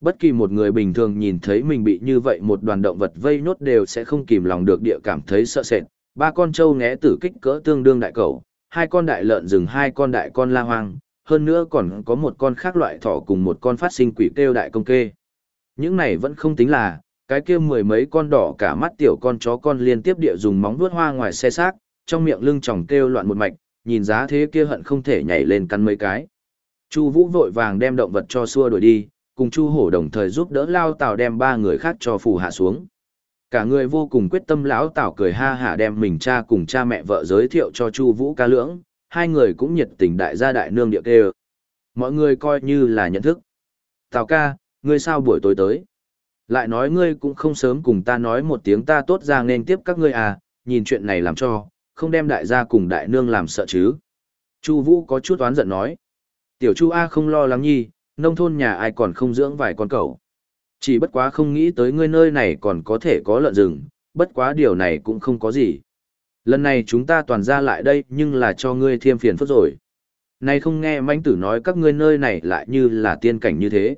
Bất kỳ một người bình thường nhìn thấy mình bị như vậy một đoàn động vật vây nốt đều sẽ không kìm lòng được địa cảm thấy sợ sệt. Ba con trâu ngẽ tử kích cỡ tương đương đại cầu, hai con đại lợn rừng hai con đại con la hoang, hơn nữa còn có một con khác loại thỏ cùng một con phát sinh quỷ kêu đại công kê. Những này vẫn không tính là, cái kia mười mấy con đỏ cả mắt tiểu con chó con liên tiếp địa dùng móng vuốt hoa ngoài xe xác, trong miệng lưng tròng kêu loạn một mạch, nhìn giá thế kia hận không thể nhảy lên căn mấy cái. Chu Vũ vội vàng đem động vật cho xua đuổi đi, cùng Chu Hổ đồng thời giúp đỡ Lao Tào đem ba người khác cho phù hạ xuống. Cả người vô cùng quyết tâm lão Tào cười ha hả đem mình cha cùng cha mẹ vợ giới thiệu cho Chu Vũ ca lưỡng, hai người cũng nhiệt tình đại gia đại nương địa kêu. Mọi người coi như là nhận thức. Tào ca, ngươi sao buổi tối tới? Lại nói ngươi cũng không sớm cùng ta nói một tiếng ta tốt ra nên tiếp các ngươi à, nhìn chuyện này làm cho, không đem đại gia cùng đại nương làm sợ chứ. Chu Vũ có chút oán giận nói. Tiểu Chu A không lo lắng nhi, nông thôn nhà ai còn không dưỡng vài con cẩu. Chỉ bất quá không nghĩ tới ngươi nơi này còn có thể có lợn rừng, bất quá điều này cũng không có gì. Lần này chúng ta toàn ra lại đây nhưng là cho ngươi thêm phiền phức rồi. Này không nghe manh tử nói các ngươi nơi này lại như là tiên cảnh như thế.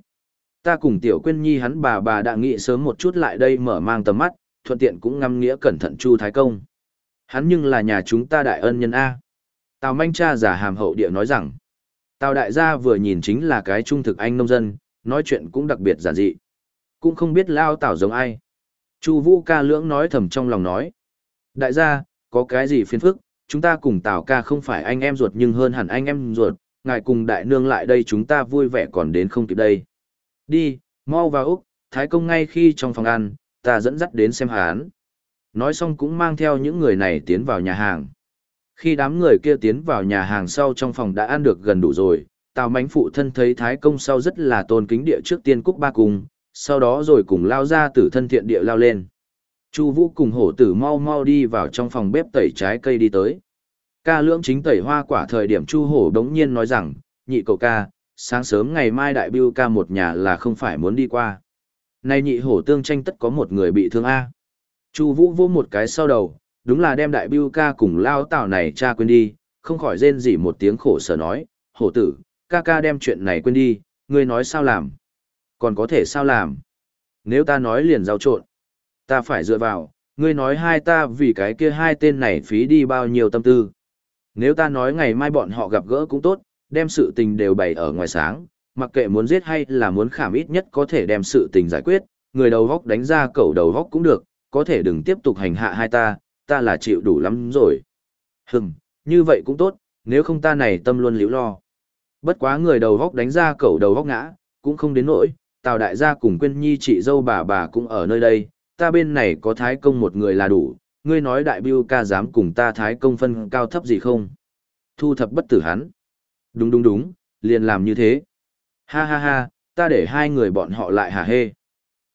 Ta cùng tiểu quyên nhi hắn bà bà đã nghĩ sớm một chút lại đây mở mang tầm mắt, thuận tiện cũng ngâm nghĩa cẩn thận Chu Thái Công. Hắn nhưng là nhà chúng ta đại ân nhân A. Tào manh cha giả hàm hậu địa nói rằng, Tào đại gia vừa nhìn chính là cái trung thực anh nông dân, nói chuyện cũng đặc biệt giản dị. Cũng không biết lao tào giống ai. Chu Vũ ca lưỡng nói thầm trong lòng nói. Đại gia, có cái gì phiền phức, chúng ta cùng tào ca không phải anh em ruột nhưng hơn hẳn anh em ruột, ngài cùng đại nương lại đây chúng ta vui vẻ còn đến không kịp đây. Đi, mau vào Úc, Thái công ngay khi trong phòng ăn, ta dẫn dắt đến xem hán. Nói xong cũng mang theo những người này tiến vào nhà hàng. Khi đám người kia tiến vào nhà hàng sau trong phòng đã ăn được gần đủ rồi, Tào Mánh phụ thân thấy Thái công sau rất là tôn kính địa trước tiên cúc ba cùng, sau đó rồi cùng lao ra tử thân thiện địa lao lên. Chu Vũ cùng hổ tử mau mau đi vào trong phòng bếp tẩy trái cây đi tới. Ca lưỡng chính tẩy hoa quả thời điểm Chu hổ đống nhiên nói rằng, nhị cậu ca, sáng sớm ngày mai đại biêu ca một nhà là không phải muốn đi qua. Nay nhị hổ tương tranh tất có một người bị thương A. Chu Vũ vô một cái sau đầu, đúng là đem đại bưu ca cùng lao tào này cha quên đi, không khỏi rên rỉ một tiếng khổ sở nói, hổ tử, ca ca đem chuyện này quên đi, ngươi nói sao làm? Còn có thể sao làm? Nếu ta nói liền giao trộn, ta phải dựa vào, ngươi nói hai ta vì cái kia hai tên này phí đi bao nhiêu tâm tư. Nếu ta nói ngày mai bọn họ gặp gỡ cũng tốt, đem sự tình đều bày ở ngoài sáng, mặc kệ muốn giết hay là muốn khảm ít nhất có thể đem sự tình giải quyết, người đầu góc đánh ra cầu đầu góc cũng được, có thể đừng tiếp tục hành hạ hai ta, ta là chịu đủ lắm rồi. Hừm, như vậy cũng tốt, nếu không ta này tâm luôn liễu lo. Bất quá người đầu góc đánh ra cẩu đầu góc ngã, cũng không đến nỗi, Tào đại gia cùng quên nhi chị dâu bà bà cũng ở nơi đây, ta bên này có thái công một người là đủ, ngươi nói đại biêu ca dám cùng ta thái công phân cao thấp gì không? Thu thập bất tử hắn. Đúng đúng đúng, liền làm như thế. Ha ha ha, ta để hai người bọn họ lại hả hê.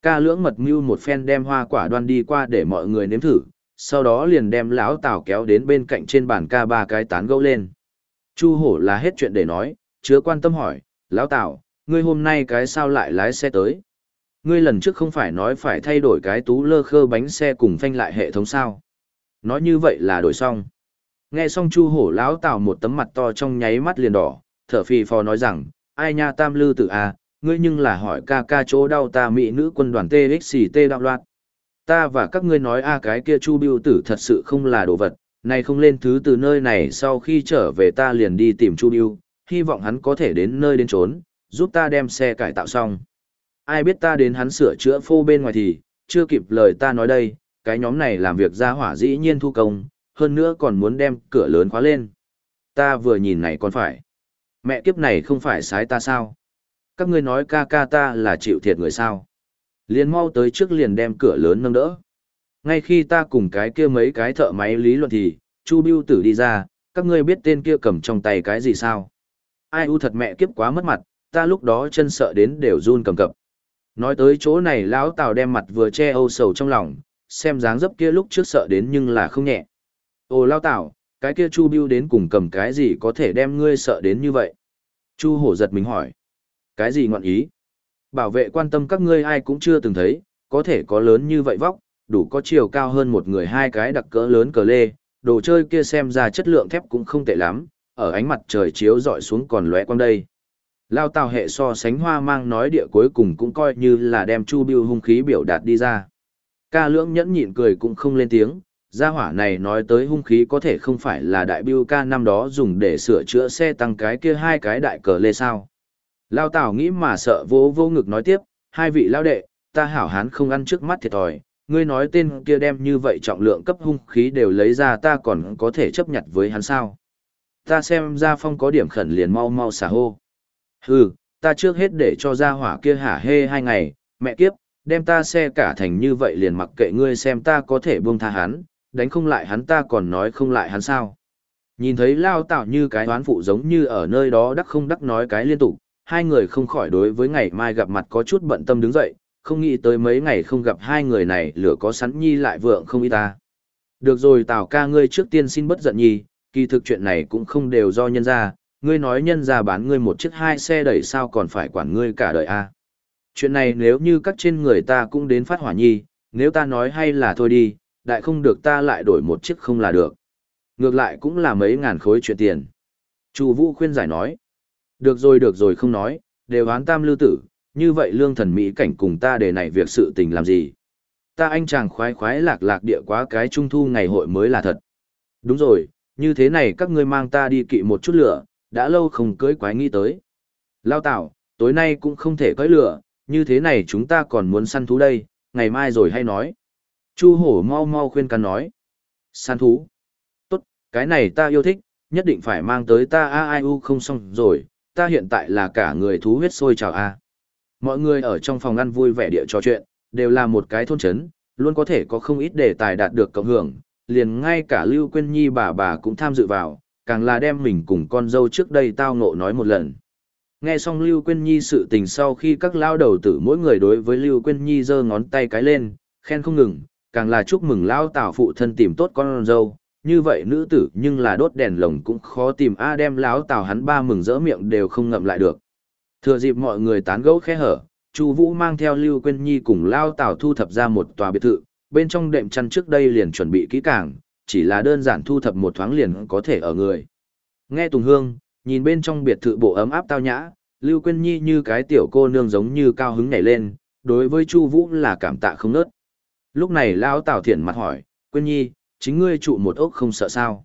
Ca lưỡng mật mưu một phen đem hoa quả đoan đi qua để mọi người nếm thử, sau đó liền đem lão tào kéo đến bên cạnh trên bàn ca ba cái tán gẫu lên. Chu hổ là hết chuyện để nói, chứa quan tâm hỏi, lão tào, ngươi hôm nay cái sao lại lái xe tới? Ngươi lần trước không phải nói phải thay đổi cái tú lơ khơ bánh xe cùng phanh lại hệ thống sao? Nói như vậy là đổi xong. Nghe xong Chu Hổ lão Tào một tấm mặt to trong nháy mắt liền đỏ, thở phì phò nói rằng, ai nha tam lư tử a, à, ngươi nhưng là hỏi ca ca chỗ đau ta mỹ nữ quân đoàn txct đạo loạn. Ta và các ngươi nói a cái kia Chu Biêu tử thật sự không là đồ vật, này không lên thứ từ nơi này sau khi trở về ta liền đi tìm Chu Biêu, hy vọng hắn có thể đến nơi đến trốn, giúp ta đem xe cải tạo xong. Ai biết ta đến hắn sửa chữa phô bên ngoài thì, chưa kịp lời ta nói đây, cái nhóm này làm việc ra hỏa dĩ nhiên thu công, hơn nữa còn muốn đem cửa lớn khóa lên. Ta vừa nhìn này còn phải. Mẹ kiếp này không phải sái ta sao? Các ngươi nói ca ca ta là chịu thiệt người sao? Liền mau tới trước liền đem cửa lớn nâng đỡ. Ngay khi ta cùng cái kia mấy cái thợ máy lý luận thì, Chu Biêu tử đi ra, các ngươi biết tên kia cầm trong tay cái gì sao? Ai u thật mẹ kiếp quá mất mặt, ta lúc đó chân sợ đến đều run cầm cập. Nói tới chỗ này lão Tào đem mặt vừa che âu sầu trong lòng, xem dáng dấp kia lúc trước sợ đến nhưng là không nhẹ. ô Lão Tào cái kia Chu Biêu đến cùng cầm cái gì có thể đem ngươi sợ đến như vậy? Chu hổ giật mình hỏi. Cái gì ngọn ý? Bảo vệ quan tâm các ngươi ai cũng chưa từng thấy, có thể có lớn như vậy vóc, đủ có chiều cao hơn một người hai cái đặc cỡ lớn cờ lê, đồ chơi kia xem ra chất lượng thép cũng không tệ lắm, ở ánh mặt trời chiếu dọi xuống còn lóe quang đây. Lao Tào hệ so sánh hoa mang nói địa cuối cùng cũng coi như là đem Chu Biêu hung khí biểu đạt đi ra. Ca lưỡng nhẫn nhịn cười cũng không lên tiếng, gia hỏa này nói tới hung khí có thể không phải là đại biêu ca năm đó dùng để sửa chữa xe tăng cái kia hai cái đại cờ lê sao. Lao Tào nghĩ mà sợ vô vô ngực nói tiếp, hai vị lao đệ, ta hảo hán không ăn trước mắt thiệt thòi, ngươi nói tên kia đem như vậy trọng lượng cấp hung khí đều lấy ra ta còn có thể chấp nhận với hắn sao. Ta xem ra phong có điểm khẩn liền mau mau xả hô. Hừ, ta trước hết để cho ra hỏa kia hả hê hai ngày, mẹ kiếp, đem ta xe cả thành như vậy liền mặc kệ ngươi xem ta có thể buông tha hắn, đánh không lại hắn ta còn nói không lại hắn sao. Nhìn thấy lao tạo như cái đoán phụ giống như ở nơi đó đắc không đắc nói cái liên tục, hai người không khỏi đối với ngày mai gặp mặt có chút bận tâm đứng dậy, không nghĩ tới mấy ngày không gặp hai người này lửa có sẵn nhi lại vượng không y ta. Được rồi Tào ca ngươi trước tiên xin bất giận nhi, kỳ thực chuyện này cũng không đều do nhân ra, ngươi nói nhân ra bán ngươi một chiếc hai xe đẩy sao còn phải quản ngươi cả đời a à. Chuyện này nếu như các trên người ta cũng đến phát hỏa nhi, nếu ta nói hay là thôi đi, đại không được ta lại đổi một chiếc không là được. Ngược lại cũng là mấy ngàn khối chuyện tiền. Chu Vũ khuyên giải nói. Được rồi được rồi không nói, đều hán tam lưu tử, như vậy lương thần Mỹ cảnh cùng ta để này việc sự tình làm gì. Ta anh chàng khoái khoái lạc lạc địa quá cái trung thu ngày hội mới là thật. Đúng rồi, như thế này các ngươi mang ta đi kỵ một chút lửa, đã lâu không cưới quái nghĩ tới. Lao tạo, tối nay cũng không thể cưới lửa, như thế này chúng ta còn muốn săn thú đây, ngày mai rồi hay nói. Chu hổ mau mau khuyên can nói. Săn thú. Tốt, cái này ta yêu thích, nhất định phải mang tới ta a ai u không xong rồi, ta hiện tại là cả người thú huyết sôi trào a. Mọi người ở trong phòng ăn vui vẻ địa trò chuyện, đều là một cái thôn chấn, luôn có thể có không ít đề tài đạt được cộng hưởng, liền ngay cả Lưu Quyên Nhi bà bà cũng tham dự vào, càng là đem mình cùng con dâu trước đây tao ngộ nói một lần. Nghe xong Lưu Quyên Nhi sự tình sau khi các lao đầu tử mỗi người đối với Lưu Quyên Nhi giơ ngón tay cái lên, khen không ngừng, càng là chúc mừng lao tảo phụ thân tìm tốt con dâu. Như vậy nữ tử nhưng là đốt đèn lồng cũng khó tìm a đem láo tào hắn ba mừng rỡ miệng đều không ngậm lại được. Thừa dịp mọi người tán gẫu khẽ hở, Chu Vũ mang theo Lưu Quyên Nhi cùng lao tào thu thập ra một tòa biệt thự, bên trong đệm chăn trước đây liền chuẩn bị kỹ càng, chỉ là đơn giản thu thập một thoáng liền có thể ở người. Nghe Tùng Hương, nhìn bên trong biệt thự bộ ấm áp tao nhã, Lưu Quyên Nhi như cái tiểu cô nương giống như cao hứng nhảy lên, đối với Chu Vũ là cảm tạ không nớt. Lúc này lão Tào Thiện mặt hỏi, "Quyên Nhi, chính ngươi trụ một ốc không sợ sao?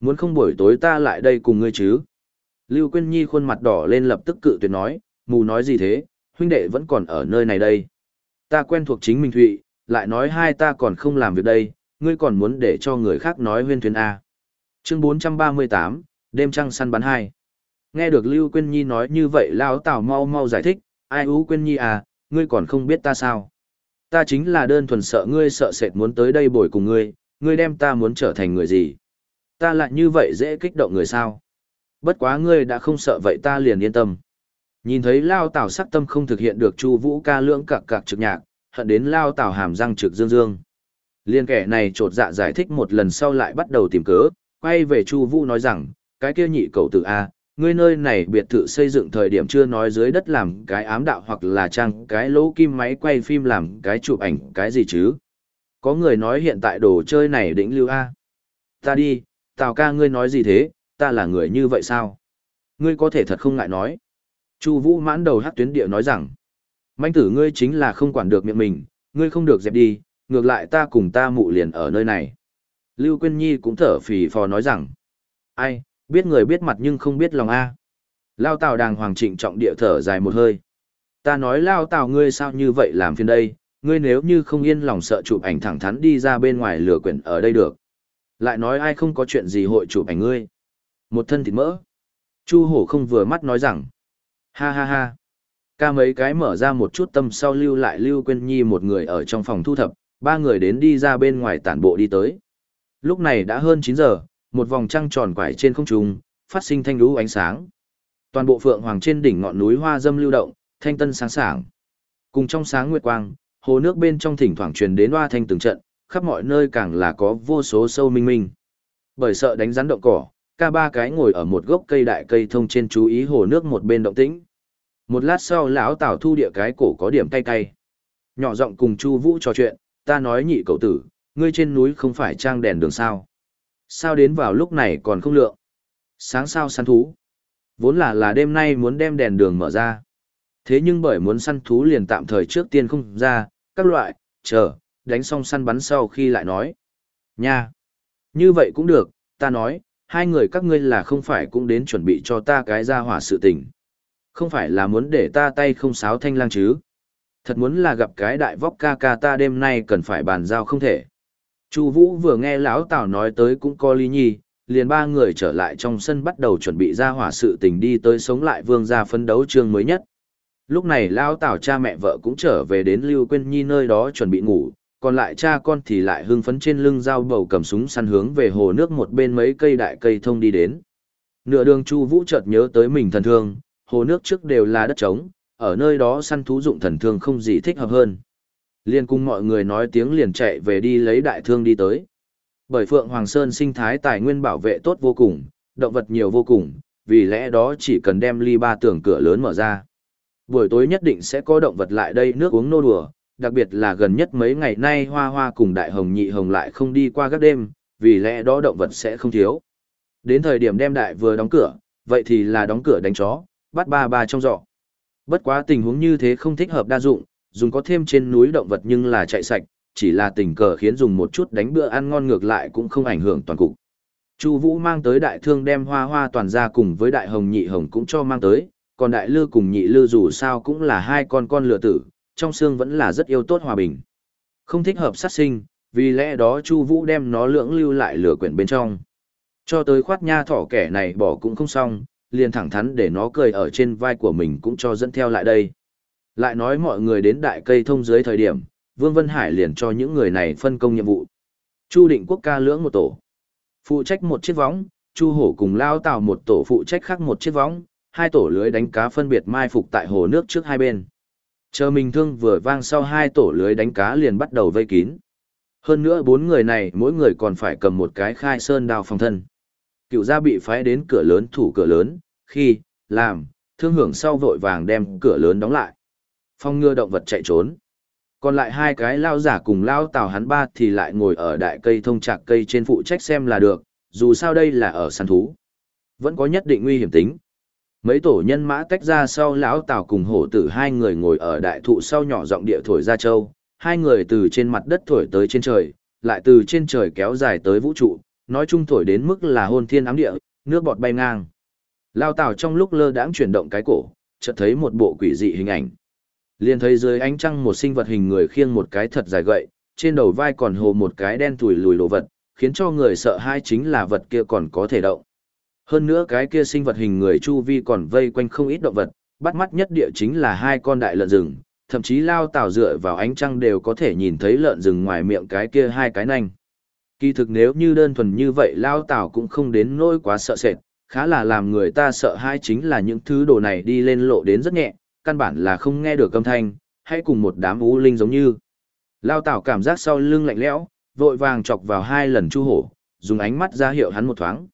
Muốn không buổi tối ta lại đây cùng ngươi chứ?" Lưu Quyên Nhi khuôn mặt đỏ lên lập tức cự tuyệt nói, "Mù nói gì thế, huynh đệ vẫn còn ở nơi này đây. Ta quen thuộc chính Minh Thụy, lại nói hai ta còn không làm việc đây, ngươi còn muốn để cho người khác nói huyên thuyền A. Chương 438, đêm trăng săn bắn hai. Nghe được Lưu Quyên Nhi nói như vậy Lão Tào mau mau giải thích, ai ú Quyên Nhi à, ngươi còn không biết ta sao. Ta chính là đơn thuần sợ ngươi sợ sệt muốn tới đây bồi cùng ngươi, ngươi đem ta muốn trở thành người gì. Ta lại như vậy dễ kích động người sao. Bất quá ngươi đã không sợ vậy ta liền yên tâm. Nhìn thấy Lao Tào sắc tâm không thực hiện được Chu Vũ ca lưỡng cặc cặc trực nhạc, hận đến Lao Tào hàm răng trực dương dương. Liên kẻ này trột dạ giải thích một lần sau lại bắt đầu tìm cớ, quay về Chu Vũ nói rằng, cái kia nhị cậu tử A, ngươi nơi này biệt thự xây dựng thời điểm chưa nói dưới đất làm cái ám đạo hoặc là trang cái lỗ kim máy quay phim làm cái chụp ảnh cái gì chứ. Có người nói hiện tại đồ chơi này đỉnh lưu A. Ta đi, Tào ca ngươi nói gì thế, ta là người như vậy sao? Ngươi có thể thật không ngại nói. Chu Vũ mãn đầu hát tuyến địa nói rằng, manh tử ngươi chính là không quản được miệng mình, ngươi không được dẹp đi, ngược lại ta cùng ta mụ liền ở nơi này. Lưu Quyên Nhi cũng thở phì phò nói rằng, ai, biết người biết mặt nhưng không biết lòng A. Lao Tào đàng hoàng trịnh trọng địa thở dài một hơi. Ta nói Lao Tào ngươi sao như vậy làm phiền đây, ngươi nếu như không yên lòng sợ chụp ảnh thẳng thắn đi ra bên ngoài lửa quyển ở đây được. Lại nói ai không có chuyện gì hội chụp ảnh ngươi. Một thân thịt mỡ. Chu hổ không vừa mắt nói rằng. Ha ha ha. Ca mấy cái mở ra một chút tâm sau lưu lại lưu quên nhi một người ở trong phòng thu thập, ba người đến đi ra bên ngoài tản bộ đi tới. Lúc này đã hơn 9 giờ, một vòng trăng tròn quải trên không trung, phát sinh thanh lũ ánh sáng. Toàn bộ phượng hoàng trên đỉnh ngọn núi hoa dâm lưu động, thanh tân sáng sảng. Cùng trong sáng nguyệt quang, hồ nước bên trong thỉnh thoảng truyền đến oa thanh từng trận, khắp mọi nơi càng là có vô số sâu minh minh. Bởi sợ đánh rắn động cỏ, ca ba cái ngồi ở một gốc cây đại cây thông trên chú ý hồ nước một bên động tĩnh. Một lát sau lão Tào thu địa cái cổ có điểm cay cay. Nhỏ giọng cùng Chu Vũ trò chuyện, ta nói nhị cậu tử, ngươi trên núi không phải trang đèn đường sao? Sao đến vào lúc này còn không lượng? Sáng sao săn thú? Vốn là là đêm nay muốn đem đèn đường mở ra. Thế nhưng bởi muốn săn thú liền tạm thời trước tiên không ra, các loại, chờ, đánh xong săn bắn sau khi lại nói. Nha! Như vậy cũng được, ta nói, hai người các ngươi là không phải cũng đến chuẩn bị cho ta cái ra hỏa sự tình. Không phải là muốn để ta tay không sáo thanh lang chứ. Thật muốn là gặp cái đại vóc ca ca ta đêm nay cần phải bàn giao không thể. Chu Vũ vừa nghe lão Tào nói tới cũng có lý nhi, liền ba người trở lại trong sân bắt đầu chuẩn bị ra hỏa sự tình đi tới sống lại vương gia phấn đấu chương mới nhất. Lúc này lao tảo cha mẹ vợ cũng trở về đến Lưu Quyên Nhi nơi đó chuẩn bị ngủ, còn lại cha con thì lại hưng phấn trên lưng dao bầu cầm súng săn hướng về hồ nước một bên mấy cây đại cây thông đi đến. Nửa đường Chu Vũ chợt nhớ tới mình thần thương, hồ nước trước đều là đất trống, ở nơi đó săn thú dụng thần thương không gì thích hợp hơn. Liên cùng mọi người nói tiếng liền chạy về đi lấy đại thương đi tới. Bởi Phượng Hoàng Sơn sinh thái tài nguyên bảo vệ tốt vô cùng, động vật nhiều vô cùng, vì lẽ đó chỉ cần đem ly ba tường cửa lớn mở ra. Buổi tối nhất định sẽ có động vật lại đây nước uống nô đùa, đặc biệt là gần nhất mấy ngày nay hoa hoa cùng đại hồng nhị hồng lại không đi qua các đêm, vì lẽ đó động vật sẽ không thiếu. Đến thời điểm đem đại vừa đóng cửa, vậy thì là đóng cửa đánh chó, bắt ba ba trong giỏ. Bất quá tình huống như thế không thích hợp đa dụng, dùng có thêm trên núi động vật nhưng là chạy sạch, chỉ là tình cờ khiến dùng một chút đánh bữa ăn ngon ngược lại cũng không ảnh hưởng toàn cục. Chu Vũ mang tới đại thương đem hoa hoa toàn ra cùng với đại hồng nhị hồng cũng cho mang tới, còn đại lư cùng nhị lư dù sao cũng là hai con con lừa tử, trong xương vẫn là rất yêu tốt hòa bình. Không thích hợp sát sinh, vì lẽ đó Chu Vũ đem nó lưỡng lưu lại lửa quyển bên trong. Cho tới khoát nha thỏ kẻ này bỏ cũng không xong, liền thẳng thắn để nó cười ở trên vai của mình cũng cho dẫn theo lại đây. Lại nói mọi người đến đại cây thông dưới thời điểm, Vương Vân Hải liền cho những người này phân công nhiệm vụ. Chu Định Quốc ca lưỡng một tổ. Phụ trách một chiếc võng, Chu Hổ cùng Lao Tào một tổ phụ trách khác một chiếc võng, hai tổ lưới đánh cá phân biệt mai phục tại hồ nước trước hai bên. Chờ mình thương vừa vang sau hai tổ lưới đánh cá liền bắt đầu vây kín. Hơn nữa bốn người này mỗi người còn phải cầm một cái khai sơn đao phòng thân. Cựu gia bị phái đến cửa lớn thủ cửa lớn, khi, làm, thương hưởng sau vội vàng đem cửa lớn đóng lại. Phong ngừa động vật chạy trốn. Còn lại hai cái lao giả cùng lao tàu hắn ba thì lại ngồi ở đại cây thông trạc cây trên phụ trách xem là được, dù sao đây là ở săn thú. Vẫn có nhất định nguy hiểm tính. Mấy tổ nhân mã tách ra sau lão tào cùng hổ tử hai người ngồi ở đại thụ sau nhỏ giọng địa thổi ra châu, hai người từ trên mặt đất thổi tới trên trời, lại từ trên trời kéo dài tới vũ trụ, nói chung thổi đến mức là hôn thiên ám địa, nước bọt bay ngang. Lao tào trong lúc lơ đãng chuyển động cái cổ, chợt thấy một bộ quỷ dị hình ảnh. Liền thấy dưới ánh trăng một sinh vật hình người khiêng một cái thật dài gậy, trên đầu vai còn hồ một cái đen thùi lùi đồ vật, khiến cho người sợ hai chính là vật kia còn có thể động. Hơn nữa cái kia sinh vật hình người chu vi còn vây quanh không ít động vật, bắt mắt nhất địa chính là hai con đại lợn rừng, thậm chí lao tảo dựa vào ánh trăng đều có thể nhìn thấy lợn rừng ngoài miệng cái kia hai cái nanh. Kỳ thực nếu như đơn thuần như vậy lao tảo cũng không đến nỗi quá sợ sệt, khá là làm người ta sợ hai chính là những thứ đồ này đi lên lộ đến rất nhẹ, căn bản là không nghe được âm thanh, hay cùng một đám u linh giống như. Lao tảo cảm giác sau lưng lạnh lẽo, vội vàng chọc vào hai lần chu hổ, dùng ánh mắt ra hiệu hắn một thoáng.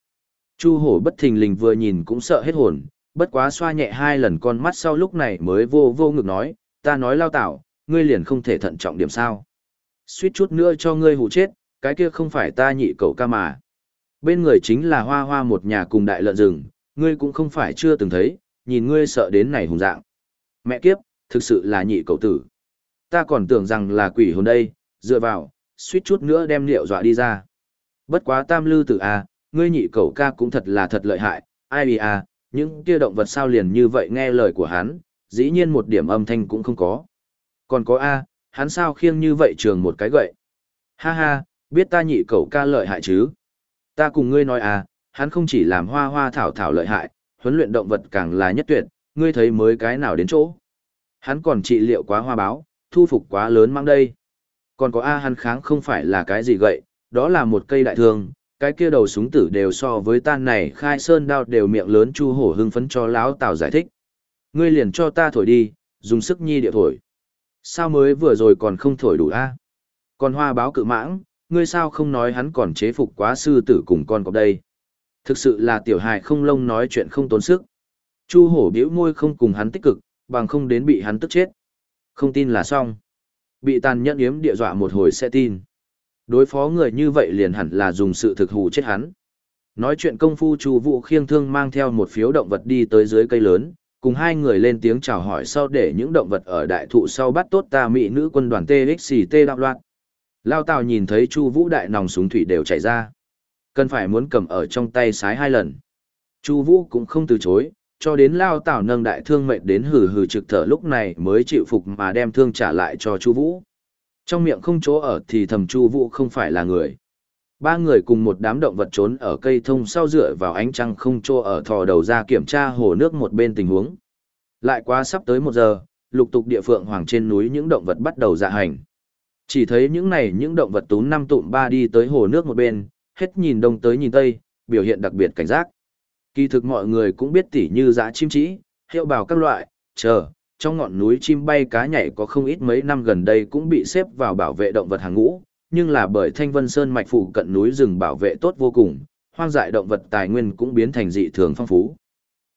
Chu hổ bất thình lình vừa nhìn cũng sợ hết hồn, bất quá xoa nhẹ hai lần con mắt sau lúc này mới vô vô ngực nói, ta nói lao tạo, ngươi liền không thể thận trọng điểm sao. Suýt chút nữa cho ngươi hù chết, cái kia không phải ta nhị cậu ca mà. Bên người chính là hoa hoa một nhà cùng đại lợn rừng, ngươi cũng không phải chưa từng thấy, nhìn ngươi sợ đến này hùng dạng. Mẹ kiếp, thực sự là nhị cậu tử. Ta còn tưởng rằng là quỷ hồn đây, dựa vào, suýt chút nữa đem liệu dọa đi ra. Bất quá tam lư tử à, ngươi nhị cậu ca cũng thật là thật lợi hại, ai à, những kia động vật sao liền như vậy nghe lời của hắn, dĩ nhiên một điểm âm thanh cũng không có. Còn có A, hắn sao khiêng như vậy trường một cái gậy. Ha ha, biết ta nhị cậu ca lợi hại chứ. Ta cùng ngươi nói à, hắn không chỉ làm hoa hoa thảo thảo lợi hại, huấn luyện động vật càng là nhất tuyệt, ngươi thấy mới cái nào đến chỗ. Hắn còn trị liệu quá hoa báo, thu phục quá lớn mang đây. Còn có A hắn kháng không phải là cái gì gậy, đó là một cây đại thương, cái kia đầu súng tử đều so với tan này, khai sơn đao đều miệng lớn chu hổ hưng phấn cho lão tào giải thích. Ngươi liền cho ta thổi đi, dùng sức nhi địa thổi. Sao mới vừa rồi còn không thổi đủ a? Còn hoa báo cự mãng, ngươi sao không nói hắn còn chế phục quá sư tử cùng con cọp đây? Thực sự là tiểu hài không lông nói chuyện không tốn sức. Chu hổ bĩu môi không cùng hắn tích cực, bằng không đến bị hắn tức chết. Không tin là xong. Bị tàn nhẫn yếm địa dọa một hồi sẽ tin. Đối phó người như vậy liền hẳn là dùng sự thực hù chết hắn. Nói chuyện công phu Chu Vũ khiêng thương mang theo một phiếu động vật đi tới dưới cây lớn, cùng hai người lên tiếng chào hỏi sau để những động vật ở đại thụ sau bắt tốt ta mỹ nữ quân đoàn TXT đạo loạn. Lao Tào nhìn thấy Chu Vũ đại nòng súng thủy đều chảy ra. Cần phải muốn cầm ở trong tay sái hai lần. Chu Vũ cũng không từ chối, cho đến Lao Tào nâng đại thương mệnh đến hừ hừ trực thở lúc này mới chịu phục mà đem thương trả lại cho Chu Vũ. Trong miệng không chỗ ở thì thầm Chu Vũ không phải là người. Ba người cùng một đám động vật trốn ở cây thông sau dựa vào ánh trăng không chỗ ở thò đầu ra kiểm tra hồ nước một bên tình huống. Lại quá sắp tới một giờ, lục tục địa phượng hoàng trên núi những động vật bắt đầu dạ hành. Chỉ thấy những này những động vật tú năm tụm ba đi tới hồ nước một bên, hết nhìn đông tới nhìn tây, biểu hiện đặc biệt cảnh giác. Kỳ thực mọi người cũng biết tỉ như dã chim trĩ, hiệu bào các loại, chờ, trong ngọn núi chim bay cá nhảy có không ít mấy năm gần đây cũng bị xếp vào bảo vệ động vật hàng ngũ, nhưng là bởi Thanh Vân Sơn mạch phủ cận núi rừng bảo vệ tốt vô cùng, hoang dại động vật tài nguyên cũng biến thành dị thường phong phú.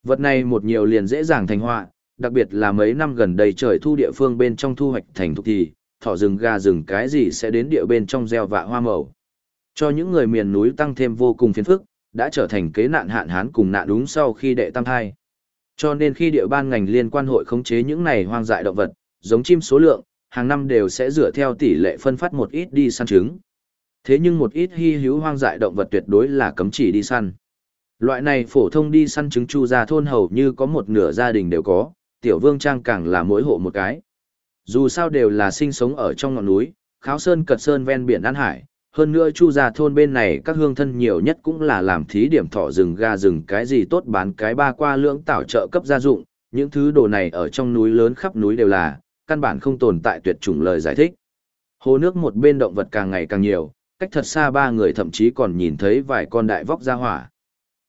Vật này một nhiều liền dễ dàng thành họa, đặc biệt là mấy năm gần đây trời thu địa phương bên trong thu hoạch thành thục thì, thỏ rừng gà rừng cái gì sẽ đến địa bên trong gieo vạ hoa màu. Cho những người miền núi tăng thêm vô cùng phiền phức, đã trở thành kế nạn hạn hán cùng nạn đúng sau khi đệ tam thai. Cho nên khi địa ban ngành liên quan hội khống chế những này hoang dại động vật, giống chim số lượng, hàng năm đều sẽ dựa theo tỷ lệ phân phát một ít đi săn trứng. Thế nhưng một ít hy hữu hoang dại động vật tuyệt đối là cấm chỉ đi săn. Loại này phổ thông đi săn trứng chu ra thôn hầu như có một nửa gia đình đều có, tiểu vương trang càng là mỗi hộ một cái. Dù sao đều là sinh sống ở trong ngọn núi, kháo sơn cật sơn ven biển An Hải, hơn nữa chu gia thôn bên này các hương thân nhiều nhất cũng là làm thí điểm thỏ rừng ga rừng cái gì tốt bán cái ba qua lưỡng tạo trợ cấp gia dụng, những thứ đồ này ở trong núi lớn khắp núi đều là, căn bản không tồn tại tuyệt chủng lời giải thích. Hồ nước một bên động vật càng ngày càng nhiều, cách thật xa ba người thậm chí còn nhìn thấy vài con đại vóc ra hỏa.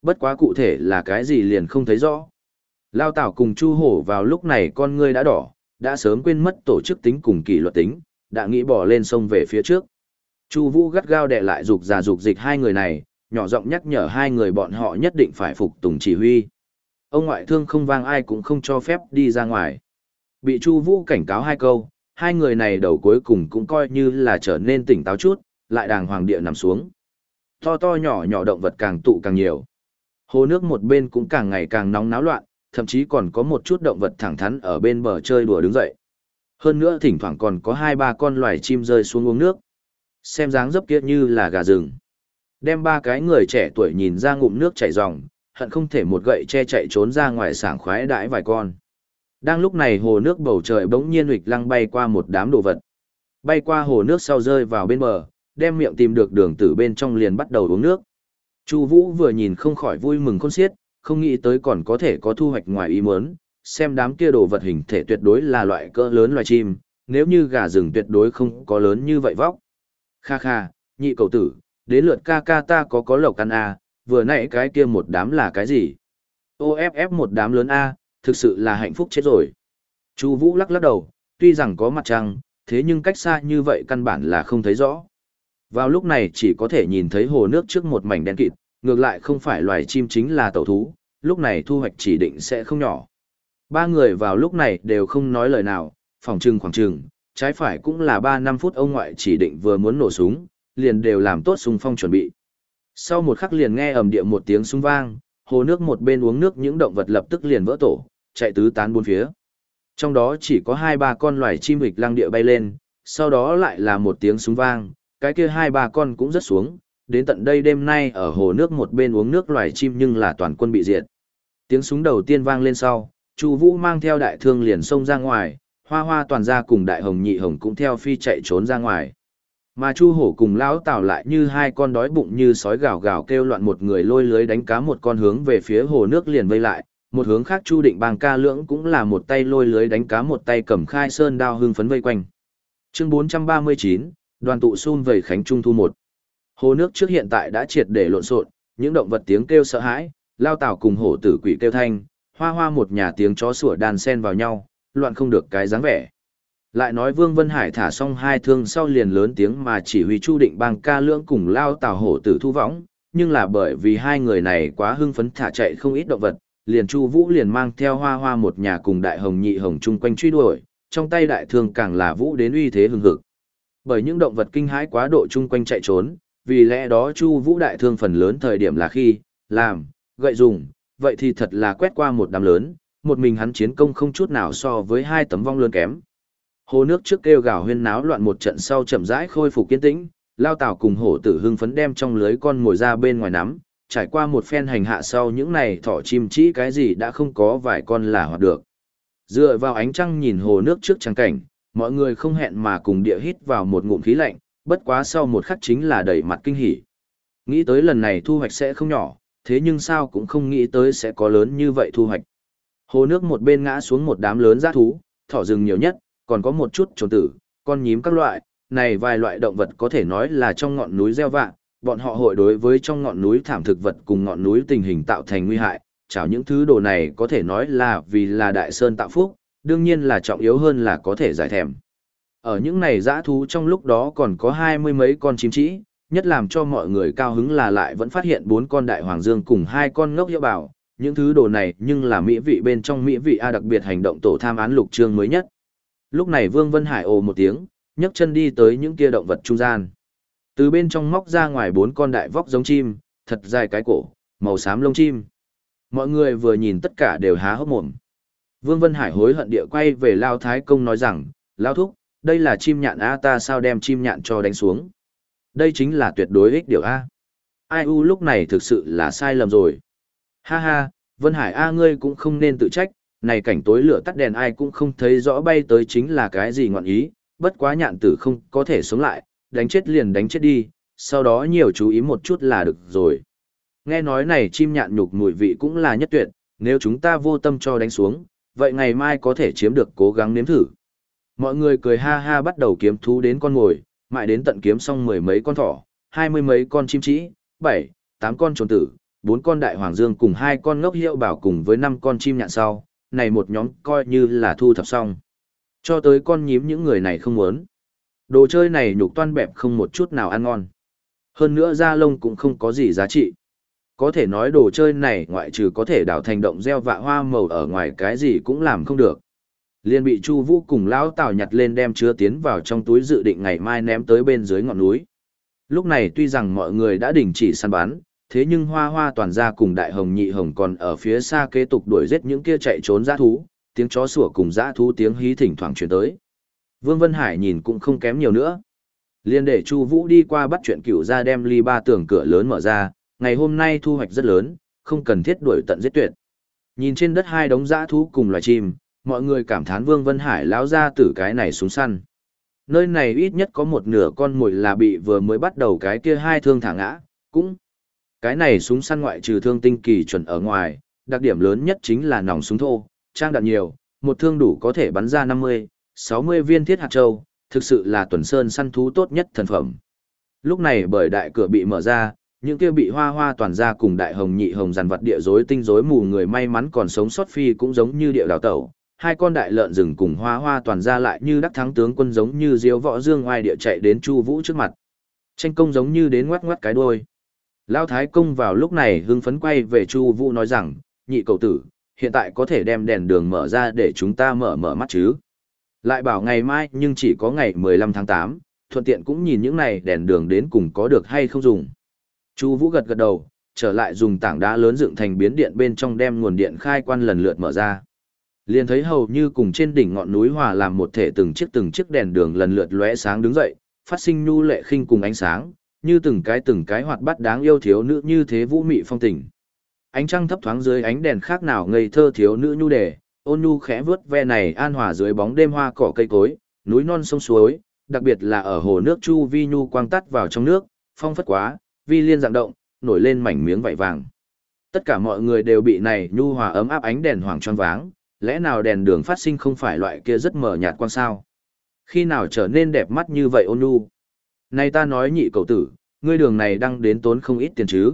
Bất quá cụ thể là cái gì liền không thấy rõ. Lao Tảo cùng Chu Hổ vào lúc này con ngươi đã đỏ, đã sớm quên mất tổ chức tính cùng kỷ luật tính, đã nghĩ bỏ lên sông về phía trước. Chu Vũ gắt gao đè lại dục già dục dịch hai người này, nhỏ giọng nhắc nhở hai người bọn họ nhất định phải phục tùng chỉ huy. Ông ngoại thương không vang ai cũng không cho phép đi ra ngoài. Bị Chu Vũ cảnh cáo hai câu, hai người này đầu cuối cùng cũng coi như là trở nên tỉnh táo chút, lại đàng hoàng địa nằm xuống. To to nhỏ nhỏ động vật càng tụ càng nhiều. Hồ nước một bên cũng càng ngày càng nóng náo loạn, thậm chí còn có một chút động vật thẳng thắn ở bên bờ chơi đùa đứng dậy. Hơn nữa thỉnh thoảng còn có hai ba con loài chim rơi xuống uống nước. Xem dáng dấp kia như là gà rừng. Đem ba cái người trẻ tuổi nhìn ra ngụm nước chảy ròng, hận không thể một gậy che chạy trốn ra ngoài sảng khoái đãi vài con. Đang lúc này hồ nước bầu trời bỗng nhiên huỵch lăng bay qua một đám đồ vật. Bay qua hồ nước sau rơi vào bên bờ, đem miệng tìm được đường tử bên trong liền bắt đầu uống nước. Chu Vũ vừa nhìn không khỏi vui mừng khôn xiết, không nghĩ tới còn có thể có thu hoạch ngoài ý muốn, xem đám kia đồ vật hình thể tuyệt đối là loại cỡ lớn loài chim, nếu như gà rừng tuyệt đối không có lớn như vậy vóc. Kha kha, nhị cầu tử, đến lượt ca ca ta có có lộc ăn a, vừa nãy cái kia một đám là cái gì? OFF một đám lớn a, thực sự là hạnh phúc chết rồi. Chu Vũ lắc lắc đầu, tuy rằng có mặt trăng, thế nhưng cách xa như vậy căn bản là không thấy rõ. Vào lúc này chỉ có thể nhìn thấy hồ nước trước một mảnh đen kịt, ngược lại không phải loài chim chính là tẩu thú, lúc này thu hoạch chỉ định sẽ không nhỏ. Ba người vào lúc này đều không nói lời nào, phòng trừng khoảng trừng, trái phải cũng là 3 năm phút ông ngoại chỉ định vừa muốn nổ súng, liền đều làm tốt súng phong chuẩn bị. Sau một khắc liền nghe ầm địa một tiếng súng vang, hồ nước một bên uống nước những động vật lập tức liền vỡ tổ, chạy tứ tán bốn phía. Trong đó chỉ có hai ba con loài chim hịch lăng địa bay lên, sau đó lại là một tiếng súng vang, cái kia hai ba con cũng rất xuống, đến tận đây đêm nay ở hồ nước một bên uống nước loài chim nhưng là toàn quân bị diệt. Tiếng súng đầu tiên vang lên sau, Chu Vũ mang theo đại thương liền xông ra ngoài, Hoa Hoa toàn gia cùng đại hồng nhị hồng cũng theo phi chạy trốn ra ngoài. Mà Chu Hổ cùng lão Tào lại như hai con đói bụng như sói gào gào kêu loạn một người lôi lưới đánh cá một con hướng về phía hồ nước liền vây lại, một hướng khác Chu Định Bang ca lưỡng cũng là một tay lôi lưới đánh cá một tay cầm khai sơn đao hưng phấn vây quanh. Chương 439, đoàn tụ xun vầy khánh trung thu một. Hồ nước trước hiện tại đã triệt để lộn xộn, những động vật tiếng kêu sợ hãi, lao tảo cùng hổ tử quỷ kêu thanh, hoa hoa một nhà tiếng chó sủa đàn sen vào nhau, loạn không được cái dáng vẻ. Lại nói Vương Vân Hải thả xong hai thương sau liền lớn tiếng mà chỉ huy Chu Định Bang ca lưỡng cùng lao tào hổ tử thu võng, nhưng là bởi vì hai người này quá hưng phấn thả chạy không ít động vật, liền Chu Vũ liền mang theo hoa hoa một nhà cùng đại hồng nhị hồng chung quanh truy đuổi, trong tay đại thương càng là vũ đến uy thế hừng hực. Bởi những động vật kinh hãi quá độ chung quanh chạy trốn, vì lẽ đó Chu Vũ đại thương phần lớn thời điểm là khi làm gậy dùng, vậy thì thật là quét qua một đám lớn, một mình hắn chiến công không chút nào so với hai tấm vong luôn kém. Hồ nước trước kêu gào huyên náo loạn một trận sau chậm rãi khôi phục kiên tĩnh, Lao Tảo cùng hổ tử hưng phấn đem trong lưới con ngồi ra bên ngoài nắm, trải qua một phen hành hạ sau những này thỏ chim chỉ cái gì đã không có vài con là hoạt được. Dựa vào ánh trăng nhìn hồ nước trước trắng cảnh, mọi người không hẹn mà cùng địa hít vào một ngụm khí lạnh, bất quá sau một khắc chính là đầy mặt kinh hỉ. Nghĩ tới lần này thu hoạch sẽ không nhỏ, thế nhưng sao cũng không nghĩ tới sẽ có lớn như vậy thu hoạch. Hồ nước một bên ngã xuống một đám lớn giã thú, thỏ rừng nhiều nhất, còn có một chút trồn tử, con nhím các loại, này vài loại động vật có thể nói là trong ngọn núi gieo vạ, bọn họ hội đối với trong ngọn núi thảm thực vật cùng ngọn núi tình hình tạo thành nguy hại, chảo những thứ đồ này có thể nói là vì là đại sơn tạo phúc, đương nhiên là trọng yếu hơn là có thể giải thèm. Ở những này dã thú trong lúc đó còn có hai mươi mấy con chim trĩ, nhất làm cho mọi người cao hứng là lại vẫn phát hiện bốn con đại hoàng dương cùng hai con ngốc hiệu bảo, những thứ đồ này nhưng là mỹ vị bên trong mỹ vị A đặc biệt hành động tổ tham án lục trương mới nhất. Lúc này Vương Vân Hải ồ một tiếng, nhấc chân đi tới những kia động vật trung gian. Từ bên trong móc ra ngoài bốn con đại vóc giống chim, thật dài cái cổ, màu xám lông chim. Mọi người vừa nhìn tất cả đều há hốc mồm. Vương Vân Hải hối hận địa quay về Lao Thái Công nói rằng, Lao Thúc, đây là chim nhạn A ta sao đem chim nhạn cho đánh xuống. Đây chính là tuyệt đối ích điều A. Ai u lúc này thực sự là sai lầm rồi. Ha ha, Vân Hải A ngươi cũng không nên tự trách, này cảnh tối lửa tắt đèn ai cũng không thấy rõ bay tới chính là cái gì ngọn ý, bất quá nhạn tử không có thể sống lại, đánh chết liền đánh chết đi, sau đó nhiều chú ý một chút là được rồi. Nghe nói này chim nhạn nhục mùi vị cũng là nhất tuyệt, nếu chúng ta vô tâm cho đánh xuống, vậy ngày mai có thể chiếm được cố gắng nếm thử. Mọi người cười ha ha bắt đầu kiếm thú đến con ngồi, mãi đến tận kiếm xong mười mấy con thỏ, hai mươi mấy con chim trĩ, bảy, tám con trồn tử, bốn con đại hoàng dương cùng hai con ngốc hiệu bảo cùng với năm con chim nhạn sau, này một nhóm coi như là thu thập xong. Cho tới con nhím những người này không muốn. Đồ chơi này nhục toan bẹp không một chút nào ăn ngon. Hơn nữa da lông cũng không có gì giá trị. Có thể nói đồ chơi này ngoại trừ có thể đảo thành động gieo vạ hoa màu ở ngoài cái gì cũng làm không được. Liên bị Chu Vũ cùng lão Tào nhặt lên đem chứa tiến vào trong túi dự định ngày mai ném tới bên dưới ngọn núi. Lúc này tuy rằng mọi người đã đình chỉ săn bắn, thế nhưng Hoa Hoa toàn ra cùng Đại Hồng Nhị Hồng còn ở phía xa kế tục đuổi giết những kia chạy trốn dã thú, tiếng chó sủa cùng dã thú tiếng hí thỉnh thoảng truyền tới. Vương Vân Hải nhìn cũng không kém nhiều nữa. Liên để Chu Vũ đi qua bắt chuyện cựu ra đem ly ba tường cửa lớn mở ra, ngày hôm nay thu hoạch rất lớn, không cần thiết đuổi tận giết tuyệt. Nhìn trên đất hai đống dã thú cùng loài chim, mọi người cảm thán Vương Vân Hải lão ra tử cái này xuống săn. Nơi này ít nhất có một nửa con mồi là bị vừa mới bắt đầu cái kia hai thương thả ngã, cũng cái này súng săn ngoại trừ thương tinh kỳ chuẩn ở ngoài, đặc điểm lớn nhất chính là nòng súng thô, trang đạn nhiều, một thương đủ có thể bắn ra 50, 60 viên thiết hạt châu, thực sự là tuần sơn săn thú tốt nhất thần phẩm. Lúc này bởi đại cửa bị mở ra, những kia bị hoa hoa toàn ra cùng đại hồng nhị hồng dàn vật địa rối tinh rối mù người may mắn còn sống sót phi cũng giống như địa đào tẩu. Hai con đại lợn rừng cùng hoa hoa toàn ra lại như đắc thắng tướng quân giống như diếu võ dương ngoài địa chạy đến chu vũ trước mặt. Tranh công giống như đến ngoắc ngoắc cái đuôi. Lao Thái Công vào lúc này hưng phấn quay về Chu Vũ nói rằng, nhị cầu tử, hiện tại có thể đem đèn đường mở ra để chúng ta mở mở mắt chứ. Lại bảo ngày mai nhưng chỉ có ngày 15 tháng 8, thuận tiện cũng nhìn những này đèn đường đến cùng có được hay không dùng. Chu Vũ gật gật đầu, trở lại dùng tảng đá lớn dựng thành biến điện bên trong đem nguồn điện khai quan lần lượt mở ra. Liền thấy hầu như cùng trên đỉnh ngọn núi hòa làm một thể từng chiếc từng chiếc đèn đường lần lượt lóe sáng đứng dậy, phát sinh nhu lệ khinh cùng ánh sáng, như từng cái từng cái hoạt bát đáng yêu thiếu nữ như thế vũ mị phong tình. Ánh trăng thấp thoáng dưới ánh đèn khác nào ngây thơ thiếu nữ nhu đề, ôn nhu khẽ vướt ve này an hòa dưới bóng đêm hoa cỏ cây cối, núi non sông suối, đặc biệt là ở hồ nước chu vi nhu quang tắt vào trong nước, phong phất quá, vi liên dạng động, nổi lên mảnh miếng vảy vàng. Tất cả mọi người đều bị này nhu hòa ấm áp ánh đèn hoàng tròn váng, lẽ nào đèn đường phát sinh không phải loại kia rất mờ nhạt quang sao? Khi nào trở nên đẹp mắt như vậy ôn nhu? Này ta nói nhị cậu tử, ngươi đường này đang đến tốn không ít tiền chứ.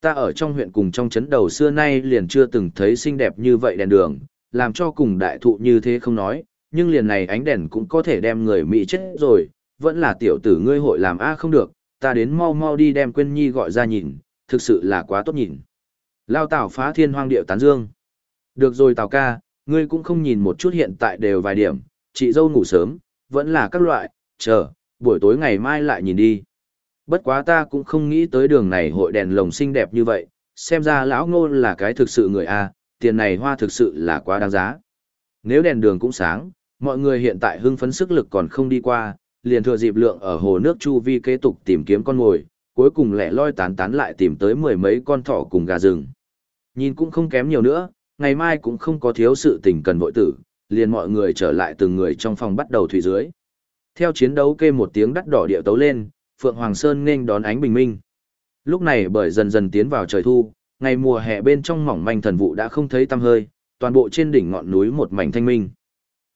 Ta ở trong huyện cùng trong chấn đầu xưa nay liền chưa từng thấy xinh đẹp như vậy đèn đường, làm cho cùng đại thụ như thế không nói, nhưng liền này ánh đèn cũng có thể đem người Mỹ chết rồi, vẫn là tiểu tử ngươi hội làm A không được, ta đến mau mau đi đem quên nhi gọi ra nhìn, thực sự là quá tốt nhìn. Lao tảo phá thiên hoang điệu tán dương. Được rồi tào ca, ngươi cũng không nhìn một chút hiện tại đều vài điểm, chị dâu ngủ sớm, vẫn là các loại, chờ, buổi tối ngày mai lại nhìn đi. Bất quá ta cũng không nghĩ tới đường này hội đèn lồng xinh đẹp như vậy, xem ra lão ngô là cái thực sự người A, tiền này hoa thực sự là quá đáng giá. Nếu đèn đường cũng sáng, mọi người hiện tại hưng phấn sức lực còn không đi qua, liền thừa dịp lượng ở hồ nước chu vi kế tục tìm kiếm con mồi, cuối cùng lẻ loi tán tán lại tìm tới mười mấy con thỏ cùng gà rừng. Nhìn cũng không kém nhiều nữa, ngày mai cũng không có thiếu sự tình cần vội tử, liền mọi người trở lại từng người trong phòng bắt đầu thủy dưới. Theo chiến đấu kê một tiếng đắt đỏ điệu tấu lên, Phượng Hoàng Sơn nên đón ánh bình minh. Lúc này bởi dần dần tiến vào trời thu, ngày mùa hè bên trong mỏng manh thần vụ đã không thấy tăm hơi, toàn bộ trên đỉnh ngọn núi một mảnh thanh minh.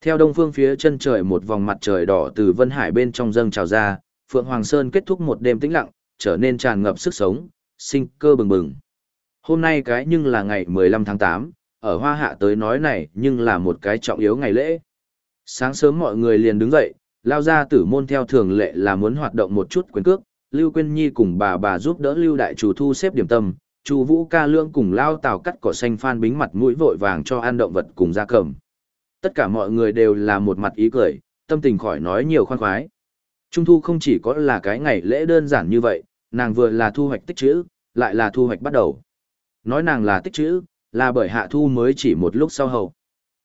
Theo đông phương phía chân trời một vòng mặt trời đỏ từ Vân Hải bên trong dâng trào ra, Phượng Hoàng Sơn kết thúc một đêm tĩnh lặng, trở nên tràn ngập sức sống, sinh cơ bừng bừng. Hôm nay cái nhưng là ngày 15 tháng 8, ở Hoa Hạ tới nói này nhưng là một cái trọng yếu ngày lễ. Sáng sớm mọi người liền đứng dậy, lao ra tử môn theo thường lệ là muốn hoạt động một chút quyền cước, Lưu Quyên Nhi cùng bà bà giúp đỡ Lưu Đại Chủ thu xếp điểm tâm, Chu Vũ ca lương cùng lao tào cắt cỏ xanh phan bính mặt mũi vội vàng cho ăn động vật cùng gia cầm. Tất cả mọi người đều là một mặt ý cười, tâm tình khỏi nói nhiều khoan khoái. Trung thu không chỉ có là cái ngày lễ đơn giản như vậy, nàng vừa là thu hoạch tích trữ, lại là thu hoạch bắt đầu. Nói nàng là tích trữ, là bởi hạ thu mới chỉ một lúc sau hậu.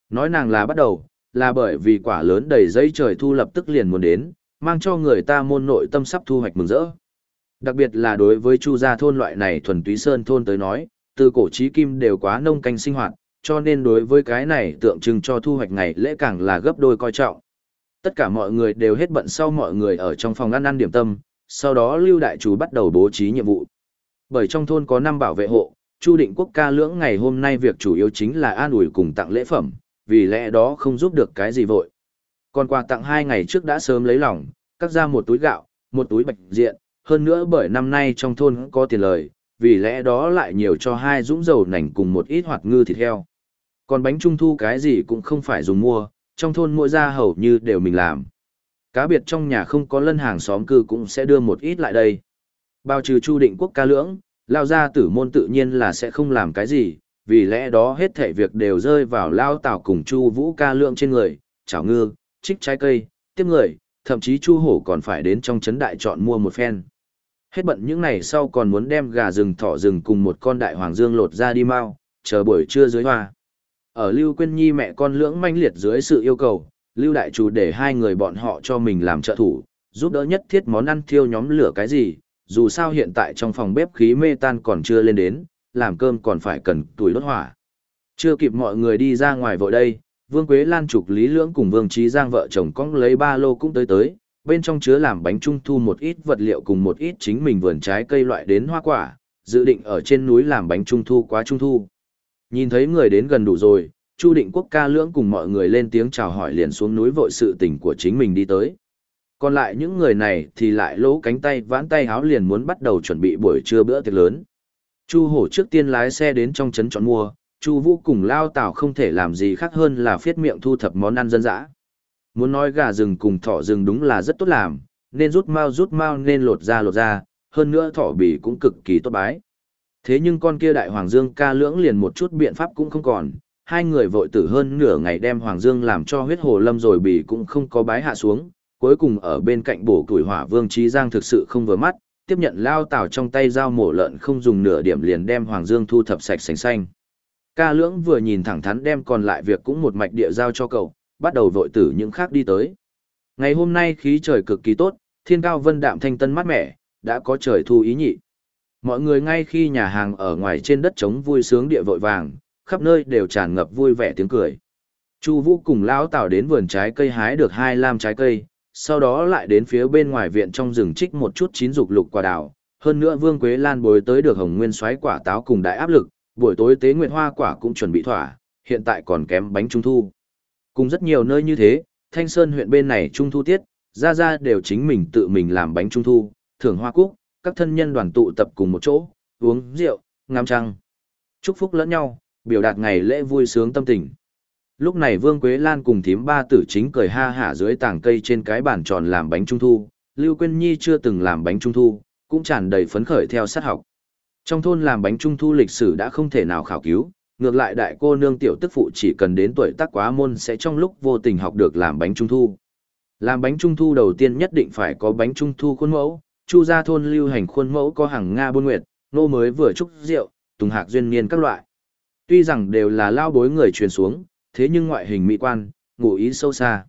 Nói nàng là bắt đầu, là bởi vì quả lớn đầy giấy trời thu lập tức liền muốn đến, mang cho người ta môn nội tâm sắp thu hoạch mừng rỡ. Đặc biệt là đối với chu gia thôn loại này thuần túy sơn thôn tới nói, từ cổ chí kim đều quá nông canh sinh hoạt, cho nên đối với cái này tượng trưng cho thu hoạch ngày lễ càng là gấp đôi coi trọng. Tất cả mọi người đều hết bận sau mọi người ở trong phòng ăn ăn điểm tâm, sau đó Lưu Đại Chủ bắt đầu bố trí nhiệm vụ. Bởi trong thôn có năm bảo vệ hộ, Chu Định Quốc ca lưỡng ngày hôm nay việc chủ yếu chính là an ủi cùng tặng lễ phẩm, vì lẽ đó không giúp được cái gì vội. Còn quà tặng hai ngày trước đã sớm lấy lòng, cắt ra một túi gạo, một túi bạch diện, hơn nữa bởi năm nay trong thôn có tiền lời, vì lẽ đó lại nhiều cho hai dũng dầu nành cùng một ít hoạt ngư thịt heo. Còn bánh trung thu cái gì cũng không phải dùng mua, trong thôn mỗi gia hầu như đều mình làm. Cá biệt trong nhà không có lân hàng xóm cư cũng sẽ đưa một ít lại đây. Bao trừ chu định quốc ca lưỡng, lao gia tử môn tự nhiên là sẽ không làm cái gì, vì lẽ đó hết thể việc đều rơi vào lao tảo cùng chu vũ ca lượng trên người, chảo ngư, trích trái cây, tiếp người, thậm chí chu hổ còn phải đến trong trấn đại chọn mua một phen. Hết bận những này sau còn muốn đem gà rừng thỏ rừng cùng một con đại hoàng dương lột ra đi mau, chờ buổi trưa dưới hoa. Ở Lưu Quyên Nhi mẹ con lưỡng manh liệt dưới sự yêu cầu, Lưu Đại Chủ để hai người bọn họ cho mình làm trợ thủ, giúp đỡ nhất thiết món ăn thiêu nhóm lửa cái gì, dù sao hiện tại trong phòng bếp khí mê tan còn chưa lên đến, làm cơm còn phải cần tuổi đốt hỏa. Chưa kịp mọi người đi ra ngoài vội đây, Vương Quế Lan trục Lý Lưỡng cùng Vương Trí Giang vợ chồng cong lấy ba lô cũng tới tới, bên trong chứa làm bánh trung thu một ít vật liệu cùng một ít chính mình vườn trái cây loại đến hoa quả, dự định ở trên núi làm bánh trung thu quá trung thu. Nhìn thấy người đến gần đủ rồi, Chu Định Quốc ca lưỡng cùng mọi người lên tiếng chào hỏi liền xuống núi vội sự tình của chính mình đi tới. Còn lại những người này thì lại lỗ cánh tay vãn tay háo liền muốn bắt đầu chuẩn bị buổi trưa bữa tiệc lớn. Chu Hổ trước tiên lái xe đến trong trấn chọn mua, Chu Vũ cùng Lao Tảo không thể làm gì khác hơn là phiết miệng thu thập món ăn dân dã. Muốn nói gà rừng cùng thỏ rừng đúng là rất tốt làm, nên rút mao rút mao nên lột ra lột ra, hơn nữa thỏ bỉ cũng cực kỳ tốt bái. Thế nhưng con kia đại hoàng dương ca lưỡng liền một chút biện pháp cũng không còn, hai người vội tử hơn nửa ngày đem hoàng dương làm cho huyết hồ lâm rồi bỉ cũng không có bái hạ xuống, cuối cùng ở bên cạnh bổ tuổi hỏa vương trí giang thực sự không vừa mắt, tiếp nhận lao tảo trong tay dao mổ lợn không dùng nửa điểm liền đem hoàng dương thu thập sạch sành xanh. Ca lưỡng vừa nhìn thẳng thắn đem còn lại việc cũng một mạch địa giao cho cậu, bắt đầu vội tử những khác đi tới. Ngày hôm nay khí trời cực kỳ tốt, thiên cao vân đạm thanh tân mát mẻ, đã có trời thu ý nhị. Mọi người ngay khi nhà hàng ở ngoài trên đất trống vui sướng địa vội vàng, khắp nơi đều tràn ngập vui vẻ tiếng cười. Chu Vũ cùng lão Tào đến vườn trái cây hái được hai lam trái cây, sau đó lại đến phía bên ngoài viện trong rừng trích một chút chín dục lục quả đào, hơn nữa Vương Quế Lan bồi tới được hồng nguyên xoáy quả táo cùng đại áp lực, buổi tối tế nguyệt hoa quả cũng chuẩn bị thỏa, hiện tại còn kém bánh trung thu. Cùng rất nhiều nơi như thế, Thanh Sơn huyện bên này trung thu tiết, ra ra đều chính mình tự mình làm bánh trung thu, thưởng hoa cúc, các thân nhân đoàn tụ tập cùng một chỗ, uống rượu, ngắm trăng. Chúc phúc lẫn nhau, biểu đạt ngày lễ vui sướng tâm tình. Lúc này Vương Quế Lan cùng thím ba tử chính cười ha hả dưới tảng cây trên cái bàn tròn làm bánh trung thu, Lưu Quyên Nhi chưa từng làm bánh trung thu, cũng tràn đầy phấn khởi theo sát học. Trong thôn làm bánh trung thu lịch sử đã không thể nào khảo cứu, ngược lại đại cô nương tiểu tức phụ chỉ cần đến tuổi tác quá môn sẽ trong lúc vô tình học được làm bánh trung thu. Làm bánh trung thu đầu tiên nhất định phải có bánh trung thu khuôn mẫu, chu gia thôn lưu hành khuôn mẫu có hàng Nga buôn nguyệt, nô mới vừa trúc rượu, tùng hạc duyên niên các loại. Tuy rằng đều là lao bối người truyền xuống, thế nhưng ngoại hình mỹ quan, ngụ ý sâu xa.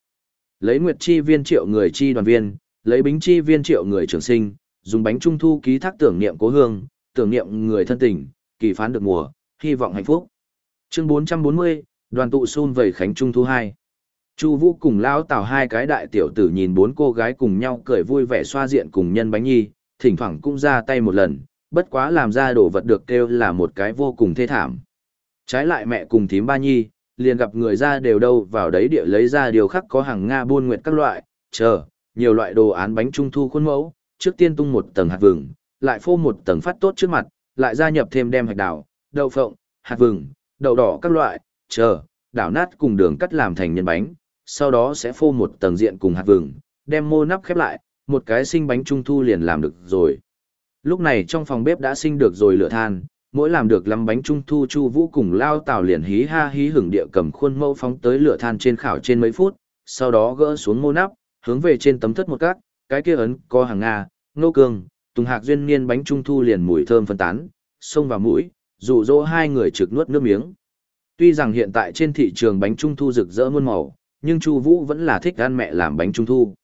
Lấy nguyệt chi viên triệu người chi đoàn viên, lấy bính chi viên triệu người trưởng sinh, dùng bánh trung thu ký thác tưởng niệm cố hương, tưởng niệm người thân tình, kỳ phán được mùa, hy vọng hạnh phúc. Chương 440, đoàn tụ xun vầy khánh trung thu 2. Chu Vũ cùng lão Tào hai cái đại tiểu tử nhìn bốn cô gái cùng nhau cười vui vẻ xoa diện cùng nhân bánh nhi, thỉnh thoảng cũng ra tay một lần, bất quá làm ra đồ vật được kêu là một cái vô cùng thê thảm. Trái lại mẹ cùng thím ba nhi, liền gặp người ra đều đâu vào đấy địa lấy ra điều khắc có hàng Nga buôn nguyệt các loại, chờ, nhiều loại đồ án bánh trung thu khuôn mẫu, trước tiên tung một tầng hạt vừng, lại phô một tầng phát tốt trước mặt, lại gia nhập thêm đem hạt đào, đậu phộng, hạt vừng, đậu đỏ các loại, chờ, đảo nát cùng đường cắt làm thành nhân bánh, sau đó sẽ phô một tầng diện cùng hạt vừng, đem mô nắp khép lại, một cái sinh bánh trung thu liền làm được rồi. Lúc này trong phòng bếp đã sinh được rồi lửa than, mỗi làm được lắm bánh trung thu chu vũ cùng lao tàu liền hí ha hí hưởng địa cầm khuôn mẫu phóng tới lửa than trên khảo trên mấy phút, sau đó gỡ xuống mô nắp, hướng về trên tấm thất một cát, cái kia ấn có hàng Nga, nô cương, tùng hạc duyên niên bánh trung thu liền mùi thơm phân tán, xông vào mũi, dụ dỗ hai người trực nuốt nước miếng. Tuy rằng hiện tại trên thị trường bánh trung thu rực rỡ muôn màu, nhưng Chu Vũ vẫn là thích ăn mẹ làm bánh trung thu.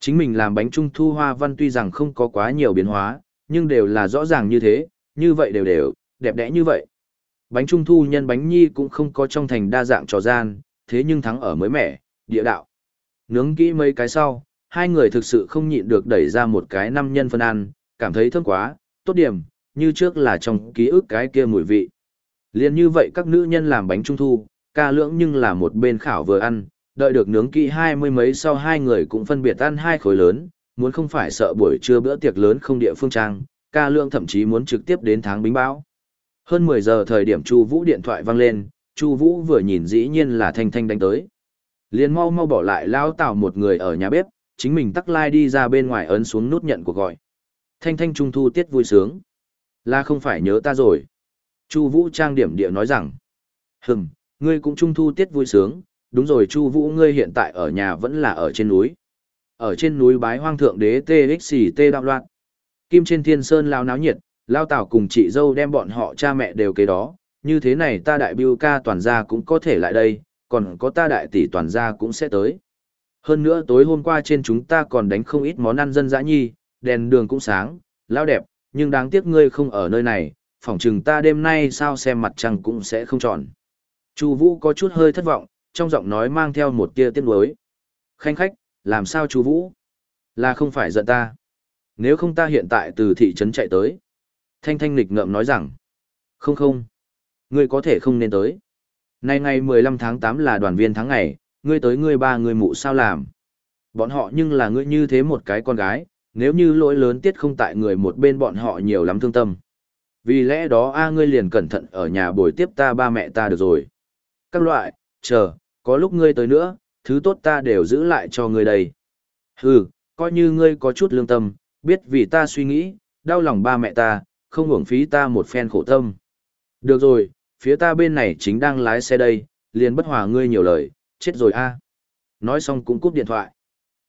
Chính mình làm bánh trung thu hoa văn tuy rằng không có quá nhiều biến hóa, nhưng đều là rõ ràng như thế, như vậy đều đều, đẹp đẽ như vậy. Bánh trung thu nhân bánh nhi cũng không có trong thành đa dạng trò gian, thế nhưng thắng ở mới mẻ, địa đạo. Nướng kỹ mấy cái sau, hai người thực sự không nhịn được đẩy ra một cái năm nhân phân ăn, cảm thấy thơm quá, tốt điểm, như trước là trong ký ức cái kia mùi vị. Liên như vậy các nữ nhân làm bánh trung thu, ca lưỡng nhưng là một bên khảo vừa ăn, đợi được nướng kỹ hai mươi mấy sau hai người cũng phân biệt ăn hai khối lớn, muốn không phải sợ buổi trưa bữa tiệc lớn không địa phương trang, ca lưỡng thậm chí muốn trực tiếp đến tháng bính bão. Hơn mười giờ thời điểm Chu Vũ điện thoại vang lên, Chu Vũ vừa nhìn dĩ nhiên là Thanh Thanh đánh tới. Liền mau mau bỏ lại lão Tào một người ở nhà bếp, chính mình tắc lai đi ra bên ngoài ấn xuống nút nhận cuộc gọi. Thanh Thanh trung thu tiết vui sướng. Là không phải nhớ ta rồi. Chu Vũ trang điểm địa nói rằng, "Hừm, ngươi cũng trung thu tiết vui sướng, đúng rồi Chu Vũ ngươi hiện tại ở nhà vẫn là ở trên núi." Ở trên núi bái hoang thượng đế TXT đạo loạn. Kim trên thiên sơn lao náo nhiệt, lao tảo cùng chị dâu đem bọn họ cha mẹ đều kế đó, như thế này ta đại biêu ca toàn gia cũng có thể lại đây, còn có ta đại tỷ toàn gia cũng sẽ tới. Hơn nữa tối hôm qua trên chúng ta còn đánh không ít món ăn dân dã nhi, đèn đường cũng sáng, lao đẹp, nhưng đáng tiếc ngươi không ở nơi này, phỏng chừng ta đêm nay sao xem mặt trăng cũng sẽ không tròn. Chu Vũ có chút hơi thất vọng, trong giọng nói mang theo một tia tiếc nuối. Khanh khách, làm sao Chu Vũ? Là không phải giận ta. Nếu không ta hiện tại từ thị trấn chạy tới. Thanh Thanh nghịch ngợm nói rằng. Không không. Ngươi có thể không nên tới. Nay ngày 15 tháng 8 là đoàn viên tháng ngày, ngươi tới ngươi ba người mụ sao làm. Bọn họ nhưng là ngươi như thế một cái con gái, nếu như lỗi lớn tiết không tại người một bên bọn họ nhiều lắm thương tâm. Vì lẽ đó a ngươi liền cẩn thận ở nhà bồi tiếp ta ba mẹ ta được rồi. Các loại, chờ, có lúc ngươi tới nữa, thứ tốt ta đều giữ lại cho ngươi đây. Hừ, coi như ngươi có chút lương tâm, biết vì ta suy nghĩ, đau lòng ba mẹ ta, không uổng phí ta một phen khổ tâm. Được rồi, phía ta bên này chính đang lái xe đây, liền bất hòa ngươi nhiều lời, chết rồi a. Nói xong cũng cúp điện thoại.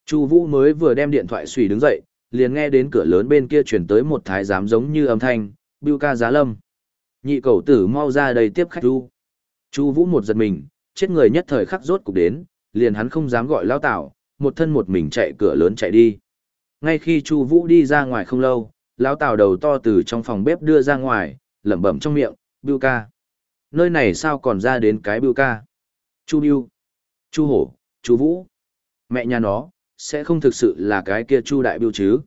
Chu Vũ mới vừa đem điện thoại xùy đứng dậy, liền nghe đến cửa lớn bên kia truyền tới một thái giám giống như âm thanh, "Bưu ca giá lâm." Nhị cầu tử mau ra đây tiếp khách du. Chu Vũ một giật mình, chết người nhất thời khắc rốt cục đến, liền hắn không dám gọi lao tảo, một thân một mình chạy cửa lớn chạy đi. Ngay khi Chu Vũ đi ra ngoài không lâu, lão tào đầu to từ trong phòng bếp đưa ra ngoài, lẩm bẩm trong miệng, "Bưu ca." Nơi này sao còn ra đến cái Bưu ca? Chu Bưu, Chu Hổ, Chu Vũ. Mẹ nhà nó, sẽ không thực sự là cái kia Chu Đại Bưu chứ?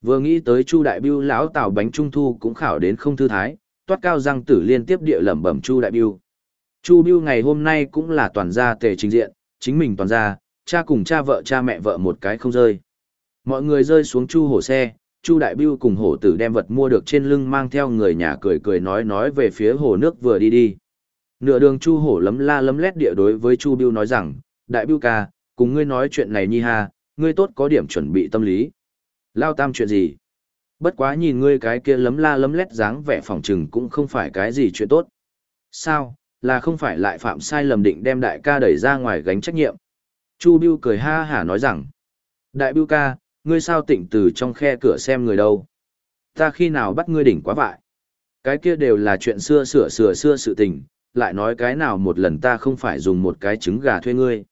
Vừa nghĩ tới Chu Đại Bưu lão tào bánh trung thu cũng khảo đến không thư thái, toát cao răng tử liên tiếp địa lẩm bẩm Chu Đại Bưu. Chu Bưu ngày hôm nay cũng là toàn gia tề trình diện, chính mình toàn gia, cha cùng cha vợ cha mẹ vợ một cái không rơi. Mọi người rơi xuống Chu hổ xe, Chu Đại Bưu cùng hổ tử đem vật mua được trên lưng mang theo người nhà cười cười nói nói về phía hồ nước vừa đi đi. Nửa đường Chu hổ lấm la lấm lét địa đối với Chu Bưu nói rằng, Đại Bưu ca, cùng ngươi nói chuyện này nhi ha, ngươi tốt có điểm chuẩn bị tâm lý. Lao tam chuyện gì? Bất quá nhìn ngươi cái kia lấm la lấm lét dáng vẻ phòng trừng cũng không phải cái gì chuyện tốt. Sao, là không phải lại phạm sai lầm định đem đại ca đẩy ra ngoài gánh trách nhiệm. Chu Bưu cười ha hả nói rằng, Đại Bưu ca, ngươi sao tỉnh từ trong khe cửa xem người đâu. Ta khi nào bắt ngươi đỉnh quá vại. Cái kia đều là chuyện xưa sửa sửa xưa sự tình, lại nói cái nào một lần ta không phải dùng một cái trứng gà thuê ngươi.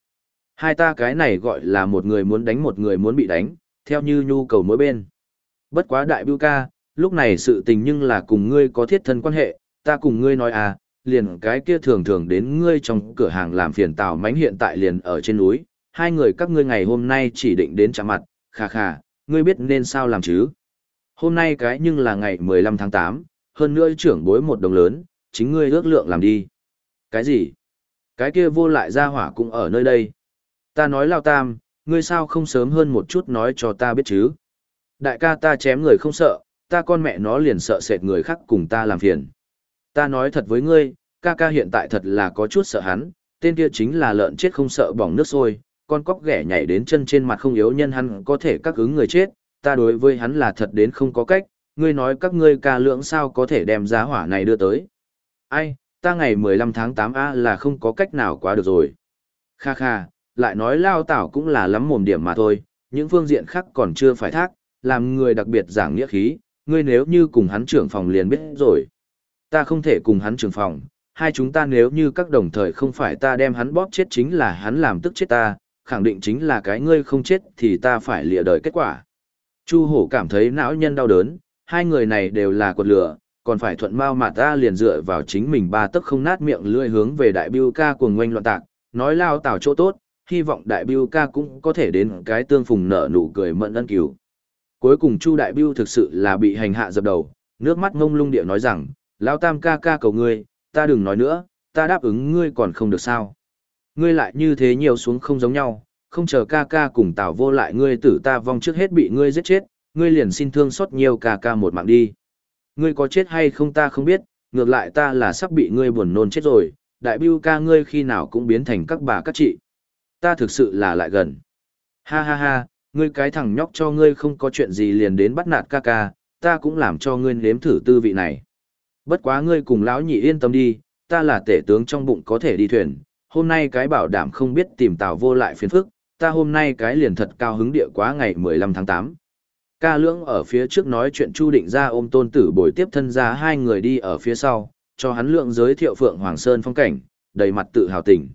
Hai ta cái này gọi là một người muốn đánh một người muốn bị đánh, theo như nhu cầu mỗi bên. Bất quá đại bưu ca, lúc này sự tình nhưng là cùng ngươi có thiết thân quan hệ, ta cùng ngươi nói à, liền cái kia thường thường đến ngươi trong cửa hàng làm phiền tào mánh hiện tại liền ở trên núi, hai người các ngươi ngày hôm nay chỉ định đến chạm mặt, khà khà, ngươi biết nên sao làm chứ. Hôm nay cái nhưng là ngày 15 tháng 8, hơn nữa trưởng bối một đồng lớn, chính ngươi ước lượng làm đi. Cái gì? Cái kia vô lại ra hỏa cũng ở nơi đây. Ta nói lao tam, ngươi sao không sớm hơn một chút nói cho ta biết chứ? Đại ca ta chém người không sợ, ta con mẹ nó liền sợ sệt người khác cùng ta làm phiền. Ta nói thật với ngươi, ca ca hiện tại thật là có chút sợ hắn, tên kia chính là lợn chết không sợ bỏng nước sôi, con cóc ghẻ nhảy đến chân trên mặt không yếu nhân hắn có thể các ứng người chết, ta đối với hắn là thật đến không có cách, ngươi nói các ngươi ca lượng sao có thể đem giá hỏa này đưa tới. Ai, ta ngày 15 tháng 8A là không có cách nào quá được rồi. Kha kha, lại nói lao tảo cũng là lắm mồm điểm mà thôi, những phương diện khác còn chưa phải thác, làm người đặc biệt giảng nghĩa khí, ngươi nếu như cùng hắn trưởng phòng liền biết rồi. Ta không thể cùng hắn trưởng phòng, hai chúng ta nếu như các đồng thời không phải ta đem hắn bóp chết chính là hắn làm tức chết ta, khẳng định chính là cái ngươi không chết thì ta phải lịa đời kết quả. Chu hổ cảm thấy não nhân đau đớn, hai người này đều là quật lửa, còn phải thuận mau mà ta liền dựa vào chính mình ba tức không nát miệng lưỡi hướng về đại biêu ca cuồng ngoanh loạn tạc, nói lao tảo chỗ tốt, hy vọng đại biêu ca cũng có thể đến cái tương phùng nở nụ cười mận ân cứu. Cuối cùng Chu đại biêu thực sự là bị hành hạ dập đầu, nước mắt ngông lung địa nói rằng, lao tam ca ca cầu ngươi, ta đừng nói nữa, ta đáp ứng ngươi còn không được sao. Ngươi lại như thế nhiều xuống không giống nhau, không chờ ca ca cùng tảo vô lại ngươi tử ta vong trước hết bị ngươi giết chết, ngươi liền xin thương xót nhiều ca ca một mạng đi. Ngươi có chết hay không ta không biết, ngược lại ta là sắp bị ngươi buồn nôn chết rồi, đại bưu ca ngươi khi nào cũng biến thành các bà các chị. Ta thực sự là lại gần. Ha ha ha, ngươi cái thằng nhóc cho ngươi không có chuyện gì liền đến bắt nạt ca ca, ta cũng làm cho ngươi nếm thử tư vị này. Bất quá ngươi cùng lão nhị yên tâm đi, ta là tể tướng trong bụng có thể đi thuyền, hôm nay cái bảo đảm không biết tìm tàu vô lại phiền phức, ta hôm nay cái liền thật cao hứng địa quá ngày 15 tháng 8. Ca lưỡng ở phía trước nói chuyện Chu định ra ôm tôn tử bồi tiếp thân ra hai người đi ở phía sau, cho hắn lượng giới thiệu Phượng Hoàng Sơn phong cảnh, đầy mặt tự hào tỉnh.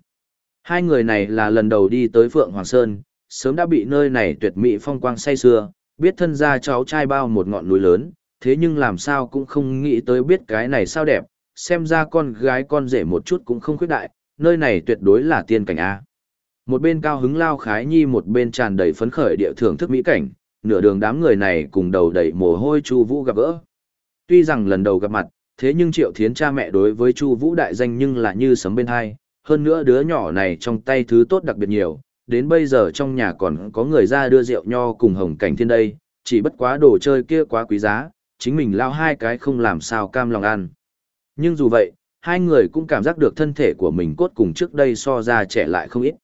Hai người này là lần đầu đi tới Phượng Hoàng Sơn, sớm đã bị nơi này tuyệt mỹ phong quang say xưa, biết thân ra cháu trai bao một ngọn núi lớn, thế nhưng làm sao cũng không nghĩ tới biết cái này sao đẹp, xem ra con gái con rể một chút cũng không khuyết đại, nơi này tuyệt đối là tiên cảnh A. Một bên cao hứng lao khái nhi một bên tràn đầy phấn khởi địa thưởng thức mỹ cảnh, nửa đường đám người này cùng đầu đầy mồ hôi Chu Vũ gặp gỡ. Tuy rằng lần đầu gặp mặt, thế nhưng Triệu Thiến cha mẹ đối với Chu Vũ đại danh nhưng là như sấm bên tai, hơn nữa đứa nhỏ này trong tay thứ tốt đặc biệt nhiều, đến bây giờ trong nhà còn có người ra đưa rượu nho cùng hồng cảnh thiên đây, chỉ bất quá đồ chơi kia quá quý giá, chính mình lao hai cái không làm sao cam lòng ăn. Nhưng dù vậy, hai người cũng cảm giác được thân thể của mình cốt cùng trước đây so ra trẻ lại không ít.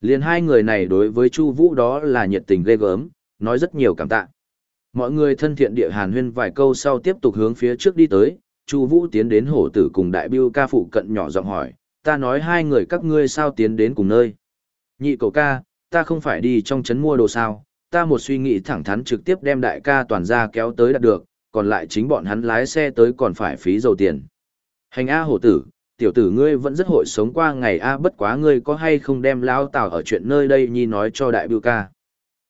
Liền hai người này đối với Chu Vũ đó là nhiệt tình ghê gớm, nói rất nhiều cảm tạ. Mọi người thân thiện địa hàn huyên vài câu sau tiếp tục hướng phía trước đi tới, Chu Vũ tiến đến hổ tử cùng đại biêu ca phụ cận nhỏ giọng hỏi, ta nói hai người các ngươi sao tiến đến cùng nơi. Nhị cậu ca, ta không phải đi trong trấn mua đồ sao, ta một suy nghĩ thẳng thắn trực tiếp đem đại ca toàn gia kéo tới đạt được, còn lại chính bọn hắn lái xe tới còn phải phí dầu tiền. Hành A hổ tử, tiểu tử ngươi vẫn rất hội sống qua ngày A bất quá ngươi có hay không đem lao Tào ở chuyện nơi đây nhi nói cho đại biểu ca.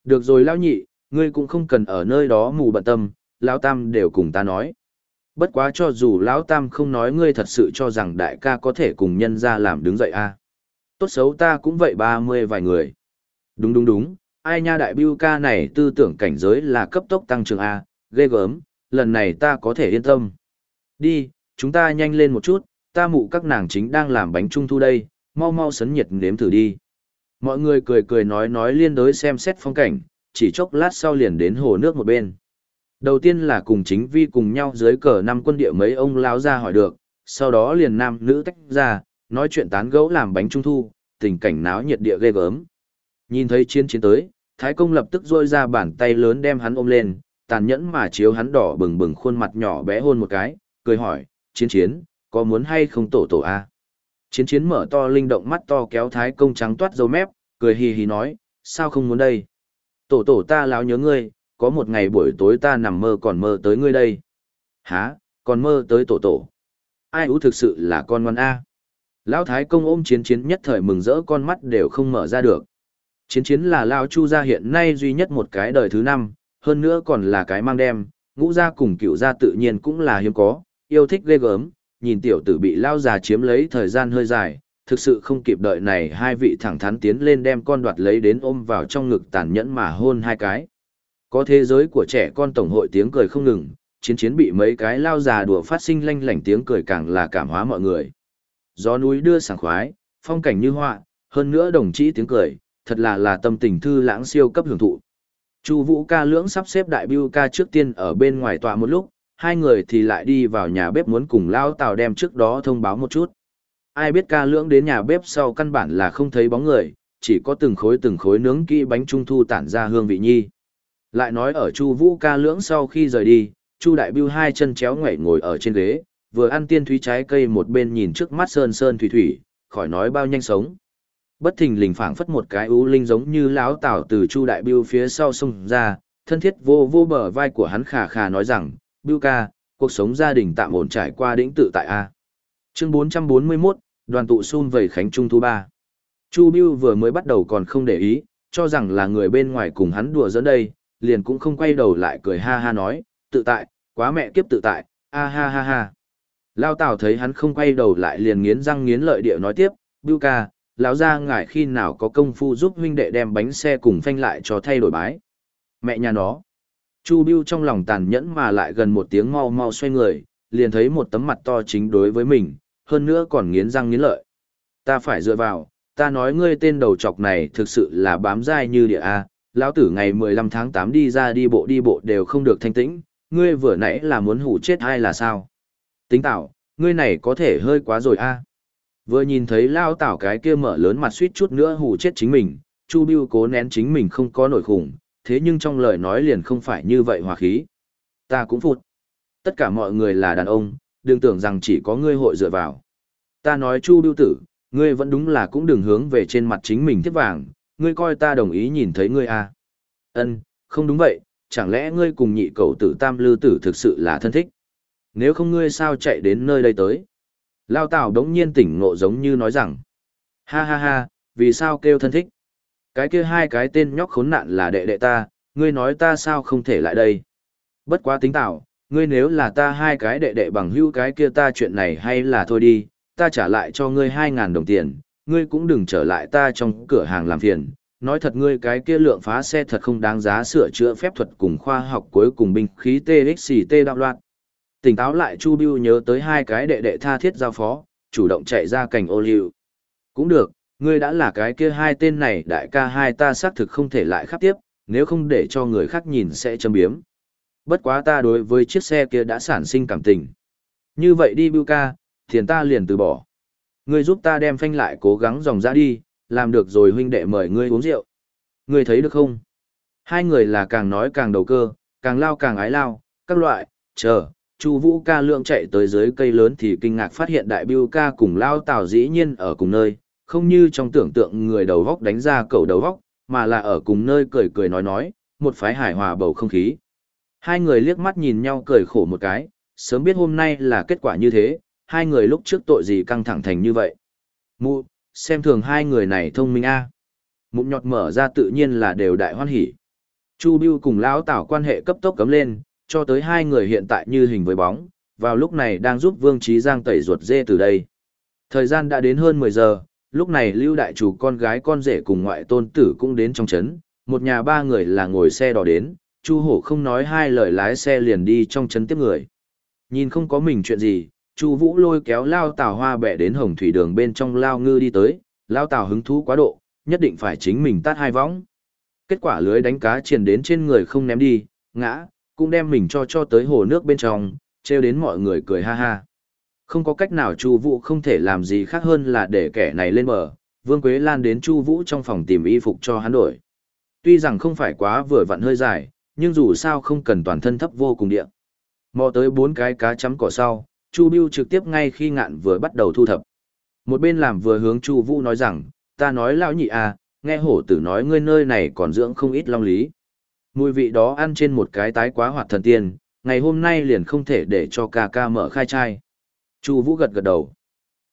Được rồi lão nhị, ngươi cũng không cần ở nơi đó mù bận tâm, lão tam đều cùng ta nói. Bất quá cho dù lão tam không nói ngươi thật sự cho rằng đại ca có thể cùng nhân ra làm đứng dậy a. Tốt xấu ta cũng vậy ba mươi vài người. Đúng đúng đúng, ai nha đại biểu ca này tư tưởng cảnh giới là cấp tốc tăng trưởng a, ghê gớm, lần này ta có thể yên tâm. Đi, chúng ta nhanh lên một chút, ta mụ các nàng chính đang làm bánh trung thu đây, mau mau sấn nhiệt nếm thử đi. Mọi người cười cười nói nói liên đối xem xét phong cảnh, chỉ chốc lát sau liền đến hồ nước một bên. Đầu tiên là cùng chính vi cùng nhau dưới cờ năm quân địa mấy ông lao ra hỏi được, sau đó liền nam nữ tách ra, nói chuyện tán gẫu làm bánh trung thu, tình cảnh náo nhiệt địa ghê gớm. Nhìn thấy chiến chiến tới, Thái công lập tức rôi ra bàn tay lớn đem hắn ôm lên, tàn nhẫn mà chiếu hắn đỏ bừng bừng khuôn mặt nhỏ bé hôn một cái, cười hỏi, chiến chiến, có muốn hay không tổ tổ a? Chiến chiến mở to linh động mắt to kéo thái công trắng toát dâu mép, cười hì hì nói, sao không muốn đây? Tổ tổ ta láo nhớ ngươi, có một ngày buổi tối ta nằm mơ còn mơ tới ngươi đây. Hả, còn mơ tới tổ tổ. Ai ú thực sự là con ngoan A. Lão Thái Công ôm chiến chiến nhất thời mừng rỡ con mắt đều không mở ra được. Chiến chiến là Lão Chu gia hiện nay duy nhất một cái đời thứ năm, hơn nữa còn là cái mang đem, ngũ gia cùng cựu gia tự nhiên cũng là hiếm có, yêu thích ghê gớm, nhìn tiểu tử bị lao già chiếm lấy thời gian hơi dài, thực sự không kịp đợi này hai vị thẳng thắn tiến lên đem con đoạt lấy đến ôm vào trong ngực tàn nhẫn mà hôn hai cái. Có thế giới của trẻ con tổng hội tiếng cười không ngừng, chiến chiến bị mấy cái lao già đùa phát sinh lanh lảnh tiếng cười càng là cảm hóa mọi người. Gió núi đưa sảng khoái, phong cảnh như họa, hơn nữa đồng chí tiếng cười, thật là là tâm tình thư lãng siêu cấp hưởng thụ. Chu Vũ ca lưỡng sắp xếp đại bưu ca trước tiên ở bên ngoài tọa một lúc, hai người thì lại đi vào nhà bếp muốn cùng lao Tào đem trước đó thông báo một chút. Ai biết ca lưỡng đến nhà bếp sau căn bản là không thấy bóng người, chỉ có từng khối từng khối nướng kỹ bánh trung thu tản ra hương vị nhi. Lại nói ở Chu Vũ ca lưỡng sau khi rời đi, Chu Đại Bưu hai chân chéo ngoảy ngồi ở trên ghế, vừa ăn tiên thúy trái cây một bên nhìn trước mắt sơn sơn thủy thủy, khỏi nói bao nhanh sống. Bất thình lình phảng phất một cái ưu linh giống như lão tảo từ Chu Đại Bưu phía sau xông ra, thân thiết vô vô bờ vai của hắn khà khà nói rằng, Bưu ca, cuộc sống gia đình tạm ổn trải qua đỉnh tự tại A. Chương 441, đoàn tụ xung vầy khánh trung thu ba. Chu Bưu vừa mới bắt đầu còn không để ý, cho rằng là người bên ngoài cùng hắn đùa dẫn đây, liền cũng không quay đầu lại cười ha ha nói, tự tại, quá mẹ kiếp tự tại, a ha ha ha. Lao Tào thấy hắn không quay đầu lại liền nghiến răng nghiến lợi địa nói tiếp, Bưu ca, lão gia ngài khi nào có công phu giúp huynh đệ đem bánh xe cùng phanh lại cho thay đổi bái. Mẹ nhà nó. Chu Bưu trong lòng tàn nhẫn mà lại gần một tiếng mau mau xoay người, liền thấy một tấm mặt to chính đối với mình, hơn nữa còn nghiến răng nghiến lợi. Ta phải dựa vào, ta nói ngươi tên đầu chọc này thực sự là bám dai như địa A, lão tử ngày 15 tháng 8 đi ra đi bộ đi bộ đều không được thanh tĩnh, ngươi vừa nãy là muốn hủ chết hay là sao? Tính tạo, ngươi này có thể hơi quá rồi a. Vừa nhìn thấy lao tảo cái kia mở lớn mặt suýt chút nữa hủ chết chính mình, Chu Bưu cố nén chính mình không có nổi khủng, thế nhưng trong lời nói liền không phải như vậy hòa khí. Ta cũng phụt. Tất cả mọi người là đàn ông, đừng tưởng rằng chỉ có ngươi hội dựa vào. Ta nói Chu biêu tử, ngươi vẫn đúng là cũng đừng hướng về trên mặt chính mình thiết vàng, ngươi coi ta đồng ý nhìn thấy ngươi à. Ân, không đúng vậy, chẳng lẽ ngươi cùng nhị cầu tử tam lư tử thực sự là thân thích? Nếu không ngươi sao chạy đến nơi đây tới? Lao Tào đống nhiên tỉnh ngộ giống như nói rằng, ha ha ha, vì sao kêu thân thích? Cái kia hai cái tên nhóc khốn nạn là đệ đệ ta, ngươi nói ta sao không thể lại đây? Bất quá tính tạo, ngươi nếu là ta hai cái đệ đệ bằng hữu cái kia ta chuyện này hay là thôi đi, ta trả lại cho ngươi hai ngàn đồng tiền, ngươi cũng đừng trở lại ta trong cửa hàng làm phiền, nói thật ngươi cái kia lượng phá xe thật không đáng giá sửa chữa phép thuật cùng khoa học cuối cùng binh khí TXT đạo loạn. Tỉnh táo lại Chu Bưu nhớ tới hai cái đệ đệ tha thiết giao phó, chủ động chạy ra cảnh ô liu. Cũng được, ngươi đã là cái kia hai tên này đại ca hai ta xác thực không thể lại khắp tiếp, nếu không để cho người khác nhìn sẽ châm biếm. Bất quá ta đối với chiếc xe kia đã sản sinh cảm tình. Như vậy đi Bưu ca, tiền ta liền từ bỏ. Ngươi giúp ta đem phanh lại cố gắng dòng ra đi, làm được rồi huynh đệ mời ngươi uống rượu. Ngươi thấy được không? Hai người là càng nói càng đầu cơ, càng lao càng ái lao, các loại, chờ, Chu Vũ ca lượng chạy tới dưới cây lớn thì kinh ngạc phát hiện đại bưu ca cùng lao tào dĩ nhiên ở cùng nơi, không như trong tưởng tượng người đầu vóc đánh ra cầu đầu vóc mà là ở cùng nơi cười cười nói nói, một phái hài hòa bầu không khí. Hai người liếc mắt nhìn nhau cười khổ một cái, sớm biết hôm nay là kết quả như thế, hai người lúc trước tội gì căng thẳng thành như vậy. Mụ, xem thường hai người này thông minh a à. mụn nhọt mở ra tự nhiên là đều đại hoan hỉ chu biu cùng lão tảo quan hệ cấp tốc cấm lên cho tới hai người hiện tại như hình với bóng vào lúc này đang giúp vương trí giang tẩy ruột dê từ đây thời gian đã đến hơn mười giờ lúc này lưu đại chủ con gái con rể cùng ngoại tôn tử cũng đến trong trấn một nhà ba người là ngồi xe đỏ đến chu hổ không nói hai lời lái xe liền đi trong trấn tiếp người nhìn không có mình chuyện gì Chu Vũ lôi kéo Lao Tào Hoa bẻ đến Hồng Thủy Đường bên trong Lao Ngư đi tới, Lao Tào hứng thú quá độ, nhất định phải chính mình tát hai võng. Kết quả lưới đánh cá triền đến trên người không ném đi, ngã, cũng đem mình cho cho tới hồ nước bên trong, trêu đến mọi người cười ha ha. Không có cách nào Chu Vũ không thể làm gì khác hơn là để kẻ này lên bờ, Vương Quế Lan đến Chu Vũ trong phòng tìm y phục cho hắn đổi. Tuy rằng không phải quá vừa vặn hơi dài, nhưng dù sao không cần toàn thân thấp vô cùng địa. Mò tới bốn cái cá chấm cỏ sau, Chu Biêu trực tiếp ngay khi ngạn vừa bắt đầu thu thập. Một bên làm vừa hướng Chu Vũ nói rằng, ta nói lão nhị à, nghe hổ tử nói ngươi nơi này còn dưỡng không ít long lý. Mùi vị đó ăn trên một cái tái quá hoạt thần tiên, ngày hôm nay liền không thể để cho ca ca mở khai trai. Chu Vũ gật gật đầu.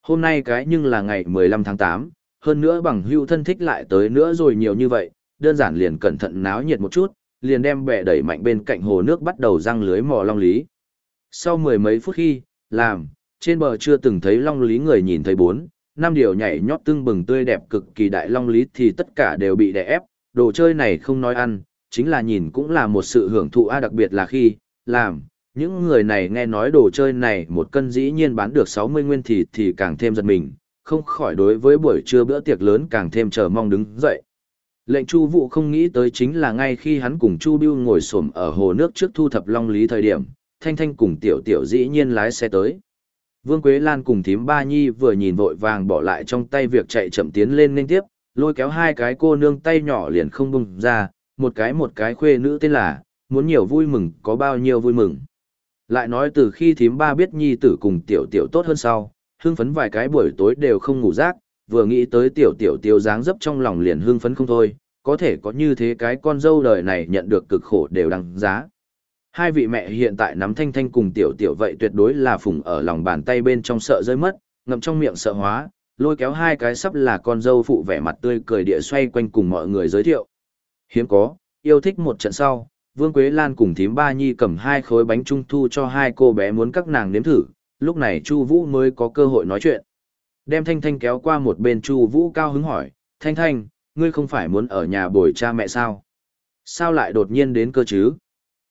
Hôm nay cái nhưng là ngày 15 tháng 8, hơn nữa bằng hữu thân thích lại tới nữa rồi nhiều như vậy, đơn giản liền cẩn thận náo nhiệt một chút, liền đem bè đẩy mạnh bên cạnh hồ nước bắt đầu răng lưới mò long lý. Sau mười mấy phút khi, làm, trên bờ chưa từng thấy long lý người nhìn thấy bốn, năm điều nhảy nhót tưng bừng tươi đẹp cực kỳ đại long lý thì tất cả đều bị đè ép, đồ chơi này không nói ăn, chính là nhìn cũng là một sự hưởng thụ a đặc biệt là khi, làm, những người này nghe nói đồ chơi này một cân dĩ nhiên bán được 60 nguyên thì thì càng thêm giật mình, không khỏi đối với buổi trưa bữa tiệc lớn càng thêm chờ mong đứng dậy. Lệnh Chu Vũ không nghĩ tới chính là ngay khi hắn cùng Chu Bưu ngồi xổm ở hồ nước trước thu thập long lý thời điểm, Thanh Thanh cùng Tiểu Tiểu dĩ nhiên lái xe tới. Vương Quế Lan cùng thím Ba Nhi vừa nhìn vội vàng bỏ lại trong tay việc chạy chậm tiến lên nên tiếp, lôi kéo hai cái cô nương tay nhỏ liền không bung ra, một cái một cái khuê nữ tên là, muốn nhiều vui mừng có bao nhiêu vui mừng. Lại nói từ khi thím ba biết nhi tử cùng tiểu tiểu tốt hơn sau, hưng phấn vài cái buổi tối đều không ngủ rác, vừa nghĩ tới tiểu tiểu tiêu dáng dấp trong lòng liền hưng phấn không thôi, có thể có như thế cái con dâu đời này nhận được cực khổ đều đăng giá. Hai vị mẹ hiện tại nắm thanh thanh cùng tiểu tiểu vậy tuyệt đối là phùng ở lòng bàn tay bên trong sợ rơi mất, ngậm trong miệng sợ hóa, lôi kéo hai cái sắp là con dâu phụ vẻ mặt tươi cười địa xoay quanh cùng mọi người giới thiệu. Hiếm có, yêu thích một trận sau, Vương Quế Lan cùng thím ba nhi cầm hai khối bánh trung thu cho hai cô bé muốn các nàng nếm thử, lúc này Chu Vũ mới có cơ hội nói chuyện. Đem Thanh Thanh kéo qua một bên Chu Vũ cao hứng hỏi, Thanh Thanh, ngươi không phải muốn ở nhà bồi cha mẹ sao? Sao lại đột nhiên đến cơ chứ?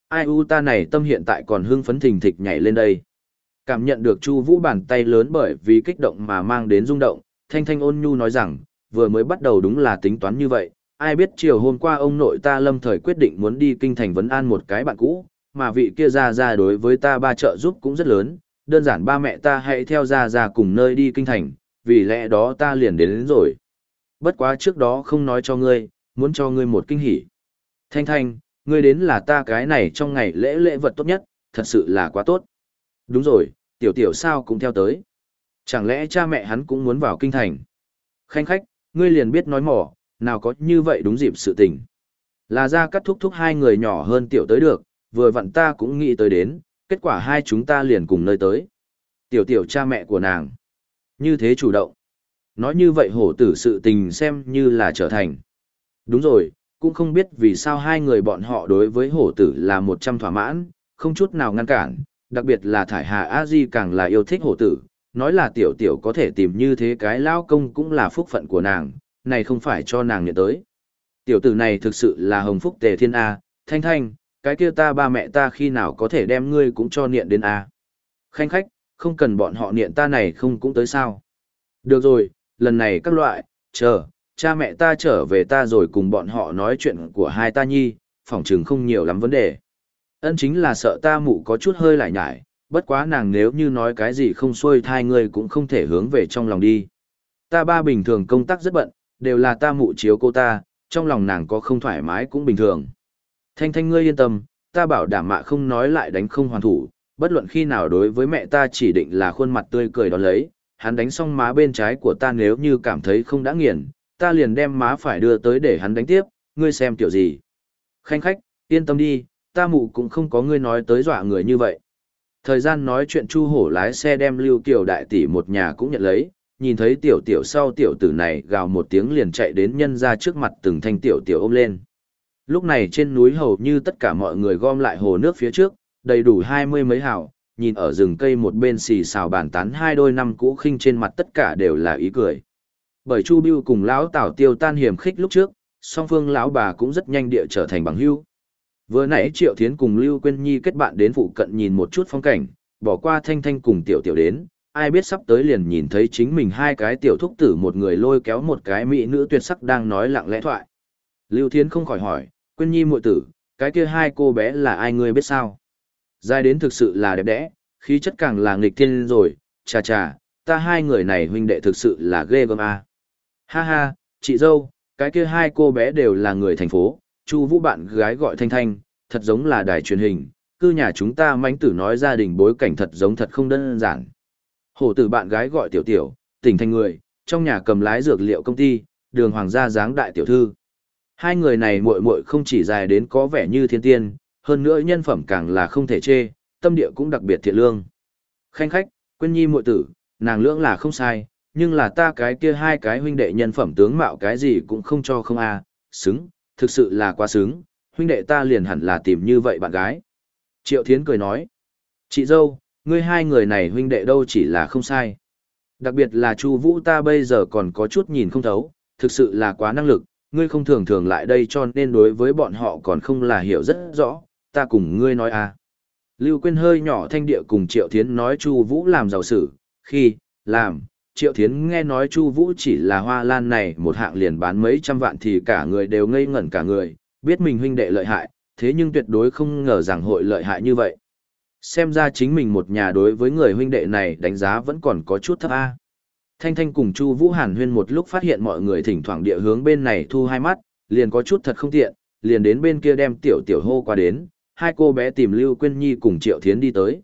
Ai u ta này tâm hiện tại còn hưng phấn thình thịch nhảy lên đây. Cảm nhận được Chu Vũ bàn tay lớn bởi vì kích động mà mang đến rung động, Thanh Thanh ôn nhu nói rằng, vừa mới bắt đầu đúng là tính toán như vậy, ai biết chiều hôm qua ông nội ta lâm thời quyết định muốn đi kinh thành vấn an một cái bạn cũ, mà vị kia ra ra đối với ta ba trợ giúp cũng rất lớn, đơn giản ba mẹ ta hãy theo ra ra cùng nơi đi kinh thành, vì lẽ đó ta liền đến, đến rồi. Bất quá trước đó không nói cho ngươi, muốn cho ngươi một kinh hỉ. Thanh Thanh, ngươi đến là ta cái này trong ngày lễ lễ vật tốt nhất, thật sự là quá tốt. Đúng rồi, tiểu tiểu sao cũng theo tới. Chẳng lẽ cha mẹ hắn cũng muốn vào kinh thành? Khanh khách, ngươi liền biết nói mỏ, nào có như vậy đúng dịp sự tình. Là ra cắt thúc thúc hai người nhỏ hơn tiểu tới được, vừa vặn ta cũng nghĩ tới đến, kết quả hai chúng ta liền cùng nơi tới. Tiểu tiểu cha mẹ của nàng. Như thế chủ động. Nói như vậy hổ tử sự tình xem như là trở thành. Đúng rồi, cũng không biết vì sao hai người bọn họ đối với hổ tử là một trăm thỏa mãn, không chút nào ngăn cản, đặc biệt là thải hà a di càng là yêu thích hổ tử, nói là tiểu tiểu có thể tìm như thế cái lao công cũng là phúc phận của nàng, này không phải cho nàng nhận tới. Tiểu tử này thực sự là hồng phúc tề thiên A, thanh thanh, cái kia ta ba mẹ ta khi nào có thể đem ngươi cũng cho niệm đến A. Khanh khách, không cần bọn họ niệm ta này không cũng tới sao. Được rồi, lần này các loại, chờ, cha mẹ ta trở về ta rồi cùng bọn họ nói chuyện của hai ta nhi, phỏng chừng không nhiều lắm vấn đề. Ân chính là sợ ta mụ có chút hơi lại nhải, bất quá nàng nếu như nói cái gì không xuôi thai ngươi cũng không thể hướng về trong lòng đi. Ta ba bình thường công tác rất bận, đều là ta mụ chiếu cô ta, trong lòng nàng có không thoải mái cũng bình thường. Thanh thanh ngươi yên tâm, ta bảo đảm mạ không nói lại đánh không hoàn thủ, bất luận khi nào đối với mẹ ta chỉ định là khuôn mặt tươi cười đón lấy, hắn đánh xong má bên trái của ta nếu như cảm thấy không đã nghiền, ta liền đem má phải đưa tới để hắn đánh tiếp, ngươi xem kiểu gì. Khanh khách, yên tâm đi, ta mụ cũng không có ngươi nói tới dọa người như vậy. Thời gian nói chuyện Chu Hổ lái xe đem Lưu Kiều đại tỷ một nhà cũng nhận lấy, nhìn thấy tiểu tiểu sau tiểu tử này gào một tiếng liền chạy đến nhân ra trước mặt từng thanh tiểu tiểu ôm lên. Lúc này trên núi hầu như tất cả mọi người gom lại hồ nước phía trước, đầy đủ hai mươi mấy hào, nhìn ở rừng cây một bên xì xào bàn tán hai đôi năm cũ khinh trên mặt tất cả đều là ý cười. Bởi Chu Bưu cùng lão Tảo Tiêu tan hiểm khích lúc trước, song phương lão bà cũng rất nhanh địa trở thành bằng hữu. Vừa nãy Triệu Thiến cùng Lưu Quyên Nhi kết bạn đến phụ cận nhìn một chút phong cảnh, bỏ qua Thanh Thanh cùng Tiểu Tiểu đến, ai biết sắp tới liền nhìn thấy chính mình hai cái tiểu thúc tử một người lôi kéo một cái mỹ nữ tuyệt sắc đang nói lặng lẽ thoại. Lưu Thiến không khỏi hỏi, Quyên Nhi muội tử, cái kia hai cô bé là ai ngươi biết sao? Dài đến thực sự là đẹp đẽ, khí chất càng là nghịch thiên rồi, chà chà, ta hai người này huynh đệ thực sự là ghê gớm à. Ha ha, chị dâu, cái kia hai cô bé đều là người thành phố, Chu Vũ bạn gái gọi Thanh Thanh, thật giống là đài truyền hình, cư nhà chúng ta mánh tử nói gia đình bối cảnh thật giống thật không đơn giản. Hổ tử bạn gái gọi tiểu tiểu, tỉnh thành người, trong nhà cầm lái dược liệu công ty, đường hoàng gia dáng đại tiểu thư. Hai người này muội muội không chỉ dài đến có vẻ như thiên tiên, hơn nữa nhân phẩm càng là không thể chê, tâm địa cũng đặc biệt thiện lương. Khanh khách, quên nhi muội tử, nàng lưỡng là không sai, nhưng là ta cái kia hai cái huynh đệ nhân phẩm tướng mạo cái gì cũng không cho không a, xứng, thực sự là quá xứng, huynh đệ ta liền hẳn là tìm như vậy bạn gái. Triệu Thiến cười nói, chị dâu, ngươi hai người này huynh đệ đâu chỉ là không sai. Đặc biệt là Chu Vũ ta bây giờ còn có chút nhìn không thấu, thực sự là quá năng lực, ngươi không thường thường lại đây cho nên đối với bọn họ còn không là hiểu rất rõ, ta cùng ngươi nói à. Lưu Quyên hơi nhỏ thanh địa cùng Triệu Thiến nói Chu Vũ làm giàu sử, khi, làm, Triệu Thiến nghe nói Chu Vũ chỉ là hoa lan này một hạng liền bán mấy trăm vạn thì cả người đều ngây ngẩn cả người, biết mình huynh đệ lợi hại, thế nhưng tuyệt đối không ngờ rằng hội lợi hại như vậy. Xem ra chính mình một nhà đối với người huynh đệ này đánh giá vẫn còn có chút thấp a. Thanh Thanh cùng Chu Vũ Hàn huyên một lúc phát hiện mọi người thỉnh thoảng địa hướng bên này thu hai mắt, liền có chút thật không tiện, liền đến bên kia đem tiểu tiểu hô qua đến, hai cô bé tìm Lưu Quyên Nhi cùng Triệu Thiến đi tới.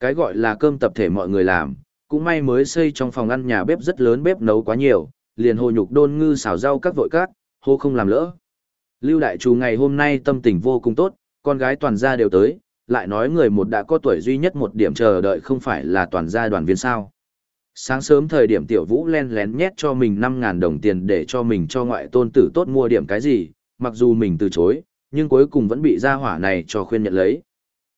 Cái gọi là cơm tập thể mọi người làm, cũng may mới xây trong phòng ăn nhà bếp rất lớn bếp nấu quá nhiều, liền hồ nhục đôn ngư xào rau các vội cát hô không làm lỡ. Lưu đại chủ ngày hôm nay tâm tình vô cùng tốt, con gái toàn gia đều tới, lại nói người một đã có tuổi duy nhất một điểm chờ đợi không phải là toàn gia đoàn viên sao. Sáng sớm thời điểm tiểu vũ len lén nhét cho mình 5.000 đồng tiền để cho mình cho ngoại tôn tử tốt mua điểm cái gì, mặc dù mình từ chối, nhưng cuối cùng vẫn bị gia hỏa này cho khuyên nhận lấy.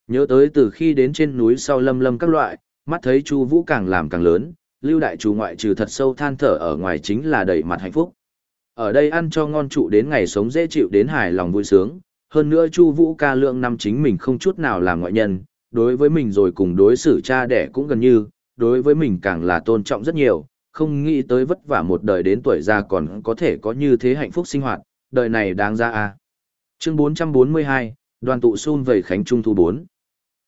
Nhớ tới từ khi đến trên núi sau lâm lâm các loại, mắt thấy Chu Vũ càng làm càng lớn, Lưu đại chủ ngoại trừ thật sâu than thở ở ngoài chính là đầy mặt hạnh phúc. Ở đây ăn cho ngon trụ đến ngày sống dễ chịu đến hài lòng vui sướng, hơn nữa Chu Vũ ca lượng năm chính mình không chút nào là ngoại nhân, đối với mình rồi cùng đối xử cha đẻ cũng gần như, đối với mình càng là tôn trọng rất nhiều, không nghĩ tới vất vả một đời đến tuổi già còn có thể có như thế hạnh phúc sinh hoạt, đời này đáng ra a Chương 442, đoàn tụ xun vầy khánh trung thu 4.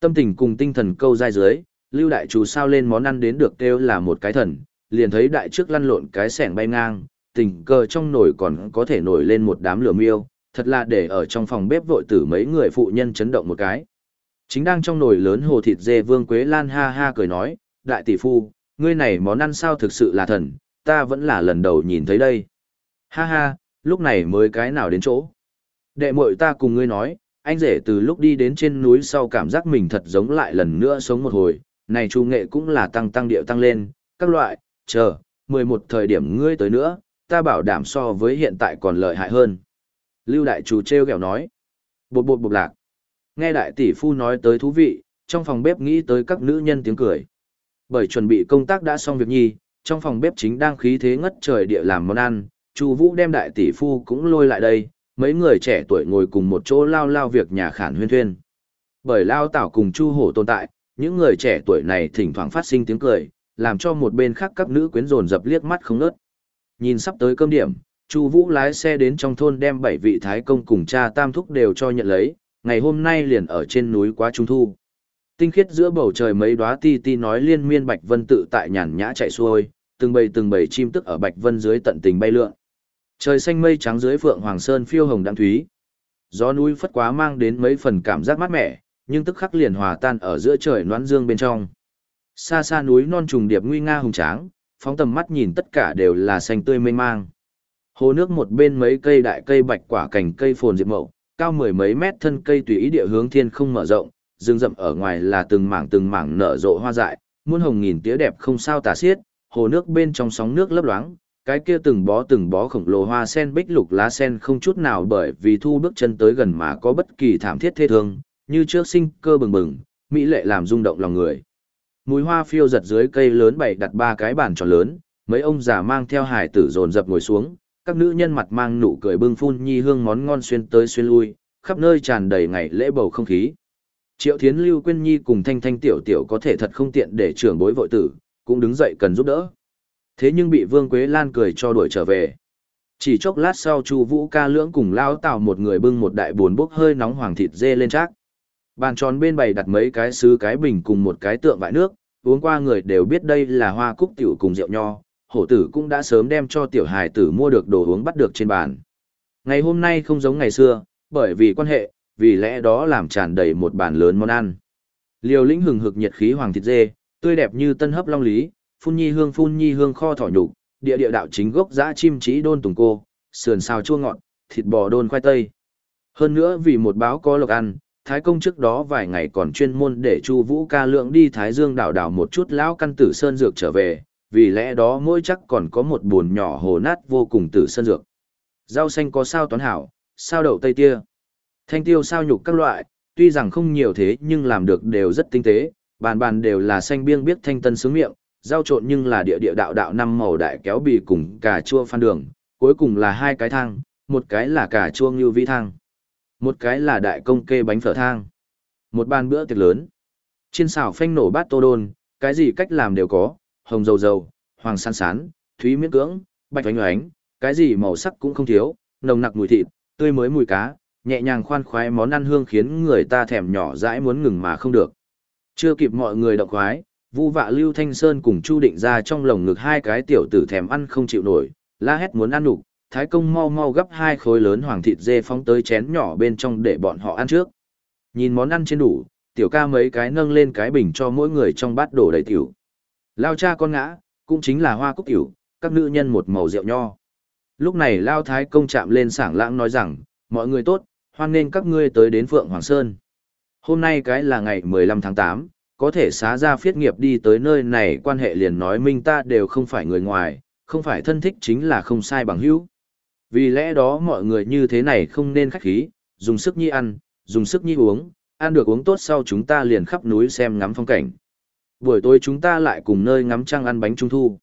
Tâm tình cùng tinh thần câu dai dưới, lưu đại chủ sao lên món ăn đến được kêu là một cái thần, liền thấy đại trước lăn lộn cái sẻng bay ngang, tình cờ trong nồi còn có thể nổi lên một đám lửa miêu, thật là để ở trong phòng bếp vội tử mấy người phụ nhân chấn động một cái. Chính đang trong nồi lớn hồ thịt dê Vương Quế Lan ha ha cười nói, đại tỷ phu, ngươi này món ăn sao thực sự là thần, ta vẫn là lần đầu nhìn thấy đây. Ha ha, lúc này mới cái nào đến chỗ. Đệ muội ta cùng ngươi nói, anh rể từ lúc đi đến trên núi sau cảm giác mình thật giống lại lần nữa sống một hồi, này chu nghệ cũng là tăng tăng điệu tăng lên, các loại, chờ, 11 thời điểm ngươi tới nữa, ta bảo đảm so với hiện tại còn lợi hại hơn. Lưu đại chủ treo gẹo nói, bột bột bột lạc. Nghe đại tỷ phu nói tới thú vị, trong phòng bếp nghĩ tới các nữ nhân tiếng cười. Bởi chuẩn bị công tác đã xong việc nhi, trong phòng bếp chính đang khí thế ngất trời địa làm món ăn, Chu Vũ đem đại tỷ phu cũng lôi lại đây, mấy người trẻ tuổi ngồi cùng một chỗ lao lao việc nhà khản huyên thuyên. Bởi lao tảo cùng Chu Hổ tồn tại, những người trẻ tuổi này thỉnh thoảng phát sinh tiếng cười, làm cho một bên khác các nữ quyến rồn dập liếc mắt không ngớt. Nhìn sắp tới cơm điểm, Chu Vũ lái xe đến trong thôn đem bảy vị thái công cùng cha tam thúc đều cho nhận lấy, ngày hôm nay liền ở trên núi quá trung thu. Tinh khiết giữa bầu trời mấy đóa ti ti nói liên miên bạch vân tự tại nhàn nhã chạy xuôi, từng bầy từng bầy chim tức ở bạch vân dưới tận tình bay lượn. Trời xanh mây trắng dưới phượng hoàng sơn phiêu hồng đạm thúy. Gió núi phất quá mang đến mấy phần cảm giác mát mẻ, nhưng tức khắc liền hòa tan ở giữa trời noãn dương bên trong. Xa xa núi non trùng điệp nguy nga hùng tráng, phóng tầm mắt nhìn tất cả đều là xanh tươi mênh mang. Hồ nước một bên mấy cây đại cây bạch quả cành cây phồn diệp mậu, cao mười mấy mét thân cây tùy ý địa hướng thiên không mở rộng, rừng rậm ở ngoài là từng mảng từng mảng nở rộ hoa dại, muôn hồng nghìn tía đẹp không sao tả xiết, hồ nước bên trong sóng nước lấp loáng, cái kia từng bó từng bó khổng lồ hoa sen bích lục lá sen không chút nào bởi vì thu bước chân tới gần mà có bất kỳ thảm thiết thê thương, như trước sinh cơ bừng bừng, mỹ lệ làm rung động lòng người. Mùi hoa phiêu giật dưới cây lớn bày đặt ba cái bàn tròn lớn, mấy ông già mang theo hải tử dồn dập ngồi xuống, các nữ nhân mặt mang nụ cười bưng phun nhi hương món ngon xuyên tới xuyên lui, khắp nơi tràn đầy ngày lễ bầu không khí. Triệu Thiến Lưu Quyên Nhi cùng Thanh Thanh tiểu tiểu có thể thật không tiện để trưởng bối vội tử, cũng đứng dậy cần giúp đỡ. Thế nhưng bị Vương Quế Lan cười cho đuổi trở về. Chỉ chốc lát sau Chu Vũ ca lưỡng cùng lao tạo một người bưng một đại buồn bốc hơi nóng hoàng thịt dê lên trác. Bàn tròn bên bày đặt mấy cái sứ cái bình cùng một cái tượng vại nước, uống qua người đều biết đây là hoa cúc tiểu cùng rượu nho, hổ tử cũng đã sớm đem cho tiểu hài tử mua được đồ uống bắt được trên bàn. Ngày hôm nay không giống ngày xưa, bởi vì quan hệ, vì lẽ đó làm tràn đầy một bàn lớn món ăn. Liều lĩnh hừng hực nhiệt khí hoàng thịt dê, tươi đẹp như tân hấp long lý, phun nhi hương phun nhi hương kho thỏ nhục, địa địa đạo chính gốc dã chim trí đôn tùng cô, sườn xào chua ngọt, thịt bò đôn khoai tây. Hơn nữa vì một báo có lộc ăn, Thái công trước đó vài ngày còn chuyên môn để Chu Vũ ca lượng đi Thái Dương đảo đảo một chút lão căn tử sơn dược trở về, vì lẽ đó mỗi chắc còn có một buồn nhỏ hồ nát vô cùng tử sân dược. Rau xanh có sao toán hảo, sao đậu tây tia, thanh tiêu sao nhục các loại, tuy rằng không nhiều thế nhưng làm được đều rất tinh tế, bàn bàn đều là xanh biêng biết thanh tân sướng miệng, rau trộn nhưng là địa địa đạo đạo năm màu đại kéo bì cùng cà chua phan đường, cuối cùng là hai cái thang, một cái là cà chua ngưu vi thang, một cái là đại công kê bánh phở thang. Một bàn bữa tiệc lớn. Trên xào phanh nổ bát tô đôn, cái gì cách làm đều có, hồng dầu dầu, hoàng san sán, thúy miễn cưỡng, bạch oánh oánh, cái gì màu sắc cũng không thiếu, nồng nặc mùi thịt, tươi mới mùi cá, nhẹ nhàng khoan khoái món ăn hương khiến người ta thèm nhỏ dãi muốn ngừng mà không được. Chưa kịp mọi người động khoái, Vu Vạ Lưu Thanh Sơn cùng Chu Định ra trong lồng ngực hai cái tiểu tử thèm ăn không chịu nổi, la hét muốn ăn nục, Thái công mau mau gấp hai khối lớn hoàng thịt dê phóng tới chén nhỏ bên trong để bọn họ ăn trước. Nhìn món ăn trên đủ, tiểu ca mấy cái nâng lên cái bình cho mỗi người trong bát đổ đầy tiểu. Lao cha con ngã, cũng chính là hoa cúc tiểu, các nữ nhân một màu rượu nho. Lúc này Lao Thái công chạm lên sảng lãng nói rằng, mọi người tốt, hoan nên các ngươi tới đến Phượng Hoàng Sơn. Hôm nay cái là ngày 15 tháng 8, có thể xá ra phiết nghiệp đi tới nơi này quan hệ liền nói minh ta đều không phải người ngoài, không phải thân thích chính là không sai bằng hữu. Vì lẽ đó mọi người như thế này không nên khách khí, dùng sức nhi ăn, dùng sức nhi uống, ăn được uống tốt sau chúng ta liền khắp núi xem ngắm phong cảnh. Buổi tối chúng ta lại cùng nơi ngắm trăng ăn bánh trung thu.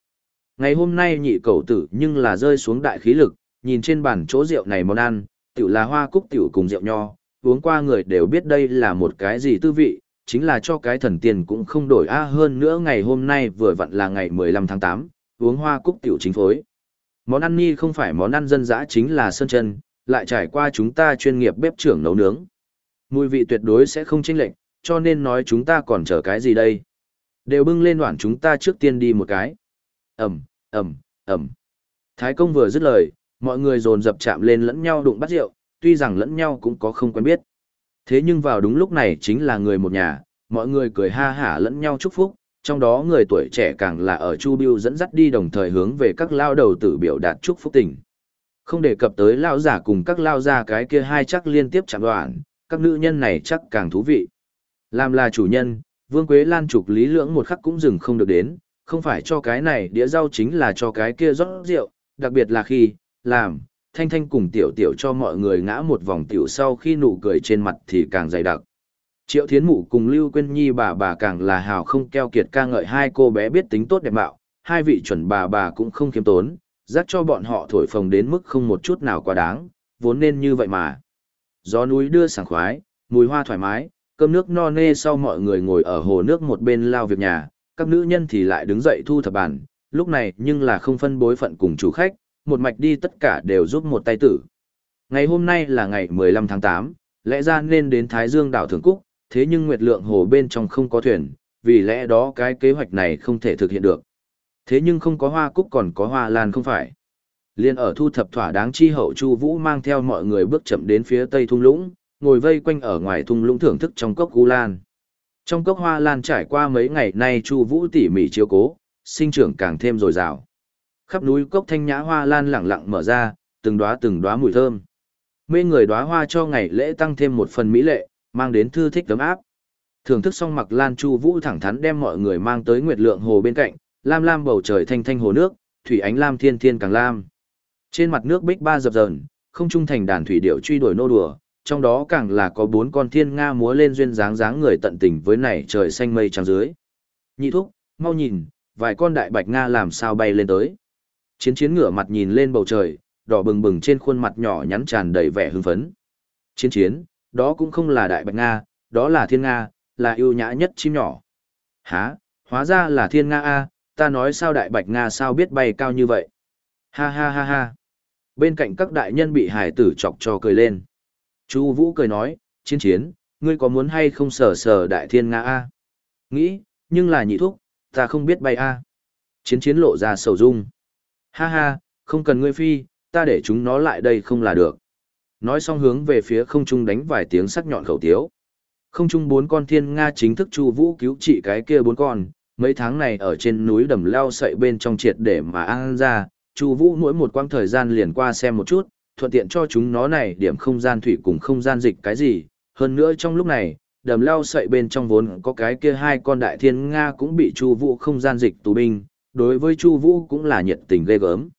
Ngày hôm nay nhị cầu tử nhưng là rơi xuống đại khí lực, nhìn trên bàn chỗ rượu này món ăn, tiểu là hoa cúc tiểu cùng rượu nho, uống qua người đều biết đây là một cái gì tư vị, chính là cho cái thần tiền cũng không đổi a hơn nữa ngày hôm nay vừa vặn là ngày 15 tháng 8, uống hoa cúc tiểu chính phối. Món ăn ni không phải món ăn dân dã chính là sơn chân, lại trải qua chúng ta chuyên nghiệp bếp trưởng nấu nướng. Mùi vị tuyệt đối sẽ không chênh lệch, cho nên nói chúng ta còn chờ cái gì đây? Đều bưng lên đoạn chúng ta trước tiên đi một cái. Ẩm, Ẩm, Ẩm. Thái công vừa dứt lời, mọi người dồn dập chạm lên lẫn nhau đụng bắt rượu, tuy rằng lẫn nhau cũng có không quen biết. Thế nhưng vào đúng lúc này chính là người một nhà, mọi người cười ha hả lẫn nhau chúc phúc, trong đó người tuổi trẻ càng là ở Chu Biêu dẫn dắt đi đồng thời hướng về các lao đầu tử biểu đạt chúc phúc tình. Không đề cập tới lao giả cùng các lao gia cái kia hai chắc liên tiếp chạm đoạn, các nữ nhân này chắc càng thú vị. Làm là chủ nhân, Vương Quế Lan trục lý lưỡng một khắc cũng dừng không được đến, không phải cho cái này đĩa rau chính là cho cái kia rót rượu, đặc biệt là khi, làm, thanh thanh cùng tiểu tiểu cho mọi người ngã một vòng tiểu sau khi nụ cười trên mặt thì càng dày đặc. Triệu Thiến Mụ cùng Lưu Quyên Nhi bà bà càng là hào không keo kiệt ca ngợi hai cô bé biết tính tốt đẹp bạo, hai vị chuẩn bà bà cũng không khiêm tốn, dắt cho bọn họ thổi phồng đến mức không một chút nào quá đáng, vốn nên như vậy mà. Gió núi đưa sảng khoái, mùi hoa thoải mái, cơm nước no nê sau mọi người ngồi ở hồ nước một bên lao việc nhà, các nữ nhân thì lại đứng dậy thu thập bàn, lúc này nhưng là không phân bối phận cùng chủ khách, một mạch đi tất cả đều giúp một tay tử. Ngày hôm nay là ngày 15 tháng 8, lẽ ra nên đến Thái Dương đảo Thường Cúc, thế nhưng Nguyệt Lượng Hồ bên trong không có thuyền, vì lẽ đó cái kế hoạch này không thể thực hiện được. Thế nhưng không có hoa cúc còn có hoa lan không phải. Liên ở thu thập thỏa đáng chi hậu Chu Vũ mang theo mọi người bước chậm đến phía tây thung lũng, ngồi vây quanh ở ngoài thung lũng thưởng thức trong cốc gu lan. Trong cốc hoa lan trải qua mấy ngày nay Chu Vũ tỉ mỉ chiếu cố, sinh trưởng càng thêm dồi dào. Khắp núi cốc thanh nhã hoa lan lẳng lặng mở ra, từng đóa từng đóa mùi thơm. Mê người đóa hoa cho ngày lễ tăng thêm một phần mỹ lệ, mang đến thư thích tấm áp. Thưởng thức xong mặc lan chu vũ thẳng thắn đem mọi người mang tới nguyệt lượng hồ bên cạnh, lam lam bầu trời thanh thanh hồ nước, thủy ánh lam thiên thiên càng lam. Trên mặt nước bích ba dập dờn, không trung thành đàn thủy điệu truy đuổi nô đùa, trong đó càng là có bốn con thiên nga múa lên duyên dáng dáng người tận tình với này trời xanh mây trắng dưới. Nhị thúc, mau nhìn, vài con đại bạch nga làm sao bay lên tới. Chiến chiến ngửa mặt nhìn lên bầu trời, đỏ bừng bừng trên khuôn mặt nhỏ nhắn tràn đầy vẻ hưng phấn. Chiến chiến, đó cũng không là đại bạch Nga, đó là thiên Nga, là yêu nhã nhất chim nhỏ. Hả, hóa ra là thiên Nga A, ta nói sao đại bạch Nga sao biết bay cao như vậy. Ha ha ha ha. Bên cạnh các đại nhân bị hải tử chọc cho cười lên. Chu Vũ cười nói, chiến chiến, ngươi có muốn hay không sở sở đại thiên Nga A? Nghĩ, nhưng là nhị thúc, ta không biết bay A. Chiến chiến lộ ra sầu dung. Ha ha, không cần ngươi phi, ta để chúng nó lại đây không là được. Nói xong hướng về phía không trung đánh vài tiếng sắc nhọn khẩu tiếu. Không trung bốn con thiên Nga chính thức chu vũ cứu trị cái kia bốn con, mấy tháng này ở trên núi đầm leo sậy bên trong triệt để mà ăn ra, chu vũ mỗi một quãng thời gian liền qua xem một chút, thuận tiện cho chúng nó này điểm không gian thủy cùng không gian dịch cái gì. Hơn nữa trong lúc này, đầm lao sậy bên trong vốn có cái kia hai con đại thiên Nga cũng bị Chu Vũ không gian dịch tù binh, đối với Chu Vũ cũng là nhiệt tình ghê gớm.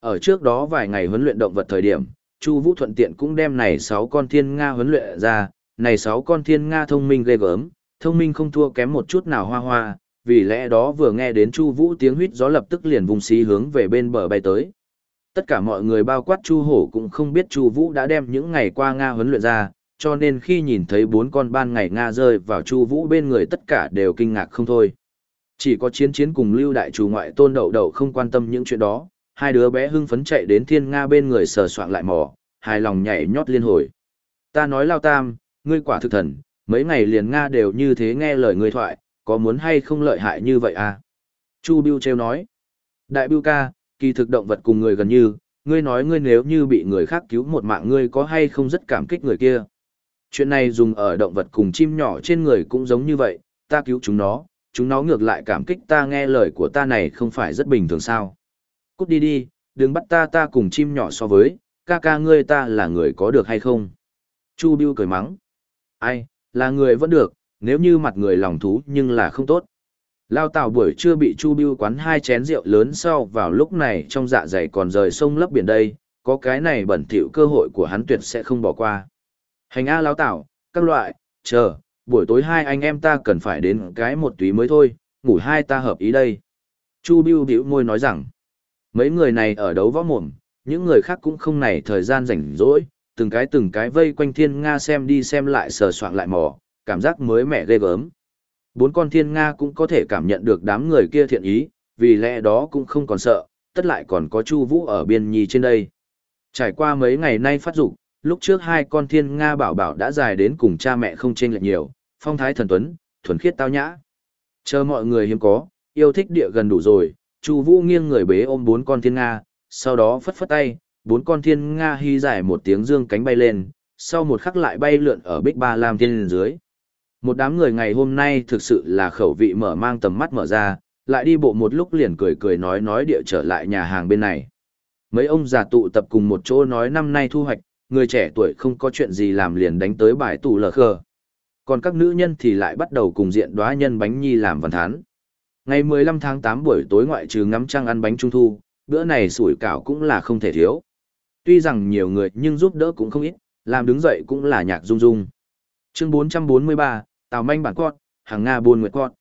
Ở trước đó vài ngày huấn luyện động vật thời điểm, Chu Vũ thuận tiện cũng đem này 6 con thiên nga huấn luyện ra, này 6 con thiên nga thông minh ghê gớm, thông minh không thua kém một chút nào hoa hoa, vì lẽ đó vừa nghe đến Chu Vũ tiếng huýt gió lập tức liền vùng xí hướng về bên bờ bay tới. Tất cả mọi người bao quát Chu Hổ cũng không biết Chu Vũ đã đem những ngày qua nga huấn luyện ra, cho nên khi nhìn thấy bốn con ban ngày nga rơi vào Chu Vũ bên người tất cả đều kinh ngạc không thôi. Chỉ có Chiến Chiến cùng Lưu đại chủ ngoại Tôn Đậu Đậu không quan tâm những chuyện đó, hai đứa bé hưng phấn chạy đến thiên nga bên người sờ soạng lại mò, hài lòng nhảy nhót liên hồi. Ta nói lao tam, ngươi quả thực thần, mấy ngày liền Nga đều như thế nghe lời ngươi thoại, có muốn hay không lợi hại như vậy à? Chu Biêu treo nói. Đại Biêu ca, kỳ thực động vật cùng người gần như, ngươi nói ngươi nếu như bị người khác cứu một mạng ngươi có hay không rất cảm kích người kia. Chuyện này dùng ở động vật cùng chim nhỏ trên người cũng giống như vậy, ta cứu chúng nó, chúng nó ngược lại cảm kích ta nghe lời của ta này không phải rất bình thường sao. Cút đi đi, đừng bắt ta ta cùng chim nhỏ so với, ca ca ngươi ta là người có được hay không? Chu Biêu cười mắng. Ai, là người vẫn được, nếu như mặt người lòng thú nhưng là không tốt. Lao Tào buổi trưa bị Chu Biêu quán hai chén rượu lớn sau vào lúc này trong dạ dày còn rời sông lấp biển đây, có cái này bẩn thỉu cơ hội của hắn tuyệt sẽ không bỏ qua. Hành A Lao Tào, các loại, chờ, buổi tối hai anh em ta cần phải đến cái một túy mới thôi, ngủ hai ta hợp ý đây. Chu Biêu bĩu môi nói rằng, mấy người này ở đấu võ mồm, những người khác cũng không này thời gian rảnh rỗi, từng cái từng cái vây quanh thiên Nga xem đi xem lại sờ soạn lại mò, cảm giác mới mẻ ghê gớm. Bốn con thiên Nga cũng có thể cảm nhận được đám người kia thiện ý, vì lẽ đó cũng không còn sợ, tất lại còn có Chu Vũ ở biên nhi trên đây. Trải qua mấy ngày nay phát dục, lúc trước hai con thiên Nga bảo bảo đã dài đến cùng cha mẹ không chênh lệch nhiều, phong thái thần tuấn, thuần khiết tao nhã. Chờ mọi người hiếm có, yêu thích địa gần đủ rồi, Chu Vũ nghiêng người bế ôm bốn con thiên Nga, sau đó phất phất tay, bốn con thiên Nga hy giải một tiếng dương cánh bay lên, sau một khắc lại bay lượn ở Bích Ba Lam thiên dưới. Một đám người ngày hôm nay thực sự là khẩu vị mở mang tầm mắt mở ra, lại đi bộ một lúc liền cười cười nói nói địa trở lại nhà hàng bên này. Mấy ông già tụ tập cùng một chỗ nói năm nay thu hoạch, người trẻ tuổi không có chuyện gì làm liền đánh tới bài tù lờ khờ. Còn các nữ nhân thì lại bắt đầu cùng diện đóa nhân bánh nhi làm văn thán. Ngày 15 tháng 8 buổi tối ngoại trừ ngắm trăng ăn bánh trung thu, bữa này sủi cảo cũng là không thể thiếu. Tuy rằng nhiều người nhưng giúp đỡ cũng không ít, làm đứng dậy cũng là nhạc rung rung. Chương 443, Tào manh bản con, hàng Nga buôn nguyệt con.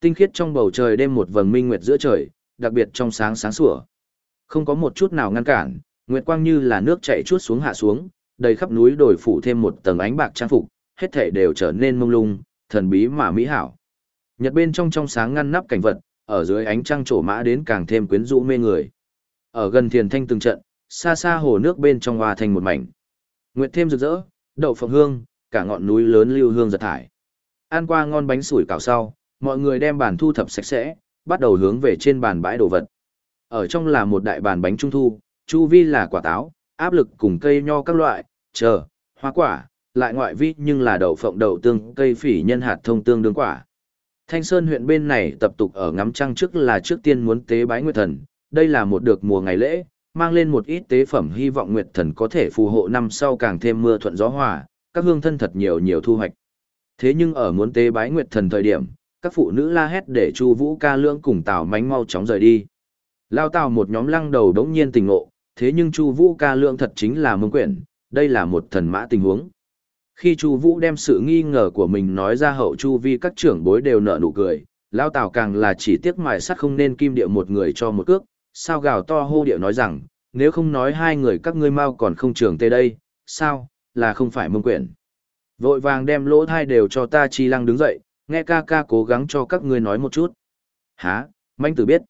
Tinh khiết trong bầu trời đêm một vầng minh nguyệt giữa trời, đặc biệt trong sáng sáng sủa. Không có một chút nào ngăn cản, nguyệt quang như là nước chảy chuốt xuống hạ xuống, đầy khắp núi đồi phủ thêm một tầng ánh bạc trang phục, hết thảy đều trở nên mông lung, thần bí mà mỹ hảo. Nhật bên trong trong sáng ngăn nắp cảnh vật, ở dưới ánh trăng trổ mã đến càng thêm quyến rũ mê người. Ở gần thiền thanh từng trận, xa xa hồ nước bên trong hòa thành một mảnh. Nguyệt thêm rực rỡ, đậu phộng hương, cả ngọn núi lớn lưu hương giật thải. Ăn qua ngon bánh sủi cảo sau, mọi người đem bàn thu thập sạch sẽ, bắt đầu hướng về trên bàn bãi đồ vật. Ở trong là một đại bàn bánh trung thu, chu vi là quả táo, áp lực cùng cây nho các loại, chờ, hoa quả, lại ngoại vi nhưng là đậu phộng đậu tương, cây phỉ nhân hạt thông tương đương quả. Thanh Sơn huyện bên này tập tục ở ngắm trăng trước là trước tiên muốn tế bái nguyệt thần, đây là một được mùa ngày lễ, mang lên một ít tế phẩm hy vọng nguyệt thần có thể phù hộ năm sau càng thêm mưa thuận gió hòa, các hương thân thật nhiều nhiều thu hoạch. Thế nhưng ở muốn tế bái nguyệt thần thời điểm, các phụ nữ la hét để Chu Vũ ca lưỡng cùng Tào Mánh mau chóng rời đi. Lao Tào một nhóm lăng đầu đống nhiên tình ngộ, thế nhưng Chu Vũ ca lưỡng thật chính là mông quyển, đây là một thần mã tình huống. Khi Chu Vũ đem sự nghi ngờ của mình nói ra hậu chu vi các trưởng bối đều nở nụ cười, Lao Tào càng là chỉ tiếc mài sắt không nên kim địa một người cho một cước, sao gào to hô điệu nói rằng, nếu không nói hai người các ngươi mau còn không trường tê đây, sao, là không phải mông quyển. Vội vàng đem lỗ thai đều cho ta chi lăng đứng dậy, nghe ca ca cố gắng cho các ngươi nói một chút. Hả, manh tử biết.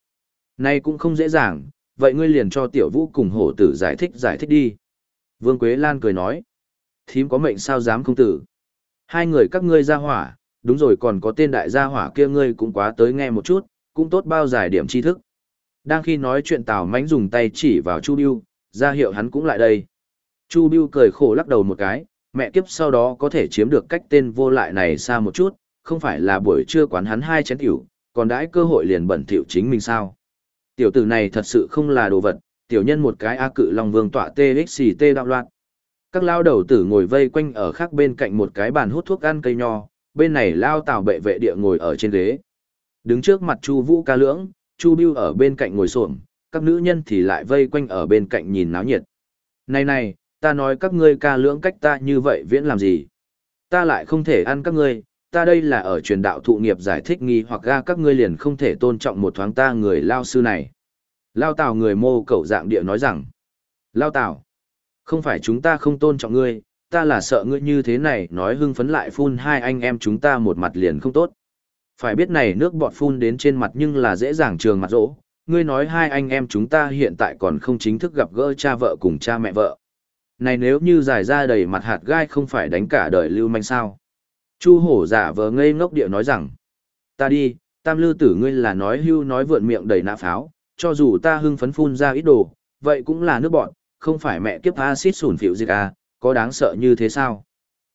Nay cũng không dễ dàng, vậy ngươi liền cho tiểu vũ cùng hổ tử giải thích giải thích đi. Vương Quế Lan cười nói. Thím có mệnh sao dám không tử. Hai người các ngươi ra hỏa, đúng rồi còn có tên đại gia hỏa kia ngươi cũng quá tới nghe một chút, cũng tốt bao giải điểm tri thức. Đang khi nói chuyện Tào Mánh dùng tay chỉ vào Chu Biêu, ra hiệu hắn cũng lại đây. Chu Biêu cười khổ lắc đầu một cái, mẹ kiếp sau đó có thể chiếm được cách tên vô lại này xa một chút, không phải là buổi trưa quán hắn hai chén tiểu, còn đãi cơ hội liền bẩn thỉu chính mình sao. Tiểu tử này thật sự không là đồ vật, tiểu nhân một cái A cự long vương tọa TXT đạo loạn. Các lao đầu tử ngồi vây quanh ở khác bên cạnh một cái bàn hút thuốc ăn cây nho, bên này lao tào bệ vệ địa ngồi ở trên ghế. Đứng trước mặt Chu Vũ ca lưỡng, Chu Bưu ở bên cạnh ngồi xổm, các nữ nhân thì lại vây quanh ở bên cạnh nhìn náo nhiệt. Này này, ta nói các ngươi ca lưỡng cách ta như vậy viễn làm gì? Ta lại không thể ăn các ngươi, ta đây là ở truyền đạo thụ nghiệp giải thích nghi hoặc ga các ngươi liền không thể tôn trọng một thoáng ta người lao sư này. Lao Tào người mô cẩu dạng địa nói rằng, Lao Tào, không phải chúng ta không tôn trọng ngươi, ta là sợ ngươi như thế này nói hưng phấn lại phun hai anh em chúng ta một mặt liền không tốt. Phải biết này nước bọt phun đến trên mặt nhưng là dễ dàng trường mặt rỗ, ngươi nói hai anh em chúng ta hiện tại còn không chính thức gặp gỡ cha vợ cùng cha mẹ vợ. Này nếu như giải ra đầy mặt hạt gai không phải đánh cả đời lưu manh sao. Chu hổ giả vờ ngây ngốc địa nói rằng, ta đi, tam lư tử ngươi là nói hưu nói vượn miệng đầy nạ pháo, cho dù ta hưng phấn phun ra ít đồ, vậy cũng là nước bọn, không phải mẹ kiếp acid sủn phiểu dịch à, có đáng sợ như thế sao?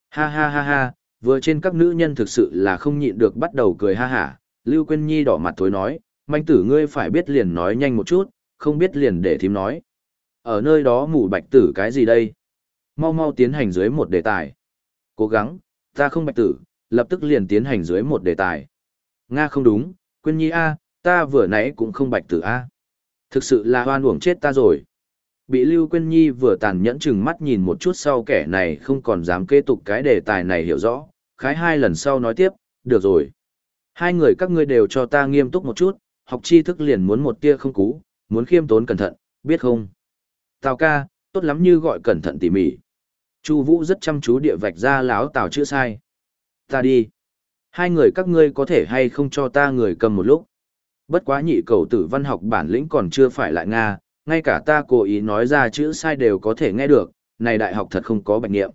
Ha ha ha ha, vừa trên các nữ nhân thực sự là không nhịn được bắt đầu cười ha hả, Lưu Quyên Nhi đỏ mặt thối nói, manh tử ngươi phải biết liền nói nhanh một chút, không biết liền để thím nói. Ở nơi đó mù bạch tử cái gì đây? Mau mau tiến hành dưới một đề tài. Cố gắng, ta không bạch tử, lập tức liền tiến hành dưới một đề tài. Nga không đúng, Quyên Nhi A, ta vừa nãy cũng không bạch tử A. Thực sự là hoan uổng chết ta rồi. Bị Lưu Quyên Nhi vừa tàn nhẫn chừng mắt nhìn một chút sau kẻ này không còn dám kế tục cái đề tài này hiểu rõ, khái hai lần sau nói tiếp, được rồi. Hai người các ngươi đều cho ta nghiêm túc một chút, học tri thức liền muốn một tia không cú, muốn khiêm tốn cẩn thận, biết không? Tào ca, tốt lắm như gọi cẩn thận tỉ mỉ. Chu Vũ rất chăm chú địa vạch ra láo Tào chữ sai. Ta đi. Hai người các ngươi có thể hay không cho ta người cầm một lúc. Bất quá nhị cầu tử văn học bản lĩnh còn chưa phải lại Nga, ngay cả ta cố ý nói ra chữ sai đều có thể nghe được, này đại học thật không có bạch nghiệm.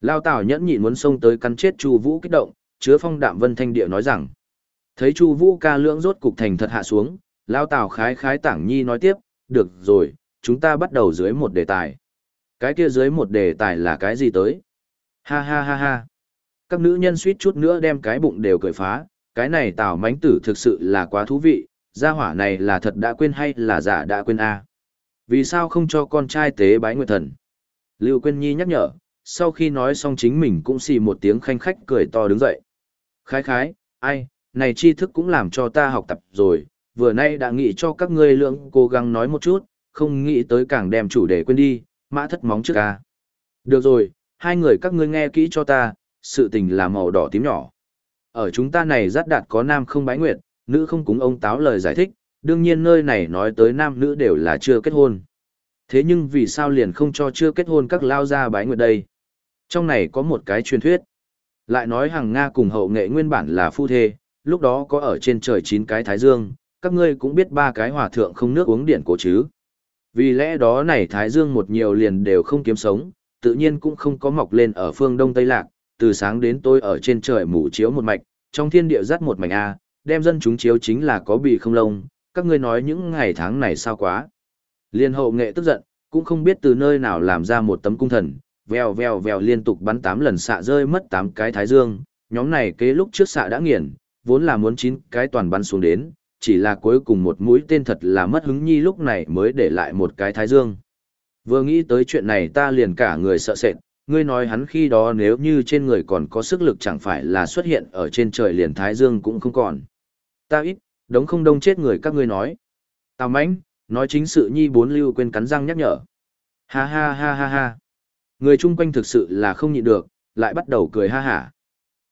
Lao Tào nhẫn nhịn muốn xông tới cắn chết Chu Vũ kích động, chứa phong đạm vân thanh địa nói rằng. Thấy Chu Vũ ca lưỡng rốt cục thành thật hạ xuống, Lao Tào khái khái tảng nhi nói tiếp, được rồi, chúng ta bắt đầu dưới một đề tài. Cái kia dưới một đề tài là cái gì tới? Ha ha ha ha. Các nữ nhân suýt chút nữa đem cái bụng đều cười phá, cái này Tào mánh tử thực sự là quá thú vị, gia hỏa này là thật đã quên hay là giả đã quên a? Vì sao không cho con trai tế bái nguyệt thần? Lưu Quyên Nhi nhắc nhở, sau khi nói xong chính mình cũng xì một tiếng khanh khách cười to đứng dậy. Khái khái, ai, này tri thức cũng làm cho ta học tập rồi, vừa nay đã nghĩ cho các ngươi lượng cố gắng nói một chút, không nghĩ tới càng đem chủ đề quên đi, mã thất móng trước ca. Được rồi, hai người các ngươi nghe kỹ cho ta, sự tình là màu đỏ tím nhỏ. Ở chúng ta này rất đạt có nam không bái nguyệt, nữ không cúng ông táo lời giải thích, đương nhiên nơi này nói tới nam nữ đều là chưa kết hôn. Thế nhưng vì sao liền không cho chưa kết hôn các lao ra bái nguyệt đây? Trong này có một cái truyền thuyết. Lại nói hàng Nga cùng hậu nghệ nguyên bản là phu thê, lúc đó có ở trên trời chín cái thái dương, các ngươi cũng biết ba cái hòa thượng không nước uống điện cổ chứ. Vì lẽ đó này thái dương một nhiều liền đều không kiếm sống, tự nhiên cũng không có mọc lên ở phương đông tây lạc, từ sáng đến tôi ở trên trời mù chiếu một mạch, trong thiên địa dắt một mạch A, đem dân chúng chiếu chính là có bị không lông, các ngươi nói những ngày tháng này sao quá. Liên hậu nghệ tức giận, cũng không biết từ nơi nào làm ra một tấm cung thần, vèo vèo vèo liên tục bắn 8 lần xạ rơi mất 8 cái thái dương, nhóm này kế lúc trước xạ đã nghiền, vốn là muốn 9 cái toàn bắn xuống đến, chỉ là cuối cùng một mũi tên thật là mất hứng nhi lúc này mới để lại một cái thái dương. Vừa nghĩ tới chuyện này ta liền cả người sợ sệt, ngươi nói hắn khi đó nếu như trên người còn có sức lực chẳng phải là xuất hiện ở trên trời liền thái dương cũng không còn. Ta ít, đống không đông chết người các ngươi nói. Tào mãnh, nói chính sự nhi bốn lưu quên cắn răng nhắc nhở. Ha ha ha ha ha. Người chung quanh thực sự là không nhịn được, lại bắt đầu cười ha hả.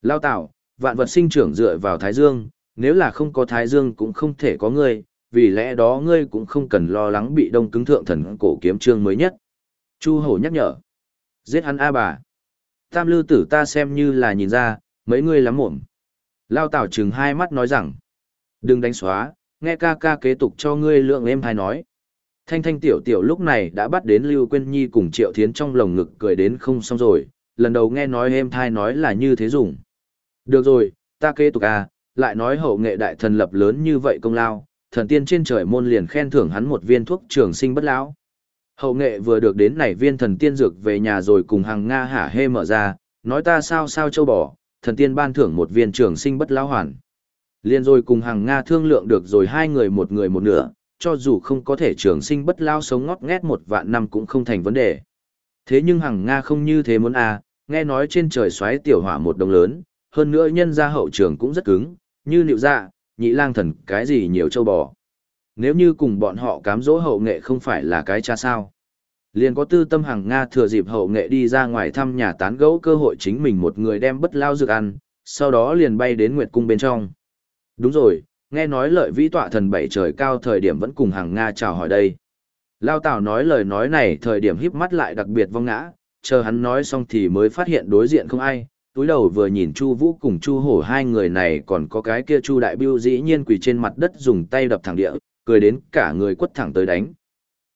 Lao tạo, vạn vật sinh trưởng dựa vào Thái Dương, nếu là không có Thái Dương cũng không thể có ngươi, vì lẽ đó ngươi cũng không cần lo lắng bị đông cứng thượng thần cổ kiếm trương mới nhất. Chu hổ nhắc nhở. Giết hắn A bà. Tam lư tử ta xem như là nhìn ra, mấy ngươi lắm muộn Lao tảo chừng hai mắt nói rằng. Đừng đánh xóa, nghe ca ca kế tục cho ngươi lượng em hay nói. Thanh thanh tiểu tiểu lúc này đã bắt đến Lưu Quyên Nhi cùng Triệu Thiến trong lồng ngực cười đến không xong rồi, lần đầu nghe nói em thai nói là như thế dùng. Được rồi, ta kế tục à, lại nói hậu nghệ đại thần lập lớn như vậy công lao, thần tiên trên trời môn liền khen thưởng hắn một viên thuốc trường sinh bất lão. Hậu nghệ vừa được đến nảy viên thần tiên dược về nhà rồi cùng hàng Nga hả hê mở ra, nói ta sao sao châu bò, thần tiên ban thưởng một viên trường sinh bất lão hoàn. Liên rồi cùng hàng Nga thương lượng được rồi hai người một người một nửa, cho dù không có thể trường sinh bất lao sống ngót nghét một vạn năm cũng không thành vấn đề. Thế nhưng hằng Nga không như thế muốn à, nghe nói trên trời xoáy tiểu hỏa một đồng lớn, hơn nữa nhân gia hậu trường cũng rất cứng, như liệu dạ, nhị lang thần cái gì nhiều châu bò. Nếu như cùng bọn họ cám dỗ hậu nghệ không phải là cái cha sao. Liền có tư tâm hàng Nga thừa dịp hậu nghệ đi ra ngoài thăm nhà tán gẫu cơ hội chính mình một người đem bất lao dược ăn, sau đó liền bay đến Nguyệt Cung bên trong. Đúng rồi, nghe nói lợi vĩ tọa thần bảy trời cao thời điểm vẫn cùng hàng Nga chào hỏi đây. Lao Tào nói lời nói này thời điểm híp mắt lại đặc biệt vong ngã, chờ hắn nói xong thì mới phát hiện đối diện không ai, túi đầu vừa nhìn Chu Vũ cùng Chu Hổ hai người này còn có cái kia Chu Đại Biêu dĩ nhiên quỳ trên mặt đất dùng tay đập thẳng địa, cười đến cả người quất thẳng tới đánh.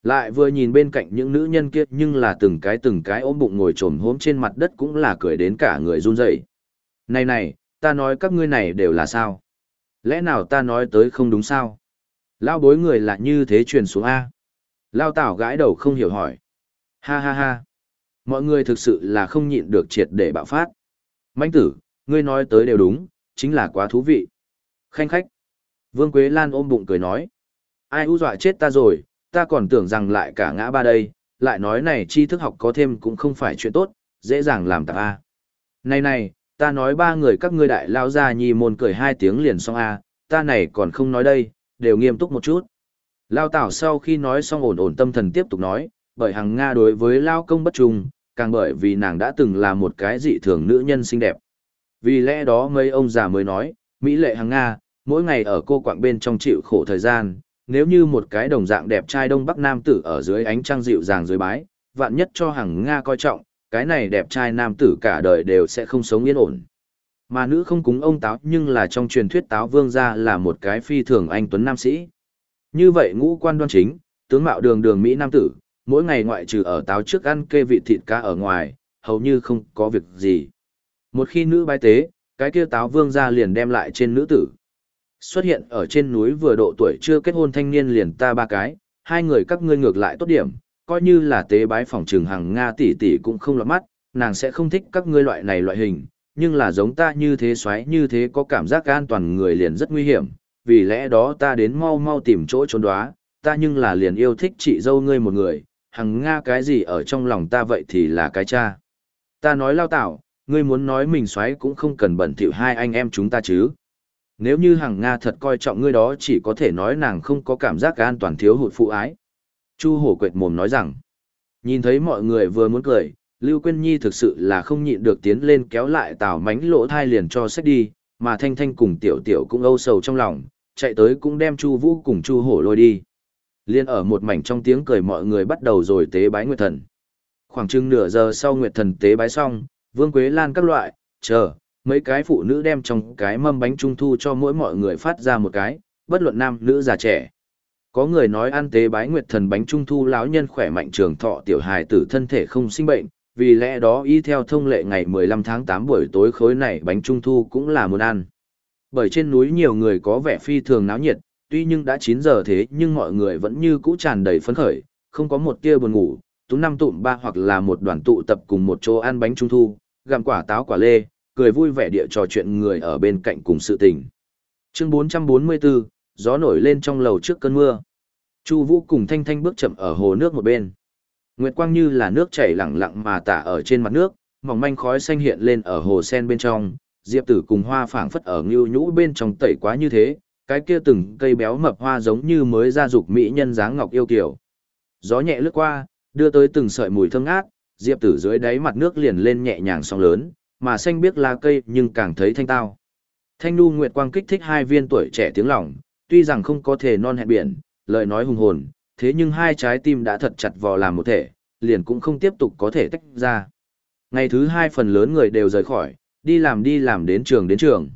Lại vừa nhìn bên cạnh những nữ nhân kia nhưng là từng cái từng cái ôm bụng ngồi trồm hốm trên mặt đất cũng là cười đến cả người run rẩy. Này này, ta nói các ngươi này đều là sao? Lẽ nào ta nói tới không đúng sao? Lao bối người là như thế truyền xuống A. Lao tảo gãi đầu không hiểu hỏi. Ha ha ha. Mọi người thực sự là không nhịn được triệt để bạo phát. Mạnh tử, ngươi nói tới đều đúng, chính là quá thú vị. Khanh khách. Vương Quế Lan ôm bụng cười nói. Ai u dọa chết ta rồi, ta còn tưởng rằng lại cả ngã ba đây, lại nói này tri thức học có thêm cũng không phải chuyện tốt, dễ dàng làm tạp A. Này này, ta nói ba người các ngươi đại lao ra nhi môn cười hai tiếng liền xong A, ta này còn không nói đây, đều nghiêm túc một chút. Lao Tảo sau khi nói xong ổn ổn tâm thần tiếp tục nói, bởi hằng Nga đối với Lao công bất trùng càng bởi vì nàng đã từng là một cái dị thường nữ nhân xinh đẹp. Vì lẽ đó mấy ông già mới nói, Mỹ lệ hằng Nga, mỗi ngày ở cô quạng bên trong chịu khổ thời gian, nếu như một cái đồng dạng đẹp trai đông bắc nam tử ở dưới ánh trăng dịu dàng dưới bái, vạn nhất cho hằng Nga coi trọng, cái này đẹp trai nam tử cả đời đều sẽ không sống yên ổn. Mà nữ không cúng ông táo nhưng là trong truyền thuyết táo vương gia là một cái phi thường anh tuấn nam sĩ. Như vậy ngũ quan đoan chính, tướng mạo đường đường Mỹ nam tử, mỗi ngày ngoại trừ ở táo trước ăn kê vị thịt cá ở ngoài, hầu như không có việc gì. Một khi nữ bái tế, cái kia táo vương gia liền đem lại trên nữ tử. Xuất hiện ở trên núi vừa độ tuổi chưa kết hôn thanh niên liền ta ba cái, hai người các ngươi ngược lại tốt điểm, coi như là tế bái phòng trường hàng Nga tỷ tỷ cũng không lọt mắt, nàng sẽ không thích các ngươi loại này loại hình, nhưng là giống ta như thế xoáy như thế có cảm giác an toàn người liền rất nguy hiểm, vì lẽ đó ta đến mau mau tìm chỗ trốn đoá, ta nhưng là liền yêu thích chị dâu ngươi một người, hằng Nga cái gì ở trong lòng ta vậy thì là cái cha. Ta nói lao tạo, ngươi muốn nói mình xoáy cũng không cần bẩn thỉu hai anh em chúng ta chứ. Nếu như hằng Nga thật coi trọng ngươi đó chỉ có thể nói nàng không có cảm giác an toàn thiếu hụt phụ ái. Chu hổ quệt mồm nói rằng, nhìn thấy mọi người vừa muốn cười, Lưu Quyên Nhi thực sự là không nhịn được tiến lên kéo lại tào mánh lỗ thai liền cho sách đi, mà Thanh Thanh cùng Tiểu Tiểu cũng âu sầu trong lòng, chạy tới cũng đem Chu Vũ cùng Chu Hổ lôi đi. Liên ở một mảnh trong tiếng cười mọi người bắt đầu rồi tế bái Nguyệt Thần. Khoảng chừng nửa giờ sau Nguyệt Thần tế bái xong, Vương Quế Lan các loại, chờ, mấy cái phụ nữ đem trong cái mâm bánh trung thu cho mỗi mọi người phát ra một cái, bất luận nam nữ già trẻ. Có người nói ăn tế bái Nguyệt Thần bánh trung thu lão nhân khỏe mạnh trường thọ tiểu hài tử thân thể không sinh bệnh, vì lẽ đó y theo thông lệ ngày 15 tháng 8 buổi tối khối này bánh trung thu cũng là muốn ăn. Bởi trên núi nhiều người có vẻ phi thường náo nhiệt, tuy nhưng đã 9 giờ thế nhưng mọi người vẫn như cũ tràn đầy phấn khởi, không có một tia buồn ngủ, tú năm tụm ba hoặc là một đoàn tụ tập cùng một chỗ ăn bánh trung thu, gặm quả táo quả lê, cười vui vẻ địa trò chuyện người ở bên cạnh cùng sự tình. Chương 444, gió nổi lên trong lầu trước cơn mưa. Chu Vũ cùng Thanh Thanh bước chậm ở hồ nước một bên. Nguyệt quang như là nước chảy lặng lặng mà tả ở trên mặt nước, mỏng manh khói xanh hiện lên ở hồ sen bên trong, diệp tử cùng hoa phảng phất ở ngưu nhũ bên trong tẩy quá như thế, cái kia từng cây béo mập hoa giống như mới ra dục mỹ nhân dáng ngọc yêu kiều. Gió nhẹ lướt qua, đưa tới từng sợi mùi thơm ngát, diệp tử dưới đáy mặt nước liền lên nhẹ nhàng sóng lớn, mà xanh biếc lá cây nhưng càng thấy thanh tao. Thanh nu nguyệt quang kích thích hai viên tuổi trẻ tiếng lòng, tuy rằng không có thể non hẹn biển, lời nói hùng hồn, thế nhưng hai trái tim đã thật chặt vò làm một thể, liền cũng không tiếp tục có thể tách ra. Ngày thứ hai phần lớn người đều rời khỏi, đi làm đi làm đến trường đến trường.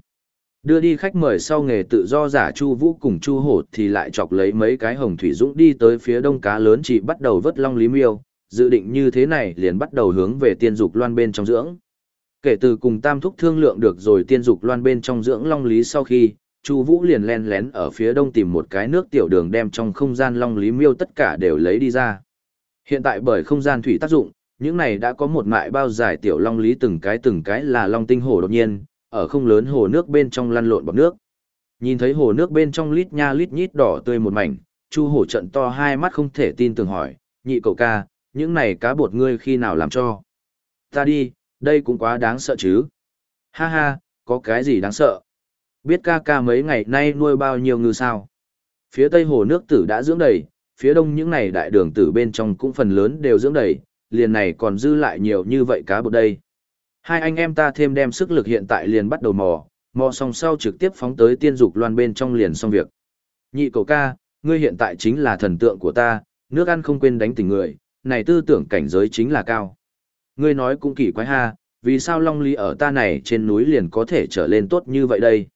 Đưa đi khách mời sau nghề tự do giả Chu Vũ cùng Chu Hổ thì lại chọc lấy mấy cái hồng thủy dũng đi tới phía đông cá lớn chỉ bắt đầu vớt long lý miêu, dự định như thế này liền bắt đầu hướng về tiên dục loan bên trong dưỡng. Kể từ cùng Tam Thúc thương lượng được rồi tiên dục loan bên trong dưỡng long lý sau khi, Chu Vũ liền lén lén ở phía đông tìm một cái nước tiểu đường đem trong không gian long lý miêu tất cả đều lấy đi ra. Hiện tại bởi không gian thủy tác dụng, những này đã có một mại bao dài tiểu long lý từng cái từng cái là long tinh Hổ đột nhiên, ở không lớn hồ nước bên trong lăn lộn bọt nước. Nhìn thấy hồ nước bên trong lít nha lít nhít đỏ tươi một mảnh, Chu hổ trận to hai mắt không thể tin tưởng hỏi, nhị cậu ca, những này cá bột ngươi khi nào làm cho? Ta đi, đây cũng quá đáng sợ chứ. Ha ha, có cái gì đáng sợ? Biết ca ca mấy ngày nay nuôi bao nhiêu ngư sao? Phía tây hồ nước tử đã dưỡng đầy, phía đông những này đại đường tử bên trong cũng phần lớn đều dưỡng đầy, liền này còn dư lại nhiều như vậy cá bột đây. Hai anh em ta thêm đem sức lực hiện tại liền bắt đầu mò, mò xong sau trực tiếp phóng tới tiên dục loan bên trong liền xong việc. Nhị cầu ca, ngươi hiện tại chính là thần tượng của ta, nước ăn không quên đánh tình người, này tư tưởng cảnh giới chính là cao. Ngươi nói cũng kỳ quái ha, vì sao Long Ly ở ta này trên núi liền có thể trở lên tốt như vậy đây?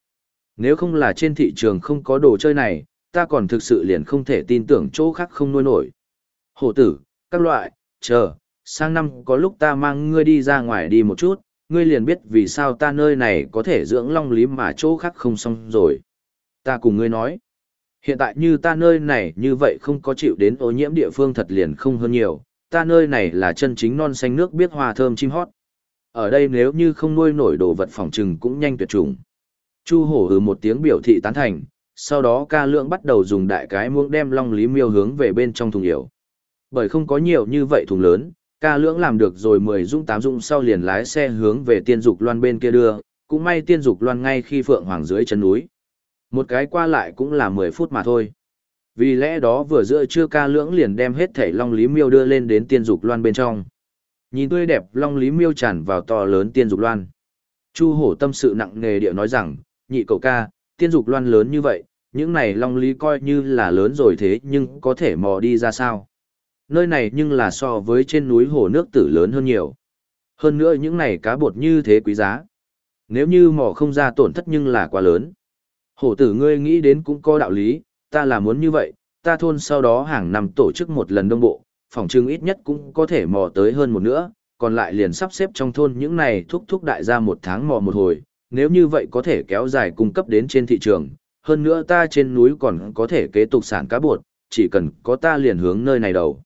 Nếu không là trên thị trường không có đồ chơi này, ta còn thực sự liền không thể tin tưởng chỗ khác không nuôi nổi. Hổ tử, các loại, chờ, sang năm có lúc ta mang ngươi đi ra ngoài đi một chút, ngươi liền biết vì sao ta nơi này có thể dưỡng long lý mà chỗ khác không xong rồi. Ta cùng ngươi nói, hiện tại như ta nơi này như vậy không có chịu đến ô nhiễm địa phương thật liền không hơn nhiều, ta nơi này là chân chính non xanh nước biết hoa thơm chim hót. Ở đây nếu như không nuôi nổi đồ vật phòng trừng cũng nhanh tuyệt chủng. Chu hổ ừ một tiếng biểu thị tán thành, sau đó ca lượng bắt đầu dùng đại cái muỗng đem long lý miêu hướng về bên trong thùng yểu. Bởi không có nhiều như vậy thùng lớn, ca lưỡng làm được rồi mười dung tám dung sau liền lái xe hướng về tiên dục loan bên kia đưa, cũng may tiên dục loan ngay khi phượng hoàng dưới chân núi. Một cái qua lại cũng là mười phút mà thôi. Vì lẽ đó vừa giữa trưa ca lưỡng liền đem hết thảy long lý miêu đưa lên đến tiên dục loan bên trong. Nhìn tươi đẹp long lý miêu tràn vào to lớn tiên dục loan. Chu hổ tâm sự nặng nề địa nói rằng, nhị cậu ca, tiên dục loan lớn như vậy, những này long lý coi như là lớn rồi thế nhưng có thể mò đi ra sao. Nơi này nhưng là so với trên núi hồ nước tử lớn hơn nhiều. Hơn nữa những này cá bột như thế quý giá. Nếu như mò không ra tổn thất nhưng là quá lớn. Hổ tử ngươi nghĩ đến cũng có đạo lý, ta là muốn như vậy, ta thôn sau đó hàng năm tổ chức một lần đông bộ, phòng trưng ít nhất cũng có thể mò tới hơn một nữa, còn lại liền sắp xếp trong thôn những này thúc thúc đại ra một tháng mò một hồi, nếu như vậy có thể kéo dài cung cấp đến trên thị trường, hơn nữa ta trên núi còn có thể kế tục sản cá bột, chỉ cần có ta liền hướng nơi này đầu.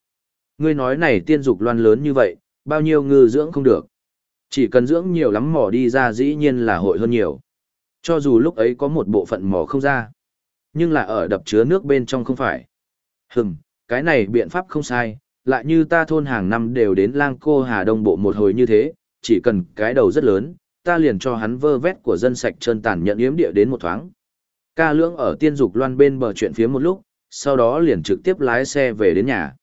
Ngươi nói này tiên dục loan lớn như vậy, bao nhiêu ngư dưỡng không được. Chỉ cần dưỡng nhiều lắm mỏ đi ra dĩ nhiên là hội hơn nhiều. Cho dù lúc ấy có một bộ phận mỏ không ra, nhưng là ở đập chứa nước bên trong không phải. Hừm, cái này biện pháp không sai, lại như ta thôn hàng năm đều đến lang cô Hà Đông Bộ một hồi như thế, chỉ cần cái đầu rất lớn, ta liền cho hắn vơ vét của dân sạch trơn tàn nhận yếm địa đến một thoáng. Ca lưỡng ở tiên dục loan bên bờ chuyện phía một lúc, sau đó liền trực tiếp lái xe về đến nhà.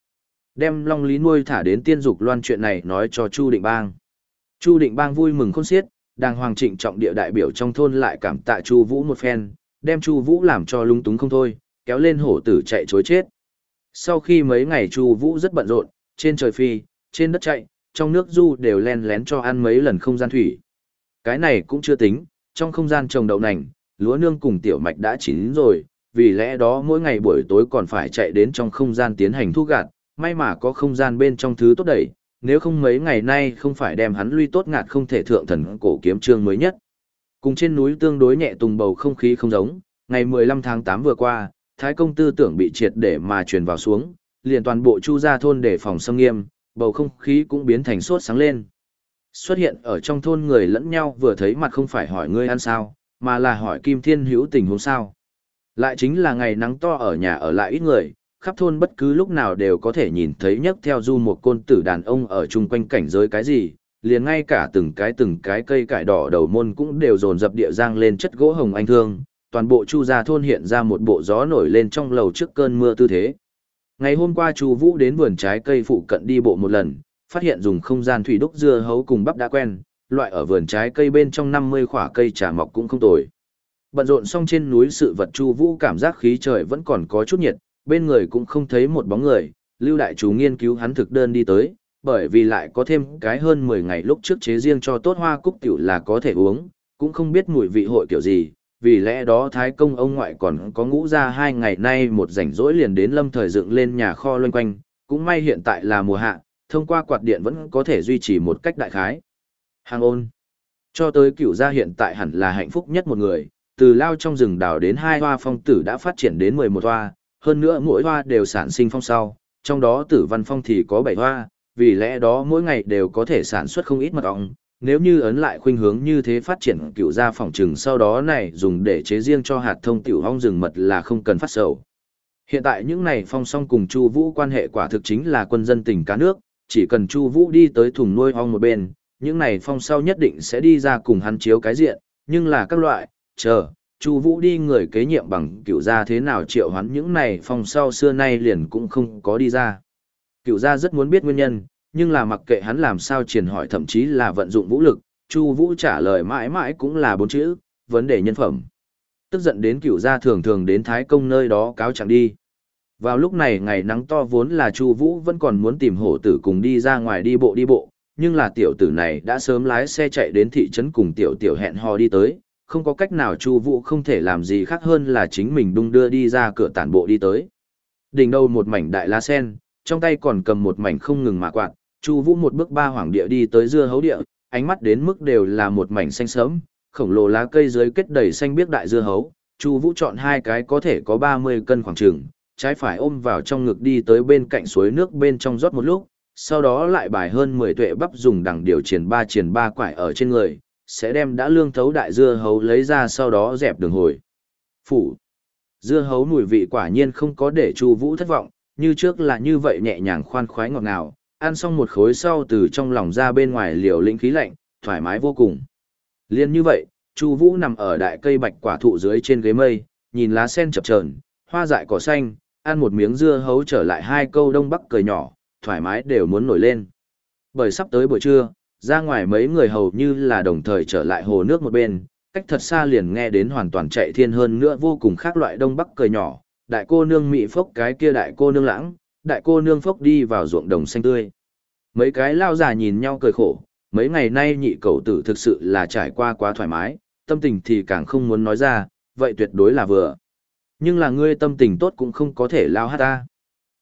Đem Long Lý nuôi thả đến tiên dục loan chuyện này nói cho Chu Định Bang. Chu Định Bang vui mừng khôn xiết, đang hoàng trịnh trọng địa đại biểu trong thôn lại cảm tạ Chu Vũ một phen, đem Chu Vũ làm cho lung túng không thôi, kéo lên hổ tử chạy chối chết. Sau khi mấy ngày Chu Vũ rất bận rộn, trên trời phi, trên đất chạy, trong nước du đều len lén cho ăn mấy lần không gian thủy. Cái này cũng chưa tính, trong không gian trồng đậu nành, lúa nương cùng tiểu mạch đã chín rồi, vì lẽ đó mỗi ngày buổi tối còn phải chạy đến trong không gian tiến hành thu gặt, may mà có không gian bên trong thứ tốt đẩy, nếu không mấy ngày nay không phải đem hắn luy tốt ngạt không thể thượng thần cổ kiếm trương mới nhất. Cùng trên núi tương đối nhẹ tùng bầu không khí không giống, ngày 15 tháng 8 vừa qua, Thái công tư tưởng bị triệt để mà truyền vào xuống, liền toàn bộ chu gia thôn để phòng xâm nghiêm, bầu không khí cũng biến thành sốt sáng lên. Xuất hiện ở trong thôn người lẫn nhau vừa thấy mặt không phải hỏi ngươi ăn sao, mà là hỏi Kim Thiên Hữu tình huống sao. Lại chính là ngày nắng to ở nhà ở lại ít người, khắp thôn bất cứ lúc nào đều có thể nhìn thấy nhấc theo du một côn tử đàn ông ở chung quanh cảnh giới cái gì, liền ngay cả từng cái từng cái cây cải đỏ đầu môn cũng đều dồn dập địa giang lên chất gỗ hồng anh thương, toàn bộ chu gia thôn hiện ra một bộ gió nổi lên trong lầu trước cơn mưa tư thế. Ngày hôm qua chu Vũ đến vườn trái cây phụ cận đi bộ một lần, phát hiện dùng không gian thủy đúc dưa hấu cùng bắp đã quen, loại ở vườn trái cây bên trong 50 khỏa cây trà mọc cũng không tồi. Bận rộn xong trên núi sự vật Chu Vũ cảm giác khí trời vẫn còn có chút nhiệt, bên người cũng không thấy một bóng người, Lưu đại chú nghiên cứu hắn thực đơn đi tới, bởi vì lại có thêm cái hơn 10 ngày lúc trước chế riêng cho tốt hoa cúc tiểu là có thể uống, cũng không biết mùi vị hội kiểu gì, vì lẽ đó Thái công ông ngoại còn có ngũ ra hai ngày nay một rảnh rỗi liền đến lâm thời dựng lên nhà kho loanh quanh, cũng may hiện tại là mùa hạ, thông qua quạt điện vẫn có thể duy trì một cách đại khái. Hàng ôn. Cho tới cửu gia hiện tại hẳn là hạnh phúc nhất một người, từ lao trong rừng đào đến hai hoa phong tử đã phát triển đến 11 hoa, hơn nữa mỗi hoa đều sản sinh phong sau, trong đó tử văn phong thì có 7 hoa, vì lẽ đó mỗi ngày đều có thể sản xuất không ít mật ong. Nếu như ấn lại khuynh hướng như thế phát triển cựu gia phòng trừng sau đó này dùng để chế riêng cho hạt thông tiểu ong rừng mật là không cần phát sầu. Hiện tại những này phong song cùng Chu Vũ quan hệ quả thực chính là quân dân tỉnh cá nước, chỉ cần Chu Vũ đi tới thùng nuôi ong một bên, những này phong sau nhất định sẽ đi ra cùng hắn chiếu cái diện, nhưng là các loại, chờ, Chu Vũ đi người kế nhiệm bằng cựu gia thế nào triệu hoán những này phong sau xưa nay liền cũng không có đi ra. Cựu gia rất muốn biết nguyên nhân, nhưng là mặc kệ hắn làm sao triển hỏi thậm chí là vận dụng vũ lực, Chu Vũ trả lời mãi mãi cũng là bốn chữ, vấn đề nhân phẩm. Tức giận đến cựu gia thường thường đến Thái Công nơi đó cáo trạng đi. Vào lúc này ngày nắng to vốn là Chu Vũ vẫn còn muốn tìm hổ tử cùng đi ra ngoài đi bộ đi bộ, nhưng là tiểu tử này đã sớm lái xe chạy đến thị trấn cùng tiểu tiểu hẹn hò đi tới, không có cách nào Chu Vũ không thể làm gì khác hơn là chính mình đung đưa đi ra cửa tản bộ đi tới. Đỉnh đầu một mảnh đại lá sen, trong tay còn cầm một mảnh không ngừng mà quạt, Chu Vũ một bước ba hoàng địa đi tới dưa hấu địa, ánh mắt đến mức đều là một mảnh xanh sớm, khổng lồ lá cây dưới kết đầy xanh biếc đại dưa hấu, Chu Vũ chọn hai cái có thể có 30 cân khoảng chừng, trái phải ôm vào trong ngực đi tới bên cạnh suối nước bên trong rót một lúc, sau đó lại bài hơn 10 tuệ bắp dùng đằng điều triển ba triển ba quải ở trên người, sẽ đem đã lương thấu đại dưa hấu lấy ra sau đó dẹp đường hồi. Phủ. Dưa hấu mùi vị quả nhiên không có để Chu Vũ thất vọng, như trước là như vậy nhẹ nhàng khoan khoái ngọt ngào, ăn xong một khối sau từ trong lòng ra bên ngoài liều lĩnh khí lạnh, thoải mái vô cùng. Liên như vậy, Chu Vũ nằm ở đại cây bạch quả thụ dưới trên ghế mây, nhìn lá sen chập chờn, hoa dại cỏ xanh, ăn một miếng dưa hấu trở lại hai câu đông bắc cười nhỏ, thoải mái đều muốn nổi lên. Bởi sắp tới buổi trưa, ra ngoài mấy người hầu như là đồng thời trở lại hồ nước một bên, cách thật xa liền nghe đến hoàn toàn chạy thiên hơn nữa vô cùng khác loại đông bắc cười nhỏ, đại cô nương mị phốc cái kia đại cô nương lãng, đại cô nương phốc đi vào ruộng đồng xanh tươi. Mấy cái lao già nhìn nhau cười khổ, mấy ngày nay nhị cậu tử thực sự là trải qua quá thoải mái, tâm tình thì càng không muốn nói ra, vậy tuyệt đối là vừa. Nhưng là ngươi tâm tình tốt cũng không có thể lao hát ta.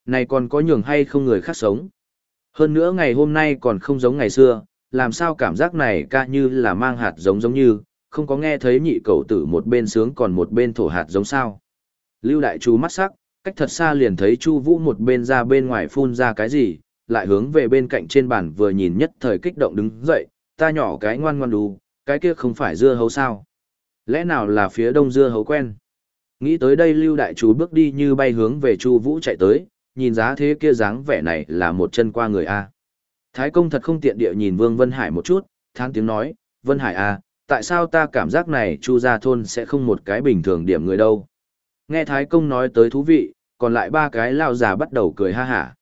Này còn có nhường hay không người khác sống. Hơn nữa ngày hôm nay còn không giống ngày xưa, làm sao cảm giác này ca như là mang hạt giống giống như, không có nghe thấy nhị cậu tử một bên sướng còn một bên thổ hạt giống sao. Lưu đại chú mắt sắc, cách thật xa liền thấy Chu Vũ một bên ra bên ngoài phun ra cái gì, lại hướng về bên cạnh trên bàn vừa nhìn nhất thời kích động đứng dậy, ta nhỏ cái ngoan ngoan đù, cái kia không phải dưa hấu sao? Lẽ nào là phía đông dưa hấu quen? Nghĩ tới đây Lưu đại chú bước đi như bay hướng về Chu Vũ chạy tới, nhìn giá thế kia dáng vẻ này là một chân qua người a. Thái công thật không tiện địa nhìn Vương Vân Hải một chút, than tiếng nói, Vân Hải à, tại sao ta cảm giác này Chu gia thôn sẽ không một cái bình thường điểm người đâu? Nghe Thái công nói tới thú vị, còn lại ba cái lao già bắt đầu cười ha hả.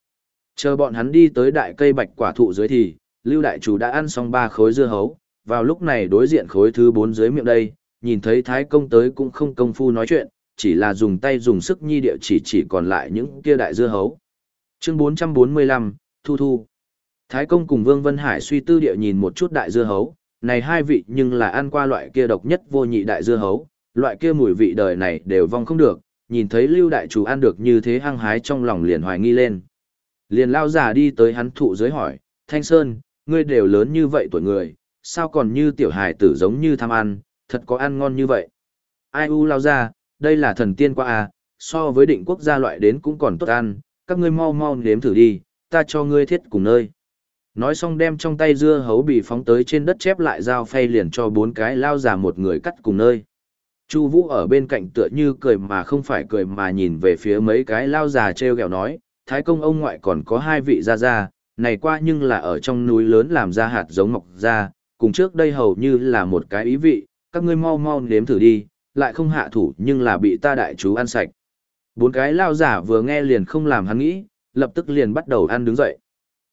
Chờ bọn hắn đi tới đại cây bạch quả thụ dưới thì, Lưu đại chủ đã ăn xong ba khối dưa hấu, vào lúc này đối diện khối thứ bốn dưới miệng đây, nhìn thấy Thái công tới cũng không công phu nói chuyện, chỉ là dùng tay dùng sức nhi địa chỉ chỉ còn lại những kia đại dưa hấu. Chương 445, Thu Thu. Thái công cùng Vương Vân Hải suy tư địa nhìn một chút đại dưa hấu, này hai vị nhưng là ăn qua loại kia độc nhất vô nhị đại dưa hấu, loại kia mùi vị đời này đều vong không được, nhìn thấy Lưu đại chủ ăn được như thế hăng hái trong lòng liền hoài nghi lên. Liền lao giả đi tới hắn thụ dưới hỏi, Thanh Sơn, ngươi đều lớn như vậy tuổi người, sao còn như tiểu hài tử giống như tham ăn, thật có ăn ngon như vậy. Ai u lao ra, đây là thần tiên qua à, so với định quốc gia loại đến cũng còn tốt ăn, các ngươi mau mau nếm thử đi, ta cho ngươi thiết cùng nơi. Nói xong đem trong tay dưa hấu bị phóng tới trên đất chép lại dao phay liền cho bốn cái lao già một người cắt cùng nơi. Chu Vũ ở bên cạnh tựa như cười mà không phải cười mà nhìn về phía mấy cái lao già treo gẹo nói, Thái công ông ngoại còn có hai vị gia gia, này qua nhưng là ở trong núi lớn làm ra hạt giống mọc ra, cùng trước đây hầu như là một cái ý vị, các ngươi mau mau nếm thử đi, lại không hạ thủ nhưng là bị ta đại chú ăn sạch. Bốn cái lao giả vừa nghe liền không làm hắn nghĩ, lập tức liền bắt đầu ăn đứng dậy.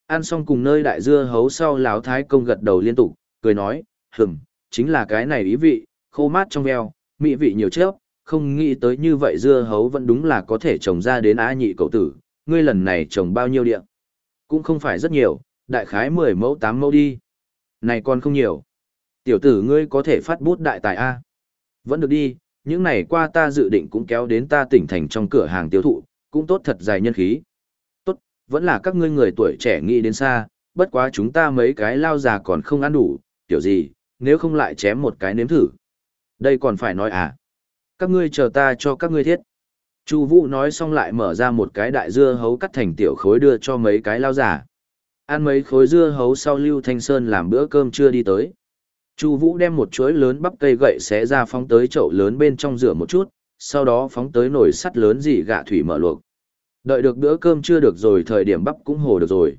Ăn xong cùng nơi đại dưa hấu sau lão thái công gật đầu liên tục, cười nói, hừm, chính là cái này ý vị, khô mát trong veo, mỹ vị nhiều chớp, không nghĩ tới như vậy dưa hấu vẫn đúng là có thể trồng ra đến á nhị cậu tử, ngươi lần này trồng bao nhiêu địa? Cũng không phải rất nhiều, đại khái 10 mẫu 8 mẫu đi. Này còn không nhiều. Tiểu tử ngươi có thể phát bút đại tài A. Vẫn được đi, những này qua ta dự định cũng kéo đến ta tỉnh thành trong cửa hàng tiêu thụ, cũng tốt thật dài nhân khí. Vẫn là các ngươi người tuổi trẻ nghĩ đến xa, bất quá chúng ta mấy cái lao già còn không ăn đủ, kiểu gì, nếu không lại chém một cái nếm thử. Đây còn phải nói à? Các ngươi chờ ta cho các ngươi thiết. Chu Vũ nói xong lại mở ra một cái đại dưa hấu cắt thành tiểu khối đưa cho mấy cái lao giả. Ăn mấy khối dưa hấu sau Lưu Thanh Sơn làm bữa cơm trưa đi tới. Chu Vũ đem một chuỗi lớn bắp cây gậy xé ra phóng tới chậu lớn bên trong rửa một chút, sau đó phóng tới nồi sắt lớn gì gạ thủy mở luộc. Đợi được bữa cơm chưa được rồi thời điểm bắp cũng hồ được rồi.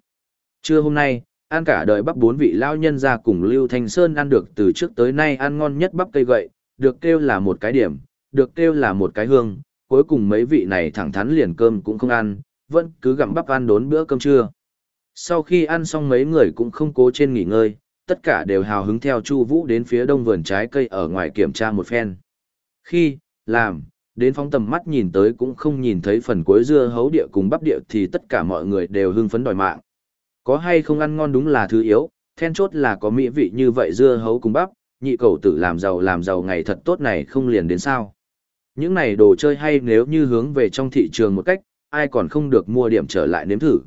Trưa hôm nay, ăn cả đời bắp bốn vị lao nhân ra cùng Lưu Thanh Sơn ăn được từ trước tới nay ăn ngon nhất bắp cây gậy, được kêu là một cái điểm, được kêu là một cái hương, cuối cùng mấy vị này thẳng thắn liền cơm cũng không ăn, vẫn cứ gặm bắp ăn đốn bữa cơm trưa. Sau khi ăn xong mấy người cũng không cố trên nghỉ ngơi, tất cả đều hào hứng theo Chu Vũ đến phía đông vườn trái cây ở ngoài kiểm tra một phen. Khi, làm, đến phóng tầm mắt nhìn tới cũng không nhìn thấy phần cuối dưa hấu địa cùng bắp địa thì tất cả mọi người đều hưng phấn đòi mạng. Có hay không ăn ngon đúng là thứ yếu, then chốt là có mỹ vị như vậy dưa hấu cùng bắp, nhị cầu tử làm giàu làm giàu ngày thật tốt này không liền đến sao. Những này đồ chơi hay nếu như hướng về trong thị trường một cách, ai còn không được mua điểm trở lại nếm thử.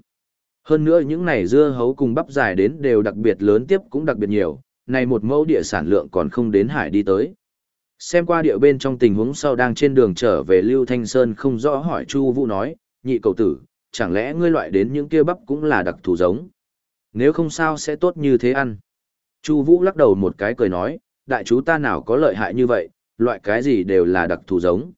Hơn nữa những này dưa hấu cùng bắp dài đến đều đặc biệt lớn tiếp cũng đặc biệt nhiều, này một mẫu địa sản lượng còn không đến hải đi tới. Xem qua địa bên trong tình huống sau đang trên đường trở về Lưu Thanh Sơn không rõ hỏi Chu Vũ nói, nhị cầu tử, chẳng lẽ ngươi loại đến những kia bắp cũng là đặc thù giống? Nếu không sao sẽ tốt như thế ăn. Chu Vũ lắc đầu một cái cười nói, đại chú ta nào có lợi hại như vậy, loại cái gì đều là đặc thù giống.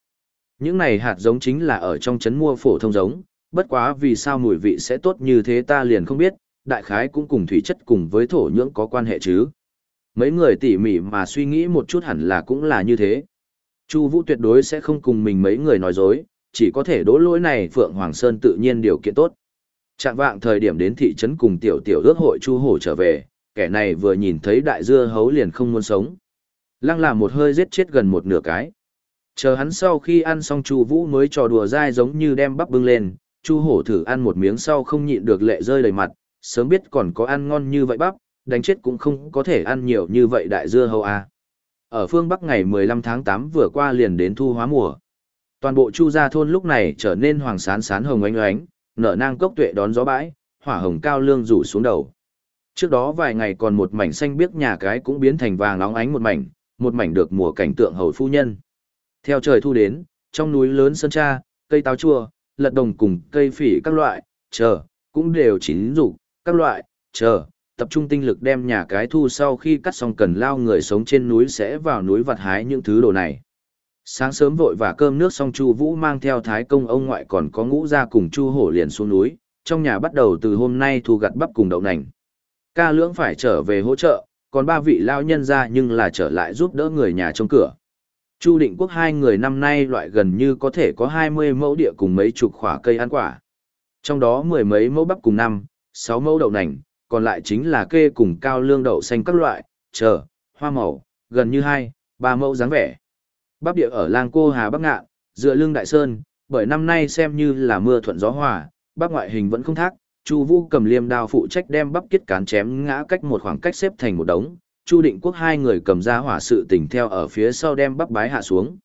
Những này hạt giống chính là ở trong trấn mua phổ thông giống, bất quá vì sao mùi vị sẽ tốt như thế ta liền không biết, đại khái cũng cùng thủy chất cùng với thổ nhưỡng có quan hệ chứ. Mấy người tỉ mỉ mà suy nghĩ một chút hẳn là cũng là như thế. Chu Vũ tuyệt đối sẽ không cùng mình mấy người nói dối, chỉ có thể đỗ lỗi này Phượng Hoàng Sơn tự nhiên điều kiện tốt. Trạng vạng thời điểm đến thị trấn cùng tiểu tiểu ước hội Chu Hổ trở về, kẻ này vừa nhìn thấy đại dưa hấu liền không muốn sống. Lăng là một hơi giết chết gần một nửa cái. Chờ hắn sau khi ăn xong Chu Vũ mới trò đùa dai giống như đem bắp bưng lên, Chu Hổ thử ăn một miếng sau không nhịn được lệ rơi đầy mặt, sớm biết còn có ăn ngon như vậy bắp, đánh chết cũng không có thể ăn nhiều như vậy đại dưa hấu à. Ở phương Bắc ngày 15 tháng 8 vừa qua liền đến thu hóa mùa. Toàn bộ Chu gia thôn lúc này trở nên hoàng sán sán hồng ánh ánh, nở nang cốc tuệ đón gió bãi, hỏa hồng cao lương rủ xuống đầu. Trước đó vài ngày còn một mảnh xanh biếc nhà cái cũng biến thành vàng óng ánh một mảnh, một mảnh được mùa cảnh tượng hầu phu nhân. Theo trời thu đến, trong núi lớn sơn tra, cây táo chua, lật đồng cùng cây phỉ các loại, chờ, cũng đều chín rủ, các loại, chờ, tập trung tinh lực đem nhà cái thu sau khi cắt xong cần lao người sống trên núi sẽ vào núi vặt hái những thứ đồ này. Sáng sớm vội và cơm nước xong Chu Vũ mang theo thái công ông ngoại còn có ngũ gia cùng Chu Hổ liền xuống núi, trong nhà bắt đầu từ hôm nay thu gặt bắp cùng đậu nành. Ca lưỡng phải trở về hỗ trợ, còn ba vị lao nhân ra nhưng là trở lại giúp đỡ người nhà trong cửa. Chu Định Quốc hai người năm nay loại gần như có thể có 20 mẫu địa cùng mấy chục khỏa cây ăn quả. Trong đó mười mấy mẫu bắp cùng năm, 6 mẫu đậu nành, còn lại chính là kê cùng cao lương đậu xanh các loại, chờ, hoa màu, gần như hai, ba mẫu dáng vẻ. Bắp địa ở làng cô Hà Bắc Ngạn, dựa lưng Đại Sơn, bởi năm nay xem như là mưa thuận gió hòa, bắp ngoại hình vẫn không thác, Chu Vũ cầm liêm đao phụ trách đem bắp kết cán chém ngã cách một khoảng cách xếp thành một đống, Chu Định Quốc hai người cầm ra hỏa sự tình theo ở phía sau đem bắp bái hạ xuống.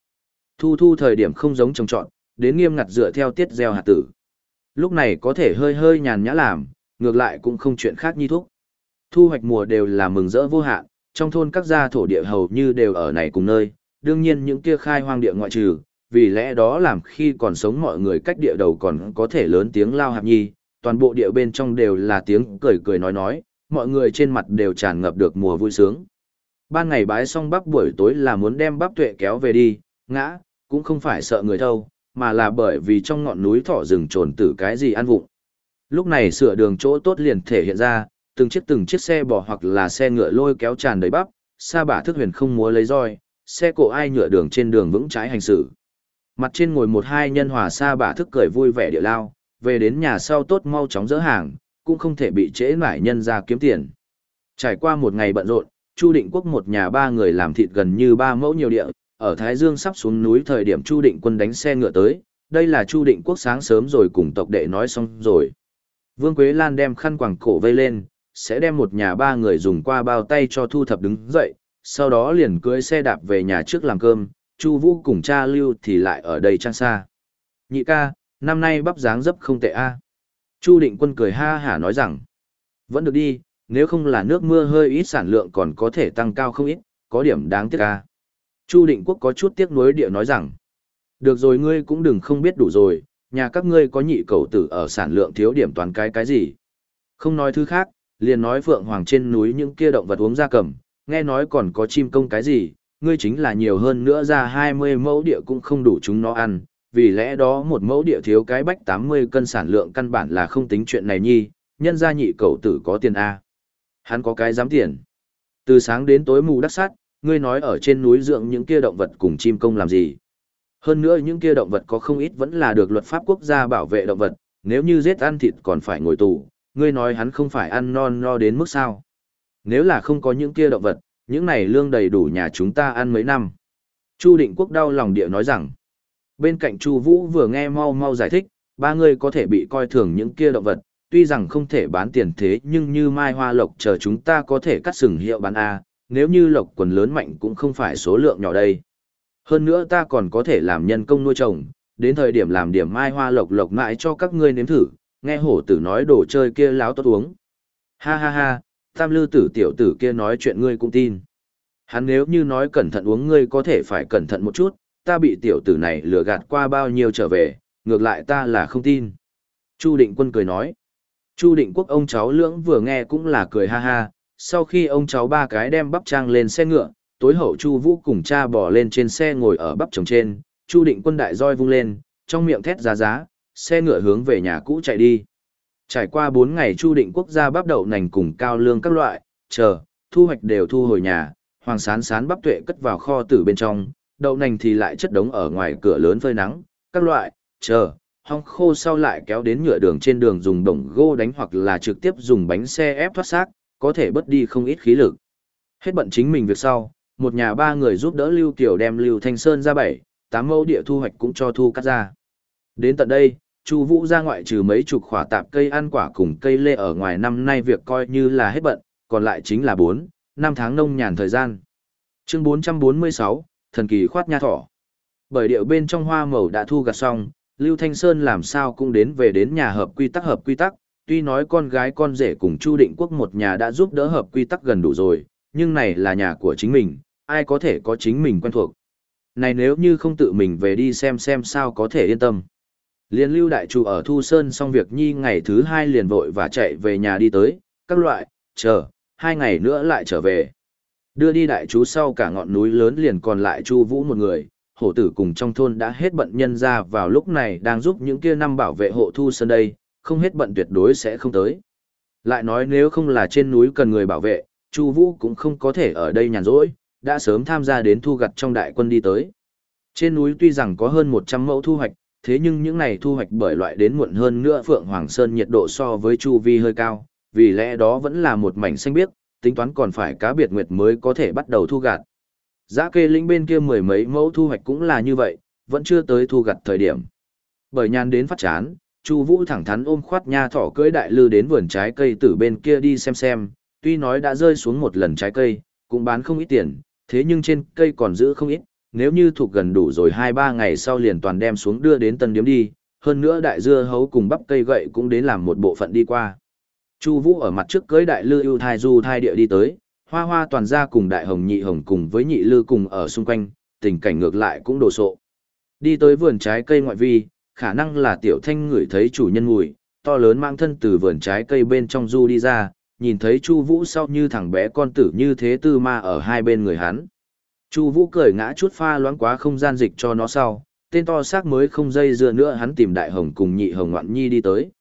Thu thu thời điểm không giống trồng trọt, đến nghiêm ngặt dựa theo tiết gieo hạt tử. Lúc này có thể hơi hơi nhàn nhã làm, ngược lại cũng không chuyện khác nhi thúc. Thu hoạch mùa đều là mừng rỡ vô hạn, trong thôn các gia thổ địa hầu như đều ở này cùng nơi, đương nhiên những kia khai hoang địa ngoại trừ, vì lẽ đó làm khi còn sống mọi người cách địa đầu còn có thể lớn tiếng lao hạp nhi, toàn bộ địa bên trong đều là tiếng cười cười nói nói, mọi người trên mặt đều tràn ngập được mùa vui sướng. Ban ngày bái xong bắp buổi tối là muốn đem bắp tuệ kéo về đi, ngã, cũng không phải sợ người thâu, mà là bởi vì trong ngọn núi thỏ rừng trồn tử cái gì ăn vụng. Lúc này sửa đường chỗ tốt liền thể hiện ra, từng chiếc từng chiếc xe bò hoặc là xe ngựa lôi kéo tràn đầy bắp, sa bả thức huyền không múa lấy roi, xe cổ ai nhựa đường trên đường vững trái hành xử. Mặt trên ngồi một hai nhân hòa sa bả thức cười vui vẻ địa lao, về đến nhà sau tốt mau chóng dỡ hàng, cũng không thể bị trễ mải nhân ra kiếm tiền. Trải qua một ngày bận rộn, Chu Định Quốc một nhà ba người làm thịt gần như ba mẫu nhiều địa, ở Thái Dương sắp xuống núi thời điểm Chu Định Quân đánh xe ngựa tới, đây là Chu Định Quốc sáng sớm rồi cùng tộc đệ nói xong rồi. Vương Quế Lan đem khăn quàng cổ vây lên, sẽ đem một nhà ba người dùng qua bao tay cho thu thập đứng dậy, sau đó liền cưỡi xe đạp về nhà trước làm cơm, Chu Vũ cùng cha Lưu thì lại ở đây trang xa. Nhị ca, năm nay bắp dáng dấp không tệ a. Chu Định Quân cười ha hả nói rằng, vẫn được đi, nếu không là nước mưa hơi ít sản lượng còn có thể tăng cao không ít, có điểm đáng tiếc a. Chu Định Quốc có chút tiếc nuối địa nói rằng, được rồi ngươi cũng đừng không biết đủ rồi, nhà các ngươi có nhị cầu tử ở sản lượng thiếu điểm toàn cái cái gì. Không nói thứ khác, liền nói Phượng Hoàng trên núi những kia động vật uống ra cầm, nghe nói còn có chim công cái gì, ngươi chính là nhiều hơn nữa ra 20 mẫu địa cũng không đủ chúng nó ăn, vì lẽ đó một mẫu địa thiếu cái bách 80 cân sản lượng căn bản là không tính chuyện này nhi, nhân gia nhị cầu tử có tiền A. Hắn có cái dám tiền. Từ sáng đến tối mù đắc sát, ngươi nói ở trên núi dưỡng những kia động vật cùng chim công làm gì. Hơn nữa những kia động vật có không ít vẫn là được luật pháp quốc gia bảo vệ động vật, nếu như giết ăn thịt còn phải ngồi tù, ngươi nói hắn không phải ăn non no đến mức sao. Nếu là không có những kia động vật, những này lương đầy đủ nhà chúng ta ăn mấy năm. Chu Định Quốc đau lòng địa nói rằng, bên cạnh Chu Vũ vừa nghe mau mau giải thích, ba người có thể bị coi thường những kia động vật, tuy rằng không thể bán tiền thế nhưng như mai hoa lộc chờ chúng ta có thể cắt sừng hiệu bán A, nếu như lộc quần lớn mạnh cũng không phải số lượng nhỏ đây. Hơn nữa ta còn có thể làm nhân công nuôi trồng, đến thời điểm làm điểm mai hoa lộc lộc mãi cho các ngươi nếm thử, nghe hổ tử nói đồ chơi kia láo tốt uống. Ha ha ha, tam lư tử tiểu tử kia nói chuyện ngươi cũng tin. Hắn nếu như nói cẩn thận uống ngươi có thể phải cẩn thận một chút, ta bị tiểu tử này lừa gạt qua bao nhiêu trở về, ngược lại ta là không tin. Chu định quân cười nói. Chu định quốc ông cháu lưỡng vừa nghe cũng là cười ha ha, sau khi ông cháu ba cái đem bắp trang lên xe ngựa, tối hậu Chu Vũ cùng cha bò lên trên xe ngồi ở bắp chồng trên, Chu Định Quân đại roi vung lên, trong miệng thét giá giá, xe ngựa hướng về nhà cũ chạy đi. Trải qua 4 ngày Chu Định Quốc gia bắp đậu nành cùng cao lương các loại, chờ, thu hoạch đều thu hồi nhà, Hoàng Sán Sán bắp tuệ cất vào kho tử bên trong, đậu nành thì lại chất đống ở ngoài cửa lớn phơi nắng, các loại, chờ, hong khô sau lại kéo đến nhựa đường trên đường dùng đồng gô đánh hoặc là trực tiếp dùng bánh xe ép thoát xác, có thể bớt đi không ít khí lực. Hết bận chính mình việc sau, một nhà ba người giúp đỡ Lưu Kiều đem Lưu Thanh Sơn ra bảy, tám mẫu địa thu hoạch cũng cho thu cắt ra. Đến tận đây, Chu Vũ ra ngoại trừ mấy chục khỏa tạp cây ăn quả cùng cây lê ở ngoài năm nay việc coi như là hết bận, còn lại chính là 4, năm tháng nông nhàn thời gian. Chương 446, thần kỳ khoát nha thỏ. Bởi điệu bên trong hoa màu đã thu gặt xong, Lưu Thanh Sơn làm sao cũng đến về đến nhà hợp quy tắc hợp quy tắc, tuy nói con gái con rể cùng Chu Định Quốc một nhà đã giúp đỡ hợp quy tắc gần đủ rồi, nhưng này là nhà của chính mình, ai có thể có chính mình quen thuộc. Này nếu như không tự mình về đi xem xem sao có thể yên tâm. Liên lưu đại chủ ở Thu Sơn xong việc nhi ngày thứ hai liền vội và chạy về nhà đi tới, các loại, chờ, hai ngày nữa lại trở về. Đưa đi đại chú sau cả ngọn núi lớn liền còn lại Chu Vũ một người, hổ tử cùng trong thôn đã hết bận nhân ra vào lúc này đang giúp những kia năm bảo vệ hộ Thu Sơn đây, không hết bận tuyệt đối sẽ không tới. Lại nói nếu không là trên núi cần người bảo vệ, Chu Vũ cũng không có thể ở đây nhàn rỗi, đã sớm tham gia đến thu gặt trong đại quân đi tới. Trên núi tuy rằng có hơn 100 mẫu thu hoạch, thế nhưng những này thu hoạch bởi loại đến muộn hơn nữa Phượng Hoàng Sơn nhiệt độ so với chu vi hơi cao, vì lẽ đó vẫn là một mảnh xanh biếc, tính toán còn phải cá biệt nguyệt mới có thể bắt đầu thu gặt. Giá kê linh bên kia mười mấy mẫu thu hoạch cũng là như vậy, vẫn chưa tới thu gặt thời điểm. Bởi nhàn đến phát chán, Chu Vũ thẳng thắn ôm khoát nha thỏ cưỡi đại lư đến vườn trái cây từ bên kia đi xem xem, tuy nói đã rơi xuống một lần trái cây, cũng bán không ít tiền, thế nhưng trên cây còn giữ không ít, nếu như thuộc gần đủ rồi 2-3 ngày sau liền toàn đem xuống đưa đến tân điếm đi, hơn nữa đại dưa hấu cùng bắp cây gậy cũng đến làm một bộ phận đi qua. Chu Vũ ở mặt trước cưới đại lư ưu thai du thai địa đi tới, hoa hoa toàn ra cùng đại hồng nhị hồng cùng với nhị lư cùng ở xung quanh, tình cảnh ngược lại cũng đồ sộ. Đi tới vườn trái cây ngoại vi, khả năng là tiểu thanh ngửi thấy chủ nhân mùi, to lớn mang thân từ vườn trái cây bên trong du đi ra, nhìn thấy Chu Vũ sau như thằng bé con tử như thế tư ma ở hai bên người hắn. Chu Vũ cười ngã chút pha loãng quá không gian dịch cho nó sau, tên to xác mới không dây dưa nữa hắn tìm đại hồng cùng nhị hồng ngoạn nhi đi tới.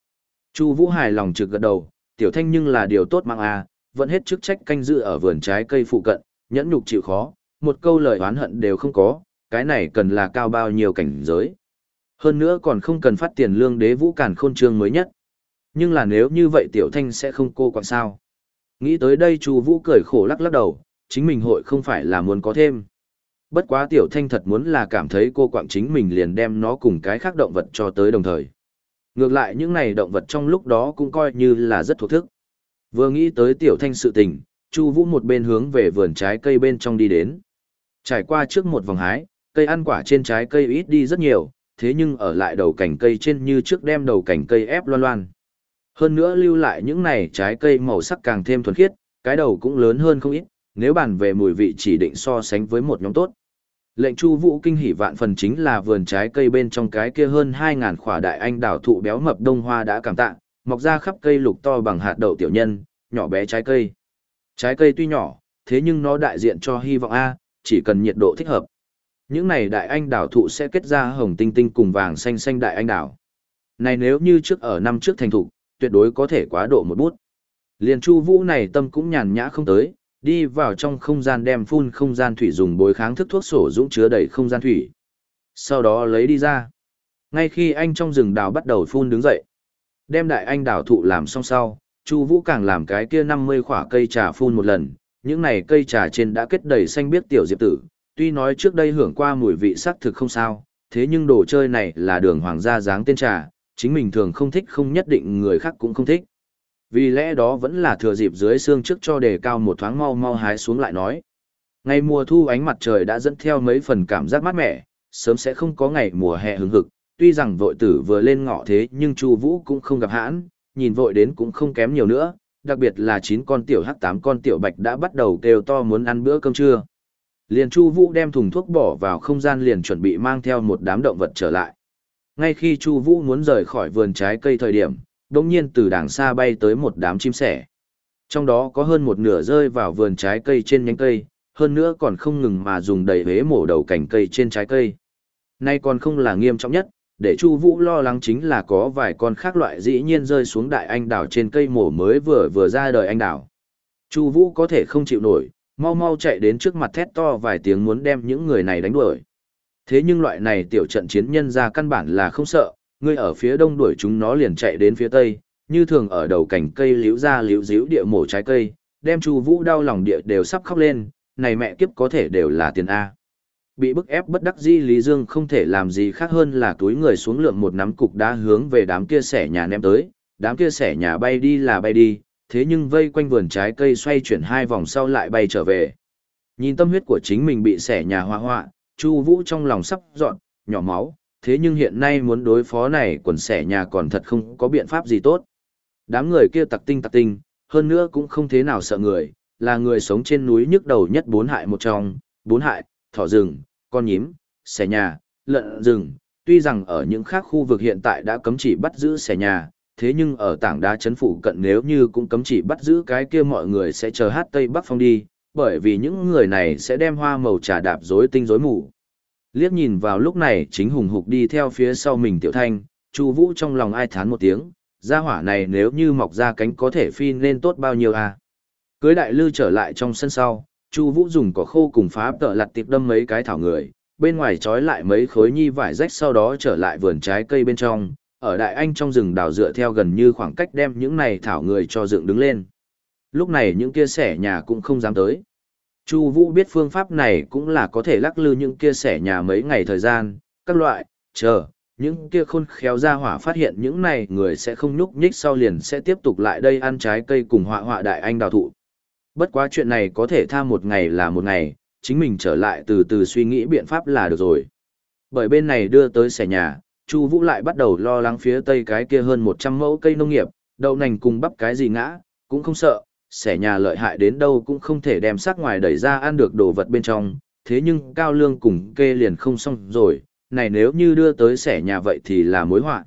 Chu Vũ hài lòng trực gật đầu, tiểu thanh nhưng là điều tốt mang a, à, vẫn hết chức trách canh giữ ở vườn trái cây phụ cận, nhẫn nhục chịu khó, một câu lời oán hận đều không có, cái này cần là cao bao nhiêu cảnh giới. Hơn nữa còn không cần phát tiền lương đế vũ càn khôn trương mới nhất. Nhưng là nếu như vậy tiểu thanh sẽ không cô quạng sao. Nghĩ tới đây Chu Vũ cười khổ lắc lắc đầu, chính mình hội không phải là muốn có thêm. Bất quá tiểu thanh thật muốn là cảm thấy cô quạng chính mình liền đem nó cùng cái khác động vật cho tới đồng thời. Ngược lại những này động vật trong lúc đó cũng coi như là rất thuộc thức. Vừa nghĩ tới tiểu thanh sự tình, Chu Vũ một bên hướng về vườn trái cây bên trong đi đến. Trải qua trước một vòng hái, cây ăn quả trên trái cây ít đi rất nhiều, thế nhưng ở lại đầu cành cây trên như trước đem đầu cành cây ép loan loan. Hơn nữa lưu lại những này trái cây màu sắc càng thêm thuần khiết, cái đầu cũng lớn hơn không ít, nếu bàn về mùi vị chỉ định so sánh với một nhóm tốt. Lệnh Chu Vũ kinh hỉ vạn phần chính là vườn trái cây bên trong cái kia hơn 2000 quả đại anh đào thụ béo mập đông hoa đã cảm tạ, mọc ra khắp cây lục to bằng hạt đậu tiểu nhân, nhỏ bé trái cây. Trái cây tuy nhỏ, thế nhưng nó đại diện cho hy vọng a, chỉ cần nhiệt độ thích hợp. Những này đại anh đào thụ sẽ kết ra hồng tinh tinh cùng vàng xanh xanh đại anh đào Này nếu như trước ở năm trước thành thục, tuyệt đối có thể quá độ một bút. Liền Chu Vũ này tâm cũng nhàn nhã không tới, đi vào trong không gian đem phun không gian thủy dùng bối kháng thức thuốc sổ dũng chứa đầy không gian thủy. Sau đó lấy đi ra. Ngay khi anh trong rừng đào bắt đầu phun đứng dậy, đem đại anh đào thụ làm xong sau, Chu Vũ càng làm cái kia 50 quả cây trà phun một lần, những này cây trà trên đã kết đầy xanh biết tiểu diệp tử, tuy nói trước đây hưởng qua mùi vị sắc thực không sao, thế nhưng đồ chơi này là đường hoàng gia dáng tên trà, chính mình thường không thích không nhất định người khác cũng không thích. Vì lẽ đó vẫn là thừa dịp dưới xương trước cho đề cao một thoáng mau mau hái xuống lại nói. Ngày mùa thu ánh mặt trời đã dẫn theo mấy phần cảm giác mát mẻ, sớm sẽ không có ngày mùa hè hứng hực, tuy rằng vội tử vừa lên ngọ thế nhưng Chu Vũ cũng không gặp hãn, nhìn vội đến cũng không kém nhiều nữa, đặc biệt là chín con tiểu hắc tám con tiểu bạch đã bắt đầu kêu to muốn ăn bữa cơm trưa. Liền Chu Vũ đem thùng thuốc bỏ vào không gian liền chuẩn bị mang theo một đám động vật trở lại. Ngay khi Chu Vũ muốn rời khỏi vườn trái cây thời điểm, đột nhiên từ đàng xa bay tới một đám chim sẻ. Trong đó có hơn một nửa rơi vào vườn trái cây trên nhánh cây, hơn nữa còn không ngừng mà dùng đầy hế mổ đầu cành cây trên trái cây. Nay còn không là nghiêm trọng nhất, để Chu Vũ lo lắng chính là có vài con khác loại dĩ nhiên rơi xuống đại anh đào trên cây mổ mới vừa vừa ra đời anh đào. Chu Vũ có thể không chịu nổi, mau mau chạy đến trước mặt thét to vài tiếng muốn đem những người này đánh đuổi. Thế nhưng loại này tiểu trận chiến nhân ra căn bản là không sợ, ngươi ở phía đông đuổi chúng nó liền chạy đến phía tây, như thường ở đầu cành cây liễu ra liễu díu địa mổ trái cây, đem Chu Vũ đau lòng địa đều sắp khóc lên, này mẹ kiếp có thể đều là tiền a. Bị bức ép bất đắc dĩ Lý Dương không thể làm gì khác hơn là túi người xuống lượng một nắm cục đá hướng về đám kia xẻ nhà ném tới, đám kia xẻ nhà bay đi là bay đi, thế nhưng vây quanh vườn trái cây xoay chuyển hai vòng sau lại bay trở về. Nhìn tâm huyết của chính mình bị xẻ nhà hoa hoa, Chu Vũ trong lòng sắp dọn, nhỏ máu, thế nhưng hiện nay muốn đối phó này quần xẻ nhà còn thật không có biện pháp gì tốt. Đám người kia tặc tinh tặc tinh, hơn nữa cũng không thế nào sợ người, là người sống trên núi nhức đầu nhất bốn hại một trong, bốn hại, thỏ rừng, con nhím, xẻ nhà, lợn rừng, tuy rằng ở những khác khu vực hiện tại đã cấm chỉ bắt giữ xẻ nhà, thế nhưng ở tảng đá chấn phủ cận nếu như cũng cấm chỉ bắt giữ cái kia mọi người sẽ chờ hát Tây Bắc Phong đi, bởi vì những người này sẽ đem hoa màu trà đạp rối tinh rối mù. Liếc nhìn vào lúc này chính hùng hục đi theo phía sau mình tiểu thanh, Chu Vũ trong lòng ai thán một tiếng, gia hỏa này nếu như mọc ra cánh có thể phi nên tốt bao nhiêu à. Cưới đại lư trở lại trong sân sau, Chu Vũ dùng cỏ khô cùng phá tợ lật tiệp đâm mấy cái thảo người, bên ngoài trói lại mấy khối nhi vải rách sau đó trở lại vườn trái cây bên trong, ở đại anh trong rừng đào dựa theo gần như khoảng cách đem những này thảo người cho dựng đứng lên. Lúc này những kia sẻ nhà cũng không dám tới. Chu Vũ biết phương pháp này cũng là có thể lắc lư những kia sẻ nhà mấy ngày thời gian, các loại, chờ, những kia khôn khéo ra hỏa phát hiện những này người sẽ không nhúc nhích sau liền sẽ tiếp tục lại đây ăn trái cây cùng họa họa đại anh đào thụ. Bất quá chuyện này có thể tha một ngày là một ngày, chính mình trở lại từ từ suy nghĩ biện pháp là được rồi. Bởi bên này đưa tới xẻ nhà, Chu Vũ lại bắt đầu lo lắng phía tây cái kia hơn 100 mẫu cây nông nghiệp, đậu nành cùng bắp cái gì ngã, cũng không sợ, xẻ nhà lợi hại đến đâu cũng không thể đem xác ngoài đẩy ra ăn được đồ vật bên trong, thế nhưng cao lương cùng kê liền không xong rồi, này nếu như đưa tới xẻ nhà vậy thì là mối họa.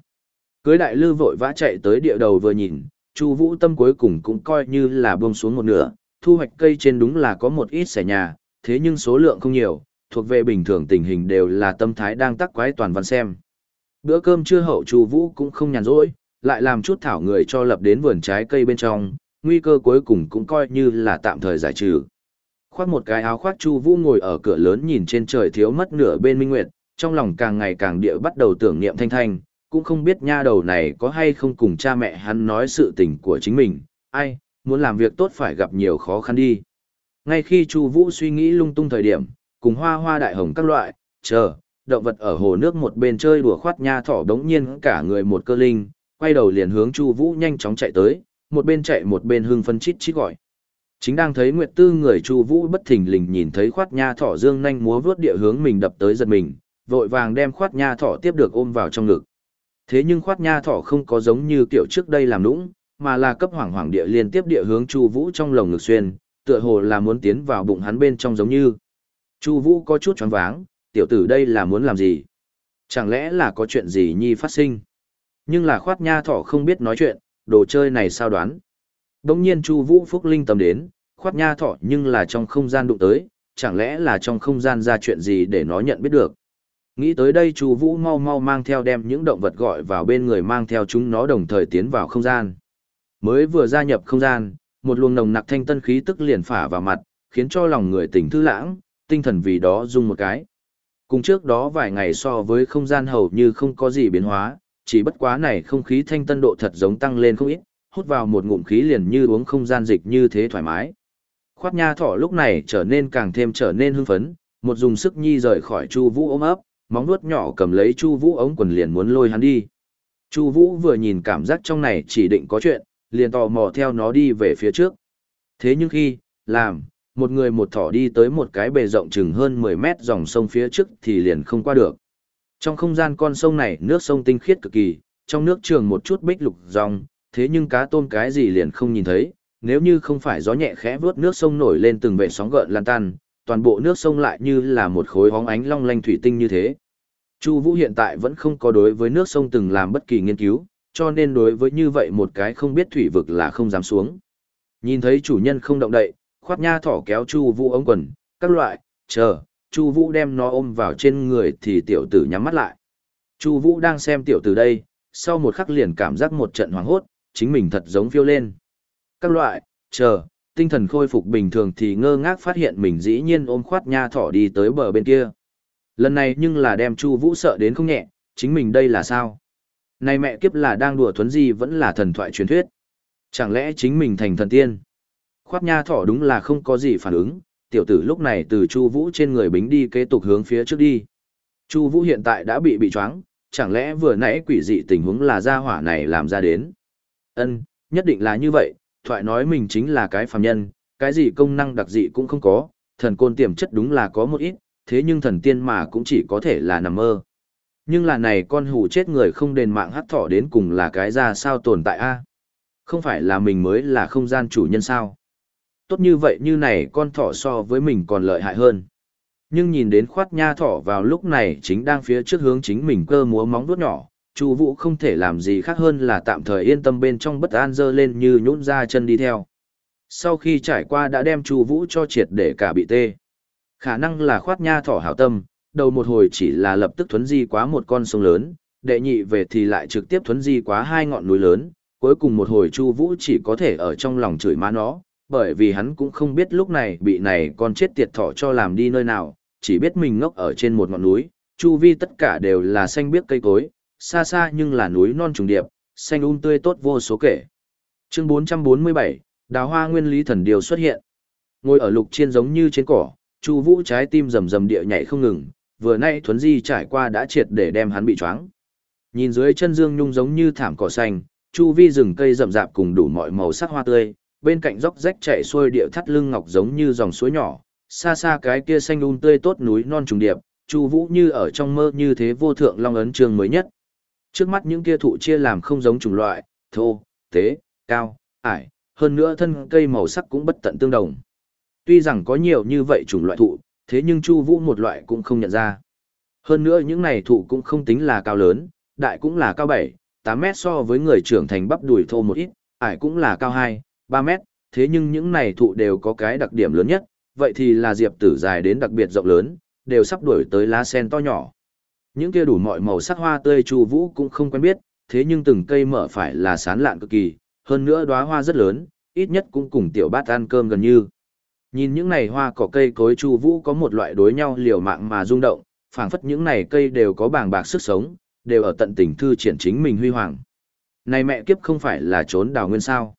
Cưới đại lư vội vã chạy tới địa đầu vừa nhìn, Chu Vũ tâm cuối cùng cũng coi như là buông xuống một nửa, thu hoạch cây trên đúng là có một ít xẻ nhà, thế nhưng số lượng không nhiều, thuộc về bình thường tình hình đều là tâm thái đang tắc quái toàn văn xem. Bữa cơm trưa hậu Chu Vũ cũng không nhàn rỗi, lại làm chút thảo người cho lập đến vườn trái cây bên trong, nguy cơ cuối cùng cũng coi như là tạm thời giải trừ. Khoác một cái áo khoác Chu Vũ ngồi ở cửa lớn nhìn trên trời thiếu mất nửa bên minh nguyệt, trong lòng càng ngày càng địa bắt đầu tưởng niệm Thanh Thanh, cũng không biết nha đầu này có hay không cùng cha mẹ hắn nói sự tình của chính mình, ai, muốn làm việc tốt phải gặp nhiều khó khăn đi. Ngay khi Chu Vũ suy nghĩ lung tung thời điểm, cùng hoa hoa đại hồng các loại, chờ, động vật ở hồ nước một bên chơi đùa khoát nha thỏ đống nhiên cả người một cơ linh, quay đầu liền hướng Chu Vũ nhanh chóng chạy tới, một bên chạy một bên hưng phân chít chít gọi. Chính đang thấy Nguyệt Tư người Chu Vũ bất thình lình nhìn thấy khoát nha thỏ dương nhanh múa vướt địa hướng mình đập tới giật mình, vội vàng đem khoát nha thỏ tiếp được ôm vào trong ngực. Thế nhưng khoát nha thỏ không có giống như kiểu trước đây làm nũng, mà là cấp hoàng hoàng địa liên tiếp địa hướng Chu Vũ trong lồng ngực xuyên, tựa hồ là muốn tiến vào bụng hắn bên trong giống như. Chu Vũ có chút choáng váng, tiểu tử đây là muốn làm gì? Chẳng lẽ là có chuyện gì nhi phát sinh? Nhưng là khoát nha thỏ không biết nói chuyện, đồ chơi này sao đoán? Đông nhiên Chu Vũ Phúc Linh tầm đến, khoát nha thọ nhưng là trong không gian đụng tới, chẳng lẽ là trong không gian ra chuyện gì để nó nhận biết được. Nghĩ tới đây Chu Vũ mau mau mang theo đem những động vật gọi vào bên người mang theo chúng nó đồng thời tiến vào không gian. Mới vừa gia nhập không gian, một luồng nồng nặc thanh tân khí tức liền phả vào mặt, khiến cho lòng người tỉnh thư lãng, tinh thần vì đó rung một cái. Cùng trước đó vài ngày so với không gian hầu như không có gì biến hóa, chỉ bất quá này không khí thanh tân độ thật giống tăng lên không ít, hút vào một ngụm khí liền như uống không gian dịch như thế thoải mái. Khoát nha thỏ lúc này trở nên càng thêm trở nên hưng phấn, một dùng sức nhi rời khỏi Chu Vũ ôm ấp, móng vuốt nhỏ cầm lấy Chu Vũ ống quần liền muốn lôi hắn đi. Chu Vũ vừa nhìn cảm giác trong này chỉ định có chuyện, liền tò mò theo nó đi về phía trước. Thế nhưng khi, làm, một người một thỏ đi tới một cái bề rộng chừng hơn 10 mét dòng sông phía trước thì liền không qua được. Trong không gian con sông này nước sông tinh khiết cực kỳ, trong nước trường một chút bích lục dòng, thế nhưng cá tôm cái gì liền không nhìn thấy, nếu như không phải gió nhẹ khẽ vướt nước sông nổi lên từng vệ sóng gợn lan tan, toàn bộ nước sông lại như là một khối hóng ánh long lanh thủy tinh như thế. Chu Vũ hiện tại vẫn không có đối với nước sông từng làm bất kỳ nghiên cứu, cho nên đối với như vậy một cái không biết thủy vực là không dám xuống. Nhìn thấy chủ nhân không động đậy, khoát nha thỏ kéo Chu Vũ ống quần, các loại, chờ, Chu Vũ đem nó ôm vào trên người thì tiểu tử nhắm mắt lại. Chu Vũ đang xem tiểu tử đây, sau một khắc liền cảm giác một trận hoảng hốt, chính mình thật giống phiêu lên. Các loại, chờ, tinh thần khôi phục bình thường thì ngơ ngác phát hiện mình dĩ nhiên ôm khoát nha thỏ đi tới bờ bên kia. Lần này nhưng là đem Chu Vũ sợ đến không nhẹ, chính mình đây là sao? Này mẹ kiếp là đang đùa thuấn gì vẫn là thần thoại truyền thuyết. Chẳng lẽ chính mình thành thần tiên? Khoát nha thỏ đúng là không có gì phản ứng, tiểu tử lúc này từ Chu Vũ trên người bính đi kế tục hướng phía trước đi. Chu Vũ hiện tại đã bị bị choáng, chẳng lẽ vừa nãy quỷ dị tình huống là gia hỏa này làm ra đến? Ân, nhất định là như vậy, thoại nói mình chính là cái phàm nhân, cái gì công năng đặc dị cũng không có, thần côn tiềm chất đúng là có một ít, thế nhưng thần tiên mà cũng chỉ có thể là nằm mơ. Nhưng là này con hủ chết người không đền mạng hắc thỏ đến cùng là cái ra sao tồn tại a? Không phải là mình mới là không gian chủ nhân sao? Tốt như vậy như này con thỏ so với mình còn lợi hại hơn. Nhưng nhìn đến khoát nha thỏ vào lúc này chính đang phía trước hướng chính mình cơ múa móng vuốt nhỏ, Chu Vũ không thể làm gì khác hơn là tạm thời yên tâm bên trong bất an dơ lên như nhũn ra chân đi theo. Sau khi trải qua đã đem Chu Vũ cho triệt để cả bị tê. Khả năng là khoát nha thỏ hảo tâm, đầu một hồi chỉ là lập tức thuấn di quá một con sông lớn, đệ nhị về thì lại trực tiếp thuấn di quá hai ngọn núi lớn, cuối cùng một hồi Chu Vũ chỉ có thể ở trong lòng chửi má nó, bởi vì hắn cũng không biết lúc này bị này con chết tiệt thỏ cho làm đi nơi nào, chỉ biết mình ngốc ở trên một ngọn núi, chu vi tất cả đều là xanh biếc cây cối, xa xa nhưng là núi non trùng điệp, xanh um tươi tốt vô số kể. Chương 447, Đào hoa nguyên lý thần điều xuất hiện. Ngồi ở lục chiên giống như trên cỏ, Chu Vũ trái tim rầm rầm địa nhảy không ngừng, vừa nay thuấn di trải qua đã triệt để đem hắn bị choáng. Nhìn dưới chân Dương Nhung giống như thảm cỏ xanh, chu vi rừng cây rậm rạp cùng đủ mọi màu sắc hoa tươi, bên cạnh dốc rách chạy xuôi địa thắt lưng ngọc giống như dòng suối nhỏ, xa xa cái kia xanh um tươi tốt núi non trùng điệp, Chu Vũ như ở trong mơ như thế vô thượng long ấn trường mới nhất. Trước mắt những kia thụ chia làm không giống chủng loại, thô, tế, cao, ải, hơn nữa thân cây màu sắc cũng bất tận tương đồng. Tuy rằng có nhiều như vậy chủng loại thụ, thế nhưng Chu Vũ một loại cũng không nhận ra. Hơn nữa những này thụ cũng không tính là cao lớn, đại cũng là cao 7, 8 mét so với người trưởng thành bắp đùi thô một ít, ải cũng là cao 2, 3 mét, thế nhưng những này thụ đều có cái đặc điểm lớn nhất, vậy thì là diệp tử dài đến đặc biệt rộng lớn, đều sắp đuổi tới lá sen to nhỏ. Những kia đủ mọi màu sắc hoa tươi Chu Vũ cũng không quen biết, thế nhưng từng cây mở phải là sán lạn cực kỳ, hơn nữa đóa hoa rất lớn, ít nhất cũng cùng tiểu bát ăn cơm gần như. Nhìn những này hoa cỏ cây cối Chu Vũ có một loại đối nhau liều mạng mà rung động, phảng phất những này cây đều có bàng bạc sức sống, đều ở tận tình thư triển chính mình huy hoàng. Này mẹ kiếp không phải là trốn đào nguyên sao?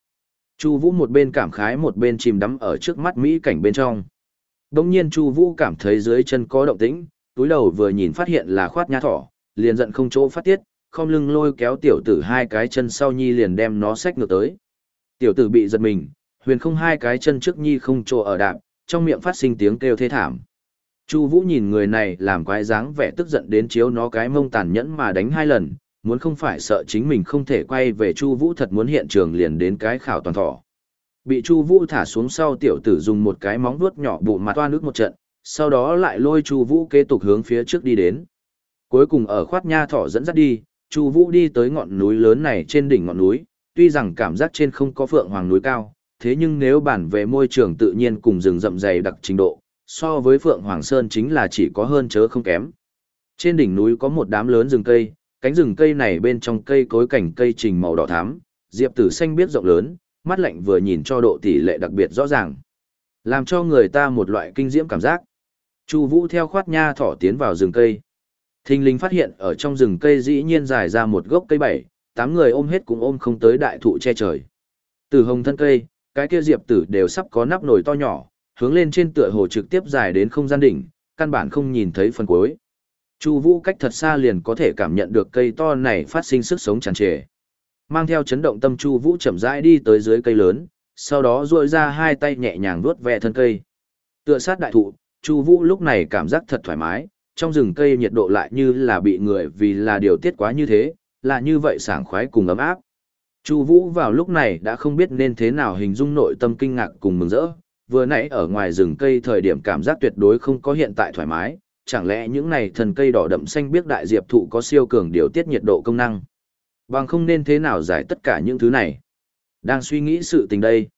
Chu Vũ một bên cảm khái một bên chìm đắm ở trước mắt mỹ cảnh bên trong. Đột nhiên Chu Vũ cảm thấy dưới chân có động tĩnh, túi đầu vừa nhìn phát hiện là khoát nha thỏ, liền giận không chỗ phát tiết, không lưng lôi kéo tiểu tử hai cái chân sau nhi liền đem nó xách ngược tới. Tiểu tử bị giật mình, huyền không hai cái chân trước nhi không chỗ ở đạp, trong miệng phát sinh tiếng kêu thê thảm. Chu Vũ nhìn người này làm quái dáng vẻ tức giận đến chiếu nó cái mông tàn nhẫn mà đánh hai lần, muốn không phải sợ chính mình không thể quay về Chu Vũ thật muốn hiện trường liền đến cái khảo toàn thỏ. Bị Chu Vũ thả xuống sau tiểu tử dùng một cái móng vuốt nhỏ bụng mặt toa nước một trận, sau đó lại lôi Chu Vũ kế tục hướng phía trước đi đến. Cuối cùng ở khoát nha thỏ dẫn dắt đi, Chu Vũ đi tới ngọn núi lớn này trên đỉnh ngọn núi, tuy rằng cảm giác trên không có phượng hoàng núi cao, thế nhưng nếu bản về môi trường tự nhiên cùng rừng rậm dày đặc trình độ, so với Phượng Hoàng Sơn chính là chỉ có hơn chớ không kém. Trên đỉnh núi có một đám lớn rừng cây, cánh rừng cây này bên trong cây cối cảnh cây trình màu đỏ thắm, diệp tử xanh biết rộng lớn, mắt lạnh vừa nhìn cho độ tỷ lệ đặc biệt rõ ràng. Làm cho người ta một loại kinh diễm cảm giác. Chu Vũ theo khoát nha thỏ tiến vào rừng cây. Thình lình phát hiện ở trong rừng cây dĩ nhiên dài ra một gốc cây bảy, tám người ôm hết cũng ôm không tới đại thụ che trời. Từ hồng thân cây, cái kia diệp tử đều sắp có nắp nồi to nhỏ, hướng lên trên tựa hồ trực tiếp dài đến không gian đỉnh, căn bản không nhìn thấy phần cuối. Chu Vũ cách thật xa liền có thể cảm nhận được cây to này phát sinh sức sống tràn trề. Mang theo chấn động tâm Chu Vũ chậm rãi đi tới dưới cây lớn, sau đó duỗi ra hai tay nhẹ nhàng vuốt ve thân cây. Tựa sát đại thụ, Chu Vũ lúc này cảm giác thật thoải mái, trong rừng cây nhiệt độ lại như là bị người vì là điều tiết quá như thế, là như vậy sảng khoái cùng ấm áp. Chu Vũ vào lúc này đã không biết nên thế nào hình dung nội tâm kinh ngạc cùng mừng rỡ, vừa nãy ở ngoài rừng cây thời điểm cảm giác tuyệt đối không có hiện tại thoải mái, chẳng lẽ những này thần cây đỏ đậm xanh biết đại diệp thụ có siêu cường điều tiết nhiệt độ công năng. Bằng không nên thế nào giải tất cả những thứ này. Đang suy nghĩ sự tình đây.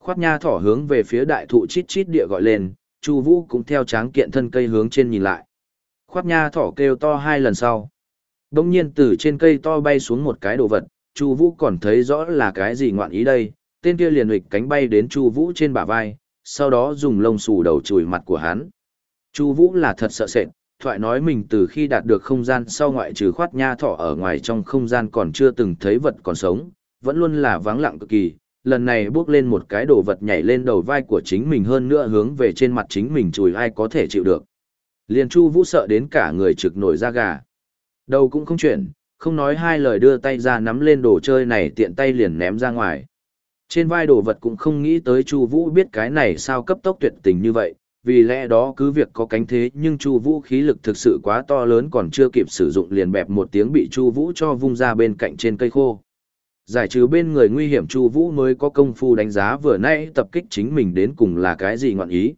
Khoát nha thỏ hướng về phía đại thụ chít chít địa gọi lên, Chu Vũ cũng theo tráng kiện thân cây hướng trên nhìn lại. Khoát nha thỏ kêu to hai lần sau. Đông nhiên từ trên cây to bay xuống một cái đồ vật, Chu Vũ còn thấy rõ là cái gì ngoạn ý đây, tên kia liền huỵch cánh bay đến Chu Vũ trên bả vai, sau đó dùng lông xù đầu chùi mặt của hắn. Chu Vũ là thật sợ sệt, thoại nói mình từ khi đạt được không gian sau ngoại trừ khoát nha thỏ ở ngoài trong không gian còn chưa từng thấy vật còn sống, vẫn luôn là vắng lặng cực kỳ. Lần này bước lên một cái đồ vật nhảy lên đầu vai của chính mình hơn nữa hướng về trên mặt chính mình chùi ai có thể chịu được. Liền Chu Vũ sợ đến cả người trực nổi da gà. Đầu cũng không chuyển, không nói hai lời đưa tay ra nắm lên đồ chơi này tiện tay liền ném ra ngoài. Trên vai đồ vật cũng không nghĩ tới Chu Vũ biết cái này sao cấp tốc tuyệt tình như vậy, vì lẽ đó cứ việc có cánh thế nhưng Chu Vũ khí lực thực sự quá to lớn còn chưa kịp sử dụng liền bẹp một tiếng bị Chu Vũ cho vung ra bên cạnh trên cây khô. Giải trừ bên người nguy hiểm Chu Vũ mới có công phu đánh giá vừa nãy tập kích chính mình đến cùng là cái gì ngọn ý.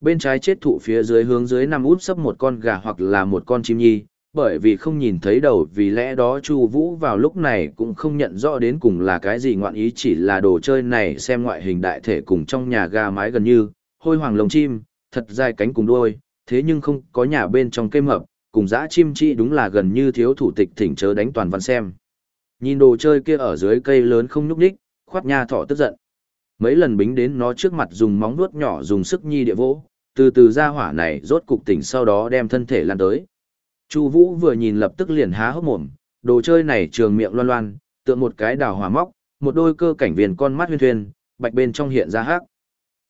Bên trái chết thụ phía dưới hướng dưới nằm út sấp một con gà hoặc là một con chim nhi, bởi vì không nhìn thấy đầu vì lẽ đó Chu Vũ vào lúc này cũng không nhận rõ đến cùng là cái gì ngoạn ý chỉ là đồ chơi này xem ngoại hình đại thể cùng trong nhà gà mái gần như, hôi hoàng lồng chim, thật dài cánh cùng đuôi, thế nhưng không có nhà bên trong cây mập, cùng dã chim chi đúng là gần như thiếu thủ tịch thỉnh chớ đánh toàn văn xem. Nhìn đồ chơi kia ở dưới cây lớn không nhúc nhích, khoát nha thỏ tức giận. Mấy lần bính đến nó trước mặt dùng móng vuốt nhỏ dùng sức nhi địa vỗ, từ từ ra hỏa này rốt cục tỉnh sau đó đem thân thể lan tới. Chu Vũ vừa nhìn lập tức liền há hốc mồm, đồ chơi này trường miệng loan loan, tựa một cái đào hỏa móc, một đôi cơ cảnh viền con mắt huyên thuyên, bạch bên trong hiện ra hắc.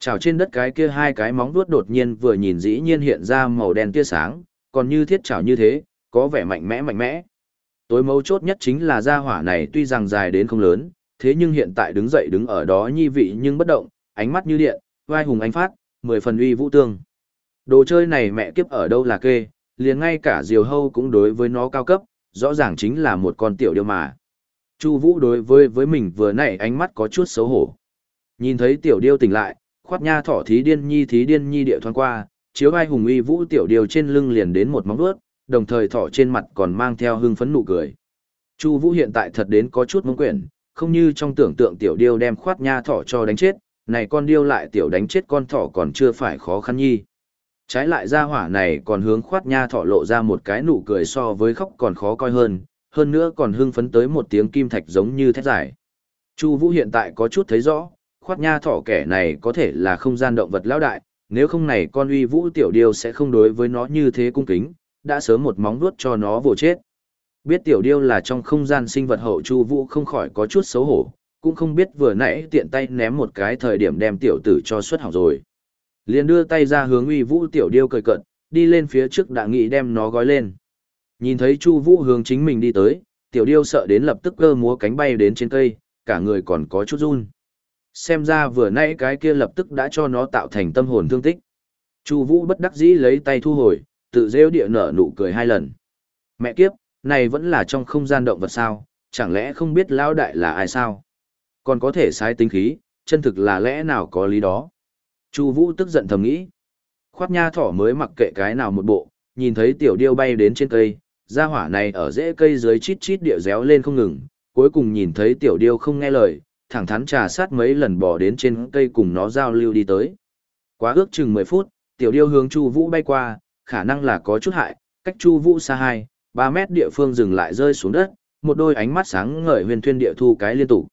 Chảo trên đất cái kia hai cái móng vuốt đột nhiên vừa nhìn dĩ nhiên hiện ra màu đen tia sáng, còn như thiết chảo như thế, có vẻ mạnh mẽ mạnh mẽ. Tối mấu chốt nhất chính là gia hỏa này tuy rằng dài đến không lớn, thế nhưng hiện tại đứng dậy đứng ở đó nhi vị nhưng bất động, ánh mắt như điện, vai hùng ánh phát, mười phần uy vũ tương. Đồ chơi này mẹ kiếp ở đâu là kê, liền ngay cả diều hâu cũng đối với nó cao cấp, rõ ràng chính là một con tiểu điêu mà. Chu Vũ đối với với mình vừa nãy ánh mắt có chút xấu hổ. Nhìn thấy tiểu điêu tỉnh lại, khoát nha thỏ thí điên nhi thí điên nhi địa thoáng qua, chiếu ai hùng uy vũ tiểu điêu trên lưng liền đến một móng vuốt, đồng thời thỏ trên mặt còn mang theo hưng phấn nụ cười. Chu Vũ hiện tại thật đến có chút mông quyển, không như trong tưởng tượng tiểu điêu đem khoát nha thỏ cho đánh chết, này con điêu lại tiểu đánh chết con thỏ còn chưa phải khó khăn nhi. Trái lại ra hỏa này còn hướng khoát nha thỏ lộ ra một cái nụ cười so với khóc còn khó coi hơn, hơn nữa còn hưng phấn tới một tiếng kim thạch giống như thét giải. Chu Vũ hiện tại có chút thấy rõ, khoát nha thỏ kẻ này có thể là không gian động vật lão đại, nếu không này con uy vũ tiểu điêu sẽ không đối với nó như thế cung kính, đã sớm một móng vuốt cho nó vồ chết. Biết tiểu điêu là trong không gian sinh vật hậu Chu Vũ không khỏi có chút xấu hổ, cũng không biết vừa nãy tiện tay ném một cái thời điểm đem tiểu tử cho xuất hỏng rồi. Liền đưa tay ra hướng uy vũ tiểu điêu cười cận, đi lên phía trước đã nghị đem nó gói lên. Nhìn thấy Chu Vũ hướng chính mình đi tới, tiểu điêu sợ đến lập tức cơ múa cánh bay đến trên cây, cả người còn có chút run. Xem ra vừa nãy cái kia lập tức đã cho nó tạo thành tâm hồn thương tích. Chu Vũ bất đắc dĩ lấy tay thu hồi, tự rêu địa nở nụ cười hai lần. Mẹ kiếp, này vẫn là trong không gian động vật sao, chẳng lẽ không biết lão đại là ai sao? Còn có thể sai tính khí, chân thực là lẽ nào có lý đó. Chu Vũ tức giận thầm nghĩ. Khoát nha thỏ mới mặc kệ cái nào một bộ, nhìn thấy tiểu điêu bay đến trên cây, gia hỏa này ở rễ cây dưới chít chít địa réo lên không ngừng, cuối cùng nhìn thấy tiểu điêu không nghe lời, thẳng thắn trà sát mấy lần bỏ đến trên cây cùng nó giao lưu đi tới. Quá ước chừng 10 phút, tiểu điêu hướng Chu Vũ bay qua, khả năng là có chút hại, cách Chu Vũ xa 2, 3 mét địa phương dừng lại rơi xuống đất, một đôi ánh mắt sáng ngời huyền thuyên địa thu cái liên tục.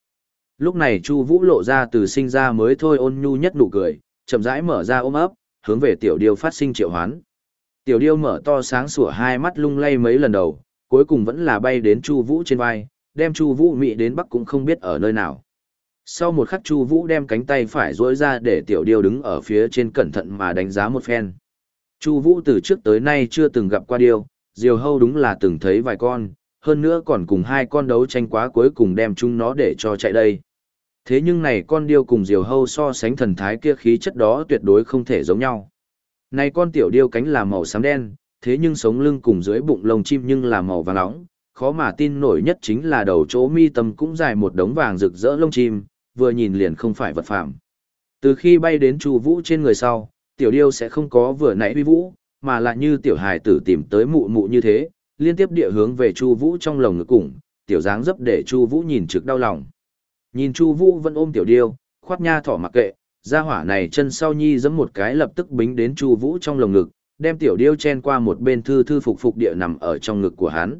Lúc này Chu Vũ lộ ra từ sinh ra mới thôi ôn nhu nhất nụ cười, chậm rãi mở ra ôm ấp, hướng về tiểu điêu phát sinh triệu hoán. Tiểu điêu mở to sáng sủa hai mắt lung lay mấy lần đầu, cuối cùng vẫn là bay đến Chu Vũ trên vai, đem Chu Vũ mị đến bắc cũng không biết ở nơi nào. Sau một khắc Chu Vũ đem cánh tay phải duỗi ra để tiểu điêu đứng ở phía trên cẩn thận mà đánh giá một phen. Chu Vũ từ trước tới nay chưa từng gặp qua điêu, diều hâu đúng là từng thấy vài con, hơn nữa còn cùng hai con đấu tranh quá cuối cùng đem chúng nó để cho chạy đây. Thế nhưng này con điêu cùng diều hâu so sánh thần thái kia khí chất đó tuyệt đối không thể giống nhau. Này con tiểu điêu cánh là màu xám đen, thế nhưng sống lưng cùng dưới bụng lông chim nhưng là màu vàng nóng, khó mà tin nổi nhất chính là đầu chỗ mi tâm cũng dài một đống vàng rực rỡ lông chim, vừa nhìn liền không phải vật phạm. Từ khi bay đến Chu Vũ trên người sau, tiểu điêu sẽ không có vừa nãy uy vũ, mà là như tiểu hài tử tìm tới mụ mụ như thế, liên tiếp địa hướng về Chu Vũ trong lồng ngực cùng, tiểu dáng dấp để Chu Vũ nhìn trực đau lòng. Nhìn Chu Vũ vẫn ôm tiểu điêu, khoát nha thỏ mặc kệ, gia hỏa này chân sau nhi giẫm một cái lập tức bính đến Chu Vũ trong lồng ngực, đem tiểu điêu chen qua một bên thư thư phục phục địa nằm ở trong ngực của hắn.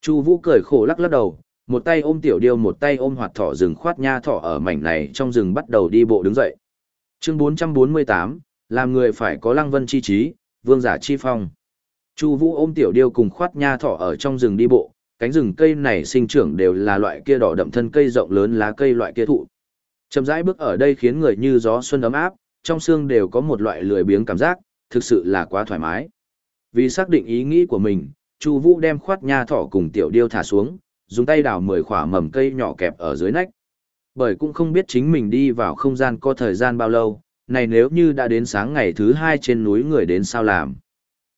Chu Vũ cười khổ lắc lắc đầu, một tay ôm tiểu điêu một tay ôm hoạt thỏ rừng khoát nha thỏ ở mảnh này trong rừng bắt đầu đi bộ đứng dậy. Chương 448, làm người phải có lăng vân chi trí, vương giả chi phong. Chu Vũ ôm tiểu điêu cùng khoát nha thỏ ở trong rừng đi bộ, cánh rừng cây này sinh trưởng đều là loại kia đỏ đậm thân cây rộng lớn lá cây loại kia thụ. Chậm rãi bước ở đây khiến người như gió xuân ấm áp, trong xương đều có một loại lười biếng cảm giác, thực sự là quá thoải mái. Vì xác định ý nghĩ của mình, Chu Vũ đem khoát nha thỏ cùng tiểu điêu thả xuống, dùng tay đào mười khỏa mầm cây nhỏ kẹp ở dưới nách. Bởi cũng không biết chính mình đi vào không gian có thời gian bao lâu, này nếu như đã đến sáng ngày thứ hai trên núi người đến sao làm.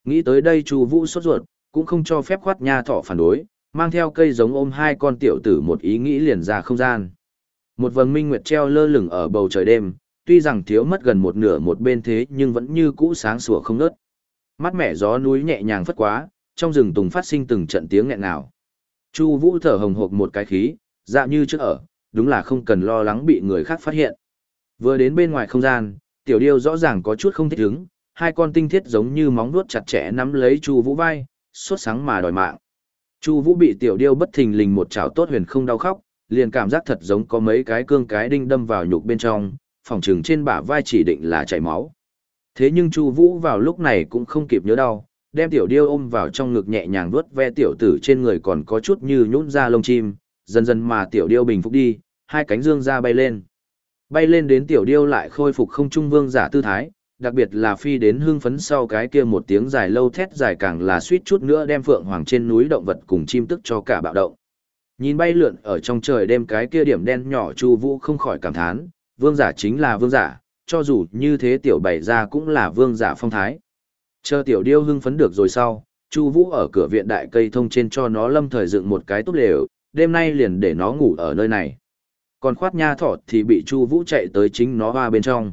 Nghĩ tới đây Chu Vũ sốt ruột, cũng không cho phép khoát nha thỏ phản đối, mang theo cây giống ôm hai con tiểu tử một ý nghĩ liền ra không gian. Một vầng minh nguyệt treo lơ lửng ở bầu trời đêm, tuy rằng thiếu mất gần một nửa một bên thế nhưng vẫn như cũ sáng sủa không ngớt. Mắt mẹ gió núi nhẹ nhàng phất quá, trong rừng tùng phát sinh từng trận tiếng nghẹn nào. Chu Vũ thở hồng hộc một cái khí, dạ như trước ở, đúng là không cần lo lắng bị người khác phát hiện. Vừa đến bên ngoài không gian, tiểu điêu rõ ràng có chút không thích ứng, hai con tinh thiết giống như móng vuốt chặt chẽ nắm lấy Chu Vũ vai, sốt sáng mà đòi mạng. Chu Vũ bị tiểu điêu bất thình lình một chảo tốt huyền không đau khóc, liền cảm giác thật giống có mấy cái cương cái đinh đâm vào nhục bên trong, phòng trường trên bả vai chỉ định là chảy máu. Thế nhưng Chu Vũ vào lúc này cũng không kịp nhớ đau, đem tiểu điêu ôm vào trong ngực nhẹ nhàng vuốt ve tiểu tử trên người còn có chút như nhũn ra lông chim, dần dần mà tiểu điêu bình phục đi, hai cánh dương ra bay lên. Bay lên đến tiểu điêu lại khôi phục không trung vương giả tư thái, đặc biệt là phi đến hưng phấn sau cái kia một tiếng dài lâu thét dài càng là suýt chút nữa đem phượng hoàng trên núi động vật cùng chim tức cho cả bạo động. Nhìn bay lượn ở trong trời đêm cái kia điểm đen nhỏ Chu Vũ không khỏi cảm thán, vương giả chính là vương giả, cho dù như thế tiểu bảy ra cũng là vương giả phong thái. Chờ tiểu điêu hưng phấn được rồi sau, Chu Vũ ở cửa viện đại cây thông trên cho nó lâm thời dựng một cái tốt lều, đêm nay liền để nó ngủ ở nơi này. Còn khoát nha thỏ thì bị Chu Vũ chạy tới chính nó hoa bên trong.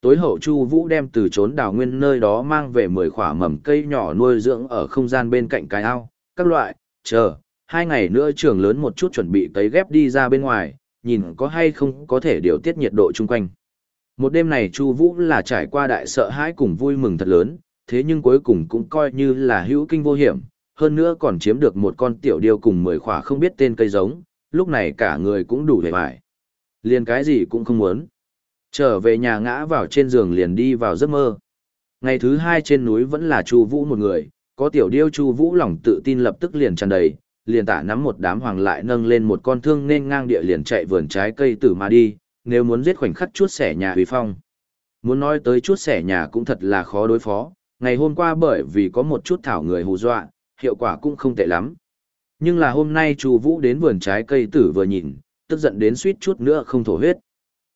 Tối hậu Chu Vũ đem từ trốn đào nguyên nơi đó mang về 10 quả mầm cây nhỏ nuôi dưỡng ở không gian bên cạnh cái ao, các loại, chờ, hai ngày nữa trường lớn một chút chuẩn bị cấy ghép đi ra bên ngoài, nhìn có hay không có thể điều tiết nhiệt độ chung quanh. Một đêm này Chu Vũ là trải qua đại sợ hãi cùng vui mừng thật lớn, thế nhưng cuối cùng cũng coi như là hữu kinh vô hiểm, hơn nữa còn chiếm được một con tiểu điêu cùng mười khỏa không biết tên cây giống, lúc này cả người cũng đủ hề bại. Liền cái gì cũng không muốn. Trở về nhà ngã vào trên giường liền đi vào giấc mơ. Ngày thứ hai trên núi vẫn là Chu Vũ một người, có tiểu điêu Chu Vũ lòng tự tin lập tức liền tràn đầy, liền tả nắm một đám hoàng lại nâng lên một con thương nên ngang địa liền chạy vườn trái cây tử mà đi, nếu muốn giết khoảnh khắc chuốt xẻ nhà Huy Phong. Muốn nói tới chuốt xẻ nhà cũng thật là khó đối phó, ngày hôm qua bởi vì có một chút thảo người hù dọa, hiệu quả cũng không tệ lắm. Nhưng là hôm nay Chu Vũ đến vườn trái cây tử vừa nhìn, tức giận đến suýt chút nữa không thổ huyết.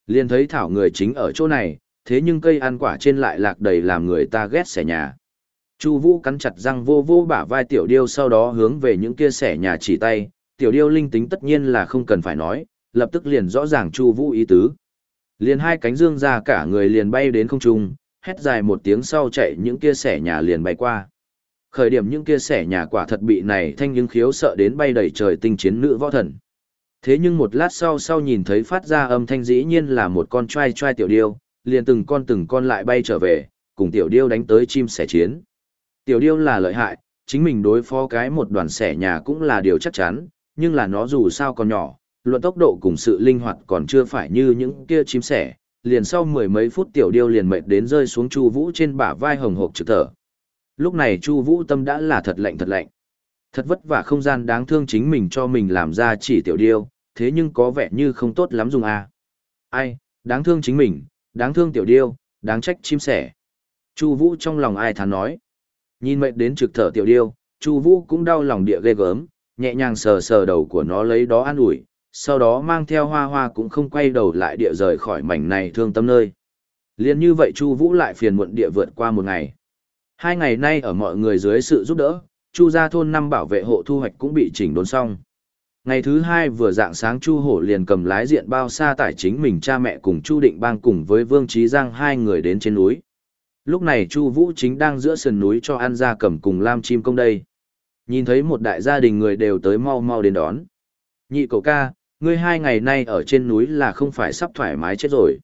Liền thấy thảo người chính ở chỗ này, thế nhưng cây ăn quả trên lại lạc đầy làm người ta ghét xẻ nhà. Chu Vũ cắn chặt răng vô vô bả vai tiểu điêu sau đó hướng về những kia xẻ nhà chỉ tay, tiểu điêu linh tính tất nhiên là không cần phải nói, lập tức liền rõ ràng Chu Vũ ý tứ. Liền hai cánh dương ra cả người liền bay đến không trung, hét dài một tiếng sau chạy những kia sẻ nhà liền bay qua. Khởi điểm những kia sẻ nhà quả thật bị này thanh nhưng khiếu sợ đến bay đầy trời tinh chiến nữ võ thần. Thế nhưng một lát sau sau nhìn thấy phát ra âm thanh dĩ nhiên là một con trai trai tiểu điêu, liền từng con từng con lại bay trở về, cùng tiểu điêu đánh tới chim sẻ chiến. Tiểu điêu là lợi hại, chính mình đối phó cái một đoàn sẻ nhà cũng là điều chắc chắn, nhưng là nó dù sao còn nhỏ, luận tốc độ cùng sự linh hoạt còn chưa phải như những kia chim sẻ, liền sau mười mấy phút tiểu điêu liền mệt đến rơi xuống Chu Vũ trên bả vai hồng hộc trực thở. Lúc này Chu Vũ tâm đã là thật lạnh thật lạnh. Thật vất vả không gian đáng thương chính mình cho mình làm ra chỉ tiểu điêu, thế nhưng có vẻ như không tốt lắm dùng à? Ai, đáng thương chính mình, đáng thương tiểu điêu, đáng trách chim sẻ. Chu Vũ trong lòng ai thán nói. Nhìn mệt đến trực thở tiểu điêu, Chu Vũ cũng đau lòng địa ghê gớm, nhẹ nhàng sờ sờ đầu của nó lấy đó an ủi, sau đó mang theo hoa hoa cũng không quay đầu lại địa rời khỏi mảnh này thương tâm nơi. Liên như vậy Chu Vũ lại phiền muộn địa vượt qua một ngày. Hai ngày nay ở mọi người dưới sự giúp đỡ, Chu gia thôn năm bảo vệ hộ thu hoạch cũng bị chỉnh đốn xong. Ngày thứ hai vừa dạng sáng Chu Hổ liền cầm lái diện bao xa tải chính mình cha mẹ cùng Chu Định Bang cùng với Vương Trí Giang hai người đến trên núi. Lúc này Chu Vũ chính đang giữa sườn núi cho ăn ra cầm cùng Lam Chim Công đây. Nhìn thấy một đại gia đình người đều tới mau mau đến đón. Nhị cậu ca, ngươi hai ngày nay ở trên núi là không phải sắp thoải mái chết rồi.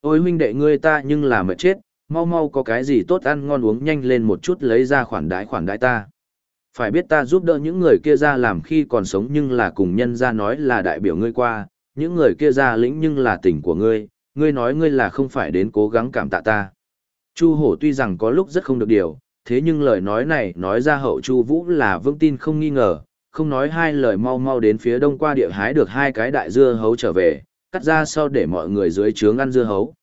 Ôi huynh đệ ngươi ta nhưng là mệt chết, mau mau có cái gì tốt ăn ngon uống nhanh lên một chút lấy ra khoản đái khoản đái ta. Phải biết ta giúp đỡ những người kia ra làm khi còn sống nhưng là cùng nhân ra nói là đại biểu ngươi qua, những người kia ra lĩnh nhưng là tình của ngươi, ngươi nói ngươi là không phải đến cố gắng cảm tạ ta. Chu hổ tuy rằng có lúc rất không được điều, thế nhưng lời nói này nói ra hậu Chu Vũ là vững tin không nghi ngờ, không nói hai lời mau mau đến phía đông qua địa hái được hai cái đại dưa hấu trở về, cắt ra sau để mọi người dưới trướng ăn dưa hấu.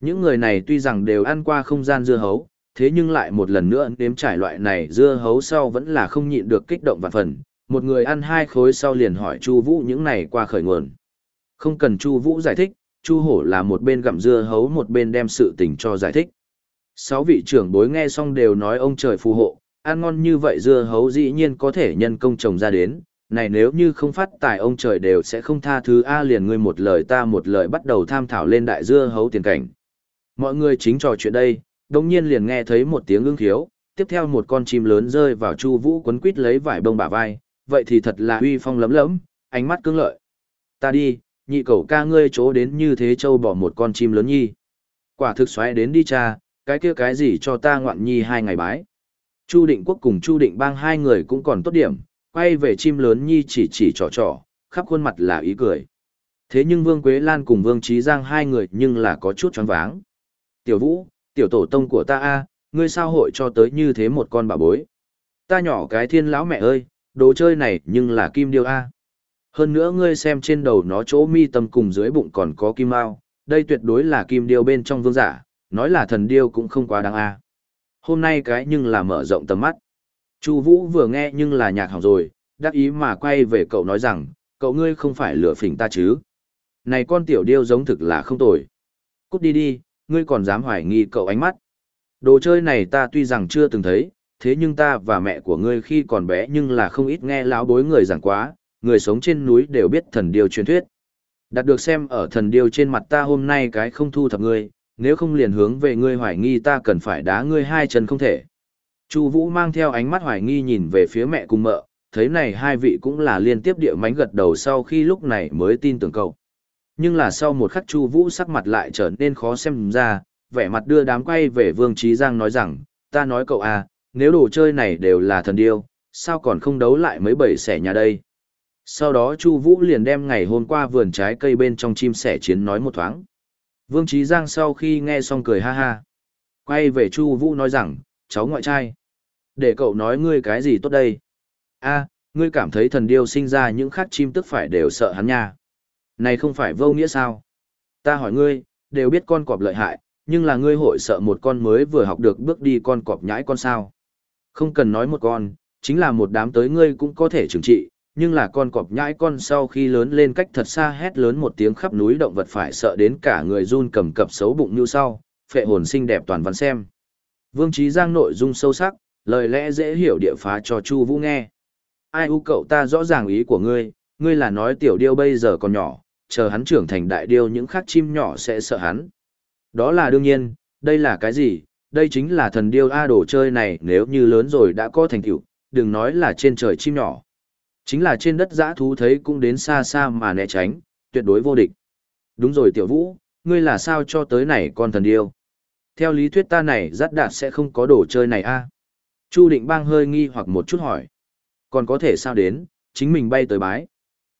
Những người này tuy rằng đều ăn qua không gian dưa hấu, thế nhưng lại một lần nữa nếm trải loại này dưa hấu sau vẫn là không nhịn được kích động vạn phần. Một người ăn hai khối sau liền hỏi Chu Vũ những này qua khởi nguồn. Không cần Chu Vũ giải thích, Chu Hổ là một bên gặm dưa hấu một bên đem sự tình cho giải thích. Sáu vị trưởng bối nghe xong đều nói ông trời phù hộ, ăn ngon như vậy dưa hấu dĩ nhiên có thể nhân công trồng ra đến, này nếu như không phát tài ông trời đều sẽ không tha thứ A liền ngươi một lời ta một lời bắt đầu tham thảo lên đại dưa hấu tiền cảnh. Mọi người chính trò chuyện đây, đồng nhiên liền nghe thấy một tiếng ưng khiếu, tiếp theo một con chim lớn rơi vào chu vũ quấn quít lấy vải bông bả vai, vậy thì thật là uy phong lấm lấm, ánh mắt cứng lợi. Ta đi, nhị cậu ca ngươi chỗ đến như thế châu bỏ một con chim lớn nhi. Quả thực xoáy đến đi cha, cái kia cái gì cho ta ngoạn nhi hai ngày bái. Chu Định Quốc cùng Chu Định Bang hai người cũng còn tốt điểm, quay về chim lớn nhi chỉ chỉ trò trò, khắp khuôn mặt là ý cười. Thế nhưng Vương Quế Lan cùng Vương Trí Giang hai người nhưng là có chút choáng váng. Tiểu Vũ, tiểu tổ tông của ta a, ngươi sao hội cho tới như thế một con bà bối. Ta nhỏ cái thiên lão mẹ ơi, đồ chơi này nhưng là kim điêu a. Hơn nữa ngươi xem trên đầu nó chỗ mi tâm cùng dưới bụng còn có kim mao, đây tuyệt đối là kim điêu bên trong vương giả, nói là thần điêu cũng không quá đáng a. Hôm nay cái nhưng là mở rộng tầm mắt. Chu Vũ vừa nghe nhưng là nhạc hỏng rồi, đắc ý mà quay về cậu nói rằng, cậu ngươi không phải lừa phỉnh ta chứ. Này con tiểu điêu giống thực là không tồi. Cút đi đi, ngươi còn dám hoài nghi cậu ánh mắt. Đồ chơi này ta tuy rằng chưa từng thấy, thế nhưng ta và mẹ của ngươi khi còn bé nhưng là không ít nghe lão bối người giảng quá, người sống trên núi đều biết thần điêu truyền thuyết. Đặt được xem ở thần điêu trên mặt ta hôm nay cái không thu thập ngươi, nếu không liền hướng về ngươi hoài nghi ta cần phải đá ngươi hai chân không thể. Chu Vũ mang theo ánh mắt hoài nghi nhìn về phía mẹ cùng mợ, thấy này hai vị cũng là liên tiếp địa mánh gật đầu sau khi lúc này mới tin tưởng cậu. Nhưng là sau một khắc Chu Vũ sắc mặt lại trở nên khó xem ra, vẻ mặt đưa đám quay về Vương Trí Giang nói rằng, ta nói cậu à, nếu đồ chơi này đều là thần điêu, sao còn không đấu lại mấy bầy sẻ nhà đây. Sau đó Chu Vũ liền đem ngày hôm qua vườn trái cây bên trong chim sẻ chiến nói một thoáng. Vương Trí Giang sau khi nghe xong cười ha ha. Quay về Chu Vũ nói rằng, cháu ngoại trai. Để cậu nói ngươi cái gì tốt đây? a ngươi cảm thấy thần điêu sinh ra những khát chim tức phải đều sợ hắn nha. Này không phải vô nghĩa sao? Ta hỏi ngươi, đều biết con cọp lợi hại, nhưng là ngươi hội sợ một con mới vừa học được bước đi con cọp nhãi con sao. Không cần nói một con, chính là một đám tới ngươi cũng có thể trừng trị, nhưng là con cọp nhãi con sau khi lớn lên cách thật xa hét lớn một tiếng khắp núi động vật phải sợ đến cả người run cầm cập xấu bụng như sau, phệ hồn xinh đẹp toàn văn xem. Vương Trí Giang nội dung sâu sắc, lời lẽ dễ hiểu địa phá cho Chu Vũ nghe. Ai u cậu ta rõ ràng ý của ngươi, ngươi là nói tiểu điêu bây giờ còn nhỏ, chờ hắn trưởng thành đại điêu những khác chim nhỏ sẽ sợ hắn. Đó là đương nhiên, đây là cái gì? Đây chính là thần điêu A đồ chơi này nếu như lớn rồi đã có thành tựu, đừng nói là trên trời chim nhỏ. Chính là trên đất dã thú thấy cũng đến xa xa mà né tránh, tuyệt đối vô địch. Đúng rồi tiểu vũ, ngươi là sao cho tới này con thần điêu? Theo lý thuyết ta này rát đạt sẽ không có đồ chơi này a Chu định bang hơi nghi hoặc một chút hỏi. Còn có thể sao đến, chính mình bay tới bái.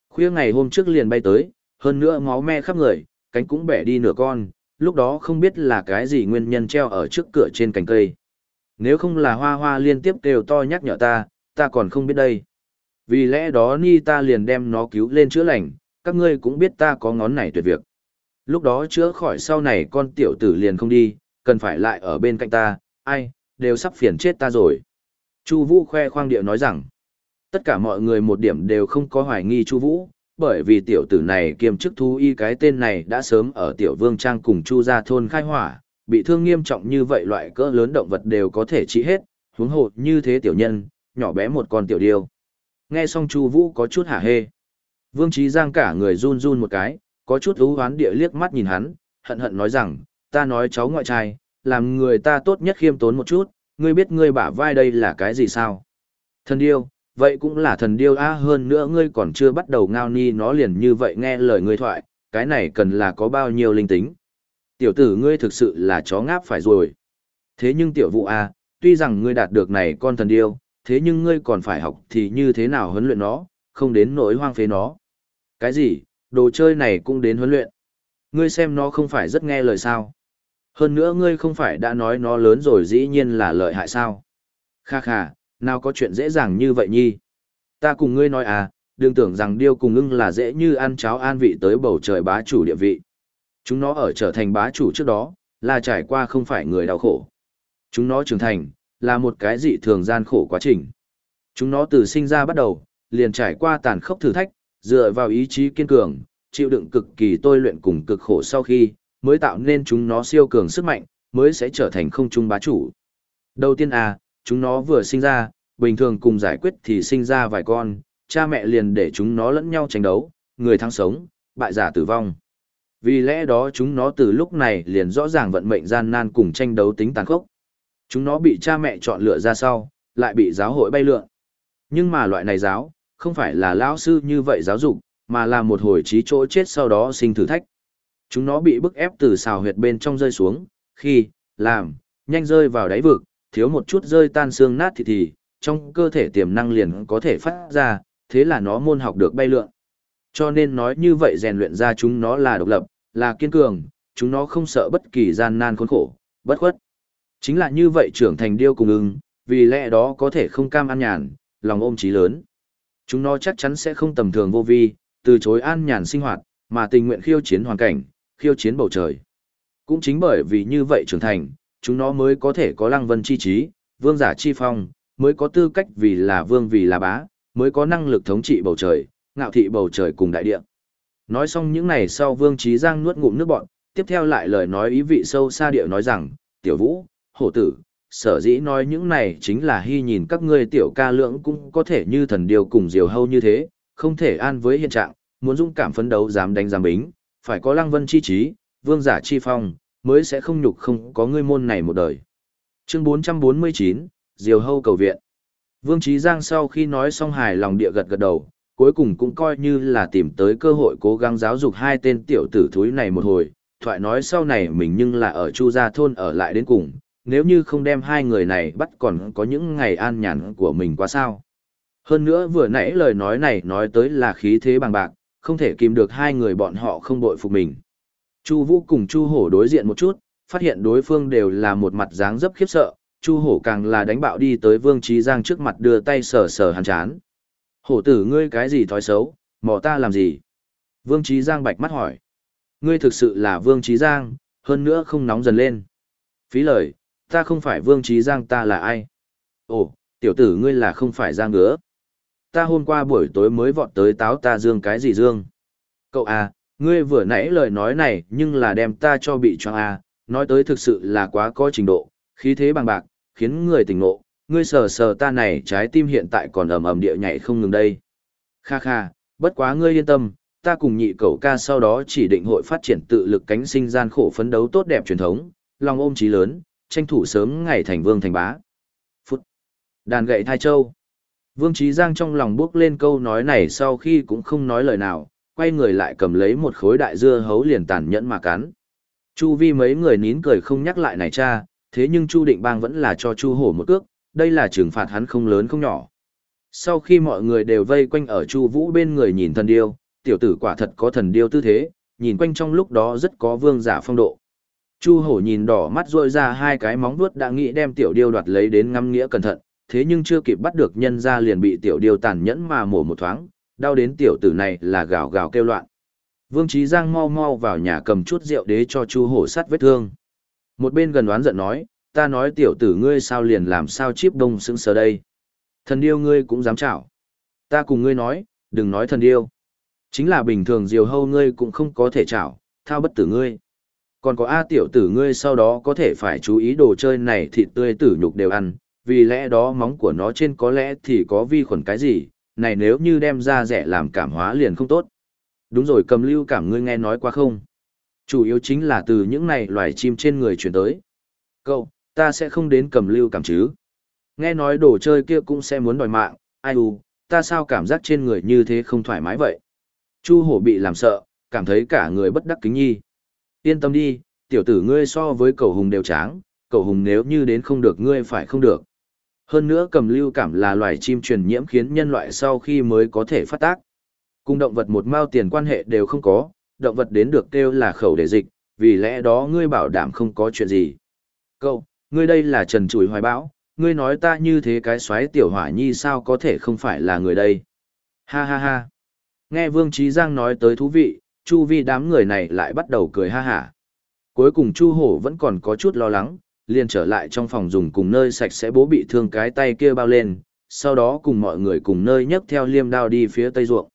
Khuya ngày hôm trước liền bay tới, hơn nữa máu me khắp người, cánh cũng bẻ đi nửa con, lúc đó không biết là cái gì nguyên nhân treo ở trước cửa trên cành cây. Nếu không là hoa hoa liên tiếp kêu to nhắc nhở ta, ta còn không biết đây. Vì lẽ đó ni ta liền đem nó cứu lên chữa lành, các ngươi cũng biết ta có ngón này tuyệt việc. Lúc đó chữa khỏi sau này con tiểu tử liền không đi, cần phải lại ở bên cạnh ta, ai, đều sắp phiền chết ta rồi. Chu Vũ khoe khoang điệu nói rằng, tất cả mọi người một điểm đều không có hoài nghi Chu Vũ, bởi vì tiểu tử này kiêm chức thú y cái tên này đã sớm ở tiểu vương trang cùng Chu gia thôn khai hỏa, bị thương nghiêm trọng như vậy loại cỡ lớn động vật đều có thể trị hết, huống hồ như thế tiểu nhân, nhỏ bé một con tiểu điêu. Nghe xong Chu Vũ có chút hả hê. Vương Trí Giang cả người run run một cái, có chút ú hoán địa liếc mắt nhìn hắn, hận hận nói rằng, ta nói cháu ngoại trai, làm người ta tốt nhất khiêm tốn một chút, ngươi biết ngươi bả vai đây là cái gì sao? Thần điêu, vậy cũng là thần điêu a hơn nữa ngươi còn chưa bắt đầu ngao ni nó liền như vậy nghe lời ngươi thoại, cái này cần là có bao nhiêu linh tính. Tiểu tử ngươi thực sự là chó ngáp phải rồi. Thế nhưng tiểu vụ a, tuy rằng ngươi đạt được này con thần điêu, thế nhưng ngươi còn phải học thì như thế nào huấn luyện nó, không đến nỗi hoang phế nó. Cái gì, đồ chơi này cũng đến huấn luyện. Ngươi xem nó không phải rất nghe lời sao. Hơn nữa ngươi không phải đã nói nó lớn rồi dĩ nhiên là lợi hại sao. Kha kha, nào có chuyện dễ dàng như vậy nhi. Ta cùng ngươi nói à, đừng tưởng rằng điêu cùng ưng là dễ như ăn cháo an vị tới bầu trời bá chủ địa vị. Chúng nó ở trở thành bá chủ trước đó, là trải qua không phải người đau khổ. Chúng nó trưởng thành, là một cái dị thường gian khổ quá trình. Chúng nó từ sinh ra bắt đầu, liền trải qua tàn khốc thử thách, dựa vào ý chí kiên cường, chịu đựng cực kỳ tôi luyện cùng cực khổ sau khi, mới tạo nên chúng nó siêu cường sức mạnh, mới sẽ trở thành không trung bá chủ. Đầu tiên à, chúng nó vừa sinh ra, bình thường cùng giải quyết thì sinh ra vài con, cha mẹ liền để chúng nó lẫn nhau tranh đấu, người thắng sống, bại giả tử vong. Vì lẽ đó chúng nó từ lúc này liền rõ ràng vận mệnh gian nan cùng tranh đấu tính tàn khốc. Chúng nó bị cha mẹ chọn lựa ra sau, lại bị giáo hội bay lượn. Nhưng mà loại này giáo, không phải là lão sư như vậy giáo dục, mà là một hồi trí chỗ chết sau đó sinh thử thách. Chúng nó bị bức ép từ xào huyệt bên trong rơi xuống, khi, làm, nhanh rơi vào đáy vực, thiếu một chút rơi tan xương nát thì thì, trong cơ thể tiềm năng liền có thể phát ra, thế là nó môn học được bay lượn. Cho nên nói như vậy rèn luyện ra chúng nó là độc lập, là kiên cường, chúng nó không sợ bất kỳ gian nan khốn khổ, bất khuất. Chính là như vậy trưởng thành điêu cùng ưng, vì lẽ đó có thể không cam an nhàn, lòng ôm chí lớn. Chúng nó chắc chắn sẽ không tầm thường vô vi, từ chối an nhàn sinh hoạt, mà tình nguyện khiêu chiến hoàn cảnh, khiêu chiến bầu trời. Cũng chính bởi vì như vậy trưởng thành, chúng nó mới có thể có lăng vân chi trí, vương giả chi phong, mới có tư cách vì là vương vì là bá, mới có năng lực thống trị bầu trời, ngạo thị bầu trời cùng đại địa. Nói xong những này sau vương trí giang nuốt ngụm nước bọn, tiếp theo lại lời nói ý vị sâu xa địa nói rằng, tiểu vũ, hổ tử, sở dĩ nói những này chính là hy nhìn các ngươi tiểu ca lượng cũng có thể như thần điều cùng diều hâu như thế, không thể an với hiện trạng, muốn dũng cảm phấn đấu dám đánh dám bính, phải có lăng vân chi trí, vương giả chi phong, mới sẽ không nhục không có ngươi môn này một đời. Chương 449, Diều Hâu cầu viện. Vương Trí Giang sau khi nói xong hài lòng địa gật gật đầu, cuối cùng cũng coi như là tìm tới cơ hội cố gắng giáo dục hai tên tiểu tử thúi này một hồi, thoại nói sau này mình nhưng là ở Chu Gia Thôn ở lại đến cùng, nếu như không đem hai người này bắt còn có những ngày an nhàn của mình quá sao. Hơn nữa vừa nãy lời nói này nói tới là khí thế bằng bạc, không thể kìm được hai người bọn họ không bội phục mình. Chu Vũ cùng Chu Hổ đối diện một chút, phát hiện đối phương đều là một mặt dáng dấp khiếp sợ, Chu Hổ càng là đánh bạo đi tới Vương Chí Giang trước mặt đưa tay sờ sờ hắn chán. "Hổ tử ngươi cái gì thói xấu, mò ta làm gì?" Vương Chí Giang bạch mắt hỏi. "Ngươi thực sự là Vương Chí Giang, hơn nữa không nóng dần lên." Phí lời, ta không phải Vương Chí Giang ta là ai? Ồ, tiểu tử ngươi là không phải Giang ngứa. Ta hôm qua buổi tối mới vọt tới táo ta dương cái gì dương? Cậu à, ngươi vừa nãy lời nói này nhưng là đem ta cho bị choáng à, nói tới thực sự là quá có trình độ, khí thế bằng bạc, khiến người tỉnh ngộ, ngươi sờ sờ ta này trái tim hiện tại còn ầm ầm địa nhảy không ngừng đây. Kha kha, bất quá ngươi yên tâm, ta cùng nhị cậu ca sau đó chỉ định hội phát triển tự lực cánh sinh gian khổ phấn đấu tốt đẹp truyền thống, lòng ôm chí lớn, tranh thủ sớm ngày thành vương thành bá. Phút. Đàn gậy thai châu. Vương Trí Giang trong lòng bước lên câu nói này sau khi cũng không nói lời nào, quay người lại cầm lấy một khối đại dưa hấu liền tàn nhẫn mà cắn. Chu vi mấy người nín cười không nhắc lại này cha, thế nhưng Chu Định Bang vẫn là cho Chu Hổ một cước, đây là trừng phạt hắn không lớn không nhỏ. Sau khi mọi người đều vây quanh ở Chu Vũ bên người nhìn thần điêu, tiểu tử quả thật có thần điêu tư thế, nhìn quanh trong lúc đó rất có vương giả phong độ. Chu Hổ nhìn đỏ mắt rôi ra hai cái móng vuốt đã nghĩ đem tiểu điêu đoạt lấy đến ngắm nghĩa cẩn thận, thế nhưng chưa kịp bắt được nhân ra liền bị tiểu điêu tàn nhẫn mà mổ một thoáng, đau đến tiểu tử này là gào gào kêu loạn. Vương Trí Giang mau mau vào nhà cầm chút rượu đế cho Chu Hổ sắt vết thương. Một bên gần đoán giận nói, ta nói tiểu tử ngươi sao liền làm sao chip đông sững sờ đây. Thần điêu ngươi cũng dám chảo. Ta cùng ngươi nói, đừng nói thần điêu. Chính là bình thường diều hâu ngươi cũng không có thể chảo, thao bất tử ngươi. Còn có A tiểu tử ngươi sau đó có thể phải chú ý đồ chơi này thịt tươi tử nhục đều ăn, vì lẽ đó móng của nó trên có lẽ thì có vi khuẩn cái gì, này nếu như đem ra rẻ làm cảm hóa liền không tốt. Đúng rồi cầm lưu cảm ngươi nghe nói qua không? Chủ yếu chính là từ những này loài chim trên người chuyển tới. Cậu, ta sẽ không đến cầm lưu cảm chứ. Nghe nói đồ chơi kia cũng sẽ muốn đòi mạng, ai u, ta sao cảm giác trên người như thế không thoải mái vậy? Chu hổ bị làm sợ, cảm thấy cả người bất đắc kính nhi. Yên tâm đi, tiểu tử ngươi so với cầu hùng đều tráng, cầu hùng nếu như đến không được ngươi phải không được. Hơn nữa cầm lưu cảm là loài chim truyền nhiễm khiến nhân loại sau khi mới có thể phát tác. Cùng động vật một mao tiền quan hệ đều không có, động vật đến được kêu là khẩu để dịch, vì lẽ đó ngươi bảo đảm không có chuyện gì. Cậu, ngươi đây là trần chùi hoài bão, ngươi nói ta như thế cái xoáy tiểu hỏa nhi sao có thể không phải là người đây. Ha ha ha. Nghe Vương Trí Giang nói tới thú vị, chu vi đám người này lại bắt đầu cười ha hả. Cuối cùng Chu Hổ vẫn còn có chút lo lắng, liền trở lại trong phòng dùng cùng nơi sạch sẽ bố bị thương cái tay kia bao lên, sau đó cùng mọi người cùng nơi nhấc theo liêm đao đi phía tây ruộng.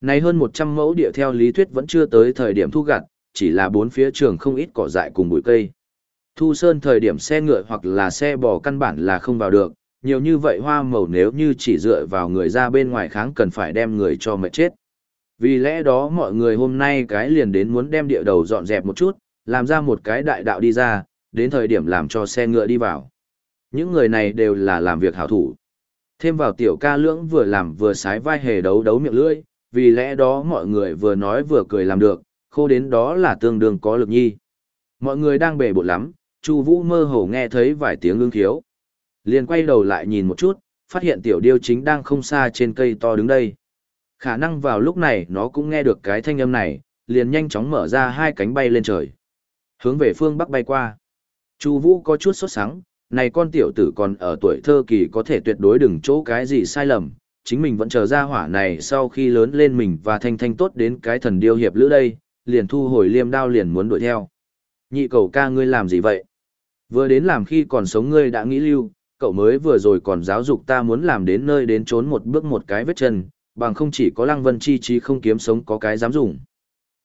Này hơn 100 mẫu địa theo lý thuyết vẫn chưa tới thời điểm thu gặt, chỉ là bốn phía trường không ít cỏ dại cùng bụi cây. Thu sơn thời điểm xe ngựa hoặc là xe bò căn bản là không vào được, nhiều như vậy hoa màu nếu như chỉ dựa vào người ra bên ngoài kháng cần phải đem người cho mệt chết. Vì lẽ đó mọi người hôm nay cái liền đến muốn đem địa đầu dọn dẹp một chút, làm ra một cái đại đạo đi ra, đến thời điểm làm cho xe ngựa đi vào. Những người này đều là làm việc hảo thủ. Thêm vào tiểu ca lưỡng vừa làm vừa sái vai hề đấu đấu miệng lưỡi, vì lẽ đó mọi người vừa nói vừa cười làm được, khô đến đó là tương đương có lực nhi. Mọi người đang bể bộ lắm, Chu Vũ mơ hồ nghe thấy vài tiếng ương khiếu. Liền quay đầu lại nhìn một chút, phát hiện tiểu điêu chính đang không xa trên cây to đứng đây. Khả năng vào lúc này nó cũng nghe được cái thanh âm này, liền nhanh chóng mở ra hai cánh bay lên trời. Hướng về phương bắc bay qua. Chu Vũ có chút sốt sắng, này con tiểu tử còn ở tuổi thơ kỳ có thể tuyệt đối đừng chỗ cái gì sai lầm, chính mình vẫn chờ ra hỏa này sau khi lớn lên mình và thanh thanh tốt đến cái thần điêu hiệp lữ đây, liền thu hồi liêm đao liền muốn đuổi theo. Nhị cầu ca ngươi làm gì vậy? Vừa đến làm khi còn sống ngươi đã nghĩ lưu, cậu mới vừa rồi còn giáo dục ta muốn làm đến nơi đến trốn một bước một cái vết chân, bằng không chỉ có lăng vân chi trí không kiếm sống có cái dám dùng.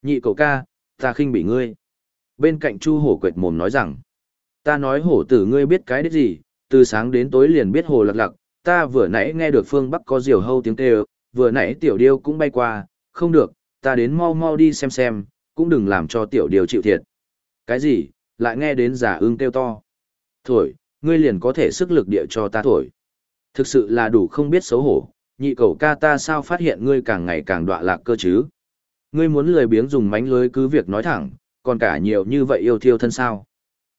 Nhị cậu ca, ta khinh bị ngươi. Bên cạnh chu hổ quệt mồm nói rằng, ta nói hổ tử ngươi biết cái đấy gì, từ sáng đến tối liền biết hồ lặc lặc, ta vừa nãy nghe được phương Bắc có diều hâu tiếng kêu, vừa nãy tiểu điêu cũng bay qua, không được, ta đến mau mau đi xem xem, cũng đừng làm cho tiểu điêu chịu thiệt. Cái gì, lại nghe đến giả ương kêu to. Thổi, ngươi liền có thể sức lực địa cho ta thổi. Thực sự là đủ không biết xấu hổ, nhị cầu ca ta sao phát hiện ngươi càng ngày càng đọa lạc cơ chứ. Ngươi muốn lười biếng dùng mánh lưới cứ việc nói thẳng, còn cả nhiều như vậy yêu thiêu thân sao.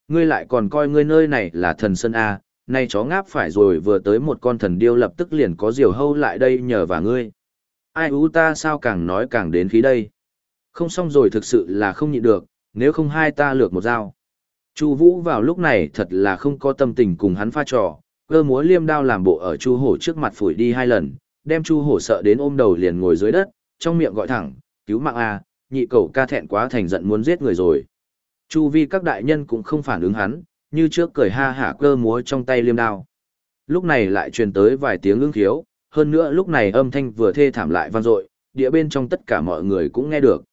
Ngươi lại còn coi ngươi nơi này là thần sân A, nay chó ngáp phải rồi vừa tới một con thần điêu lập tức liền có diều hâu lại đây nhờ và ngươi. Ai ú ta sao càng nói càng đến khí đây. Không xong rồi thực sự là không nhịn được, nếu không hai ta lược một dao. Chu Vũ vào lúc này thật là không có tâm tình cùng hắn pha trò, cơ múa liêm đao làm bộ ở Chu Hổ trước mặt phủi đi hai lần, đem Chu Hổ sợ đến ôm đầu liền ngồi dưới đất, trong miệng gọi thẳng, "Cứu mạng a, nhị cậu ca thẹn quá thành giận muốn giết người rồi." Chu vi các đại nhân cũng không phản ứng hắn, như trước cười ha hả cơ múa trong tay liêm đao. Lúc này lại truyền tới vài tiếng ưng khiếu, hơn nữa lúc này âm thanh vừa thê thảm lại vang dội, địa bên trong tất cả mọi người cũng nghe được.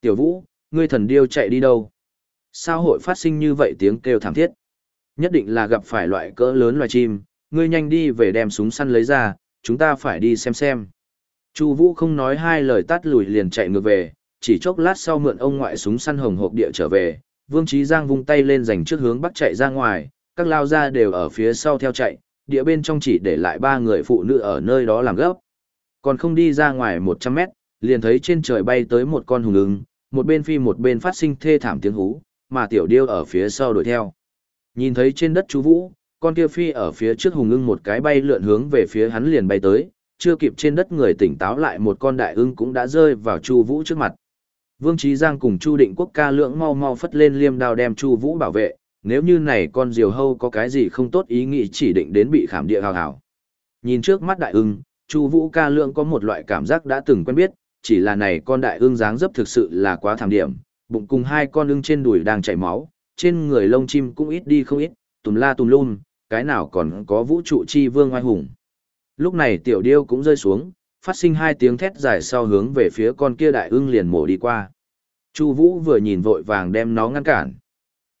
Tiểu Vũ, ngươi thần điêu chạy đi đâu? Sao hội phát sinh như vậy tiếng kêu thảm thiết? Nhất định là gặp phải loại cỡ lớn loài chim, ngươi nhanh đi về đem súng săn lấy ra, chúng ta phải đi xem xem. Chu Vũ không nói hai lời tắt lùi liền chạy ngược về, chỉ chốc lát sau mượn ông ngoại súng săn hồng hộp địa trở về, Vương Chí Giang vung tay lên giành trước hướng bắc chạy ra ngoài, các lao gia đều ở phía sau theo chạy, địa bên trong chỉ để lại ba người phụ nữ ở nơi đó làm gấp. Còn không đi ra ngoài 100 mét, liền thấy trên trời bay tới một con hùng ưng, một bên phi một bên phát sinh thê thảm tiếng hú, mà tiểu điêu ở phía sau đuổi theo. Nhìn thấy trên đất chú Vũ, con kia phi ở phía trước hùng ưng một cái bay lượn hướng về phía hắn liền bay tới, chưa kịp trên đất người tỉnh táo lại một con đại ưng cũng đã rơi vào Chu Vũ trước mặt. Vương Chí Giang cùng Chu Định Quốc ca lượng mau mau phất lên liêm đao đem Chu Vũ bảo vệ, nếu như này con diều hâu có cái gì không tốt ý nghĩ chỉ định đến bị khảm địa hào hào. Nhìn trước mắt đại ưng, Chu Vũ ca lượng có một loại cảm giác đã từng quen biết, chỉ là này con đại ưng dáng dấp thực sự là quá thảm điểm, bụng cùng hai con ưng trên đùi đang chảy máu, trên người lông chim cũng ít đi không ít, tùm la tùm lum, cái nào còn có vũ trụ chi vương oai hùng. Lúc này tiểu điêu cũng rơi xuống, phát sinh hai tiếng thét dài sau hướng về phía con kia đại ưng liền mổ đi qua. Chu Vũ vừa nhìn vội vàng đem nó ngăn cản.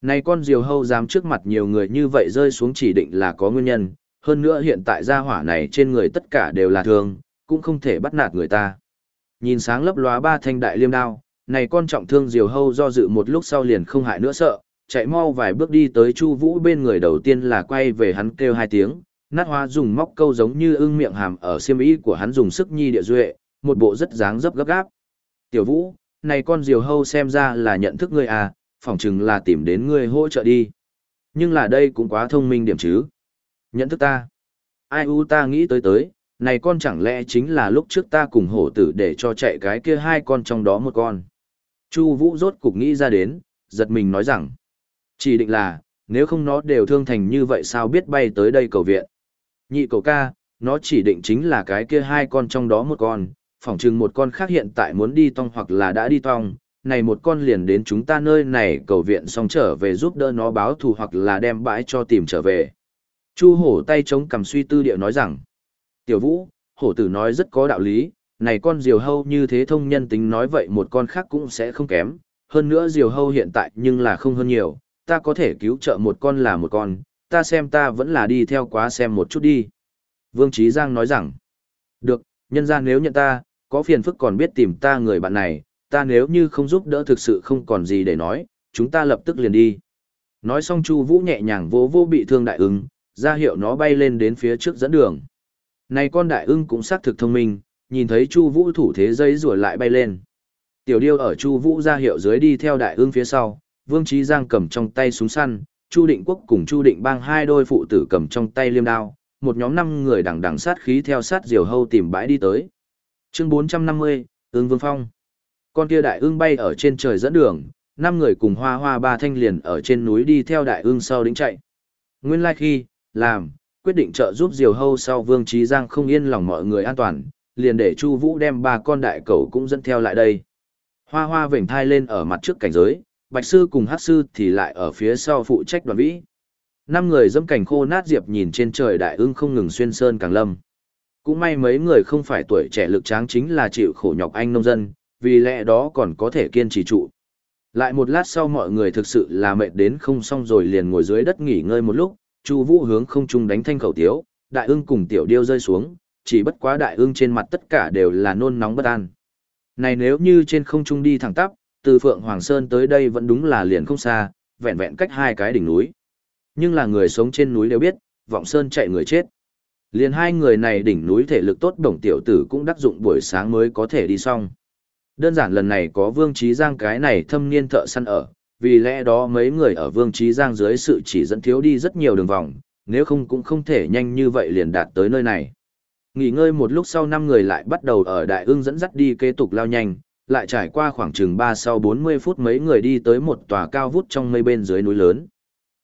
Này con diều hâu dám trước mặt nhiều người như vậy rơi xuống chỉ định là có nguyên nhân, hơn nữa hiện tại gia hỏa này trên người tất cả đều là thương, cũng không thể bắt nạt người ta. Nhìn sáng lấp lóa ba thanh đại liêm đao, này con trọng thương diều hâu do dự một lúc sau liền không hại nữa sợ, chạy mau vài bước đi tới Chu Vũ bên người đầu tiên là quay về hắn kêu hai tiếng, nát hoa dùng móc câu giống như ưng miệng hàm ở xiêm y của hắn dùng sức nhi địa duệ, một bộ rất dáng dấp gấp gáp. Tiểu Vũ, này con diều hâu xem ra là nhận thức ngươi à, phỏng chừng là tìm đến ngươi hỗ trợ đi. Nhưng là đây cũng quá thông minh điểm chứ. Nhận thức ta. Ai u ta nghĩ tới tới, này con chẳng lẽ chính là lúc trước ta cùng hổ tử để cho chạy cái kia hai con trong đó một con. Chu Vũ rốt cục nghĩ ra đến, giật mình nói rằng, chỉ định là, nếu không nó đều thương thành như vậy sao biết bay tới đây cầu viện. Nhị cầu ca, nó chỉ định chính là cái kia hai con trong đó một con, phỏng chừng một con khác hiện tại muốn đi tong hoặc là đã đi tong, này một con liền đến chúng ta nơi này cầu viện xong trở về giúp đỡ nó báo thù hoặc là đem bãi cho tìm trở về. Chu hổ tay chống cầm suy tư điệu nói rằng, tiểu vũ, hổ tử nói rất có đạo lý, này con diều hâu như thế thông nhân tính nói vậy một con khác cũng sẽ không kém, hơn nữa diều hâu hiện tại nhưng là không hơn nhiều, ta có thể cứu trợ một con là một con, ta xem ta vẫn là đi theo quá xem một chút đi. Vương Trí Giang nói rằng, được, nhân ra nếu nhận ta, có phiền phức còn biết tìm ta người bạn này, ta nếu như không giúp đỡ thực sự không còn gì để nói, chúng ta lập tức liền đi. Nói xong Chu Vũ nhẹ nhàng vỗ vỗ bị thương đại ưng, ra hiệu nó bay lên đến phía trước dẫn đường. Này con đại ưng cũng xác thực thông minh, nhìn thấy Chu Vũ thủ thế dây rủa lại bay lên. Tiểu điêu ở Chu Vũ ra hiệu dưới đi theo đại ưng phía sau, Vương Trí Giang cầm trong tay súng săn, Chu Định Quốc cùng Chu Định Bang hai đôi phụ tử cầm trong tay liêm đao, một nhóm năm người đằng đằng sát khí theo sát diều hâu tìm bãi đi tới. Chương 450, Ưng Vương Phong. Con kia đại ưng bay ở trên trời dẫn đường, năm người cùng hoa hoa ba thanh liền ở trên núi đi theo đại ưng sau đính chạy. Nguyên lai like khi, làm, quyết định trợ giúp diều hâu sau Vương Trí Giang không yên lòng mọi người an toàn, liền để Chu Vũ đem ba con đại cẩu cũng dẫn theo lại đây. Hoa hoa vểnh thai lên ở mặt trước cảnh giới, Bạch Sư cùng Hát Sư thì lại ở phía sau phụ trách đoàn vĩ. Năm người dâm cảnh khô nát diệp nhìn trên trời đại ưng không ngừng xuyên sơn càng lâm. Cũng may mấy người không phải tuổi trẻ lực tráng chính là chịu khổ nhọc anh nông dân, vì lẽ đó còn có thể kiên trì trụ. Lại một lát sau mọi người thực sự là mệt đến không xong rồi liền ngồi dưới đất nghỉ ngơi một lúc, Chu Vũ hướng không trung đánh thanh khẩu tiếu, đại ưng cùng tiểu điêu rơi xuống, chỉ bất quá đại ưng trên mặt tất cả đều là nôn nóng bất an. Này nếu như trên không trung đi thẳng tắp, từ Phượng Hoàng Sơn tới đây vẫn đúng là liền không xa, vẹn vẹn cách hai cái đỉnh núi. Nhưng là người sống trên núi đều biết, vọng sơn chạy người chết. Liền hai người này đỉnh núi thể lực tốt đồng tiểu tử cũng đắc dụng buổi sáng mới có thể đi xong. Đơn giản lần này có Vương Trí Giang cái này thâm niên thợ săn ở, vì lẽ đó mấy người ở Vương Trí Giang dưới sự chỉ dẫn thiếu đi rất nhiều đường vòng, nếu không cũng không thể nhanh như vậy liền đạt tới nơi này. Nghỉ ngơi một lúc sau năm người lại bắt đầu ở Đại ương dẫn dắt đi kế tục lao nhanh, lại trải qua khoảng chừng 3 sau 40 phút mấy người đi tới một tòa cao vút trong mây bên dưới núi lớn.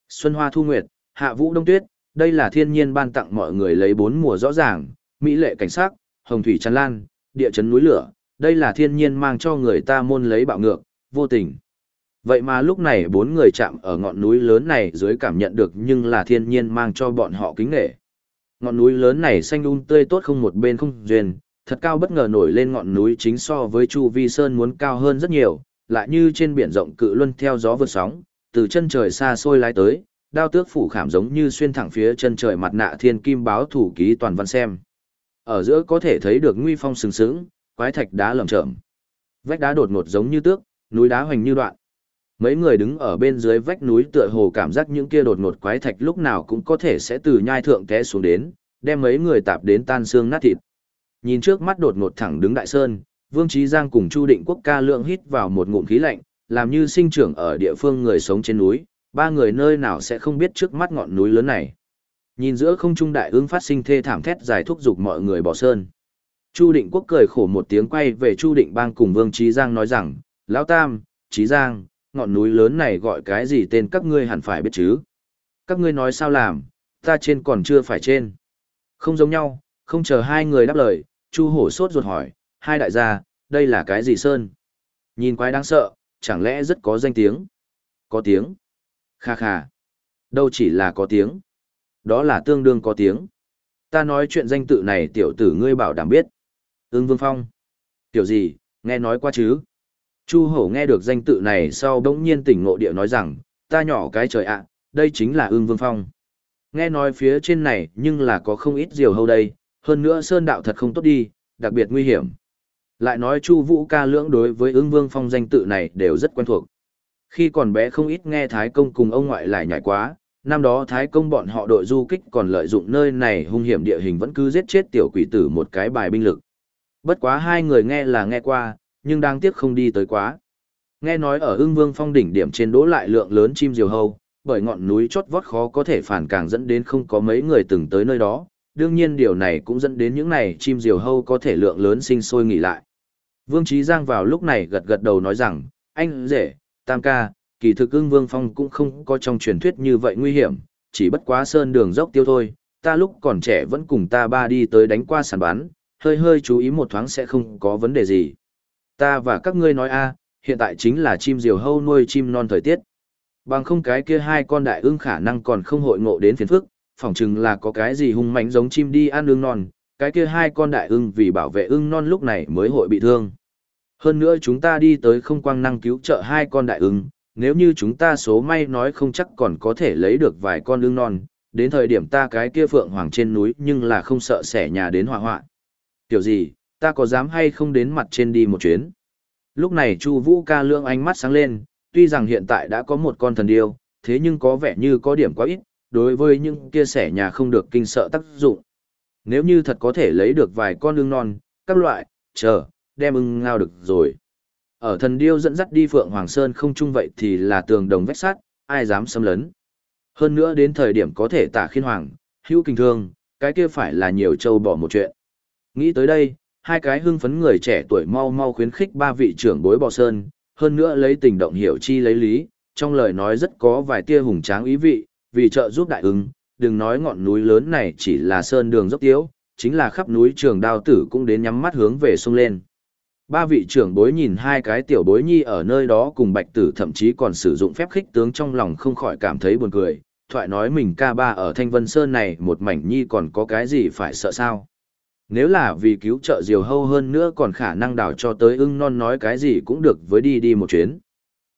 Xuân Hoa Thu Nguyệt, Hạ Vũ Đông Tuyết, đây là thiên nhiên ban tặng mọi người lấy bốn mùa rõ ràng, mỹ lệ cảnh sắc, hồng thủy tràn lan, địa chấn núi lửa, đây là thiên nhiên mang cho người ta môn lấy bạo ngược, vô tình. Vậy mà lúc này bốn người chạm ở ngọn núi lớn này dưới cảm nhận được nhưng là thiên nhiên mang cho bọn họ kính nghệ. Ngọn núi lớn này xanh um tươi tốt không một bên không duyên, thật cao bất ngờ nổi lên ngọn núi chính so với Chu Vi Sơn muốn cao hơn rất nhiều, lại như trên biển rộng cự luân theo gió vượt sóng, từ chân trời xa xôi lái tới, đao tước phủ khảm giống như xuyên thẳng phía chân trời mặt nạ thiên kim báo thủ ký toàn văn xem. Ở giữa có thể thấy được nguy phong sừng sững, quái thạch đá lởm chởm. Vách đá đột ngột giống như tước, núi đá hoành như đoạn. Mấy người đứng ở bên dưới vách núi tựa hồ cảm giác những kia đột ngột quái thạch lúc nào cũng có thể sẽ từ nhai thượng té xuống đến, đem mấy người tạp đến tan xương nát thịt. Nhìn trước mắt đột ngột thẳng đứng đại sơn, Vương Trí Giang cùng Chu Định Quốc ca lượng hít vào một ngụm khí lạnh, làm như sinh trưởng ở địa phương người sống trên núi, ba người nơi nào sẽ không biết trước mắt ngọn núi lớn này. Nhìn giữa không trung đại ương phát sinh thê thảm thét dài thúc giục mọi người bỏ sơn. Chu Định Quốc cười khổ một tiếng quay về Chu Định Bang cùng Vương Trí Giang nói rằng, Lão Tam, Trí Giang, ngọn núi lớn này gọi cái gì tên các ngươi hẳn phải biết chứ. Các ngươi nói sao làm, ta trên còn chưa phải trên. Không giống nhau, không chờ hai người đáp lời, Chu Hổ sốt ruột hỏi, hai đại gia, đây là cái gì sơn? Nhìn quái đáng sợ, chẳng lẽ rất có danh tiếng? Có tiếng. Kha kha. Đâu chỉ là có tiếng. Đó là tương đương có tiếng. Ta nói chuyện danh tự này tiểu tử ngươi bảo đảm biết. Ưng Vương Phong. Tiểu gì, nghe nói qua chứ? Chu Hổ nghe được danh tự này sau đống nhiên tỉnh ngộ địa nói rằng, ta nhỏ cái trời ạ, đây chính là ưng vương phong. Nghe nói phía trên này nhưng là có không ít diều hâu đây, hơn nữa sơn đạo thật không tốt đi, đặc biệt nguy hiểm. Lại nói Chu Vũ ca lưỡng đối với ứng vương phong danh tự này đều rất quen thuộc. Khi còn bé không ít nghe Thái Công cùng ông ngoại lại nhảy quá, năm đó Thái Công bọn họ đội du kích còn lợi dụng nơi này hung hiểm địa hình vẫn cứ giết chết tiểu quỷ tử một cái bài binh lực. Bất quá hai người nghe là nghe qua, nhưng đáng tiếc không đi tới quá. Nghe nói ở ưng vương phong đỉnh điểm trên đỗ lại lượng lớn chim diều hâu, bởi ngọn núi chót vót khó có thể phản càng dẫn đến không có mấy người từng tới nơi đó, đương nhiên điều này cũng dẫn đến những này chim diều hâu có thể lượng lớn sinh sôi nghỉ lại. Vương Trí Giang vào lúc này gật gật đầu nói rằng, anh rể, tam ca, kỳ thực ưng vương phong cũng không có trong truyền thuyết như vậy nguy hiểm, chỉ bất quá sơn đường dốc tiêu thôi, ta lúc còn trẻ vẫn cùng ta ba đi tới đánh qua sàn bán, hơi hơi chú ý một thoáng sẽ không có vấn đề gì. Ta và các ngươi nói a, hiện tại chính là chim diều hâu nuôi chim non thời tiết. Bằng không cái kia hai con đại ưng khả năng còn không hội ngộ đến phiền phức, phỏng chừng là có cái gì hung mãnh giống chim đi ăn ương non, cái kia hai con đại ưng vì bảo vệ ưng non lúc này mới hội bị thương. Hơn nữa chúng ta đi tới không quang năng cứu trợ hai con đại ưng, nếu như chúng ta số may nói không chắc còn có thể lấy được vài con ưng non, đến thời điểm ta cái kia phượng hoàng trên núi nhưng là không sợ xẻ nhà đến hỏa hoạn. Tiểu gì, ta có dám hay không đến mặt trên đi một chuyến. Lúc này Chu Vũ ca lượng ánh mắt sáng lên, tuy rằng hiện tại đã có một con thần điêu, thế nhưng có vẻ như có điểm quá ít, đối với những kia sẻ nhà không được kinh sợ tác dụng. Nếu như thật có thể lấy được vài con ưng non, các loại, chờ, đem ưng ngao được rồi. Ở thần điêu dẫn dắt đi Phượng Hoàng Sơn không chung vậy thì là tường đồng vách sắt, ai dám xâm lấn. Hơn nữa đến thời điểm có thể tả khiên hoàng, hữu kinh thương, cái kia phải là nhiều châu bỏ một chuyện. Nghĩ tới đây, hai cái hưng phấn người trẻ tuổi mau mau khuyến khích ba vị trưởng bối bò sơn, hơn nữa lấy tình động hiểu chi lấy lý, trong lời nói rất có vài tia hùng tráng ý vị, vì trợ giúp đại ứng, đừng nói ngọn núi lớn này chỉ là sơn đường dốc tiếu, chính là khắp núi trường đao tử cũng đến nhắm mắt hướng về sông lên. Ba vị trưởng bối nhìn hai cái tiểu bối nhi ở nơi đó cùng bạch tử thậm chí còn sử dụng phép khích tướng trong lòng không khỏi cảm thấy buồn cười, thoại nói mình ca ba ở Thanh Vân Sơn này một mảnh nhi còn có cái gì phải sợ sao. Nếu là vì cứu trợ diều hâu hơn nữa còn khả năng đảo cho tới ưng non nói cái gì cũng được với đi đi một chuyến.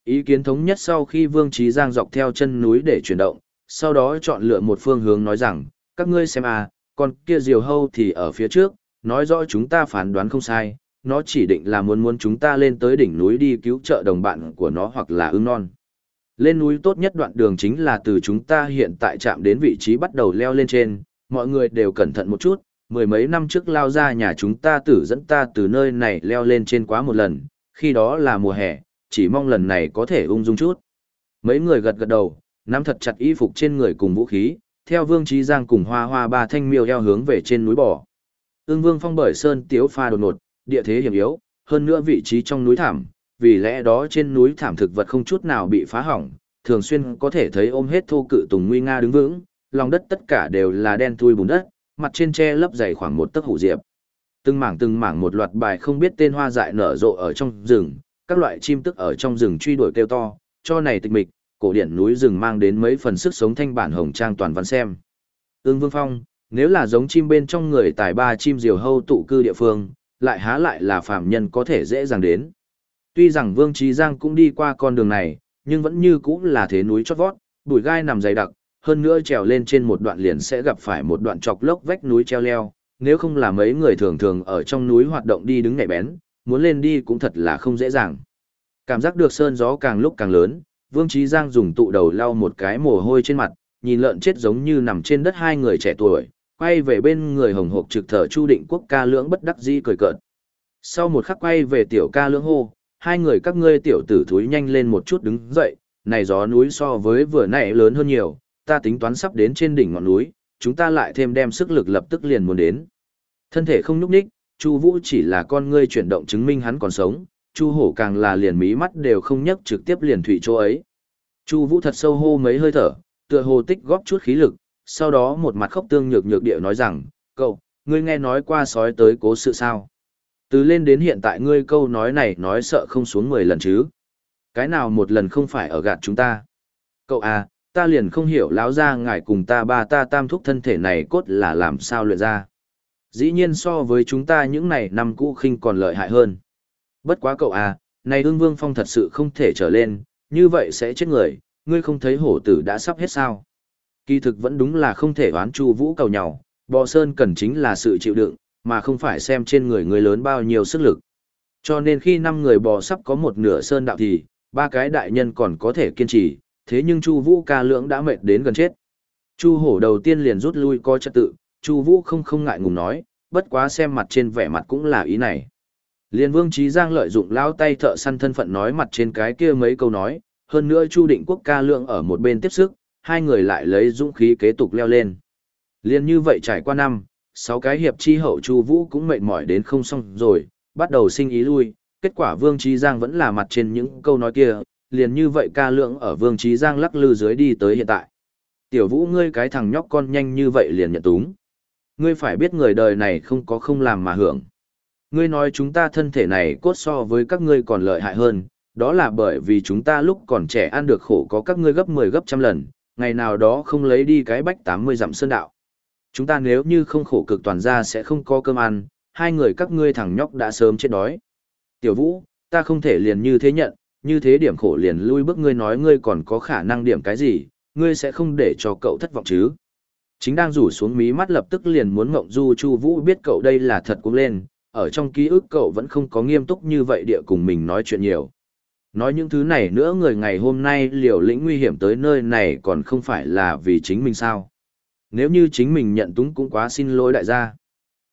Ý kiến thống nhất sau khi Vương Trí Giang dọc theo chân núi để chuyển động, sau đó chọn lựa một phương hướng nói rằng, các ngươi xem à, con kia diều hâu thì ở phía trước, nói rõ chúng ta phán đoán không sai, nó chỉ định là muốn muốn chúng ta lên tới đỉnh núi đi cứu trợ đồng bạn của nó hoặc là ưng non. Lên núi tốt nhất đoạn đường chính là từ chúng ta hiện tại chạm đến vị trí bắt đầu leo lên trên, mọi người đều cẩn thận một chút, mười mấy năm trước lao ra nhà chúng ta tử dẫn ta từ nơi này leo lên trên quá một lần, khi đó là mùa hè, chỉ mong lần này có thể ung dung chút. Mấy người gật gật đầu, nắm thật chặt y phục trên người cùng vũ khí, theo Vương Trí Giang cùng hoa hoa ba thanh miêu eo hướng về trên núi bò. Ưng Vương phong bởi sơn tiếu pha đột ngột, địa thế hiểm yếu, hơn nữa vị trí trong núi thảm, vì lẽ đó trên núi thảm thực vật không chút nào bị phá hỏng, thường xuyên có thể thấy ôm hết thô cự tùng nguy nga đứng vững, lòng đất tất cả đều là đen thui bùn đất, mặt trên tre lấp dày khoảng một tấc hủ diệp. Từng mảng từng mảng một loạt bài không biết tên hoa dại nở rộ ở trong rừng, các loại chim tức ở trong rừng truy đuổi kêu to, cho này tịch mịch, cổ điển núi rừng mang đến mấy phần sức sống thanh bản hồng trang toàn văn xem. Ưng Vương Phong, nếu là giống chim bên trong người tài ba chim diều hâu tụ cư địa phương, lại há lại là phàm nhân có thể dễ dàng đến. Tuy rằng Vương Trí Giang cũng đi qua con đường này, nhưng vẫn như cũng là thế núi chót vót, bụi gai nằm dày đặc, hơn nữa trèo lên trên một đoạn liền sẽ gặp phải một đoạn chọc lốc vách núi treo leo, nếu không là mấy người thường thường ở trong núi hoạt động đi đứng nhạy bén, muốn lên đi cũng thật là không dễ dàng. Cảm giác được sơn gió càng lúc càng lớn, Vương Trí Giang dùng tụ đầu lau một cái mồ hôi trên mặt, nhìn lợn chết giống như nằm trên đất hai người trẻ tuổi, quay về bên người hồng hộp trực thở Chu Định Quốc ca lưỡng bất đắc dĩ cười cợt. Sau một khắc quay về tiểu ca lưỡng hô, hai người các ngươi tiểu tử thúi nhanh lên một chút đứng dậy, này gió núi so với vừa nãy lớn hơn nhiều, ta tính toán sắp đến trên đỉnh ngọn núi, chúng ta lại thêm đem sức lực lập tức liền muốn đến. Thân thể không nhúc nhích, Chu Vũ chỉ là con ngươi chuyển động chứng minh hắn còn sống, Chu Hổ càng là liền mí mắt đều không nhấc trực tiếp liền thủy chỗ ấy. Chu Vũ thật sâu hô mấy hơi thở, tựa hồ tích góp chút khí lực, sau đó một mặt khóc tương nhược nhược địa nói rằng, "Cậu, ngươi nghe nói qua sói tới cố sự sao? Từ lên đến hiện tại ngươi câu nói này nói sợ không xuống 10 lần chứ? Cái nào một lần không phải ở gạt chúng ta? Cậu à, ta liền không hiểu lão gia ngài cùng ta ba ta tam thúc thân thể này cốt là làm sao luyện ra. Dĩ nhiên so với chúng ta những này năm cũ khinh còn lợi hại hơn. Bất quá cậu à, này ương vương phong thật sự không thể trở lên, như vậy sẽ chết người, ngươi không thấy hổ tử đã sắp hết sao. Kỳ thực vẫn đúng là không thể oán chu vũ cầu nhau, bò sơn cần chính là sự chịu đựng, mà không phải xem trên người người lớn bao nhiêu sức lực. Cho nên khi năm người bò sắp có một nửa sơn đạo thì, ba cái đại nhân còn có thể kiên trì, thế nhưng Chu Vũ ca lưỡng đã mệt đến gần chết. Chu Hổ đầu tiên liền rút lui coi trật tự, Chu Vũ không không ngại ngùng nói, bất quá xem mặt trên vẻ mặt cũng là ý này. Liên Vương Chí Giang lợi dụng lao tay thợ săn thân phận nói mặt trên cái kia mấy câu nói, hơn nữa Chu Định Quốc ca lượng ở một bên tiếp sức, hai người lại lấy dũng khí kế tục leo lên. Liên như vậy trải qua năm, sáu cái hiệp chi hậu Chu Vũ cũng mệt mỏi đến không xong rồi, bắt đầu sinh ý lui, kết quả Vương Chí Giang vẫn là mặt trên những câu nói kia, liền như vậy ca lượng ở Vương Chí Giang lắc lư dưới đi tới hiện tại. Tiểu Vũ ngươi cái thằng nhóc con nhanh như vậy liền nhận túng. Ngươi phải biết người đời này không có không làm mà hưởng. Ngươi nói chúng ta thân thể này cốt so với các ngươi còn lợi hại hơn, đó là bởi vì chúng ta lúc còn trẻ ăn được khổ có các ngươi gấp 10 gấp trăm lần, ngày nào đó không lấy đi cái bách 80 dặm sơn đạo. Chúng ta nếu như không khổ cực toàn ra sẽ không có cơm ăn, hai người các ngươi thằng nhóc đã sớm chết đói. Tiểu Vũ, ta không thể liền như thế nhận, như thế điểm khổ liền lui bước ngươi nói ngươi còn có khả năng điểm cái gì, ngươi sẽ không để cho cậu thất vọng chứ. Chính đang rủ xuống mí mắt lập tức liền muốn mộng du Chu Vũ biết cậu đây là thật cũng lên, ở trong ký ức cậu vẫn không có nghiêm túc như vậy địa cùng mình nói chuyện nhiều. Nói những thứ này nữa người ngày hôm nay liều lĩnh nguy hiểm tới nơi này còn không phải là vì chính mình sao. Nếu như chính mình nhận túng cũng quá xin lỗi đại gia.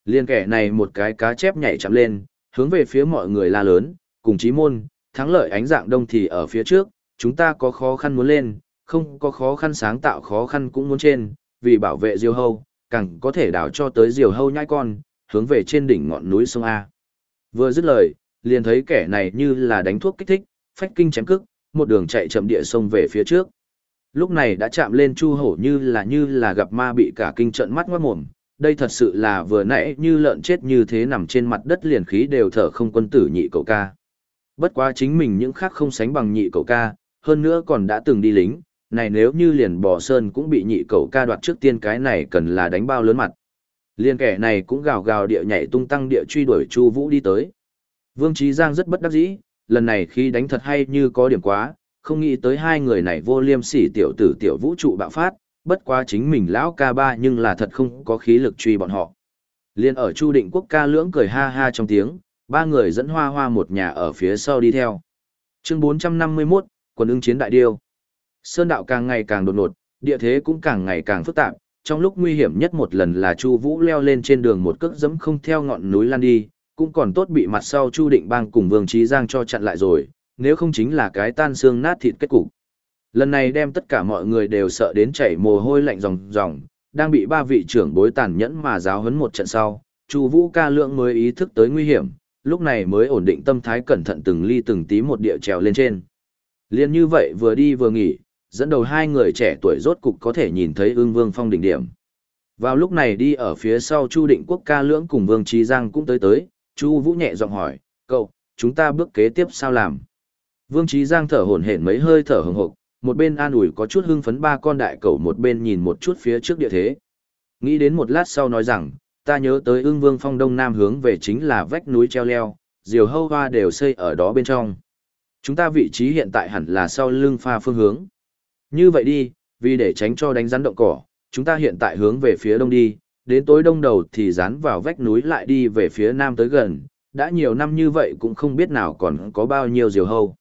Liên kẻ này một cái cá chép nhảy chậm lên, hướng về phía mọi người la lớn, cùng chí môn, thắng lợi ánh dạng đông thì ở phía trước, chúng ta có khó khăn muốn lên, không có khó khăn sáng tạo khó khăn cũng muốn trên, vì bảo vệ diều hâu, càng có thể đảo cho tới diều hâu nhai con, hướng về trên đỉnh ngọn núi sông A. Vừa dứt lời, liền thấy kẻ này như là đánh thuốc kích thích, phách kinh chém cức, một đường chạy chậm địa sông về phía trước. Lúc này đã chạm lên chu hổ như là như là gặp ma bị cả kinh trận mắt ngoát mồm, đây thật sự là vừa nãy như lợn chết như thế nằm trên mặt đất liền khí đều thở không quân tử nhị cậu ca. Bất quá chính mình những khác không sánh bằng nhị cậu ca, hơn nữa còn đã từng đi lính, này nếu như liền bò sơn cũng bị nhị cậu ca đoạt trước tiên cái này cần là đánh bao lớn mặt. Liên kẻ này cũng gào gào địa nhảy tung tăng địa truy đuổi Chu Vũ đi tới. Vương Trí Giang rất bất đắc dĩ, lần này khi đánh thật hay như có điểm quá, không nghĩ tới hai người này vô liêm sỉ tiểu tử tiểu vũ trụ bạo phát, bất quá chính mình lão ca ba nhưng là thật không có khí lực truy bọn họ. Liên ở Chu Định Quốc ca lưỡng cười ha ha trong tiếng, ba người dẫn hoa hoa một nhà ở phía sau đi theo. Chương 451, quần ưng chiến đại điêu. Sơn đạo càng ngày càng đột ngột, địa thế cũng càng ngày càng phức tạp, trong lúc nguy hiểm nhất một lần là Chu Vũ leo lên trên đường một cước dẫm không theo ngọn núi lan đi, cũng còn tốt bị mặt sau Chu Định Bang cùng Vương Chí Giang cho chặn lại rồi, nếu không chính là cái tan xương nát thịt kết cục. Lần này đem tất cả mọi người đều sợ đến chảy mồ hôi lạnh ròng ròng, đang bị ba vị trưởng bối tàn nhẫn mà giáo huấn một trận sau, Chu Vũ ca lượng mới ý thức tới nguy hiểm, lúc này mới ổn định tâm thái cẩn thận từng ly từng tí một địa trèo lên trên. Liên như vậy vừa đi vừa nghỉ, dẫn đầu hai người trẻ tuổi rốt cục có thể nhìn thấy ương vương phong đỉnh điểm. Vào lúc này đi ở phía sau Chu Định Quốc ca lưỡng cùng Vương Trí Giang cũng tới tới, Chu Vũ nhẹ giọng hỏi, cậu, chúng ta bước kế tiếp sao làm? Vương Trí Giang thở hổn hển mấy hơi thở hừng hực, một bên an ủi có chút hưng phấn ba con đại cầu một bên nhìn một chút phía trước địa thế. Nghĩ đến một lát sau nói rằng, ta nhớ tới ương vương phong đông nam hướng về chính là vách núi treo leo, diều hâu hoa đều xây ở đó bên trong. Chúng ta vị trí hiện tại hẳn là sau lưng pha phương hướng. Như vậy đi, vì để tránh cho đánh rắn động cỏ, chúng ta hiện tại hướng về phía đông đi, đến tối đông đầu thì dán vào vách núi lại đi về phía nam tới gần, đã nhiều năm như vậy cũng không biết nào còn có bao nhiêu diều hâu.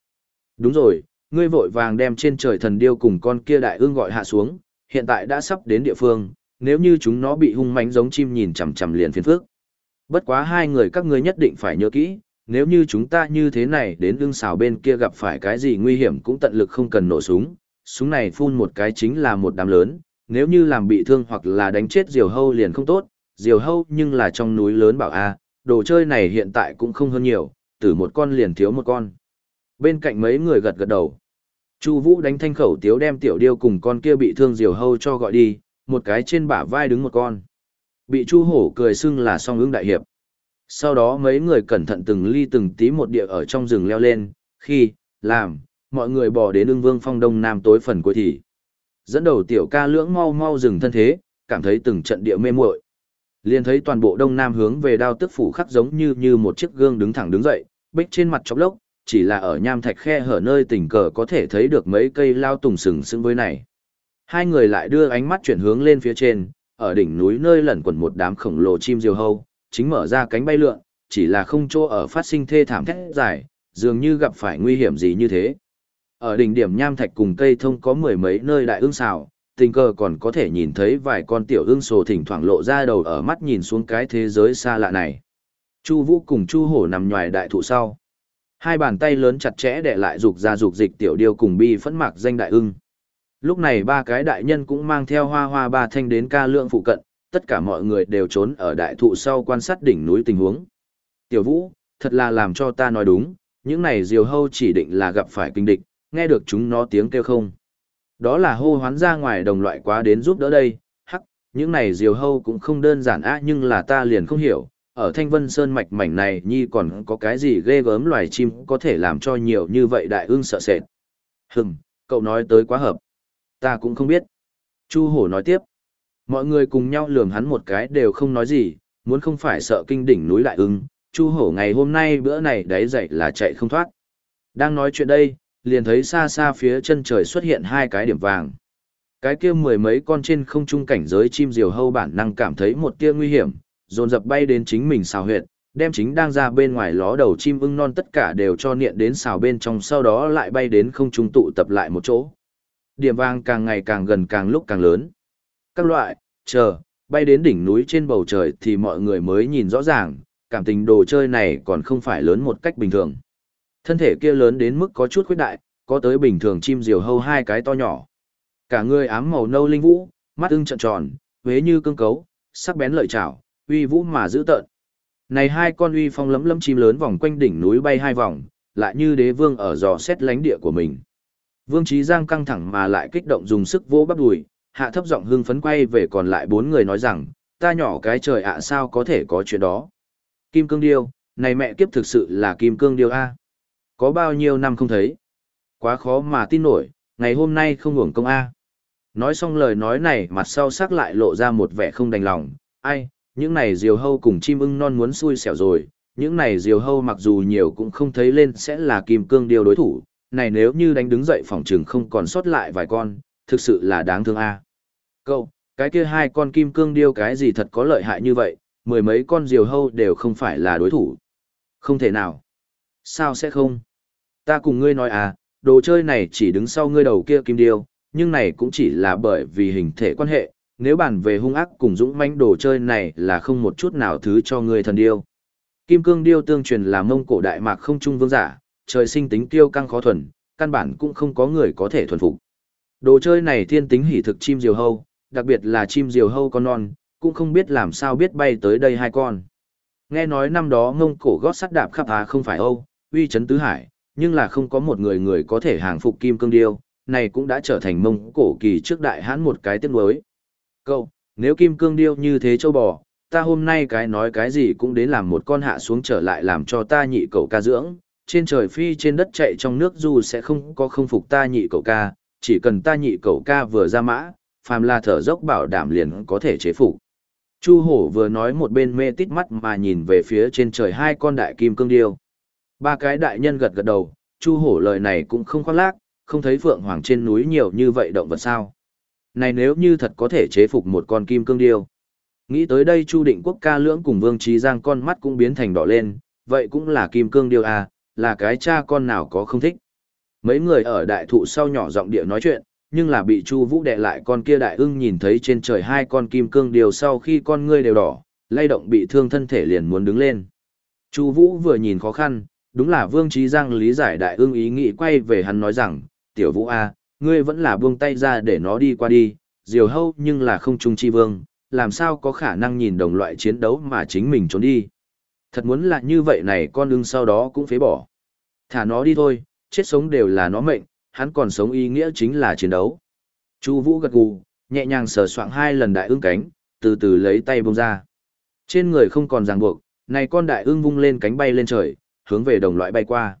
Đúng rồi, ngươi vội vàng đem trên trời thần điêu cùng con kia đại ương gọi hạ xuống, hiện tại đã sắp đến địa phương, nếu như chúng nó bị hung mãnh giống chim nhìn chằm chằm liền phiền phước. Bất quá hai người các ngươi nhất định phải nhớ kỹ, nếu như chúng ta như thế này đến đương xào bên kia gặp phải cái gì nguy hiểm cũng tận lực không cần nổ súng, súng này phun một cái chính là một đám lớn, nếu như làm bị thương hoặc là đánh chết diều hâu liền không tốt, diều hâu nhưng là trong núi lớn bảo a đồ chơi này hiện tại cũng không hơn nhiều, từ một con liền thiếu một con. Bên cạnh mấy người gật gật đầu. Chu Vũ đánh thanh khẩu tiếu đem tiểu điêu cùng con kia bị thương diều hâu cho gọi đi, một cái trên bả vai đứng một con. Bị Chu Hổ cười xưng là song ứng đại hiệp. Sau đó mấy người cẩn thận từng ly từng tí một địa ở trong rừng leo lên, khi, làm, mọi người bỏ đến ưng vương phong đông nam tối phần cuối thì. Dẫn đầu tiểu ca lưỡng mau mau dừng thân thế, cảm thấy từng trận địa mê muội liền thấy toàn bộ đông nam hướng về đao tức phủ khắc giống như như một chiếc gương đứng thẳng đứng dậy, bích trên mặt chóc lốc, chỉ là ở nham thạch khe hở nơi tình cờ có thể thấy được mấy cây lao tùng sừng sững với này. Hai người lại đưa ánh mắt chuyển hướng lên phía trên, ở đỉnh núi nơi lẩn quẩn một đám khổng lồ chim diều hâu, chính mở ra cánh bay lượn, chỉ là không chỗ ở phát sinh thê thảm thét dài, dường như gặp phải nguy hiểm gì như thế. Ở đỉnh điểm nham thạch cùng cây thông có mười mấy nơi đại ương xào, tình cờ còn có thể nhìn thấy vài con tiểu ương sồ thỉnh thoảng lộ ra đầu ở mắt nhìn xuống cái thế giới xa lạ này. Chu Vũ cùng Chu Hổ nằm ngoài đại thụ sau. Hai bàn tay lớn chặt chẽ để lại dục ra dục dịch tiểu điêu cùng bi phẫn mạc danh đại ưng. Lúc này ba cái đại nhân cũng mang theo hoa hoa ba thanh đến ca lượng phụ cận, tất cả mọi người đều trốn ở đại thụ sau quan sát đỉnh núi tình huống. Tiểu Vũ, thật là làm cho ta nói đúng, những này diều hâu chỉ định là gặp phải kinh địch, nghe được chúng nó tiếng kêu không. Đó là hô hoán ra ngoài đồng loại quá đến giúp đỡ đây, hắc, những này diều hâu cũng không đơn giản á nhưng là ta liền không hiểu, ở Thanh Vân Sơn mạch mảnh này nhi còn có cái gì ghê gớm loài chim có thể làm cho nhiều như vậy đại ương sợ sệt. Hừm, cậu nói tới quá hợp. Ta cũng không biết. Chu hổ nói tiếp. Mọi người cùng nhau lườm hắn một cái đều không nói gì, muốn không phải sợ kinh đỉnh núi lại ưng. Chu hổ ngày hôm nay bữa này đấy dậy là chạy không thoát. Đang nói chuyện đây, liền thấy xa xa phía chân trời xuất hiện hai cái điểm vàng. Cái kia mười mấy con trên không trung cảnh giới chim diều hâu bản năng cảm thấy một tia nguy hiểm, dồn dập bay đến chính mình xào huyệt, đem chính đang ra bên ngoài ló đầu chim ưng non tất cả đều cho niệm đến xào bên trong sau đó lại bay đến không trung tụ tập lại một chỗ. Điểm vàng càng ngày càng gần càng lúc càng lớn. Các loại, chờ, bay đến đỉnh núi trên bầu trời thì mọi người mới nhìn rõ ràng, cảm tình đồ chơi này còn không phải lớn một cách bình thường. Thân thể kia lớn đến mức có chút khuyết đại, có tới bình thường chim diều hâu hai cái to nhỏ. Cả người ám màu nâu linh vũ, mắt ưng trợn tròn, huế như cương cấu, sắc bén lợi chảo, uy vũ mà dữ tợn. Này hai con uy phong lấm lấm chim lớn vòng quanh đỉnh núi bay hai vòng, lại như đế vương ở dò xét lánh địa của mình. Vương Trí Giang căng thẳng mà lại kích động dùng sức vỗ bắp đùi, hạ thấp giọng hưng phấn quay về còn lại bốn người nói rằng, ta nhỏ cái trời ạ sao có thể có chuyện đó. Kim cương điêu, này mẹ kiếp thực sự là kim cương điêu A. Có bao nhiêu năm không thấy? Quá khó mà tin nổi, ngày hôm nay không hưởng công A. Nói xong lời nói này mặt sau sắc lại lộ ra một vẻ không đành lòng, ai, những này diều hâu cùng chim ưng non muốn xui xẻo rồi, những này diều hâu mặc dù nhiều cũng không thấy lên sẽ là kim cương điều đối thủ, này nếu như đánh đứng dậy phòng trường không còn sót lại vài con, thực sự là đáng thương a. Cậu, cái kia hai con kim cương điêu cái gì thật có lợi hại như vậy, mười mấy con diều hâu đều không phải là đối thủ. Không thể nào. Sao sẽ không? Ta cùng ngươi nói à, đồ chơi này chỉ đứng sau ngươi đầu kia kim điêu, nhưng này cũng chỉ là bởi vì hình thể quan hệ, nếu bàn về hung ác cùng dũng mãnh đồ chơi này là không một chút nào thứ cho ngươi thần điêu. Kim cương điêu tương truyền là mông cổ đại mạc không trung vương giả, trời sinh tính tiêu căng khó thuần, căn bản cũng không có người có thể thuần phục. Đồ chơi này thiên tính hỉ thực chim diều hâu, đặc biệt là chim diều hâu con non, cũng không biết làm sao biết bay tới đây hai con. Nghe nói năm đó mông cổ gót sắt đạp khắp Á không phải Âu, uy chấn tứ hải, nhưng là không có một người người có thể hàng phục kim cương điêu, này cũng đã trở thành mông cổ kỳ trước đại hãn một cái tiếc nuối. Cậu, nếu kim cương điêu như thế châu bò, ta hôm nay cái nói cái gì cũng đến làm một con hạ xuống trở lại làm cho ta nhị cậu ca dưỡng, trên trời phi trên đất chạy trong nước dù sẽ không có không phục ta nhị cậu ca, chỉ cần ta nhị cậu ca vừa ra mã, phàm là thở dốc bảo đảm liền có thể chế phục. Chu hổ vừa nói một bên mê tít mắt mà nhìn về phía trên trời hai con đại kim cương điêu. Ba cái đại nhân gật gật đầu, chu hổ lời này cũng không khoác lác, không thấy phượng hoàng trên núi nhiều như vậy động vật sao. Này nếu như thật có thể chế phục một con kim cương điêu. Nghĩ tới đây Chu Định Quốc ca lưỡng cùng Vương Trí Giang con mắt cũng biến thành đỏ lên, vậy cũng là kim cương điêu à, là cái cha con nào có không thích. Mấy người ở đại thụ sau nhỏ giọng địa nói chuyện, nhưng là bị Chu Vũ đè lại con kia đại ưng nhìn thấy trên trời hai con kim cương điêu sau khi con ngươi đều đỏ, lay động bị thương thân thể liền muốn đứng lên. Chu Vũ vừa nhìn khó khăn, đúng là Vương Trí Giang lý giải đại ương ý nghĩ quay về hắn nói rằng, tiểu Vũ A, ngươi vẫn là buông tay ra để nó đi qua đi, diều hâu nhưng là không trung chi vương, làm sao có khả năng nhìn đồng loại chiến đấu mà chính mình trốn đi. Thật muốn là như vậy này con ưng sau đó cũng phế bỏ. Thả nó đi thôi, chết sống đều là nó mệnh, hắn còn sống ý nghĩa chính là chiến đấu. Chu Vũ gật gù, nhẹ nhàng sờ soạng hai lần đại ưng cánh, từ từ lấy tay buông ra. Trên người không còn ràng buộc, này con đại ưng vung lên cánh bay lên trời, hướng về đồng loại bay qua.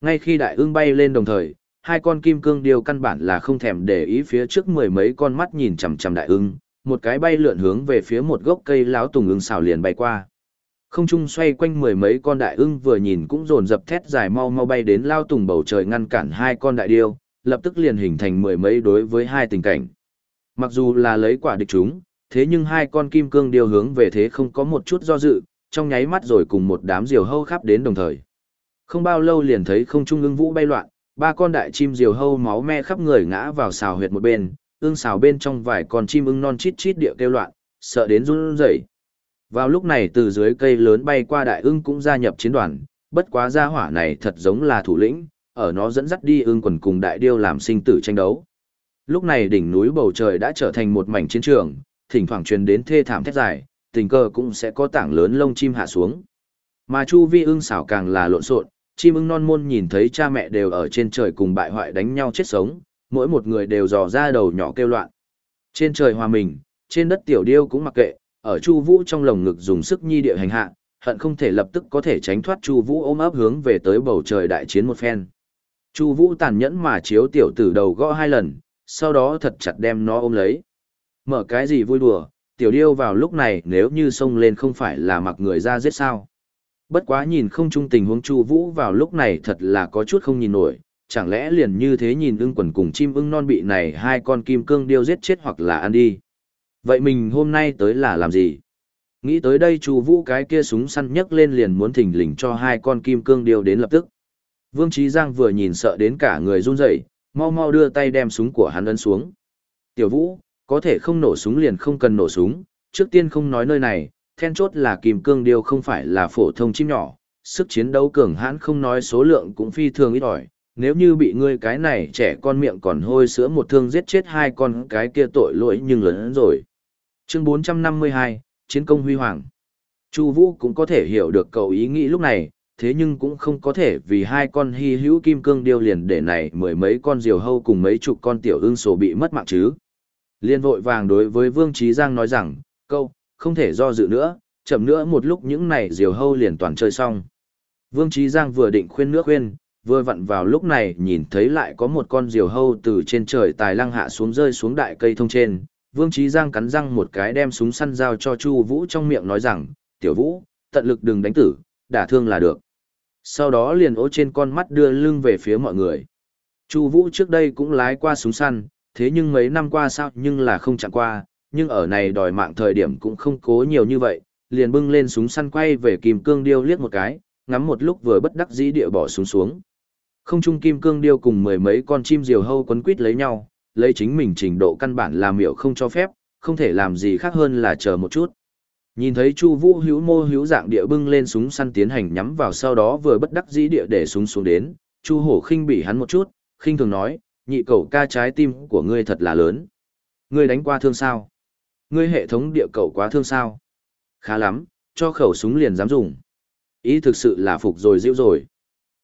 Ngay khi đại ưng bay lên đồng thời, hai con kim cương điêu căn bản là không thèm để ý phía trước mười mấy con mắt nhìn chằm chằm đại ưng, một cái bay lượn hướng về phía một gốc cây láo tùng ưng xào liền bay qua. Không trung xoay quanh mười mấy con đại ưng vừa nhìn cũng dồn dập thét dài mau mau bay đến lao tùng bầu trời ngăn cản hai con đại điêu, lập tức liền hình thành mười mấy đối với hai tình cảnh. Mặc dù là lấy quả địch chúng, thế nhưng hai con kim cương điêu hướng về thế không có một chút do dự, trong nháy mắt rồi cùng một đám diều hâu khắp đến đồng thời. Không bao lâu liền thấy không trung ưng vũ bay loạn, ba con đại chim diều hâu máu me khắp người ngã vào xào huyệt một bên, ương xào bên trong vài con chim ưng non chít chít địa kêu loạn, sợ đến run rẩy. Vào lúc này từ dưới cây lớn bay qua đại ưng cũng gia nhập chiến đoàn, bất quá gia hỏa này thật giống là thủ lĩnh, ở nó dẫn dắt đi ưng quần cùng đại điêu làm sinh tử tranh đấu. Lúc này đỉnh núi bầu trời đã trở thành một mảnh chiến trường, thỉnh thoảng truyền đến thê thảm thét dài, tình cờ cũng sẽ có tảng lớn lông chim hạ xuống. Mà chu vi ưng xảo càng là lộn xộn, chim ưng non môn nhìn thấy cha mẹ đều ở trên trời cùng bại hoại đánh nhau chết sống, mỗi một người đều dò ra đầu nhỏ kêu loạn. Trên trời hòa mình, trên đất tiểu điêu cũng mặc kệ, ở Chu Vũ trong lồng ngực dùng sức nhi địa hành hạ, hận không thể lập tức có thể tránh thoát Chu Vũ ôm ấp hướng về tới bầu trời đại chiến một phen. Chu Vũ tàn nhẫn mà chiếu tiểu tử đầu gõ hai lần, sau đó thật chặt đem nó ôm lấy. Mở cái gì vui đùa, tiểu điêu vào lúc này nếu như xông lên không phải là mặc người ra giết sao. Bất quá nhìn không chung tình huống Chu Vũ vào lúc này thật là có chút không nhìn nổi, chẳng lẽ liền như thế nhìn ưng quần cùng chim ưng non bị này hai con kim cương điêu giết chết hoặc là ăn đi. Vậy mình hôm nay tới là làm gì? Nghĩ tới đây Chu Vũ cái kia súng săn nhấc lên liền muốn thình lình cho hai con kim cương điêu đến lập tức. Vương Chí Giang vừa nhìn sợ đến cả người run rẩy, mau mau đưa tay đem súng của hắn ấn xuống. Tiểu Vũ, có thể không nổ súng liền không cần nổ súng, trước tiên không nói nơi này, then chốt là kim cương điêu không phải là phổ thông chim nhỏ, sức chiến đấu cường hãn không nói số lượng cũng phi thường ít ỏi, nếu như bị ngươi cái này trẻ con miệng còn hôi sữa một thương giết chết hai con cái kia tội lỗi nhưng lớn hơn rồi. Chương 452, Chiến công huy hoàng. Chu Vũ cũng có thể hiểu được cậu ý nghĩ lúc này, thế nhưng cũng không có thể vì hai con hy hữu kim cương điêu liền để này mười mấy con diều hâu cùng mấy chục con tiểu ưng sổ bị mất mạng chứ. Liên vội vàng đối với Vương Trí Giang nói rằng, câu, không thể do dự nữa, chậm nữa một lúc những này diều hâu liền toàn chơi xong. Vương Trí Giang vừa định khuyên nước khuyên, vừa vặn vào lúc này nhìn thấy lại có một con diều hâu từ trên trời tài lăng hạ xuống rơi xuống đại cây thông trên. Vương Trí Giang cắn răng một cái đem súng săn dao cho Chu Vũ trong miệng nói rằng, tiểu Vũ, tận lực đừng đánh tử, đả thương là được. Sau đó liền ố trên con mắt đưa lưng về phía mọi người. Chu Vũ trước đây cũng lái qua súng săn, thế nhưng mấy năm qua sao nhưng là không chẳng qua, nhưng ở này đòi mạng thời điểm cũng không cố nhiều như vậy, liền bưng lên súng săn quay về kim cương điêu liếc một cái, ngắm một lúc vừa bất đắc dĩ địa bỏ súng xuống. Không trung kim cương điêu cùng mười mấy con chim diều hâu quấn quít lấy nhau, lấy chính mình trình độ căn bản làm miểu không cho phép, không thể làm gì khác hơn là chờ một chút. Nhìn thấy Chu Vũ hữu mô hữu dạng địa bưng lên súng săn tiến hành nhắm vào sau đó vừa bất đắc dĩ địa để súng xuống đến, Chu Hổ khinh bỉ hắn một chút, khinh thường nói, nhị cậu ca trái tim của ngươi thật là lớn. Ngươi đánh qua thương sao? Ngươi hệ thống địa cậu quá thương sao? Khá lắm, cho khẩu súng liền dám dùng. Ý thực sự là phục rồi dịu rồi.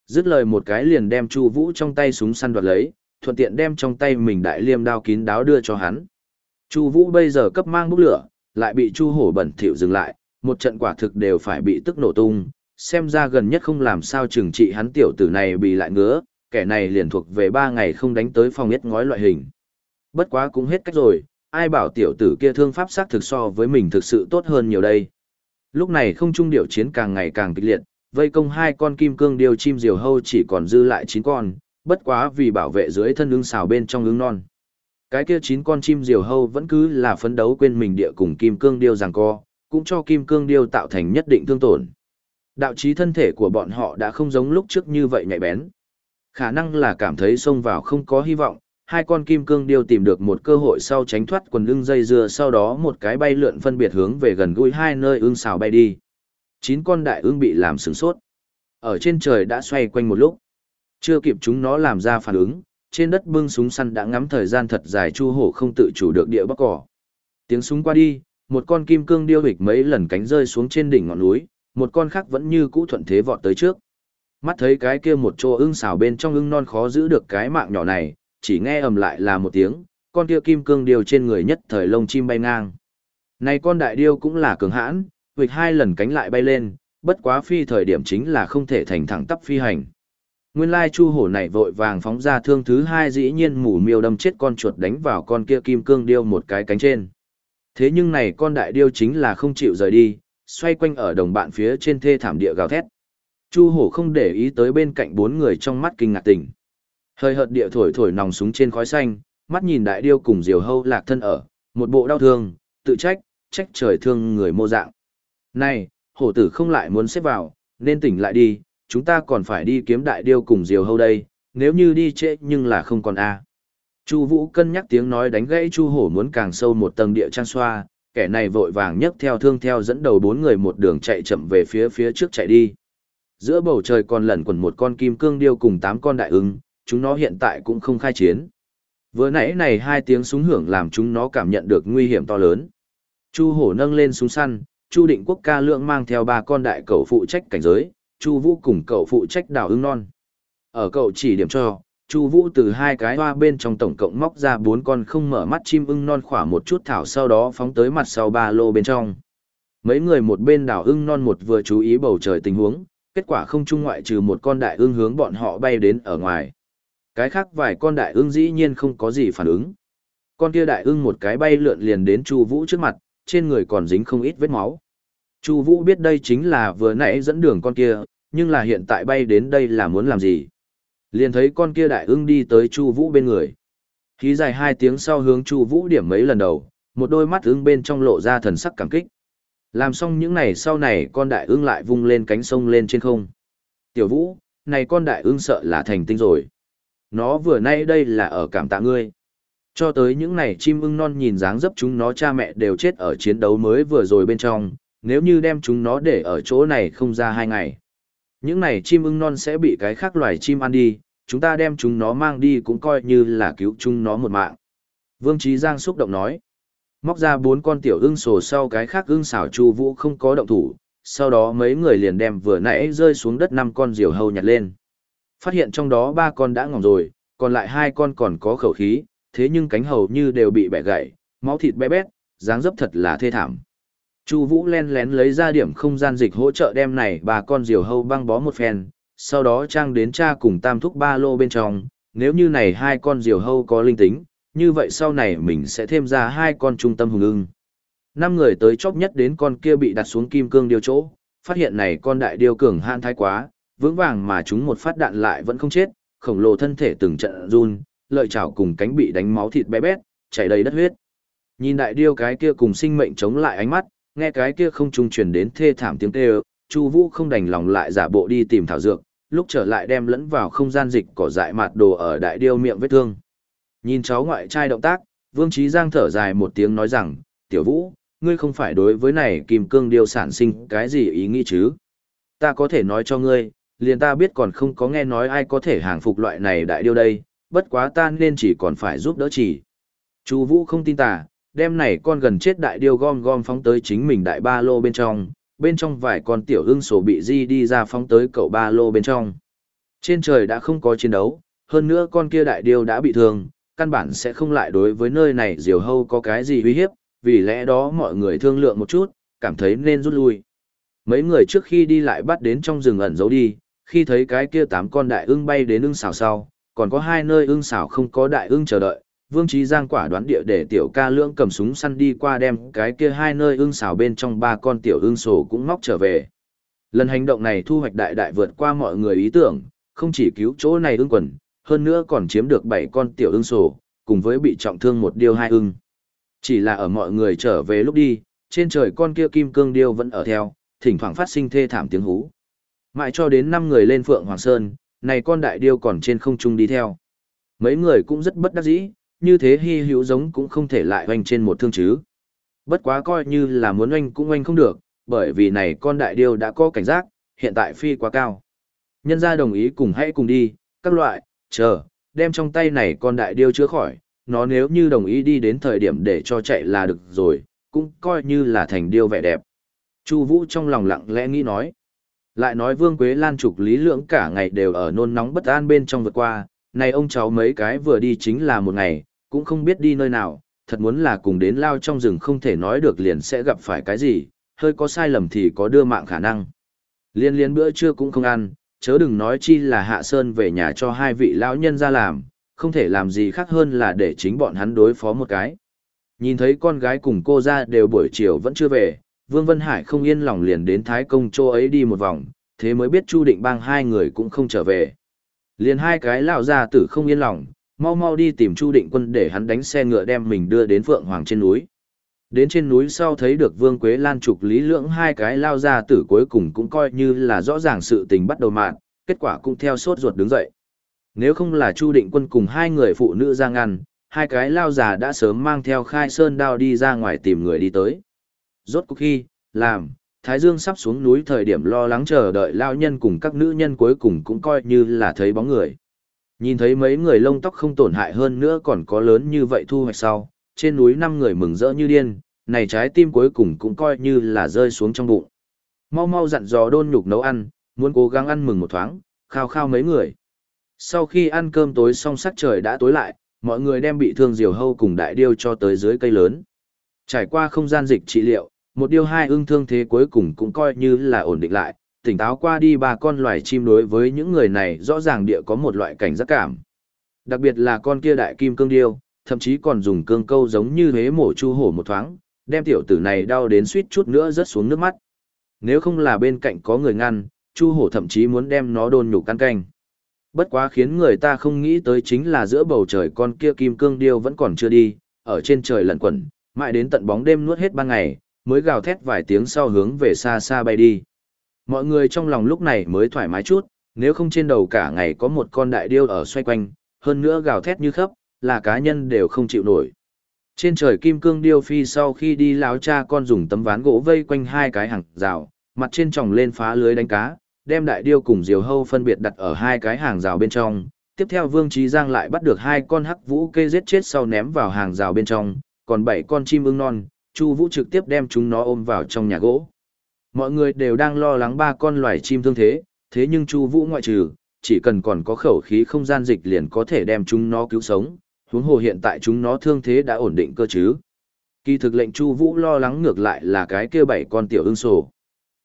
Dứt lời một cái liền đem Chu Vũ trong tay súng săn đoạt lấy, thuận tiện đem trong tay mình đại liêm đao kín đáo đưa cho hắn. Chu Vũ bây giờ cấp mang bốc lửa, lại bị Chu Hổ bẩn thỉu dừng lại, một trận quả thực đều phải bị tức nổ tung, xem ra gần nhất không làm sao trừng trị hắn tiểu tử này bị lại ngứa, kẻ này liền thuộc về ba ngày không đánh tới phòng nhất ngói loại hình. Bất quá cũng hết cách rồi, ai bảo tiểu tử kia thương pháp sắc thực so với mình thực sự tốt hơn nhiều đây. Lúc này không trung điệu chiến càng ngày càng kịch liệt, vây công hai con kim cương điêu chim diều hâu chỉ còn dư lại chín con, bất quá vì bảo vệ dưới thân ứng xào bên trong ứng non. Cái kia chín con chim diều hâu vẫn cứ là phấn đấu quên mình địa cùng kim cương điêu giằng co, cũng cho kim cương điêu tạo thành nhất định thương tổn. Đạo trí thân thể của bọn họ đã không giống lúc trước như vậy nhạy bén. Khả năng là cảm thấy xông vào không có hy vọng, hai con kim cương điêu tìm được một cơ hội sau tránh thoát quần ưng dây dưa sau đó một cái bay lượn phân biệt hướng về gần gũi hai nơi ưng xào bay đi. Chín con đại ưng bị làm sửng sốt. Ở trên trời đã xoay quanh một lúc. Chưa kịp chúng nó làm ra phản ứng, trên đất bưng súng săn đã ngắm thời gian thật dài chu hổ không tự chủ được địa bắc cỏ. Tiếng súng qua đi, một con kim cương điêu hịch mấy lần cánh rơi xuống trên đỉnh ngọn núi, một con khác vẫn như cũ thuận thế vọt tới trước. Mắt thấy cái kia một chỗ ưng xào bên trong ưng non khó giữ được cái mạng nhỏ này, chỉ nghe ầm lại là một tiếng, con kia kim cương điêu trên người nhất thời lông chim bay ngang. Này con đại điêu cũng là cường hãn, vịch hai lần cánh lại bay lên, bất quá phi thời điểm chính là không thể thành thẳng tắp phi hành. Nguyên lai chu hổ này vội vàng phóng ra thương thứ hai dĩ nhiên mủ miêu đâm chết con chuột đánh vào con kia kim cương điêu một cái cánh trên. Thế nhưng này con đại điêu chính là không chịu rời đi, xoay quanh ở đồng bạn phía trên thê thảm địa gào thét. Chu hổ không để ý tới bên cạnh bốn người trong mắt kinh ngạc tình. Hơi hợt địa thổi thổi nòng súng trên khói xanh, mắt nhìn đại điêu cùng diều hâu lạc thân ở, một bộ đau thương, tự trách, trách trời thương người mô dạng. Này, hổ tử không lại muốn xếp vào, nên tỉnh lại đi, chúng ta còn phải đi kiếm đại điêu cùng diều hâu đây, nếu như đi trễ nhưng là không còn a. Chu Vũ cân nhắc tiếng nói đánh gãy Chu Hổ muốn càng sâu một tầng địa trang xoa, kẻ này vội vàng nhấc theo thương theo dẫn đầu bốn người một đường chạy chậm về phía phía trước chạy đi. Giữa bầu trời còn lẩn quẩn một con kim cương điêu cùng tám con đại ưng, chúng nó hiện tại cũng không khai chiến. Vừa nãy này hai tiếng súng hưởng làm chúng nó cảm nhận được nguy hiểm to lớn. Chu Hổ nâng lên súng săn, Chu Định Quốc ca lượng mang theo ba con đại cầu phụ trách cảnh giới, Chu Vũ cùng cậu phụ trách đào ưng non. Ở cậu chỉ điểm cho, Chu Vũ từ hai cái hoa bên trong tổng cộng móc ra bốn con không mở mắt chim ưng non khỏa một chút thảo sau đó phóng tới mặt sau ba lô bên trong. Mấy người một bên đảo ưng non một vừa chú ý bầu trời tình huống, kết quả không chung ngoại trừ một con đại ưng hướng bọn họ bay đến ở ngoài. Cái khác vài con đại ưng dĩ nhiên không có gì phản ứng. Con kia đại ưng một cái bay lượn liền đến Chu Vũ trước mặt, trên người còn dính không ít vết máu. Chu Vũ biết đây chính là vừa nãy dẫn đường con kia, nhưng là hiện tại bay đến đây là muốn làm gì? Liền thấy con kia đại ưng đi tới Chu Vũ bên người. Khí dài hai tiếng sau hướng Chu Vũ điểm mấy lần đầu, một đôi mắt ưng bên trong lộ ra thần sắc cảm kích. Làm xong những này sau này con đại ưng lại vung lên cánh sông lên trên không. Tiểu Vũ, này con đại ưng sợ là thành tinh rồi. Nó vừa nay đây là ở cảm tạ ngươi. Cho tới những này chim ưng non nhìn dáng dấp chúng nó cha mẹ đều chết ở chiến đấu mới vừa rồi bên trong, nếu như đem chúng nó để ở chỗ này không ra hai ngày. Những này chim ưng non sẽ bị cái khác loài chim ăn đi, chúng ta đem chúng nó mang đi cũng coi như là cứu chúng nó một mạng. Vương Trí Giang xúc động nói. Móc ra bốn con tiểu ưng sổ sau cái khác ưng xảo chu vũ không có động thủ, sau đó mấy người liền đem vừa nãy rơi xuống đất năm con diều hâu nhặt lên. Phát hiện trong đó ba con đã ngỏng rồi, còn lại hai con còn có khẩu khí, thế nhưng cánh hầu như đều bị bẻ gãy, máu thịt bé bét, dáng dấp thật là thê thảm. Chu Vũ len lén lấy ra điểm không gian dịch hỗ trợ đem này ba con diều hâu băng bó một phen, sau đó trang đến cha cùng tam thúc ba lô bên trong, nếu như này hai con diều hâu có linh tính, như vậy sau này mình sẽ thêm ra hai con trung tâm hùng ưng. Năm người tới chóp nhất đến con kia bị đặt xuống kim cương điêu chỗ, phát hiện này con đại điêu cường hạn thái quá, vững vàng mà chúng một phát đạn lại vẫn không chết, khổng lồ thân thể từng trận run, lợi chảo cùng cánh bị đánh máu thịt bé bét, chảy đầy đất huyết. Nhìn đại điêu cái kia cùng sinh mệnh chống lại ánh mắt, nghe cái kia không trung truyền đến thê thảm tiếng kêu, Chu Vũ không đành lòng lại giả bộ đi tìm thảo dược, lúc trở lại đem lẫn vào không gian dịch cỏ dại mạt đồ ở đại điêu miệng vết thương. Nhìn cháu ngoại trai động tác, Vương Trí Giang thở dài một tiếng nói rằng, tiểu vũ, ngươi không phải đối với này kim cương điều sản sinh cái gì ý nghĩ chứ? Ta có thể nói cho ngươi, liền ta biết còn không có nghe nói ai có thể hàng phục loại này đại điều đây, bất quá ta nên chỉ còn phải giúp đỡ chỉ. Chu Vũ không tin tà, đem này con gần chết đại điêu gom gom phóng tới chính mình đại ba lô bên trong, bên trong vài con tiểu ưng sổ bị di đi ra phóng tới cậu ba lô bên trong. Trên trời đã không có chiến đấu, hơn nữa con kia đại điêu đã bị thương, căn bản sẽ không lại đối với nơi này diều hâu có cái gì uy hiếp, vì lẽ đó mọi người thương lượng một chút, cảm thấy nên rút lui. Mấy người trước khi đi lại bắt đến trong rừng ẩn giấu đi, khi thấy cái kia tám con đại ưng bay đến ưng xào sau, còn có hai nơi ưng xào không có đại ưng chờ đợi, Vương Trí Giang quả đoán địa để tiểu ca lưỡng cầm súng săn đi qua đem cái kia hai nơi ưng xào bên trong ba con tiểu ưng sổ cũng móc trở về. Lần hành động này thu hoạch đại đại vượt qua mọi người ý tưởng, không chỉ cứu chỗ này ưng quần, hơn nữa còn chiếm được bảy con tiểu ưng sổ, cùng với bị trọng thương một điêu hai ưng. Chỉ là ở mọi người trở về lúc đi, trên trời con kia kim cương điêu vẫn ở theo, thỉnh thoảng phát sinh thê thảm tiếng hú. Mãi cho đến năm người lên Phượng Hoàng Sơn, này con đại điêu còn trên không trung đi theo. Mấy người cũng rất bất đắc dĩ, như thế hy hữu giống cũng không thể lại oanh trên một thương chứ. Bất quá coi như là muốn oanh cũng oanh không được, bởi vì này con đại điêu đã có cảnh giác, hiện tại phi quá cao. Nhân gia đồng ý cùng hãy cùng đi, các loại, chờ, đem trong tay này con đại điêu chữa khỏi, nó nếu như đồng ý đi đến thời điểm để cho chạy là được rồi, cũng coi như là thành điêu vẻ đẹp. Chu Vũ trong lòng lặng lẽ nghĩ nói. Lại nói Vương Quế Lan trục lý lượng cả ngày đều ở nôn nóng bất an bên trong vượt qua, này ông cháu mấy cái vừa đi chính là một ngày, cũng không biết đi nơi nào, thật muốn là cùng đến lao trong rừng không thể nói được liền sẽ gặp phải cái gì, hơi có sai lầm thì có đưa mạng khả năng. Liên liên bữa trưa cũng không ăn, chớ đừng nói chi là Hạ Sơn về nhà cho hai vị lão nhân ra làm, không thể làm gì khác hơn là để chính bọn hắn đối phó một cái. Nhìn thấy con gái cùng cô ra đều buổi chiều vẫn chưa về, Vương Vân Hải không yên lòng liền đến Thái Công Châu ấy đi một vòng, thế mới biết Chu Định Bang hai người cũng không trở về. Liền hai cái lão gia tử không yên lòng, mau mau đi tìm Chu Định Quân để hắn đánh xe ngựa đem mình đưa đến Phượng Hoàng trên núi. Đến trên núi sau thấy được Vương Quế Lan trục lý lưỡng hai cái lao ra tử cuối cùng cũng coi như là rõ ràng sự tình bắt đầu mạn, kết quả cũng theo sốt ruột đứng dậy. Nếu không là Chu Định Quân cùng hai người phụ nữ ra ngăn, hai cái lao già đã sớm mang theo khai sơn đao đi ra ngoài tìm người đi tới. Rốt cuộc khi, làm, Thái Dương sắp xuống núi thời điểm lo lắng chờ đợi lao nhân cùng các nữ nhân cuối cùng cũng coi như là thấy bóng người. Nhìn thấy mấy người lông tóc không tổn hại hơn nữa còn có lớn như vậy thu hoạch sau, trên núi năm người mừng rỡ như điên, này trái tim cuối cùng cũng coi như là rơi xuống trong bụng. Mau mau dặn dò đôn nhục nấu ăn, muốn cố gắng ăn mừng một thoáng, khao khao mấy người. Sau khi ăn cơm tối xong sắc trời đã tối lại, mọi người đem bị thương diều hâu cùng đại điêu cho tới dưới cây lớn. Trải qua không gian dịch trị liệu, một điêu hai ưng thương thế cuối cùng cũng coi như là ổn định lại, tỉnh táo qua đi ba con loài chim đối với những người này rõ ràng địa có một loại cảnh giác cảm. Đặc biệt là con kia đại kim cương điêu, thậm chí còn dùng cương câu giống như thế mổ chu hổ một thoáng, đem tiểu tử này đau đến suýt chút nữa rớt xuống nước mắt. Nếu không là bên cạnh có người ngăn, chu hổ thậm chí muốn đem nó đôn nhục căn canh. Bất quá khiến người ta không nghĩ tới chính là giữa bầu trời con kia kim cương điêu vẫn còn chưa đi, ở trên trời lẩn quẩn, mãi đến tận bóng đêm nuốt hết ban ngày, mới gào thét vài tiếng sau hướng về xa xa bay đi. Mọi người trong lòng lúc này mới thoải mái chút, nếu không trên đầu cả ngày có một con đại điêu ở xoay quanh, hơn nữa gào thét như khắp, là cá nhân đều không chịu nổi. Trên trời kim cương điêu phi sau khi đi láo cha con dùng tấm ván gỗ vây quanh hai cái hàng rào, mặt trên tròng lên phá lưới đánh cá, đem đại điêu cùng diều hâu phân biệt đặt ở hai cái hàng rào bên trong. Tiếp theo Vương Trí Giang lại bắt được hai con hắc vũ kê giết chết sau ném vào hàng rào bên trong, còn bảy con chim ưng non, Chu Vũ trực tiếp đem chúng nó ôm vào trong nhà gỗ. Mọi người đều đang lo lắng ba con loài chim thương thế, thế nhưng Chu Vũ ngoại trừ, chỉ cần còn có khẩu khí không gian dịch liền có thể đem chúng nó cứu sống, huống hồ hiện tại chúng nó thương thế đã ổn định cơ chứ. Kỳ thực lệnh Chu Vũ lo lắng ngược lại là cái kia bảy con tiểu ưng sổ.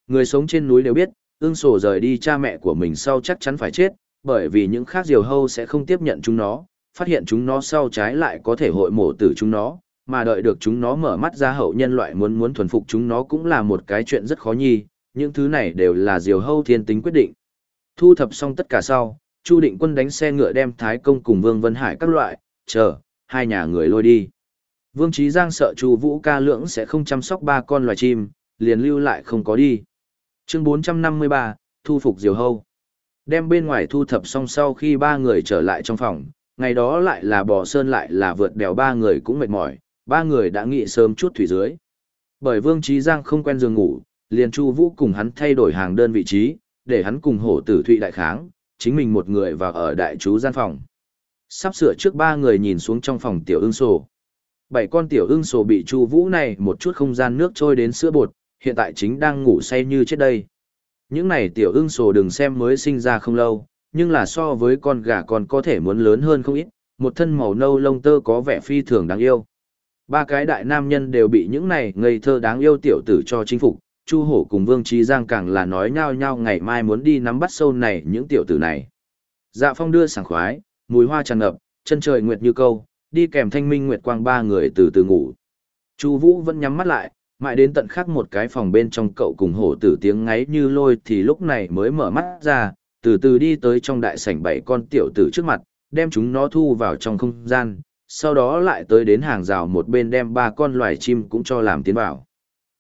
Người sống trên núi đều biết, ưng sổ rời đi cha mẹ của mình sau chắc chắn phải chết, bởi vì những khác diều hâu sẽ không tiếp nhận chúng nó, phát hiện chúng nó sau trái lại có thể hội mổ tử chúng nó, mà đợi được chúng nó mở mắt ra hậu nhân loại muốn muốn thuần phục chúng nó cũng là một cái chuyện rất khó nhi, những thứ này đều là diều hâu thiên tính quyết định. Thu thập xong tất cả sau, Chu Định Quân đánh xe ngựa đem Thái Công cùng Vương Vân Hải các loại, chờ, hai nhà người lôi đi. Vương Trí Giang sợ Chu Vũ ca lưỡng sẽ không chăm sóc ba con loài chim, liền lưu lại không có đi. Chương 453, thu phục diều hâu. Đem bên ngoài thu thập xong sau khi ba người trở lại trong phòng, ngày đó lại là bò sơn lại là vượt đèo ba người cũng mệt mỏi, ba người đã nghỉ sớm chút thủy dưới. Bởi Vương Trí Giang không quen giường ngủ, liền Chu Vũ cùng hắn thay đổi hàng đơn vị trí, để hắn cùng hổ tử thụy đại kháng, chính mình một người vào ở đại chú gian phòng. Sắp sửa trước ba người nhìn xuống trong phòng tiểu ưng sổ. Bảy con tiểu ưng sổ bị Chu Vũ này một chút không gian nước trôi đến sữa bột, hiện tại chính đang ngủ say như chết đây. Những này tiểu ưng sổ đừng xem mới sinh ra không lâu, nhưng là so với con gà còn có thể muốn lớn hơn không ít, một thân màu nâu lông tơ có vẻ phi thường đáng yêu. Ba cái đại nam nhân đều bị những này ngây thơ đáng yêu tiểu tử cho chinh phục, Chu Hổ cùng Vương Trí Giang càng là nói nhau nhau ngày mai muốn đi nắm bắt sâu này những tiểu tử này. Dạ phong đưa sảng khoái, mùi hoa tràn ngập, chân trời nguyệt như câu, đi kèm thanh minh nguyệt quang ba người từ từ ngủ. Chu Vũ vẫn nhắm mắt lại, mãi đến tận khắc một cái phòng bên trong cậu cùng hổ tử tiếng ngáy như lôi thì lúc này mới mở mắt ra, từ từ đi tới trong đại sảnh bảy con tiểu tử trước mặt, đem chúng nó thu vào trong không gian, sau đó lại tới đến hàng rào một bên đem ba con loài chim cũng cho làm tiến vào.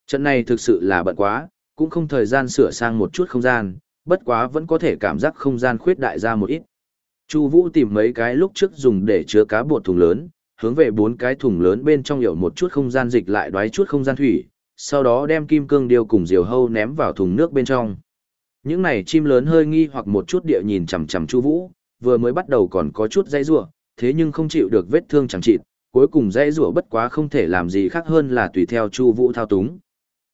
Trận này thực sự là bận quá, cũng không thời gian sửa sang một chút không gian, bất quá vẫn có thể cảm giác không gian khuyết đại ra một ít. Chu Vũ tìm mấy cái lúc trước dùng để chứa cá bột thùng lớn, hướng về bốn cái thùng lớn bên trong hiểu một chút không gian dịch lại đoái chút không gian thủy, sau đó đem kim cương điêu cùng diều hâu ném vào thùng nước bên trong. Những này chim lớn hơi nghi hoặc một chút địa nhìn chằm chằm Chu Vũ, vừa mới bắt đầu còn có chút dãy rủa, thế nhưng không chịu được vết thương chẳng chịt, cuối cùng dãy rủa bất quá không thể làm gì khác hơn là tùy theo Chu Vũ thao túng.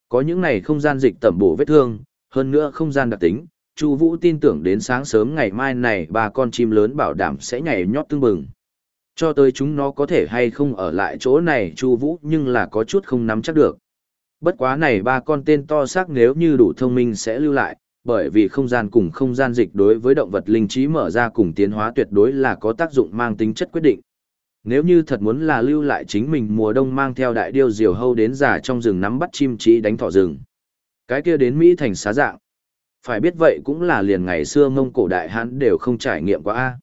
Có những này không gian dịch tẩm bổ vết thương, hơn nữa không gian đặc tính, Chu Vũ tin tưởng đến sáng sớm ngày mai này ba con chim lớn bảo đảm sẽ nhảy nhót tương bừng. Cho tới chúng nó có thể hay không ở lại chỗ này Chu Vũ nhưng là có chút không nắm chắc được. Bất quá này ba con tên to xác nếu như đủ thông minh sẽ lưu lại, bởi vì không gian cùng không gian dịch đối với động vật linh trí mở ra cùng tiến hóa tuyệt đối là có tác dụng mang tính chất quyết định. Nếu như thật muốn là lưu lại chính mình mùa đông mang theo đại điêu diều hâu đến giả trong rừng nắm bắt chim trí đánh thỏ rừng. Cái kia đến Mỹ thành xá dạng. Phải biết vậy cũng là liền ngày xưa mông cổ đại hán đều không trải nghiệm qua a.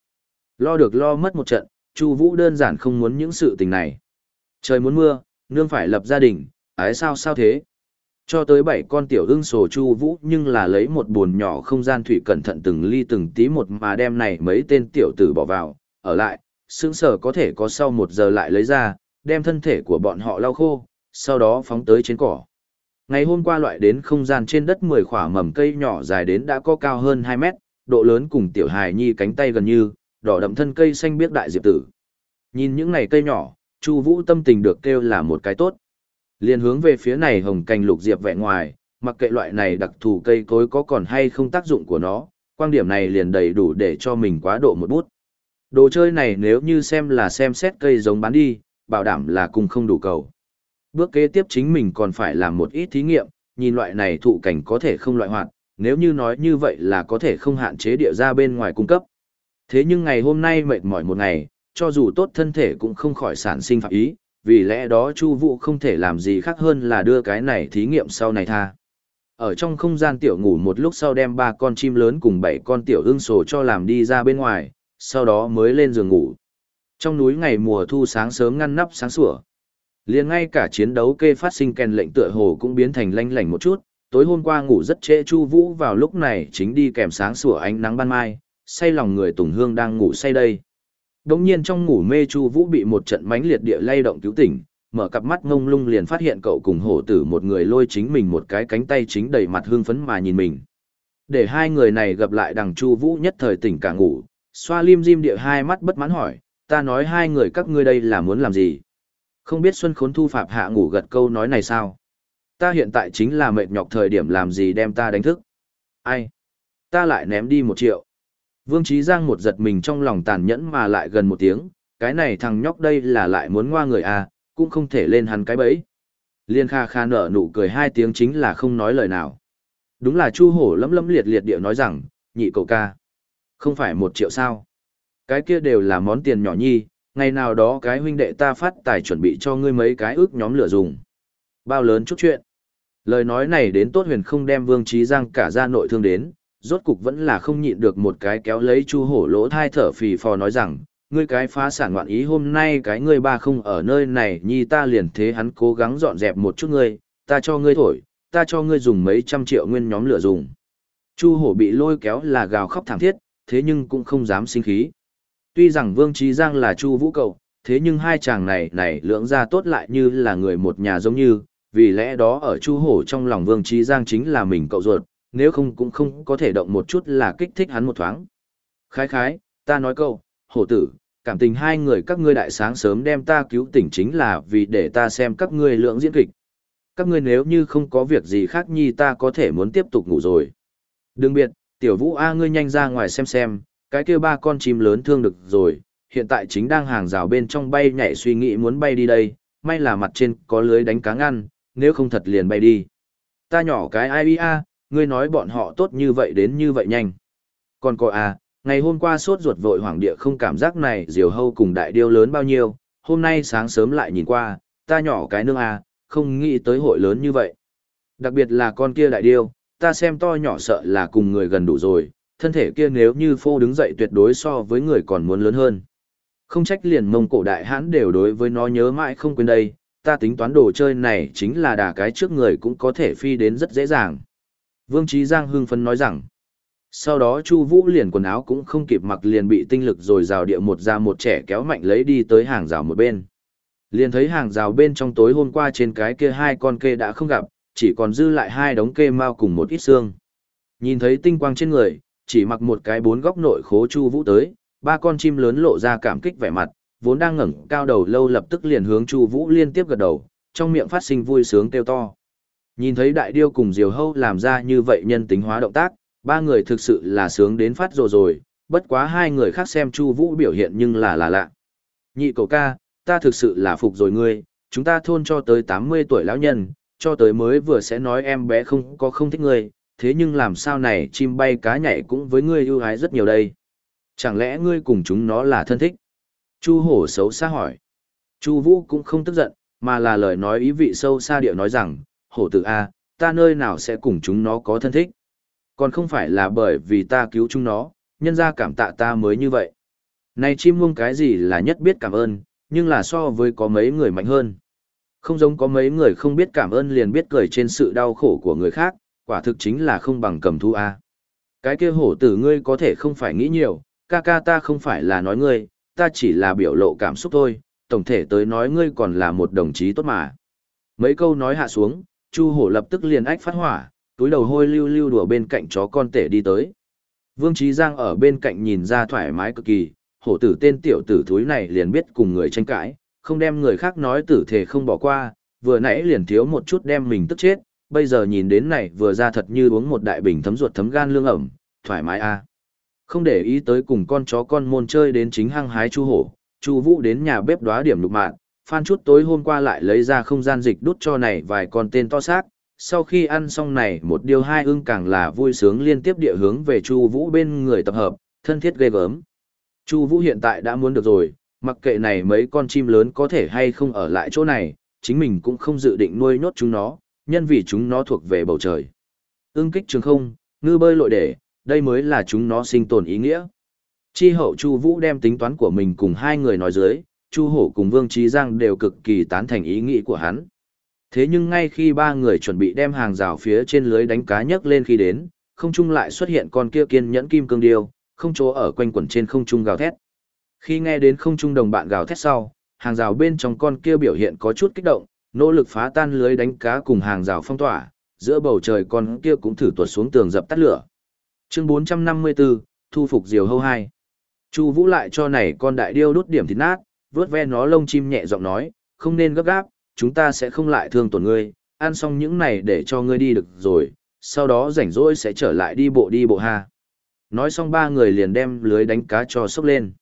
Lo được lo mất một trận, Chu Vũ đơn giản không muốn những sự tình này. Trời muốn mưa, nương phải lập gia đình, ái sao sao thế? Cho tới bảy con tiểu ưng sổ Chu Vũ nhưng là lấy một buồn nhỏ không gian thủy cẩn thận từng ly từng tí một mà đem này mấy tên tiểu tử bỏ vào, ở lại, sững sờ có thể có sau một giờ lại lấy ra, đem thân thể của bọn họ lau khô, sau đó phóng tới trên cỏ. Ngày hôm qua loại đến không gian trên đất 10 khỏa mầm cây nhỏ dài đến đã có cao hơn 2 mét, độ lớn cùng tiểu hài nhi cánh tay gần như, đỏ đậm thân cây xanh biếc đại diệp tử. Nhìn những này cây nhỏ, Chu Vũ tâm tình được kêu là một cái tốt. Liên hướng về phía này hồng cành lục diệp vẹn ngoài, mặc kệ loại này đặc thù cây cối có còn hay không tác dụng của nó, quan điểm này liền đầy đủ để cho mình quá độ một bút. Đồ chơi này nếu như xem là xem xét cây giống bán đi, bảo đảm là cùng không đủ cầu. Bước kế tiếp chính mình còn phải làm một ít thí nghiệm, nhìn loại này thụ cảnh có thể không loại hoạt, nếu như nói như vậy là có thể không hạn chế địa ra bên ngoài cung cấp. Thế nhưng ngày hôm nay mệt mỏi một ngày, cho dù tốt thân thể cũng không khỏi sản sinh phạm ý, vì lẽ đó Chu Vũ không thể làm gì khác hơn là đưa cái này thí nghiệm sau này tha. Ở trong không gian tiểu ngủ một lúc sau đem ba con chim lớn cùng bảy con tiểu ưng sổ cho làm đi ra bên ngoài, sau đó mới lên giường ngủ. Trong núi ngày mùa thu sáng sớm ngăn nắp sáng sủa. Liền ngay cả chiến đấu kê phát sinh kèn lệnh tựa hồ cũng biến thành lanh lảnh một chút, tối hôm qua ngủ rất trễ Chu Vũ vào lúc này chính đi kèm sáng sủa ánh nắng ban mai, say lòng người Tùng Hương đang ngủ say đây. Đống nhiên trong ngủ mê Chu Vũ bị một trận mánh liệt địa lay động cứu tỉnh, mở cặp mắt ngông lung liền phát hiện cậu cùng hổ tử một người lôi chính mình một cái cánh tay chính đầy mặt hương phấn mà nhìn mình. Để hai người này gặp lại đằng Chu Vũ nhất thời tỉnh cả ngủ, xoa lim dim địa hai mắt bất mãn hỏi, ta nói hai người các ngươi đây là muốn làm gì? Không biết Xuân Khốn Thu Phạm hạ ngủ gật câu nói này sao? Ta hiện tại chính là mệt nhọc thời điểm làm gì đem ta đánh thức. Ai? Ta lại ném đi một triệu. Vương Trí Giang một giật mình trong lòng tàn nhẫn mà lại gần một tiếng, cái này thằng nhóc đây là lại muốn ngoa người à, cũng không thể lên hắn cái bẫy. Liên Kha Kha nở nụ cười hai tiếng chính là không nói lời nào. Đúng là Chu Hổ lấm lấm liệt liệt địa nói rằng, nhị cậu ca. Không phải một triệu sao. Cái kia đều là món tiền nhỏ nhi, ngày nào đó cái huynh đệ ta phát tài chuẩn bị cho ngươi mấy cái ước nhóm lửa dùng. Bao lớn chút chuyện. Lời nói này đến tốt huyền không đem Vương Trí Giang cả ra nội thương đến, rốt cục vẫn là không nhịn được một cái kéo lấy chu hổ lỗ thai thở phì phò nói rằng, ngươi cái phá sản ngoạn ý hôm nay cái ngươi ba không ở nơi này nhi ta liền thế hắn cố gắng dọn dẹp một chút ngươi, ta cho ngươi thổi, ta cho ngươi dùng mấy trăm triệu nguyên nhóm lửa dùng. Chu hổ bị lôi kéo là gào khóc thảm thiết, thế nhưng cũng không dám sinh khí. Tuy rằng Vương Trí Giang là Chu Vũ cậu, thế nhưng hai chàng này này lưỡng ra tốt lại như là người một nhà giống như, vì lẽ đó ở Chu Hổ trong lòng Vương Trí Giang chính là mình cậu ruột, nếu không cũng không có thể động một chút là kích thích hắn một thoáng. Khái khái, ta nói câu, hổ tử, cảm tình hai người các ngươi đại sáng sớm đem ta cứu tỉnh chính là vì để ta xem các ngươi lượng diễn kịch. Các ngươi nếu như không có việc gì khác nhi ta có thể muốn tiếp tục ngủ rồi. Đừng biệt, tiểu vũ A ngươi nhanh ra ngoài xem xem, cái kia ba con chim lớn thương được rồi, hiện tại chính đang hàng rào bên trong bay nhảy suy nghĩ muốn bay đi đây, may là mặt trên có lưới đánh cá ngăn, nếu không thật liền bay đi. Ta nhỏ cái ai a, ngươi nói bọn họ tốt như vậy đến như vậy nhanh. Còn cô à, ngày hôm qua sốt ruột vội hoàng địa không cảm giác này diều hâu cùng đại điêu lớn bao nhiêu, hôm nay sáng sớm lại nhìn qua, ta nhỏ cái nương à, không nghĩ tới hội lớn như vậy. Đặc biệt là con kia đại điêu, ta xem to nhỏ sợ là cùng người gần đủ rồi, thân thể kia nếu như phô đứng dậy tuyệt đối so với người còn muốn lớn hơn. Không trách liền mông cổ đại hãn đều đối với nó nhớ mãi không quên đây, ta tính toán đồ chơi này chính là đà cái trước người cũng có thể phi đến rất dễ dàng. Vương Trí Giang hưng phấn nói rằng, sau đó Chu Vũ liền quần áo cũng không kịp mặc liền bị tinh lực rồi rào địa một ra một trẻ kéo mạnh lấy đi tới hàng rào một bên. Liền thấy hàng rào bên trong tối hôm qua trên cái kia hai con kê đã không gặp, chỉ còn dư lại hai đống kê mau cùng một ít xương. Nhìn thấy tinh quang trên người, chỉ mặc một cái bốn góc nội khố chu vũ tới, ba con chim lớn lộ ra cảm kích vẻ mặt, vốn đang ngẩng cao đầu lâu lập tức liền hướng chu vũ liên tiếp gật đầu, trong miệng phát sinh vui sướng kêu to. Nhìn thấy đại điêu cùng diều hâu làm ra như vậy nhân tính hóa động tác, ba người thực sự là sướng đến phát rồ rồi, bất quá hai người khác xem chu vũ biểu hiện nhưng là là lạ. Nhị cậu ca, ta thực sự là phục rồi ngươi, chúng ta thôn cho tới 80 tuổi lão nhân, cho tới mới vừa sẽ nói em bé không có không thích ngươi, thế nhưng làm sao này chim bay cá nhảy cũng với ngươi ưu ái rất nhiều đây. Chẳng lẽ ngươi cùng chúng nó là thân thích? Chu hổ xấu xa hỏi. Chu vũ cũng không tức giận, mà là lời nói ý vị sâu xa điệu nói rằng, hổ tử A, ta nơi nào sẽ cùng chúng nó có thân thích. Còn không phải là bởi vì ta cứu chúng nó, nhân ra cảm tạ ta mới như vậy. Này chim muông cái gì là nhất biết cảm ơn, nhưng là so với có mấy người mạnh hơn. Không giống có mấy người không biết cảm ơn liền biết cười trên sự đau khổ của người khác, quả thực chính là không bằng cầm thu A. Cái kia hổ tử ngươi có thể không phải nghĩ nhiều, ca ca ta không phải là nói ngươi, ta chỉ là biểu lộ cảm xúc thôi, tổng thể tới nói ngươi còn là một đồng chí tốt mà. Mấy câu nói hạ xuống, Chu hổ lập tức liền ách phát hỏa, túi đầu hôi lưu lưu đùa bên cạnh chó con tể đi tới. Vương Trí Giang ở bên cạnh nhìn ra thoải mái cực kỳ, hổ tử tên tiểu tử thúi này liền biết cùng người tranh cãi, không đem người khác nói tử thể không bỏ qua, vừa nãy liền thiếu một chút đem mình tức chết, bây giờ nhìn đến này vừa ra thật như uống một đại bình thấm ruột thấm gan lương ẩm, thoải mái a. À. Không để ý tới cùng con chó con môn chơi đến chính hăng hái chu hổ, chu vũ đến nhà bếp đóa điểm lục mạng, phan chút tối hôm qua lại lấy ra không gian dịch đút cho này vài con tên to xác. Sau khi ăn xong này một điều hai ưng càng là vui sướng liên tiếp địa hướng về Chu Vũ bên người tập hợp, thân thiết ghê gớm. Chu Vũ hiện tại đã muốn được rồi, mặc kệ này mấy con chim lớn có thể hay không ở lại chỗ này, chính mình cũng không dự định nuôi nốt chúng nó, nhân vì chúng nó thuộc về bầu trời. Ưng kích trường không, ngư bơi lội để, đây mới là chúng nó sinh tồn ý nghĩa. Chi hậu Chu Vũ đem tính toán của mình cùng hai người nói dưới, Chu Hổ cùng Vương Trí Giang đều cực kỳ tán thành ý nghĩ của hắn. Thế nhưng ngay khi ba người chuẩn bị đem hàng rào phía trên lưới đánh cá nhấc lên khi đến, không trung lại xuất hiện con kia kiên nhẫn kim cương điêu, không chỗ ở quanh quẩn trên không trung gào thét. Khi nghe đến không trung đồng bạn gào thét sau, hàng rào bên trong con kia biểu hiện có chút kích động, nỗ lực phá tan lưới đánh cá cùng hàng rào phong tỏa, giữa bầu trời con kia cũng thử tuột xuống tường dập tắt lửa. Chương 454, thu phục diều hâu hai. Chu Vũ lại cho này con đại điêu đốt điểm thịt nát, vớt ve nó lông chim nhẹ giọng nói, không nên gấp gáp, chúng ta sẽ không lại thương tổn ngươi, ăn xong những này để cho ngươi đi được rồi, sau đó rảnh rỗi sẽ trở lại đi bộ đi bộ ha. Nói xong ba người liền đem lưới đánh cá cho sốc lên.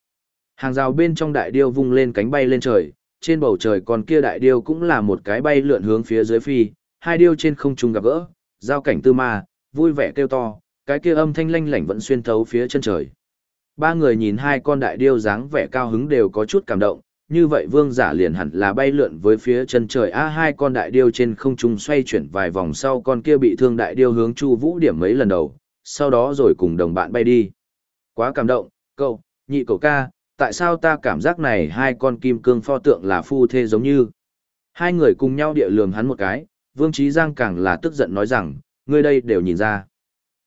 Hàng rào bên trong đại điêu vung lên cánh bay lên trời, trên bầu trời còn kia đại điêu cũng là một cái bay lượn hướng phía dưới phi, hai điêu trên không trung gặp gỡ, giao cảnh tư ma, vui vẻ kêu to, cái kia âm thanh lanh lảnh vẫn xuyên thấu phía chân trời. Ba người nhìn hai con đại điêu dáng vẻ cao hứng đều có chút cảm động, như vậy vương giả liền hẳn là bay lượn với phía chân trời a hai con đại điêu trên không trung xoay chuyển vài vòng sau con kia bị thương đại điêu hướng chu vũ điểm mấy lần đầu sau đó rồi cùng đồng bạn bay đi quá cảm động cậu nhị cậu ca tại sao ta cảm giác này hai con kim cương pho tượng là phu thê giống như hai người cùng nhau địa lường hắn một cái vương trí giang càng là tức giận nói rằng ngươi đây đều nhìn ra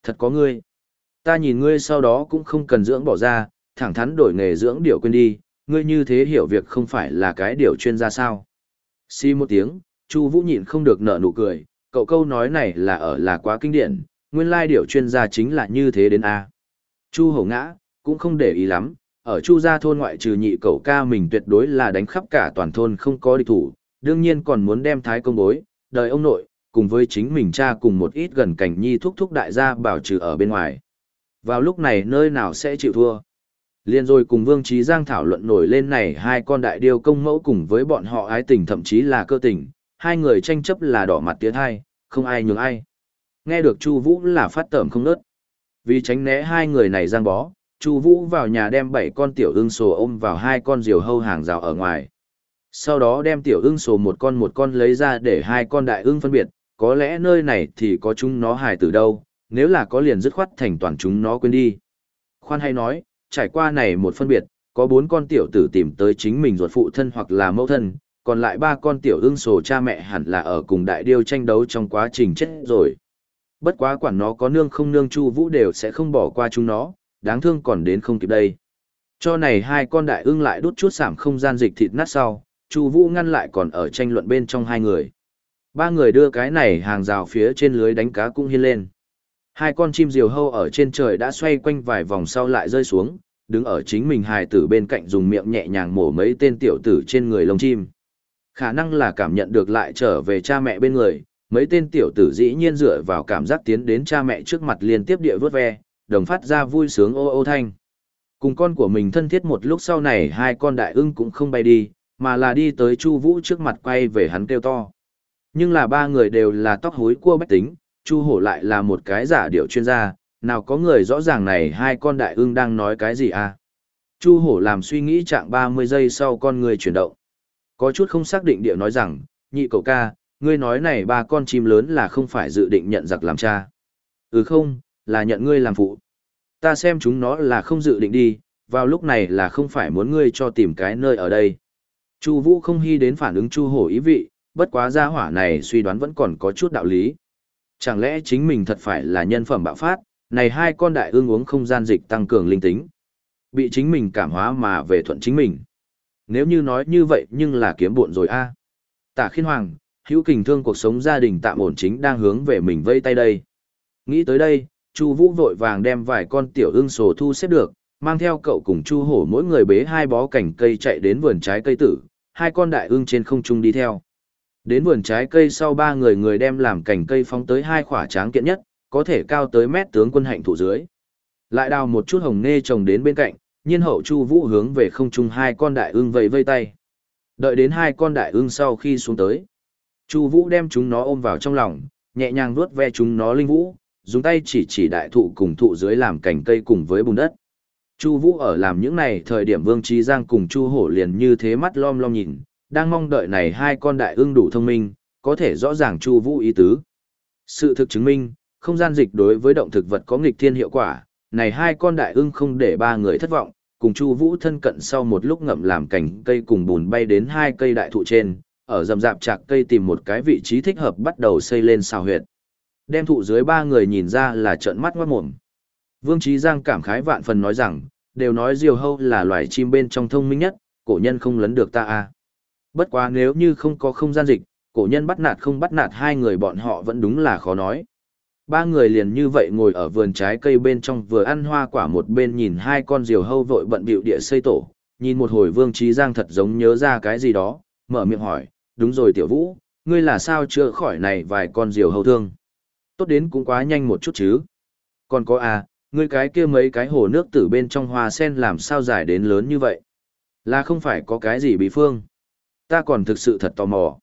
thật có ngươi ta nhìn ngươi sau đó cũng không cần dưỡng bỏ ra thẳng thắn đổi nghề dưỡng điệu quên đi ngươi như thế hiểu việc không phải là cái điều chuyên gia sao. Xi một tiếng, Chu Vũ nhịn không được nở nụ cười, cậu câu nói này là ở là quá kinh điển, nguyên lai điều chuyên gia chính là như thế đến a. Chu Hổ ngã, cũng không để ý lắm, ở Chu gia thôn ngoại trừ nhị cậu ca mình tuyệt đối là đánh khắp cả toàn thôn không có địch thủ, đương nhiên còn muốn đem thái công bối, đời ông nội, cùng với chính mình cha cùng một ít gần cảnh nhi thúc thúc đại gia bảo trừ ở bên ngoài. Vào lúc này nơi nào sẽ chịu thua? Liên rồi cùng Vương Trí Giang thảo luận nổi lên này hai con đại điêu công mẫu cùng với bọn họ ái tình thậm chí là cơ tình, hai người tranh chấp là đỏ mặt tiến hai, không ai nhường ai. Nghe được Chu Vũ là phát tởm không nớt. Vì tránh né hai người này giang bó, Chu Vũ vào nhà đem bảy con tiểu ưng sồ ôm vào hai con diều hâu hàng rào ở ngoài. Sau đó đem tiểu ưng sồ một con một con lấy ra để hai con đại ưng phân biệt, có lẽ nơi này thì có chúng nó hài từ đâu, nếu là có liền dứt khoát thành toàn chúng nó quên đi. Khoan hay nói, trải qua này một phân biệt, có bốn con tiểu tử tìm tới chính mình ruột phụ thân hoặc là mẫu thân, còn lại ba con tiểu ưng sổ cha mẹ hẳn là ở cùng đại điêu tranh đấu trong quá trình chết rồi. Bất quá quản nó có nương không nương chu vũ đều sẽ không bỏ qua chúng nó, đáng thương còn đến không kịp đây. Cho này hai con đại ưng lại đút chút giảm không gian dịch thịt nát sau, Chu Vũ ngăn lại còn ở tranh luận bên trong hai người. Ba người đưa cái này hàng rào phía trên lưới đánh cá cũng hiên lên. Hai con chim diều hâu ở trên trời đã xoay quanh vài vòng sau lại rơi xuống, đứng ở chính mình hài tử bên cạnh dùng miệng nhẹ nhàng mổ mấy tên tiểu tử trên người lông chim. Khả năng là cảm nhận được lại trở về cha mẹ bên người, mấy tên tiểu tử dĩ nhiên dựa vào cảm giác tiến đến cha mẹ trước mặt liên tiếp địa vớt ve, đồng phát ra vui sướng ô ô thanh. Cùng con của mình thân thiết một lúc sau này hai con đại ưng cũng không bay đi, mà là đi tới Chu Vũ trước mặt quay về hắn kêu to. Nhưng là ba người đều là tóc hối cua bách tính, Chu Hổ lại là một cái giả điệu chuyên gia, nào có người rõ ràng này hai con đại ưng đang nói cái gì à? Chu Hổ làm suy nghĩ trạng 30 giây sau con người chuyển động. Có chút không xác định điệu nói rằng, nhị cậu ca, ngươi nói này ba con chim lớn là không phải dự định nhận giặc làm cha. Ừ không, là nhận ngươi làm phụ. Ta xem chúng nó là không dự định đi, vào lúc này là không phải muốn ngươi cho tìm cái nơi ở đây. Chu Vũ không hy đến phản ứng Chu Hổ ý vị, bất quá gia hỏa này suy đoán vẫn còn có chút đạo lý. Chẳng lẽ chính mình thật phải là nhân phẩm bạo phát, này hai con đại ương uống không gian dịch tăng cường linh tính. Bị chính mình cảm hóa mà về thuận chính mình. Nếu như nói như vậy nhưng là kiếm buồn rồi a. Tả khiên hoàng, hữu kình thương cuộc sống gia đình tạm ổn chính đang hướng về mình vây tay đây. Nghĩ tới đây, Chu Vũ vội vàng đem vài con tiểu ưng sổ thu xếp được, mang theo cậu cùng Chu Hổ mỗi người bế hai bó cành cây chạy đến vườn trái cây tử, hai con đại ưng trên không trung đi theo. Đến vườn trái cây sau ba người người đem làm cành cây phóng tới hai khỏa tráng kiện nhất, có thể cao tới mét tướng quân hạnh thụ dưới. Lại đào một chút hồng nê trồng đến bên cạnh, nhiên hậu Chu Vũ hướng về không trung hai con đại ưng vẫy vây tay. Đợi đến hai con đại ưng sau khi xuống tới, Chu Vũ đem chúng nó ôm vào trong lòng, nhẹ nhàng vuốt ve chúng nó linh vũ, dùng tay chỉ chỉ đại thụ cùng thụ dưới làm cành cây cùng với bùn đất. Chu Vũ ở làm những này thời điểm Vương Trí Giang cùng Chu Hổ liền như thế mắt lom lom nhìn, đang mong đợi này hai con đại ưng đủ thông minh, có thể rõ ràng Chu Vũ ý tứ. Sự thực chứng minh, không gian dịch đối với động thực vật có nghịch thiên hiệu quả, này hai con đại ưng không để ba người thất vọng, cùng Chu Vũ thân cận sau một lúc ngậm làm cành cây cùng bùn bay đến hai cây đại thụ trên, ở rậm rạp chạc cây tìm một cái vị trí thích hợp bắt đầu xây lên xào huyệt. Đem thụ dưới ba người nhìn ra là trợn mắt ngoát mồm. Vương Trí Giang cảm khái vạn phần nói rằng, đều nói diều hâu là loài chim bên trong thông minh nhất, cổ nhân không lấn được ta a. Bất quá nếu như không có không gian dịch, cổ nhân bắt nạt không bắt nạt hai người bọn họ vẫn đúng là khó nói. Ba người liền như vậy ngồi ở vườn trái cây bên trong vừa ăn hoa quả một bên nhìn hai con diều hâu vội bận bịu địa xây tổ, nhìn một hồi Vương Trí Giang thật giống nhớ ra cái gì đó, mở miệng hỏi, đúng rồi tiểu vũ, ngươi là sao chữa khỏi này vài con diều hâu thương? Tốt đến cũng quá nhanh một chút chứ. Còn có à, ngươi cái kia mấy cái hồ nước tử bên trong hoa sen làm sao dài đến lớn như vậy? Là không phải có cái gì bí phương? Ta còn thực sự thật tò mò.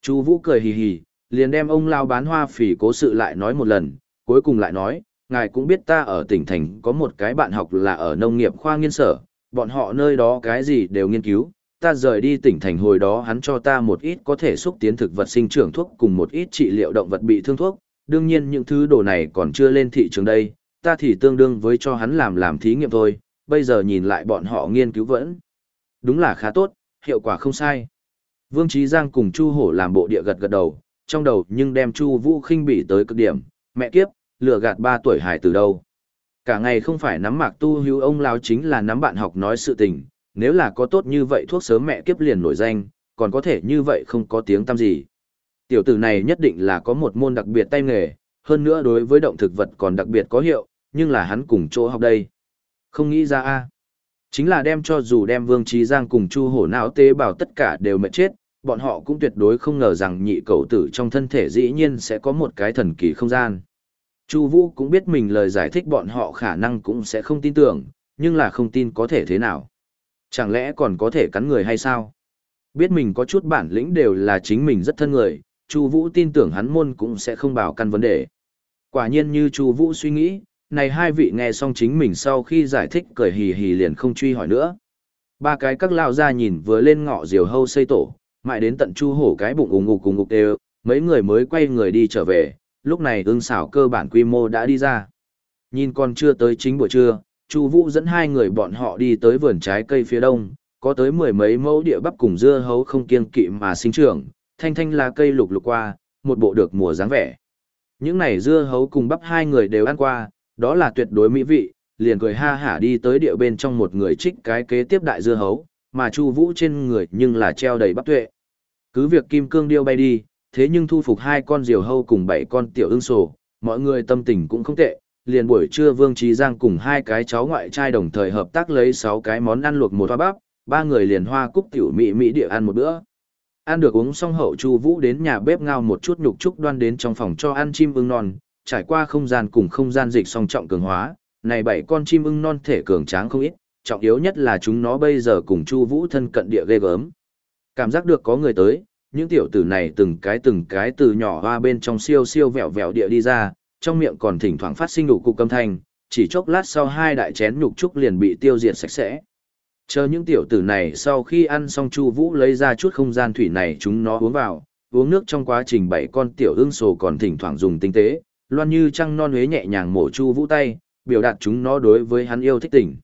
Chu Vũ cười hì hì, liền đem ông lao bán hoa phỉ cố sự lại nói một lần, cuối cùng lại nói, ngài cũng biết ta ở tỉnh thành có một cái bạn học là ở nông nghiệp khoa nghiên sở, bọn họ nơi đó cái gì đều nghiên cứu, ta rời đi tỉnh thành hồi đó hắn cho ta một ít có thể xúc tiến thực vật sinh trưởng thuốc cùng một ít trị liệu động vật bị thương thuốc, đương nhiên những thứ đồ này còn chưa lên thị trường đây, ta thì tương đương với cho hắn làm làm thí nghiệm thôi, bây giờ nhìn lại bọn họ nghiên cứu vẫn đúng là khá tốt, hiệu quả không sai. Vương Trí Giang cùng Chu Hổ làm bộ địa gật gật đầu, trong đầu nhưng đem Chu Vũ khinh bỉ tới cực điểm, mẹ kiếp, lừa gạt ba tuổi hải từ đâu. Cả ngày không phải nắm mạc tu hữu ông lão chính là nắm bạn học nói sự tình, nếu là có tốt như vậy thuốc sớm mẹ kiếp liền nổi danh, còn có thể như vậy không có tiếng tăm gì. Tiểu tử này nhất định là có một môn đặc biệt tay nghề, hơn nữa đối với động thực vật còn đặc biệt có hiệu, nhưng là hắn cùng chỗ học đây. Không nghĩ ra a Chính là đem cho dù đem Vương Trí Giang cùng Chu Hổ não tế bào tất cả đều mệt chết, bọn họ cũng tuyệt đối không ngờ rằng nhị cầu tử trong thân thể dĩ nhiên sẽ có một cái thần kỳ không gian. Chu Vũ cũng biết mình lời giải thích bọn họ khả năng cũng sẽ không tin tưởng, nhưng là không tin có thể thế nào. Chẳng lẽ còn có thể cắn người hay sao? Biết mình có chút bản lĩnh đều là chính mình rất thân người, Chu Vũ tin tưởng hắn môn cũng sẽ không bảo căn vấn đề. Quả nhiên như Chu Vũ suy nghĩ, này hai vị nghe xong chính mình sau khi giải thích cười hì hì liền không truy hỏi nữa. Ba cái các lão ra nhìn vừa lên ngọ diều hâu xây tổ, mãi đến tận Chu Hổ cái bụng ùng ục ùng ục đều, mấy người mới quay người đi trở về, lúc này ưng xảo cơ bản quy mô đã đi ra. Nhìn còn chưa tới chính buổi trưa, Chu Vũ dẫn hai người bọn họ đi tới vườn trái cây phía đông, có tới mười mấy mẫu địa bắp cùng dưa hấu không kiêng kỵ mà sinh trưởng, thanh thanh là cây lục lục qua, một bộ được mùa dáng vẻ. Những này dưa hấu cùng bắp hai người đều ăn qua, đó là tuyệt đối mỹ vị, liền cười ha hả đi tới địa bên trong một người trích cái kế tiếp đại dưa hấu, mà Chu Vũ trên người nhưng là treo đầy bắp tuệ. Cứ việc kim cương điêu bay đi, thế nhưng thu phục hai con diều hâu cùng bảy con tiểu ưng sổ, mọi người tâm tình cũng không tệ. Liền buổi trưa Vương Trí Giang cùng hai cái cháu ngoại trai đồng thời hợp tác lấy sáu cái món ăn luộc một hoa bắp, ba người liền hoa cúc tiểu mỹ mỹ địa ăn một bữa. Ăn được uống xong hậu Chu Vũ đến nhà bếp ngao một chút nhục trúc đoan đến trong phòng cho ăn chim ưng non, trải qua không gian cùng không gian dịch song trọng cường hóa, này bảy con chim ưng non thể cường tráng không ít, trọng yếu nhất là chúng nó bây giờ cùng Chu Vũ thân cận địa ghê gớm. Cảm giác được có người tới, những tiểu tử này từng cái từng cái từ nhỏ hoa bên trong siêu siêu vẹo vẹo địa đi ra, trong miệng còn thỉnh thoảng phát sinh đủ cục âm thanh, chỉ chốc lát sau hai đại chén nhục trúc liền bị tiêu diệt sạch sẽ. Chờ những tiểu tử này sau khi ăn xong Chu Vũ lấy ra chút không gian thủy này chúng nó uống vào, uống nước trong quá trình bảy con tiểu ương sồ còn thỉnh thoảng dùng tinh tế, loan như trăng non huế nhẹ nhàng mổ Chu Vũ tay, biểu đạt chúng nó đối với hắn yêu thích tình.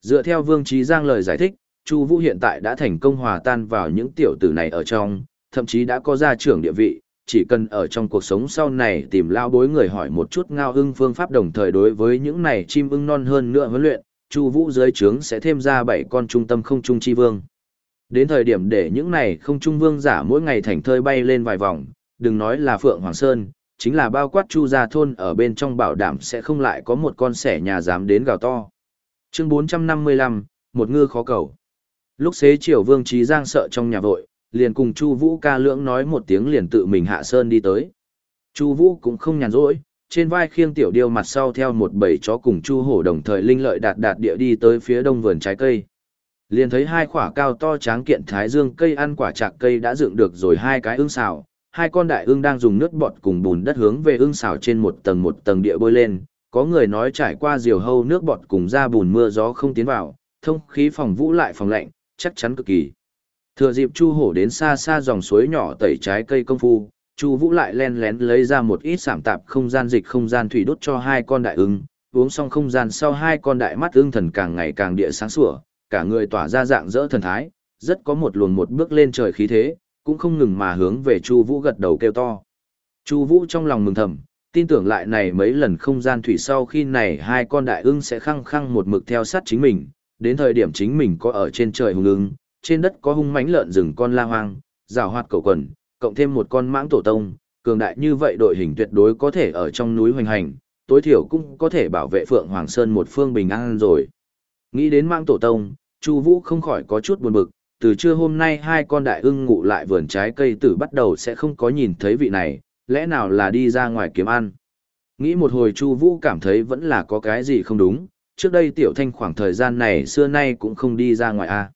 Dựa theo Vương Trí Giang lời giải thích, Chu Vũ hiện tại đã thành công hòa tan vào những tiểu tử này ở trong, thậm chí đã có gia trưởng địa vị, chỉ cần ở trong cuộc sống sau này tìm lao bối người hỏi một chút ngao ưng phương pháp đồng thời đối với những này chim ưng non hơn nữa huấn luyện, Chu Vũ dưới trướng sẽ thêm ra 7 con trung tâm không trung chi vương. Đến thời điểm để những này không trung vương giả mỗi ngày thành thơi bay lên vài vòng, đừng nói là Phượng Hoàng Sơn, chính là bao quát Chu gia thôn ở bên trong bảo đảm sẽ không lại có một con sẻ nhà dám đến gào to. Chương 455, một ngư khó cầu. Lúc xế chiều Vương Trí Giang sợ trong nhà vội, liền cùng Chu Vũ ca lưỡng nói một tiếng liền tự mình hạ sơn đi tới. Chu Vũ cũng không nhàn rỗi, trên vai khiêng tiểu điêu mặt sau theo một bầy chó cùng Chu Hổ đồng thời linh lợi đạt đạt địa đi tới phía đông vườn trái cây. Liền thấy hai quả cao to tráng kiện thái dương cây ăn quả chạc cây đã dựng được rồi hai cái ương xào, hai con đại ương đang dùng nước bọt cùng bùn đất hướng về ương xào trên một tầng một tầng địa bơi lên, có người nói trải qua diều hâu nước bọt cùng ra bùn mưa gió không tiến vào, thông khí phòng vũ lại phòng lạnh, chắc chắn cực kỳ. Thừa dịp Chu Hổ đến xa xa dòng suối nhỏ tẩy trái cây công phu, Chu Vũ lại lén lén lấy ra một ít sảm tạp không gian dịch không gian thủy đốt cho hai con đại ưng, uống xong không gian sau hai con đại mắt ưng thần càng ngày càng địa sáng sủa, cả người tỏa ra dạng dỡ thần thái, rất có một luồng một bước lên trời khí thế, cũng không ngừng mà hướng về Chu Vũ gật đầu kêu to. Chu Vũ trong lòng mừng thầm, tin tưởng lại này mấy lần không gian thủy sau khi này hai con đại ưng sẽ khăng khăng một mực theo sát chính mình, đến thời điểm chính mình có ở trên trời hùng ưng, trên đất có hung mãnh lợn rừng con la hoang, rào hoạt cầu quần, cộng thêm một con mãng tổ tông, cường đại như vậy đội hình tuyệt đối có thể ở trong núi hoành hành, tối thiểu cũng có thể bảo vệ Phượng Hoàng Sơn một phương bình an rồi. Nghĩ đến mãng tổ tông, Chu Vũ không khỏi có chút buồn bực, từ trưa hôm nay hai con đại ưng ngủ lại vườn trái cây tử bắt đầu sẽ không có nhìn thấy vị này, lẽ nào là đi ra ngoài kiếm ăn. Nghĩ một hồi Chu Vũ cảm thấy vẫn là có cái gì không đúng, trước đây Tiểu Thanh khoảng thời gian này xưa nay cũng không đi ra ngoài a.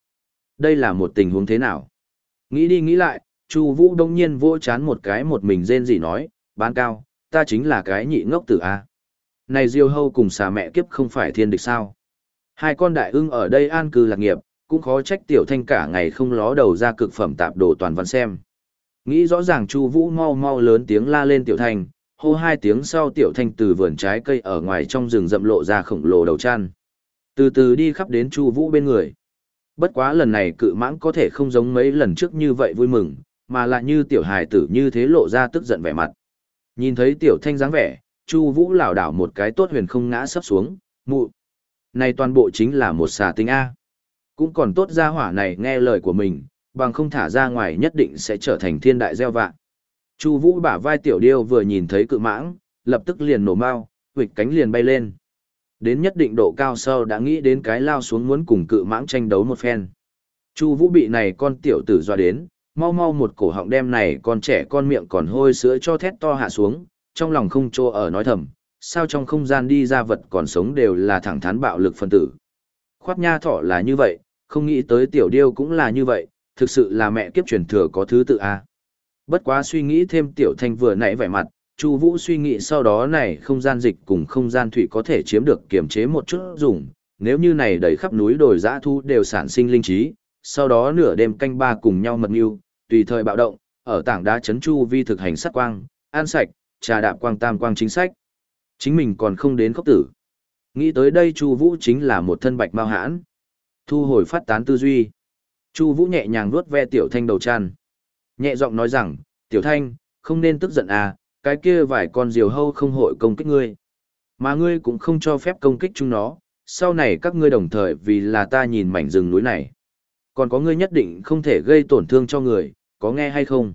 Đây là một tình huống thế nào? Nghĩ đi nghĩ lại, Chu Vũ đông nhiên vỗ chán một cái một mình rên rỉ nói, bán cao, ta chính là cái nhị ngốc tử a. Này Diêu Hâu cùng xà mẹ kiếp không phải thiên địch sao? Hai con đại ưng ở đây an cư lạc nghiệp, cũng khó trách Tiểu Thanh cả ngày không ló đầu ra cực phẩm tạp đồ toàn văn xem. Nghĩ rõ ràng Chu Vũ mau mau lớn tiếng la lên Tiểu Thanh, hô hai tiếng sau Tiểu Thanh từ vườn trái cây ở ngoài trong rừng rậm lộ ra khổng lồ đầu chăn. Từ từ đi khắp đến Chu Vũ bên người. Bất quá lần này cự mãng có thể không giống mấy lần trước như vậy vui mừng, mà lại như tiểu hài tử như thế lộ ra tức giận vẻ mặt. Nhìn thấy Tiểu Thanh dáng vẻ, Chu Vũ lảo đảo một cái tốt huyền không ngã sấp xuống, mụ. Này toàn bộ chính là một xà tinh A. Cũng còn tốt gia hỏa này nghe lời của mình, bằng không thả ra ngoài nhất định sẽ trở thành thiên đại gieo vạ Chu Vũ bả vai tiểu điêu vừa nhìn thấy cự mãng, lập tức liền nổ mao huỵch cánh liền bay lên. Đến nhất định độ cao sau đã nghĩ đến cái lao xuống muốn cùng cự mãng tranh đấu một phen. Chu Vũ bị này con tiểu tử dọa đến, mau mau một cổ họng đem này con trẻ con miệng còn hôi sữa cho thét to hạ xuống, trong lòng không trô ở nói thầm, sao trong không gian đi ra vật còn sống đều là thẳng thắn bạo lực phân tử. Khoát nha thỏ là như vậy, không nghĩ tới tiểu điêu cũng là như vậy, thực sự là mẹ kiếp truyền thừa có thứ tự a. Bất quá suy nghĩ thêm tiểu thanh vừa nãy vẻ mặt, Chu Vũ suy nghĩ sau đó này không gian dịch cùng không gian thủy có thể chiếm được kiểm chế một chút dùng, nếu như này đầy khắp núi đồi dã thu đều sản sinh linh trí, sau đó nửa đêm canh ba cùng nhau mật nhưu, tùy thời bạo động, ở tảng đá chấn chu vi thực hành sát quang, an sạch, trà đạp quang tam quang chính sách. Chính mình còn không đến khốc tử. Nghĩ tới đây Chu Vũ chính là một thân bạch mao hãn. Thu hồi phát tán tư duy. Chu Vũ nhẹ nhàng vuốt ve Tiểu Thanh đầu tràn, Nhẹ giọng nói rằng, Tiểu Thanh, không nên tức giận à, cái kia vài con diều hâu không hội công kích ngươi. Mà ngươi cũng không cho phép công kích chúng nó, sau này các ngươi đồng thời vì là ta nhìn mảnh rừng núi này. Còn có ngươi nhất định không thể gây tổn thương cho người, có nghe hay không?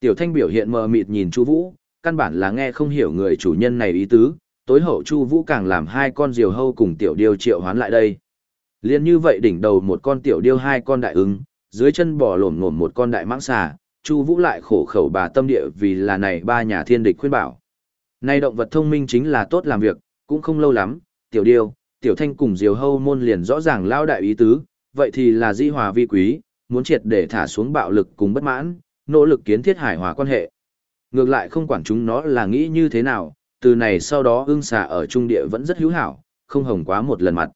Tiểu thanh biểu hiện mờ mịt nhìn Chu Vũ, căn bản là nghe không hiểu người chủ nhân này ý tứ, tối hậu Chu Vũ càng làm hai con diều hâu cùng tiểu điêu triệu hoán lại đây. Liên như vậy đỉnh đầu một con tiểu điêu hai con đại ứng, dưới chân bò lổm ngổm một con đại mãng xà, Chu Vũ lại khổ khẩu bà tâm địa vì là này ba nhà thiên địch khuyên bảo. Nay động vật thông minh chính là tốt làm việc, cũng không lâu lắm, tiểu điêu, tiểu thanh cùng diều hâu môn liền rõ ràng lao đại ý tứ, vậy thì là di hòa vi quý, muốn triệt để thả xuống bạo lực cùng bất mãn, nỗ lực kiến thiết hài hòa quan hệ. Ngược lại không quản chúng nó là nghĩ như thế nào, từ này sau đó ưng xà ở trung địa vẫn rất hữu hảo, không hồng quá một lần mặt.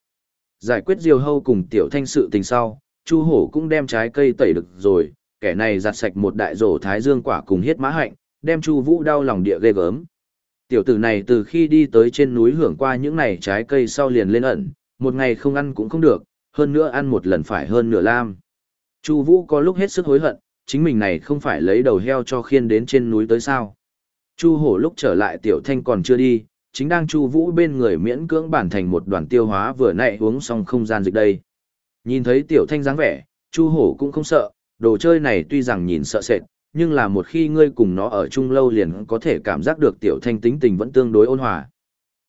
Giải quyết diều hâu cùng tiểu thanh sự tình sau, Chu hổ cũng đem trái cây tẩy được rồi, kẻ này giặt sạch một đại rổ thái dương quả cùng hiết mã hạnh, đem Chu Vũ đau lòng địa ghê gớm. Tiểu tử này từ khi đi tới trên núi hưởng qua những này trái cây sau liền lên ẩn, một ngày không ăn cũng không được, hơn nữa ăn một lần phải hơn nửa lam. Chu Vũ có lúc hết sức hối hận, chính mình này không phải lấy đầu heo cho khiên đến trên núi tới sao. Chu hổ lúc trở lại tiểu thanh còn chưa đi, chính đang Chu Vũ bên người miễn cưỡng bản thành một đoàn tiêu hóa vừa nãy uống xong không gian dịch đây. Nhìn thấy tiểu thanh dáng vẻ, Chu hổ cũng không sợ, đồ chơi này tuy rằng nhìn sợ sệt, nhưng là một khi ngươi cùng nó ở chung lâu liền có thể cảm giác được tiểu thanh tính tình vẫn tương đối ôn hòa.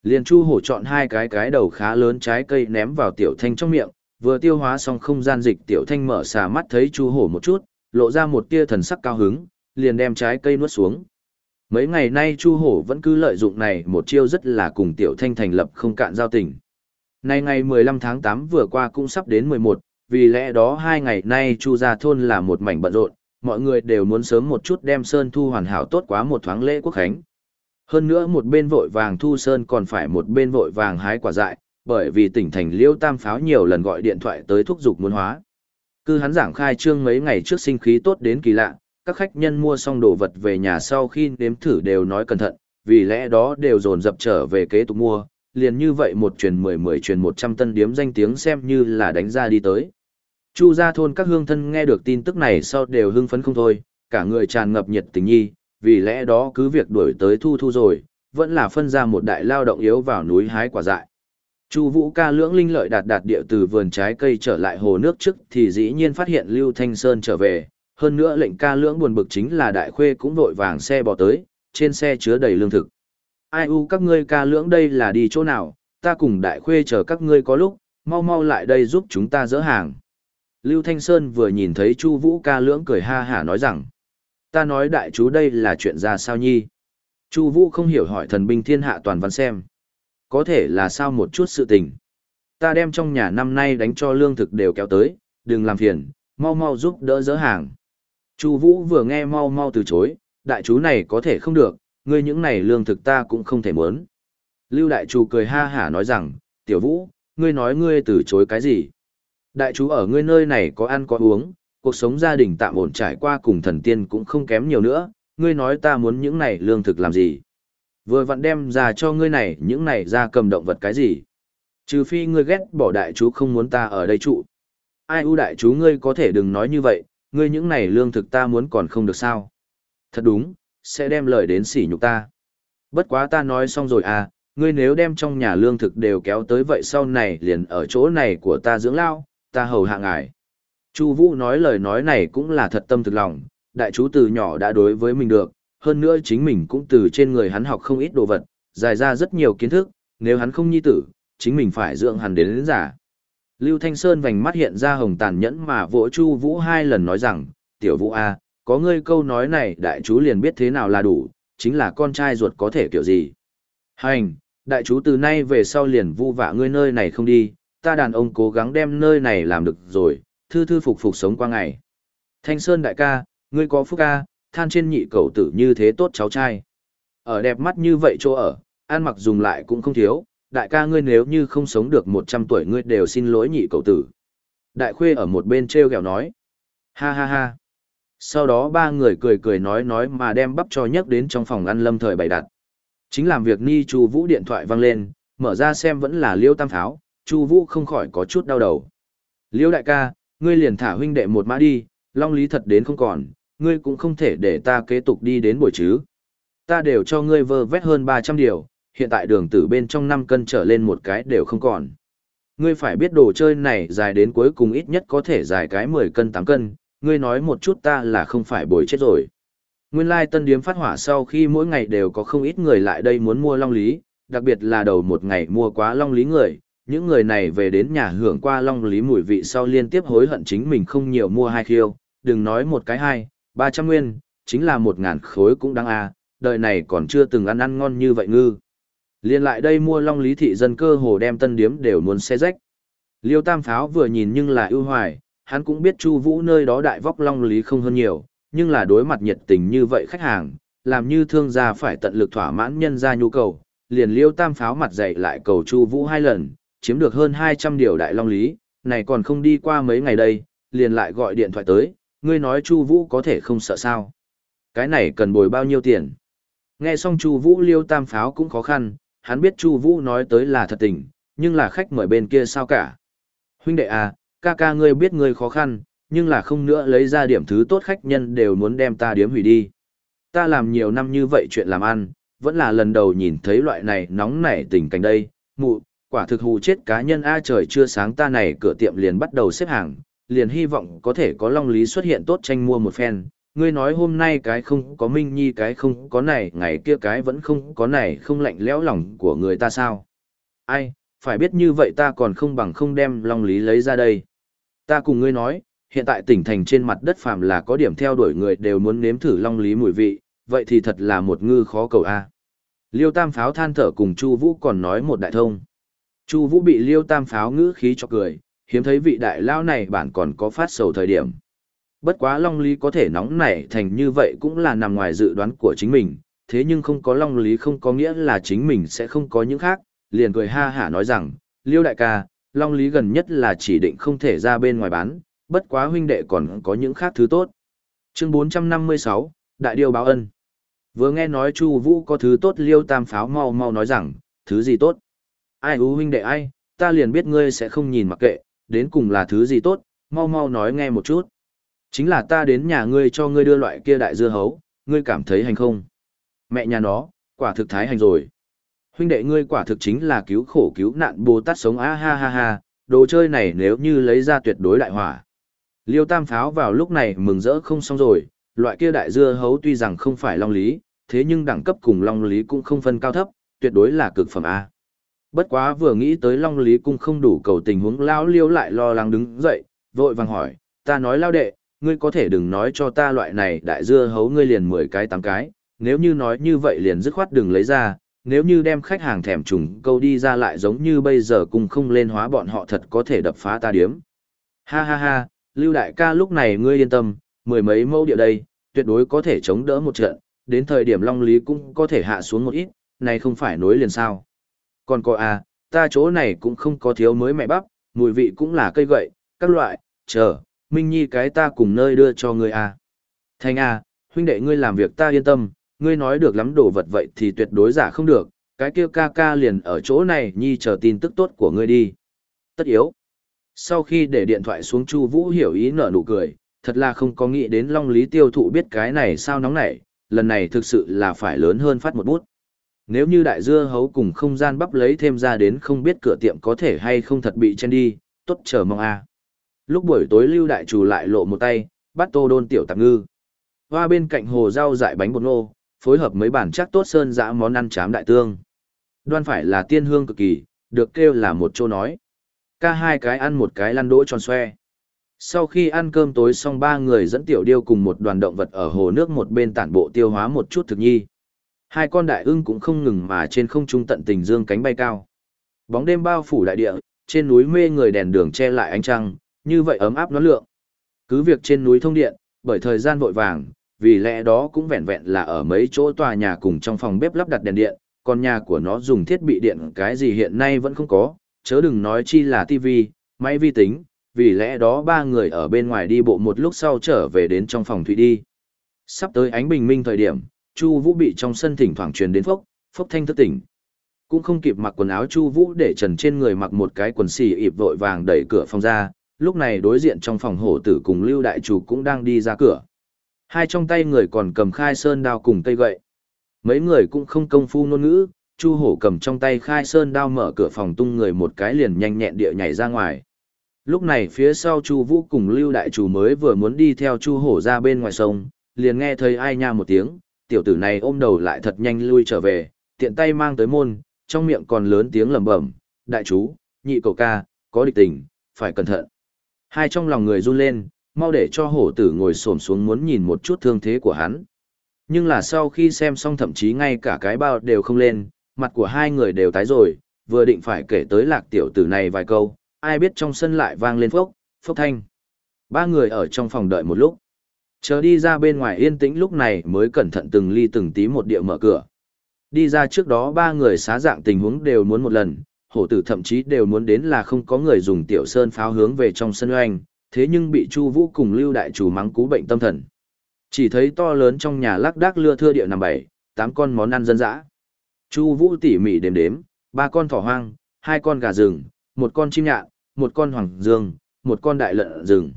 Liền Chu hổ chọn hai cái cái đầu khá lớn trái cây ném vào tiểu thanh trong miệng, vừa tiêu hóa xong không gian dịch tiểu thanh mở xà mắt thấy Chu hổ một chút, lộ ra một tia thần sắc cao hứng, liền đem trái cây nuốt xuống. Mấy ngày nay Chu Hổ vẫn cứ lợi dụng này một chiêu rất là cùng Tiểu Thanh thành lập không cạn giao tình. Nay ngày 15 tháng 8 vừa qua cũng sắp đến 11, vì lẽ đó hai ngày nay Chu Gia Thôn là một mảnh bận rộn, mọi người đều muốn sớm một chút đem Sơn Thu hoàn hảo tốt quá một thoáng lễ quốc khánh. Hơn nữa một bên vội vàng Thu Sơn còn phải một bên vội vàng hái quả dại, bởi vì tỉnh thành Liêu Tam Pháo nhiều lần gọi điện thoại tới thúc giục muốn hóa. Cứ hắn giảng khai trương mấy ngày trước sinh khí tốt đến kỳ lạ, các khách nhân mua xong đồ vật về nhà sau khi nếm thử đều nói cẩn thận, vì lẽ đó đều dồn dập trở về kế tục mua, liền như vậy một truyền mười mười truyền một trăm tân điếm danh tiếng xem như là đánh ra đi tới. Chu gia thôn các hương thân nghe được tin tức này sau đều hưng phấn không thôi, cả người tràn ngập nhiệt tình nhi, vì lẽ đó cứ việc đuổi tới thu thu rồi, vẫn là phân ra một đại lao động yếu vào núi hái quả dại. Chu Vũ ca lưỡng linh lợi đạt đạt địa từ vườn trái cây trở lại hồ nước trước thì dĩ nhiên phát hiện Lưu Thanh Sơn trở về, hơn nữa lệnh ca lưỡng buồn bực chính là đại khuê cũng vội vàng xe bò tới, trên xe chứa đầy lương thực. Ai u các ngươi ca lưỡng đây là đi chỗ nào, ta cùng đại khuê chờ các ngươi có lúc, mau mau lại đây giúp chúng ta dỡ hàng. Lưu Thanh Sơn vừa nhìn thấy Chu Vũ ca lưỡng cười ha hả nói rằng, ta nói đại chú đây là chuyện ra sao nhi. Chu Vũ không hiểu hỏi thần binh thiên hạ toàn văn xem. Có thể là sao một chút sự tình. Ta đem trong nhà năm nay đánh cho lương thực đều kéo tới, đừng làm phiền, mau mau giúp đỡ dỡ hàng. Chu Vũ vừa nghe mau mau từ chối, đại chú này có thể không được, ngươi những này lương thực ta cũng không thể muốn. Lưu đại chú cười ha hả nói rằng, tiểu Vũ, ngươi nói ngươi từ chối cái gì? Đại chú ở ngươi nơi này có ăn có uống, cuộc sống gia đình tạm ổn trải qua cùng thần tiên cũng không kém nhiều nữa, ngươi nói ta muốn những này lương thực làm gì? Vừa vặn đem ra cho ngươi này những này ra cầm động vật cái gì? Trừ phi ngươi ghét bỏ đại chú không muốn ta ở đây trụ. Ai ưu đại chú ngươi có thể đừng nói như vậy, ngươi những này lương thực ta muốn còn không được sao. Thật đúng, sẽ đem lời đến sỉ nhục ta. Bất quá ta nói xong rồi à, ngươi nếu đem trong nhà lương thực đều kéo tới vậy sau này liền ở chỗ này của ta dưỡng lao, ta hầu hạ ngài. Chu Vũ nói lời nói này cũng là thật tâm thực lòng, đại chú từ nhỏ đã đối với mình được, hơn nữa chính mình cũng từ trên người hắn học không ít đồ vật, giải ra rất nhiều kiến thức, nếu hắn không nhi tử, chính mình phải dưỡng hắn đến, đến giả. Lưu Thanh Sơn vành mắt hiện ra hồng tàn nhẫn mà vỗ Chu Vũ hai lần nói rằng, tiểu Vũ A, có ngươi câu nói này đại chú liền biết thế nào là đủ, chính là con trai ruột có thể kiểu gì. Hành, đại chú từ nay về sau liền vu vạ ngươi nơi này không đi, ta đàn ông cố gắng đem nơi này làm được rồi, thư thư phục phục sống qua ngày. Thanh Sơn đại ca, ngươi có phúc ca, than trên nhị cầu tử như thế tốt cháu trai. Ở đẹp mắt như vậy chỗ ở, ăn mặc dùng lại cũng không thiếu, đại ca ngươi nếu như không sống được 100 tuổi ngươi đều xin lỗi nhị cầu tử. Đại khuê ở một bên treo gẹo nói. Ha ha ha. Sau đó ba người cười cười nói nói mà đem bắp cho nhấc đến trong phòng ăn lâm thời bày đặt. Chính làm việc Ni Chu Vũ điện thoại vang lên, mở ra xem vẫn là Liêu Tam Pháo, Chu Vũ không khỏi có chút đau đầu. Liêu đại ca, ngươi liền thả huynh đệ một mã đi, long lý thật đến không còn, ngươi cũng không thể để ta kế tục đi đến buổi chứ. Ta đều cho ngươi vơ vét hơn 300 điều, hiện tại đường tử bên trong 5 cân trở lên một cái đều không còn. Ngươi phải biết đồ chơi này dài đến cuối cùng ít nhất có thể dài cái 10 cân 8 cân, ngươi nói một chút ta là không phải bồi chết rồi. Nguyên lai tân điếm phát hỏa sau khi mỗi ngày đều có không ít người lại đây muốn mua long lý, đặc biệt là đầu một ngày mua quá long lý người, những người này về đến nhà hưởng qua long lý mùi vị sau liên tiếp hối hận chính mình không nhiều mua hai khiêu, đừng nói một cái hai, ba trăm nguyên, chính là một ngàn khối cũng đáng a đời này còn chưa từng ăn ăn ngon như vậy ngư. Liên lại đây mua long lý thị dân cơ hồ đem tân điếm đều muốn xe rách. Liêu tam pháo vừa nhìn nhưng là ưu hoài, hắn cũng biết chu vũ nơi đó đại vóc long lý không hơn nhiều, nhưng là đối mặt nhiệt tình như vậy khách hàng, làm như thương gia phải tận lực thỏa mãn nhân gia nhu cầu, liền liêu tam pháo mặt dậy lại cầu chu vũ hai lần, chiếm được hơn 200 điều đại long lý, này còn không đi qua mấy ngày đây, liền lại gọi điện thoại tới, ngươi nói chu vũ có thể không sợ sao. Cái này cần bồi bao nhiêu tiền? Nghe xong chu vũ liêu tam pháo cũng khó khăn, hắn biết chu vũ nói tới là thật tình, nhưng là khách mời bên kia sao cả. Huynh đệ à, ca ca ngươi biết ngươi khó khăn, nhưng là không nữa lấy ra điểm thứ tốt khách nhân đều muốn đem ta điếm hủy đi. Ta làm nhiều năm như vậy chuyện làm ăn, vẫn là lần đầu nhìn thấy loại này nóng nảy tình cảnh đây, mụ, quả thực hù chết cá nhân A trời chưa sáng ta này cửa tiệm liền bắt đầu xếp hàng, liền hy vọng có thể có long lý xuất hiện tốt tranh mua một phen. Ngươi nói hôm nay cái không có minh nhi cái không có này, ngày kia cái vẫn không có này không lạnh lẽo lòng của người ta sao? Ai, phải biết như vậy ta còn không bằng không đem long lý lấy ra đây. Ta cùng ngươi nói, hiện tại tỉnh thành trên mặt đất phàm là có điểm theo đuổi người đều muốn nếm thử long lý mùi vị, vậy thì thật là một ngư khó cầu a. Liêu Tam Pháo than thở cùng Chu Vũ còn nói một đại thông. Chu Vũ bị Liêu Tam Pháo ngữ khí cho cười, hiếm thấy vị đại lão này bản còn có phát sầu thời điểm. Bất quá Long Lý có thể nóng nảy thành như vậy cũng là nằm ngoài dự đoán của chính mình, thế nhưng không có Long Lý không có nghĩa là chính mình sẽ không có những khác, liền cười ha hả nói rằng, Liêu đại ca, Long Lý gần nhất là chỉ định không thể ra bên ngoài bán, bất quá huynh đệ còn có những khác thứ tốt. Chương 456, Đại Điều báo ân. Vừa nghe nói Chu Vũ có thứ tốt Liêu Tam Pháo mau mau nói rằng, thứ gì tốt? Ai hú huynh đệ ai, ta liền biết ngươi sẽ không nhìn mặc kệ, đến cùng là thứ gì tốt, mau mau nói nghe một chút. Chính là ta đến nhà ngươi cho ngươi đưa loại kia đại dưa hấu, ngươi cảm thấy hành không? Mẹ nhà nó, quả thực thái hành rồi. Huynh đệ ngươi quả thực chính là cứu khổ cứu nạn Bồ Tát sống a ha ha ha, đồ chơi này nếu như lấy ra tuyệt đối đại hỏa. Liêu Tam Pháo vào lúc này mừng rỡ không xong rồi, loại kia đại dưa hấu tuy rằng không phải long lý, thế nhưng đẳng cấp cùng long lý cũng không phân cao thấp, tuyệt đối là cực phẩm A. Bất quá vừa nghĩ tới long lý cung không đủ cầu tình huống lao liêu lại lo lắng đứng dậy, vội vàng hỏi, ta nói lao đệ, ngươi có thể đừng nói cho ta loại này đại dưa hấu ngươi liền 10 cái 8 cái, nếu như nói như vậy liền dứt khoát đừng lấy ra, nếu như đem khách hàng thèm trùng câu đi ra lại giống như bây giờ cùng không lên hóa bọn họ thật có thể đập phá ta điếm. Ha ha ha, Lưu đại ca lúc này ngươi yên tâm, mười mấy mẫu địa đây, tuyệt đối có thể chống đỡ một trận, đến thời điểm Long Lý cũng có thể hạ xuống một ít, này không phải nối liền sao. Còn có à, ta chỗ này cũng không có thiếu mới mẹ bắp, mùi vị cũng là cây gậy, các loại, chờ, Minh Nhi cái ta cùng nơi đưa cho ngươi à. Thành à, huynh đệ ngươi làm việc ta yên tâm, ngươi nói được lắm đồ vật vậy thì tuyệt đối giả không được, cái kia ca ca liền ở chỗ này Nhi chờ tin tức tốt của ngươi đi. Tất yếu. Sau khi để điện thoại xuống Chu Vũ hiểu ý nở nụ cười, thật là không có nghĩ đến Long Lý tiêu thụ biết cái này sao nóng nảy, lần này thực sự là phải lớn hơn phát một bút. Nếu như đại dưa hấu cùng không gian bắp lấy thêm ra đến không biết cửa tiệm có thể hay không thật bị chen đi, tốt chờ mong a. Lúc buổi tối Lưu đại chủ lại lộ một tay, bắt tô đôn tiểu tạp ngư. Hoa bên cạnh hồ rau dại bánh bột nô, phối hợp mấy bản chắc tốt sơn dã món ăn chám đại tương. Đoan phải là tiên hương cực kỳ, được kêu là một chỗ nói. Ca hai cái ăn một cái lăn đỗ tròn xoe. Sau khi ăn cơm tối xong ba người dẫn tiểu điêu cùng một đoàn động vật ở hồ nước một bên tản bộ tiêu hóa một chút thực nhi. Hai con đại ưng cũng không ngừng mà trên không trung tận tình dương cánh bay cao. Bóng đêm bao phủ đại địa, trên núi mê người đèn đường che lại ánh trăng, như vậy ấm áp nó lượng. Cứ việc trên núi thông điện, bởi thời gian vội vàng, vì lẽ đó cũng vẹn vẹn là ở mấy chỗ tòa nhà cùng trong phòng bếp lắp đặt đèn điện, còn nhà của nó dùng thiết bị điện cái gì hiện nay vẫn không có, chớ đừng nói chi là tivi, máy vi tính, vì lẽ đó ba người ở bên ngoài đi bộ một lúc sau trở về đến trong phòng thủy đi. Sắp tới ánh bình minh thời điểm, Chu Vũ bị trong sân thỉnh thoảng truyền đến phốc, phốc thanh thức tỉnh. Cũng không kịp mặc quần áo Chu Vũ để trần trên người mặc một cái quần xì ịp vội vàng đẩy cửa phòng ra, lúc này đối diện trong phòng hổ tử cùng Lưu đại chủ cũng đang đi ra cửa. Hai trong tay người còn cầm khai sơn đao cùng cây gậy. Mấy người cũng không công phu ngôn ngữ, Chu Hổ cầm trong tay khai sơn đao mở cửa phòng tung người một cái liền nhanh nhẹn địa nhảy ra ngoài. Lúc này phía sau Chu Vũ cùng Lưu đại chủ mới vừa muốn đi theo Chu Hổ ra bên ngoài sông, liền nghe thấy ai nha một tiếng, tiểu tử này ôm đầu lại thật nhanh lui trở về, tiện tay mang tới môn, trong miệng còn lớn tiếng lẩm bẩm, "Đại chú, nhị cầu ca, có địch tình, phải cẩn thận." Hai trong lòng người run lên, mau để cho hổ tử ngồi xổm xuống muốn nhìn một chút thương thế của hắn. Nhưng là sau khi xem xong thậm chí ngay cả cái bao đều không lên, mặt của hai người đều tái rồi, vừa định phải kể tới lạc tiểu tử này vài câu, ai biết trong sân lại vang lên phốc, phốc thanh. Ba người ở trong phòng đợi một lúc. Chờ đi ra bên ngoài yên tĩnh lúc này mới cẩn thận từng ly từng tí một địa mở cửa. Đi ra trước đó ba người xá dạng tình huống đều muốn một lần, hổ tử thậm chí đều muốn đến là không có người dùng tiểu sơn pháo hướng về trong sân oanh, thế nhưng bị Chu Vũ cùng Lưu đại chủ mắng cú bệnh tâm thần. Chỉ thấy to lớn trong nhà lác đác lưa thưa địa nằm bảy, tám con món ăn dân dã. Chu Vũ tỉ mỉ đếm đếm, ba con thỏ hoang, hai con gà rừng, một con chim nhạn, một con hoàng dương, một con đại lợn rừng.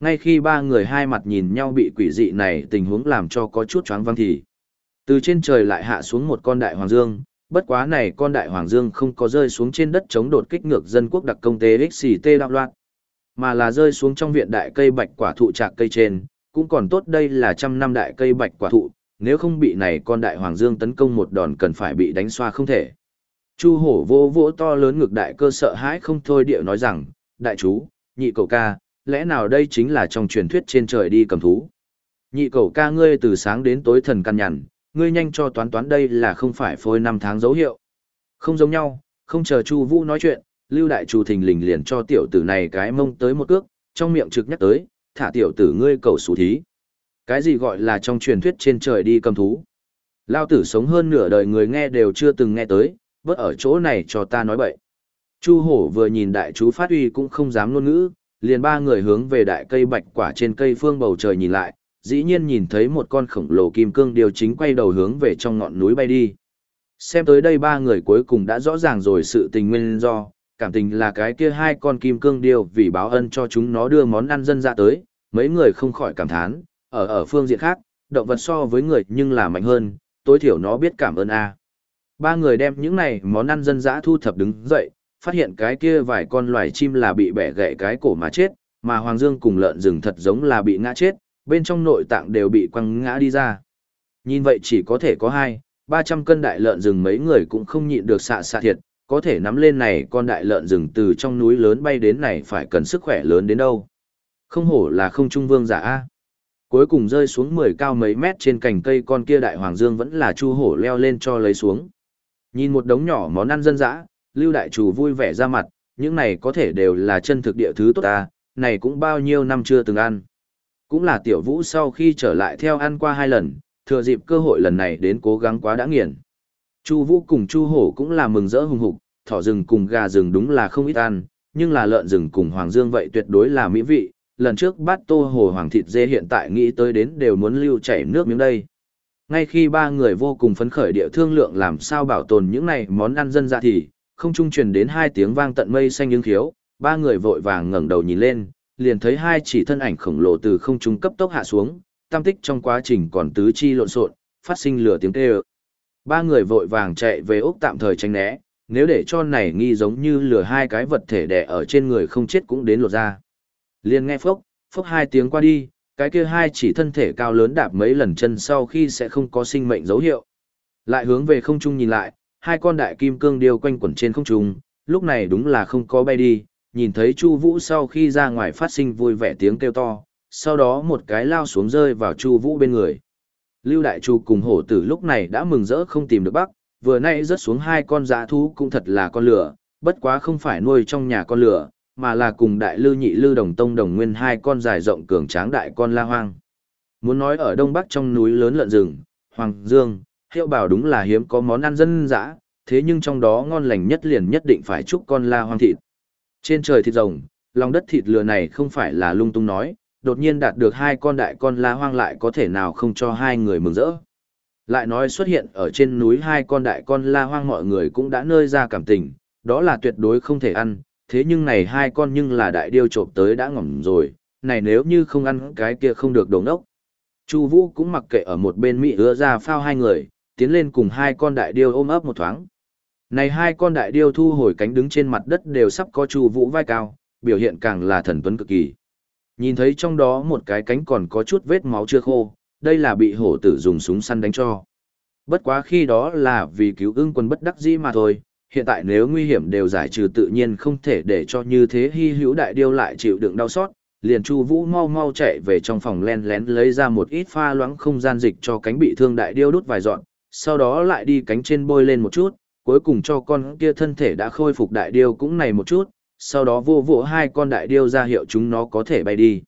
Ngay khi ba người hai mặt nhìn nhau bị quỷ dị này tình huống làm cho có chút choáng văng thì. Từ trên trời lại hạ xuống một con đại hoàng dương, bất quá này con đại hoàng dương không có rơi xuống trên đất chống đột kích ngược dân quốc đặc công tế XCT đạo loạn, mà là rơi xuống trong viện đại cây bạch quả thụ trạc cây trên, cũng còn tốt đây là trăm năm đại cây bạch quả thụ, nếu không bị này con đại hoàng dương tấn công một đòn cần phải bị đánh xoa không thể. Chu hổ vô vỗ to lớn ngược đại cơ sợ hãi không thôi điệu nói rằng, đại chú, nhị cầu ca, lẽ nào đây chính là trong truyền thuyết trên trời đi cầm thú. Nhị cầu ca ngươi từ sáng đến tối thần căn nhằn, ngươi nhanh cho toán toán đây là không phải phôi năm tháng dấu hiệu. Không giống nhau, không chờ Chu Vũ nói chuyện, Lưu đại chủ thình lình liền cho tiểu tử này cái mông tới một cước, trong miệng trực nhắc tới, thả tiểu tử ngươi cầu xú thí. Cái gì gọi là trong truyền thuyết trên trời đi cầm thú? Lao tử sống hơn nửa đời người nghe đều chưa từng nghe tới, vớt ở chỗ này cho ta nói bậy. Chu hổ vừa nhìn đại chú phát uy cũng không dám ngôn ngữ, liền ba người hướng về đại cây bạch quả trên cây phương bầu trời nhìn lại, dĩ nhiên nhìn thấy một con khổng lồ kim cương điều chính quay đầu hướng về trong ngọn núi bay đi. Xem tới đây ba người cuối cùng đã rõ ràng rồi sự tình nguyên do, cảm tình là cái kia hai con kim cương điêu vì báo ân cho chúng nó đưa món ăn dân ra tới, mấy người không khỏi cảm thán, ở ở phương diện khác, động vật so với người nhưng là mạnh hơn, tối thiểu nó biết cảm ơn a. Ba người đem những này món ăn dân dã thu thập đứng dậy, phát hiện cái kia vài con loài chim là bị bẻ gãy cái cổ mà chết, mà Hoàng Dương cùng lợn rừng thật giống là bị ngã chết, bên trong nội tạng đều bị quăng ngã đi ra. Nhìn vậy chỉ có thể có hai, ba trăm cân đại lợn rừng mấy người cũng không nhịn được xạ xạ thiệt, có thể nắm lên này con đại lợn rừng từ trong núi lớn bay đến này phải cần sức khỏe lớn đến đâu. Không hổ là không trung vương giả A. Cuối cùng rơi xuống mười cao mấy mét trên cành cây con kia đại hoàng dương vẫn là chu hổ leo lên cho lấy xuống. Nhìn một đống nhỏ món ăn dân dã, lưu đại chủ vui vẻ ra mặt, những này có thể đều là chân thực địa thứ tốt ta, này cũng bao nhiêu năm chưa từng ăn. Cũng là tiểu vũ sau khi trở lại theo ăn qua hai lần, thừa dịp cơ hội lần này đến cố gắng quá đã nghiền. Chu Vũ cùng Chu Hổ cũng là mừng rỡ hùng hục, thỏ rừng cùng gà rừng đúng là không ít ăn, nhưng là lợn rừng cùng hoàng dương vậy tuyệt đối là mỹ vị, lần trước bát tô hồ hoàng thịt dê hiện tại nghĩ tới đến đều muốn lưu chảy nước miếng đây. Ngay khi ba người vô cùng phấn khởi địa thương lượng làm sao bảo tồn những này món ăn dân dã thì, không trung truyền đến hai tiếng vang tận mây xanh những khiếu, ba người vội vàng ngẩng đầu nhìn lên, liền thấy hai chỉ thân ảnh khổng lồ từ không trung cấp tốc hạ xuống, tam tích trong quá trình còn tứ chi lộn xộn, phát sinh lửa tiếng kêu. Ba người vội vàng chạy về ốc tạm thời tránh né, nếu để cho này nghi giống như lửa hai cái vật thể đè ở trên người không chết cũng đến lột ra. Liền nghe phốc, phốc hai tiếng qua đi, cái kia hai chỉ thân thể cao lớn đạp mấy lần chân sau khi sẽ không có sinh mệnh dấu hiệu. Lại hướng về không trung nhìn lại, hai con đại kim cương điêu quanh quẩn trên không trung, lúc này đúng là không có bay đi, nhìn thấy Chu Vũ sau khi ra ngoài phát sinh vui vẻ tiếng kêu to, sau đó một cái lao xuống rơi vào Chu Vũ bên người. Lưu Đại Chu cùng hổ tử lúc này đã mừng rỡ không tìm được bắc, vừa nay rớt xuống hai con dã thú cũng thật là con lửa, bất quá không phải nuôi trong nhà con lửa, mà là cùng đại lư nhị lư đồng tông đồng nguyên hai con dài rộng cường tráng đại con la hoang. Muốn nói ở đông bắc trong núi lớn lợn rừng, hoàng dương, hiệu bảo đúng là hiếm có món ăn dân dã, thế nhưng trong đó ngon lành nhất liền nhất định phải chúc con la hoang thịt. Trên trời thịt rồng, lòng đất thịt lừa này không phải là lung tung nói, đột nhiên đạt được hai con đại con la hoang lại có thể nào không cho hai người mừng rỡ. Lại nói xuất hiện ở trên núi hai con đại con la hoang mọi người cũng đã nơi ra cảm tình, đó là tuyệt đối không thể ăn, thế nhưng này hai con nhưng là đại điêu trộm tới đã ngỏm rồi, này nếu như không ăn cái kia không được đồng ốc. Chu Vũ cũng mặc kệ ở một bên Mỹ ưa ra phao hai người, tiến lên cùng hai con đại điêu ôm ấp một thoáng. Này hai con đại điêu thu hồi cánh đứng trên mặt đất đều sắp có Chu Vũ vai cao, biểu hiện càng là thần tuấn cực kỳ. Nhìn thấy trong đó một cái cánh còn có chút vết máu chưa khô, đây là bị hổ tử dùng súng săn đánh cho. Bất quá khi đó là vì cứu ưng quân bất đắc dĩ mà thôi, hiện tại nếu nguy hiểm đều giải trừ tự nhiên không thể để cho như thế hy hữu đại điêu lại chịu đựng đau xót, liền Chu Vũ mau mau chạy về trong phòng lén lén lấy ra một ít pha loãng không gian dịch cho cánh bị thương đại điêu đút vài dọn, sau đó lại đi cánh trên bôi lên một chút, cuối cùng cho con kia thân thể đã khôi phục đại điêu cũng này một chút, sau đó vô vỗ hai con đại điêu ra hiệu chúng nó có thể bay đi.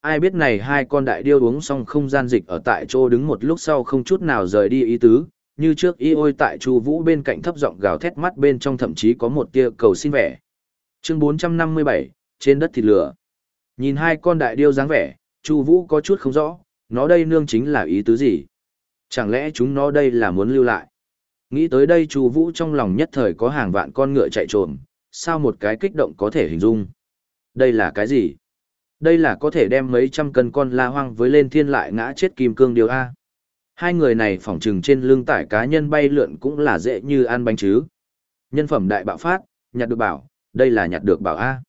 Ai biết này hai con đại điêu uống xong không gian dịch ở tại chỗ đứng một lúc sau không chút nào rời đi ý tứ, như trước y ôi tại Chu Vũ bên cạnh thấp giọng gào thét mắt bên trong thậm chí có một tia cầu xin vẻ. Chương 457, trên đất thịt lửa. Nhìn hai con đại điêu dáng vẻ, Chu Vũ có chút không rõ, nó đây nương chính là ý tứ gì? Chẳng lẽ chúng nó đây là muốn lưu lại? Nghĩ tới đây Chu Vũ trong lòng nhất thời có hàng vạn con ngựa chạy trồm, sao một cái kích động có thể hình dung? Đây là cái gì? Đây là có thể đem mấy trăm cân con la hoang với lên thiên lại ngã chết kim cương điều a. Hai người này phỏng chừng trên lưng tải cá nhân bay lượn cũng là dễ như ăn bánh chứ. Nhân phẩm đại bạo phát, nhặt được bảo, đây là nhặt được bảo a.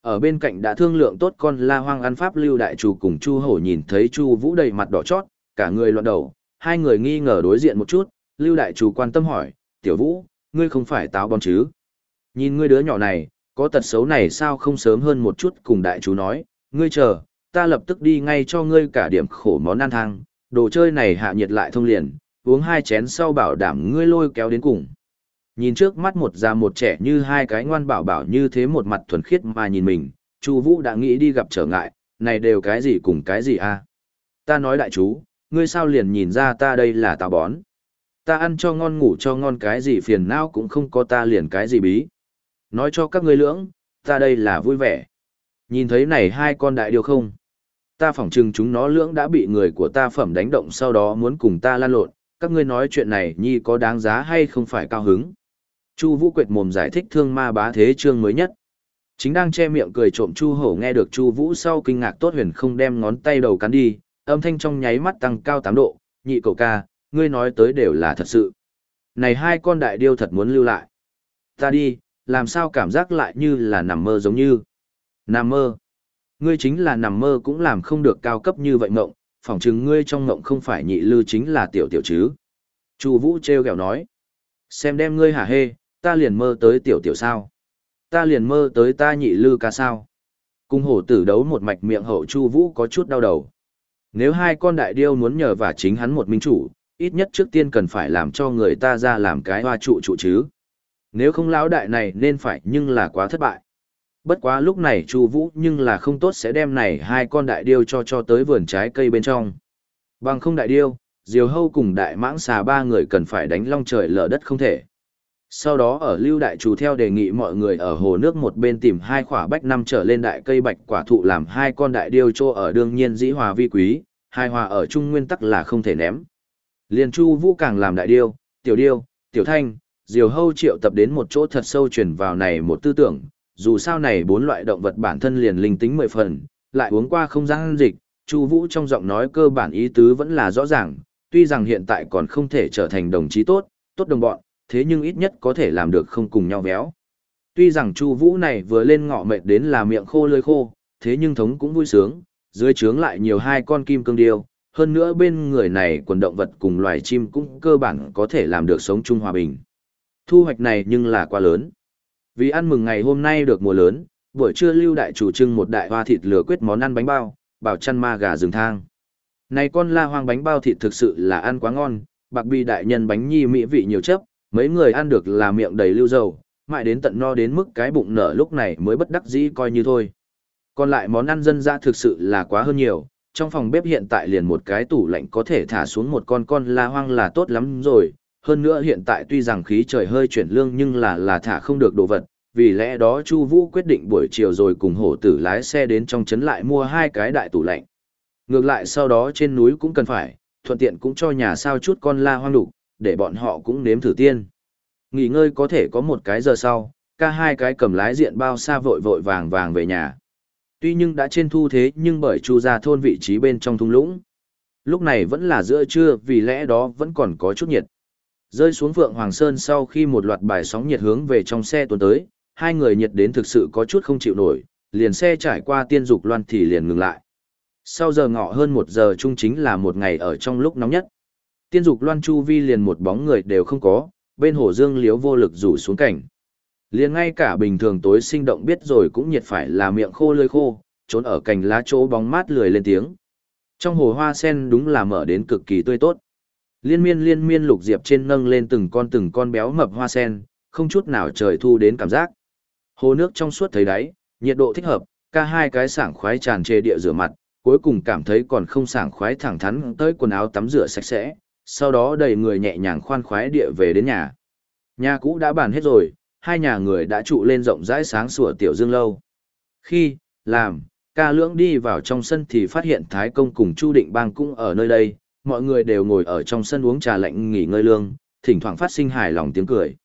Ở bên cạnh đã thương lượng tốt con la hoang ăn pháp lưu đại chủ cùng Chu Hổ nhìn thấy Chu Vũ đầy mặt đỏ chót, cả người loạn đầu, hai người nghi ngờ đối diện một chút, lưu đại chủ quan tâm hỏi, "Tiểu Vũ, ngươi không phải táo bón chứ? Nhìn ngươi đứa nhỏ này, có tật xấu này sao không sớm hơn một chút?" cùng đại chủ nói, "Ngươi chờ, ta lập tức đi ngay cho ngươi cả điểm khổ món ăn thang, đồ chơi này hạ nhiệt lại thông liền, uống hai chén sau bảo đảm ngươi lôi kéo đến cùng." Nhìn trước mắt một già một trẻ như hai cái ngoan bảo bảo như thế một mặt thuần khiết mà nhìn mình, Chu Vũ đã nghĩ đi gặp trở ngại, này đều cái gì cùng cái gì a? Ta nói đại chú, ngươi sao liền nhìn ra ta đây là táo bón? Ta ăn cho ngon ngủ cho ngon cái gì phiền não cũng không có ta liền cái gì bí. Nói cho các ngươi lưỡng, ta đây là vui vẻ. Nhìn thấy này hai con đại điều không? Ta phỏng chừng chúng nó lưỡng đã bị người của ta phẩm đánh động sau đó muốn cùng ta lan lộn, các ngươi nói chuyện này nhi có đáng giá hay không phải cao hứng. Chu Vũ quệt mồm giải thích thương ma bá thế chương mới nhất. Chính đang che miệng cười trộm Chu Hổ nghe được Chu Vũ sau kinh ngạc tốt huyền không đem ngón tay đầu cắn đi, âm thanh trong nháy mắt tăng cao 8 độ, nhị cầu ca, ngươi nói tới đều là thật sự. Này hai con đại điêu thật muốn lưu lại. Ta đi, làm sao cảm giác lại như là nằm mơ giống như. Nằm mơ. Ngươi chính là nằm mơ cũng làm không được cao cấp như vậy mộng, phỏng chừng ngươi trong mộng không phải nhị lư chính là tiểu tiểu chứ. Chu Vũ treo gẹo nói. Xem đem ngươi hả hê, ta liền mơ tới tiểu tiểu sao. Ta liền mơ tới ta nhị lư ca sao. Cung hổ tử đấu một mạch miệng hậu Chu Vũ có chút đau đầu. Nếu hai con đại điêu muốn nhờ vả chính hắn một minh chủ, ít nhất trước tiên cần phải làm cho người ta ra làm cái hoa trụ trụ chứ. Nếu không lão đại này nên phải nhưng là quá thất bại. Bất quá lúc này Chu Vũ nhưng là không tốt sẽ đem này hai con đại điêu cho cho tới vườn trái cây bên trong. Bằng không đại điêu, Diều Hâu cùng đại mãng xà ba người cần phải đánh long trời lở đất không thể. Sau đó ở Lưu Đại Chủ theo đề nghị mọi người ở hồ nước một bên tìm hai khỏa bách năm trở lên đại cây bạch quả thụ làm hai con đại điêu trô ở đương nhiên dĩ hòa vi quý, hai hòa ở chung nguyên tắc là không thể ném. Liên Chu Vũ càng làm đại điêu, tiểu điêu, tiểu thanh, diều hâu triệu tập đến một chỗ thật sâu truyền vào này một tư tưởng, dù sao này bốn loại động vật bản thân liền linh tính mười phần, lại uống qua không gian dịch, Chu Vũ trong giọng nói cơ bản ý tứ vẫn là rõ ràng, tuy rằng hiện tại còn không thể trở thành đồng chí tốt, tốt đồng bọn, thế nhưng ít nhất có thể làm được không cùng nhau véo. Tuy rằng Chu Vũ này vừa lên ngọ mệt đến là miệng khô lưỡi khô, thế nhưng thống cũng vui sướng, dưới trướng lại nhiều hai con kim cương điêu, hơn nữa bên người này quần động vật cùng loài chim cũng cơ bản có thể làm được sống chung hòa bình. Thu hoạch này nhưng là quá lớn. Vì ăn mừng ngày hôm nay được mùa lớn, buổi trưa lưu đại chủ trưng một đại hoa thịt lửa quyết món ăn bánh bao, bảo chăn ma gà rừng thang. Này con la hoang bánh bao thịt thực sự là ăn quá ngon, bạc bi đại nhân bánh nhi mỹ vị nhiều chấp, mấy người ăn được là miệng đầy lưu dầu, mãi đến tận no đến mức cái bụng nở lúc này mới bất đắc dĩ coi như thôi. Còn lại món ăn dân dã thực sự là quá hơn nhiều, trong phòng bếp hiện tại liền một cái tủ lạnh có thể thả xuống một con con la hoang là tốt lắm rồi, hơn nữa hiện tại tuy rằng khí trời hơi chuyển lương nhưng là là thả không được đồ vật, vì lẽ đó Chu Vũ quyết định buổi chiều rồi cùng hổ tử lái xe đến trong trấn lại mua hai cái đại tủ lạnh. Ngược lại sau đó trên núi cũng cần phải, thuận tiện cũng cho nhà sao chút con la hoang đủ, để bọn họ cũng nếm thử tiên. Nghỉ ngơi có thể có một cái giờ sau, ca hai cái cầm lái diện bao xa vội vội vàng vàng về nhà. Tuy nhưng đã trên thu thế nhưng bởi chu ra thôn vị trí bên trong thung lũng. Lúc này vẫn là giữa trưa vì lẽ đó vẫn còn có chút nhiệt. Rơi xuống Phượng Hoàng Sơn sau khi một loạt bài sóng nhiệt hướng về trong xe tuần tới, hai người nhiệt đến thực sự có chút không chịu nổi, liền xe trải qua tiên dục loan thì liền ngừng lại. Sau giờ ngọ hơn một giờ chung chính là một ngày ở trong lúc nóng nhất. Tiên dục loan chu vi liền một bóng người đều không có, bên hồ dương liếu vô lực rủ xuống cảnh. Liền ngay cả bình thường tối sinh động biết rồi cũng nhiệt phải là miệng khô lơi khô, trốn ở cành lá chỗ bóng mát lười lên tiếng. Trong hồ hoa sen đúng là mở đến cực kỳ tươi tốt. Liên miên liên miên lục diệp trên nâng lên từng con từng con béo mập hoa sen, không chút nào trời thu đến cảm giác. Hồ nước trong suốt thấy đáy, nhiệt độ thích hợp, ca hai cái sảng khoái tràn trề địa rửa mặt, cuối cùng cảm thấy còn không sảng khoái thẳng thắn tới quần áo tắm rửa sạch sẽ, sau đó đầy người nhẹ nhàng khoan khoái địa về đến nhà. Nhà cũ đã bàn hết rồi, hai nhà người đã trụ lên rộng rãi sáng sủa tiểu dương lâu. Khi, làm, ca lưỡng đi vào trong sân thì phát hiện Thái Công cùng Chu Định Bang cũng ở nơi đây, mọi người đều ngồi ở trong sân uống trà lạnh nghỉ ngơi lương, thỉnh thoảng phát sinh hài lòng tiếng cười.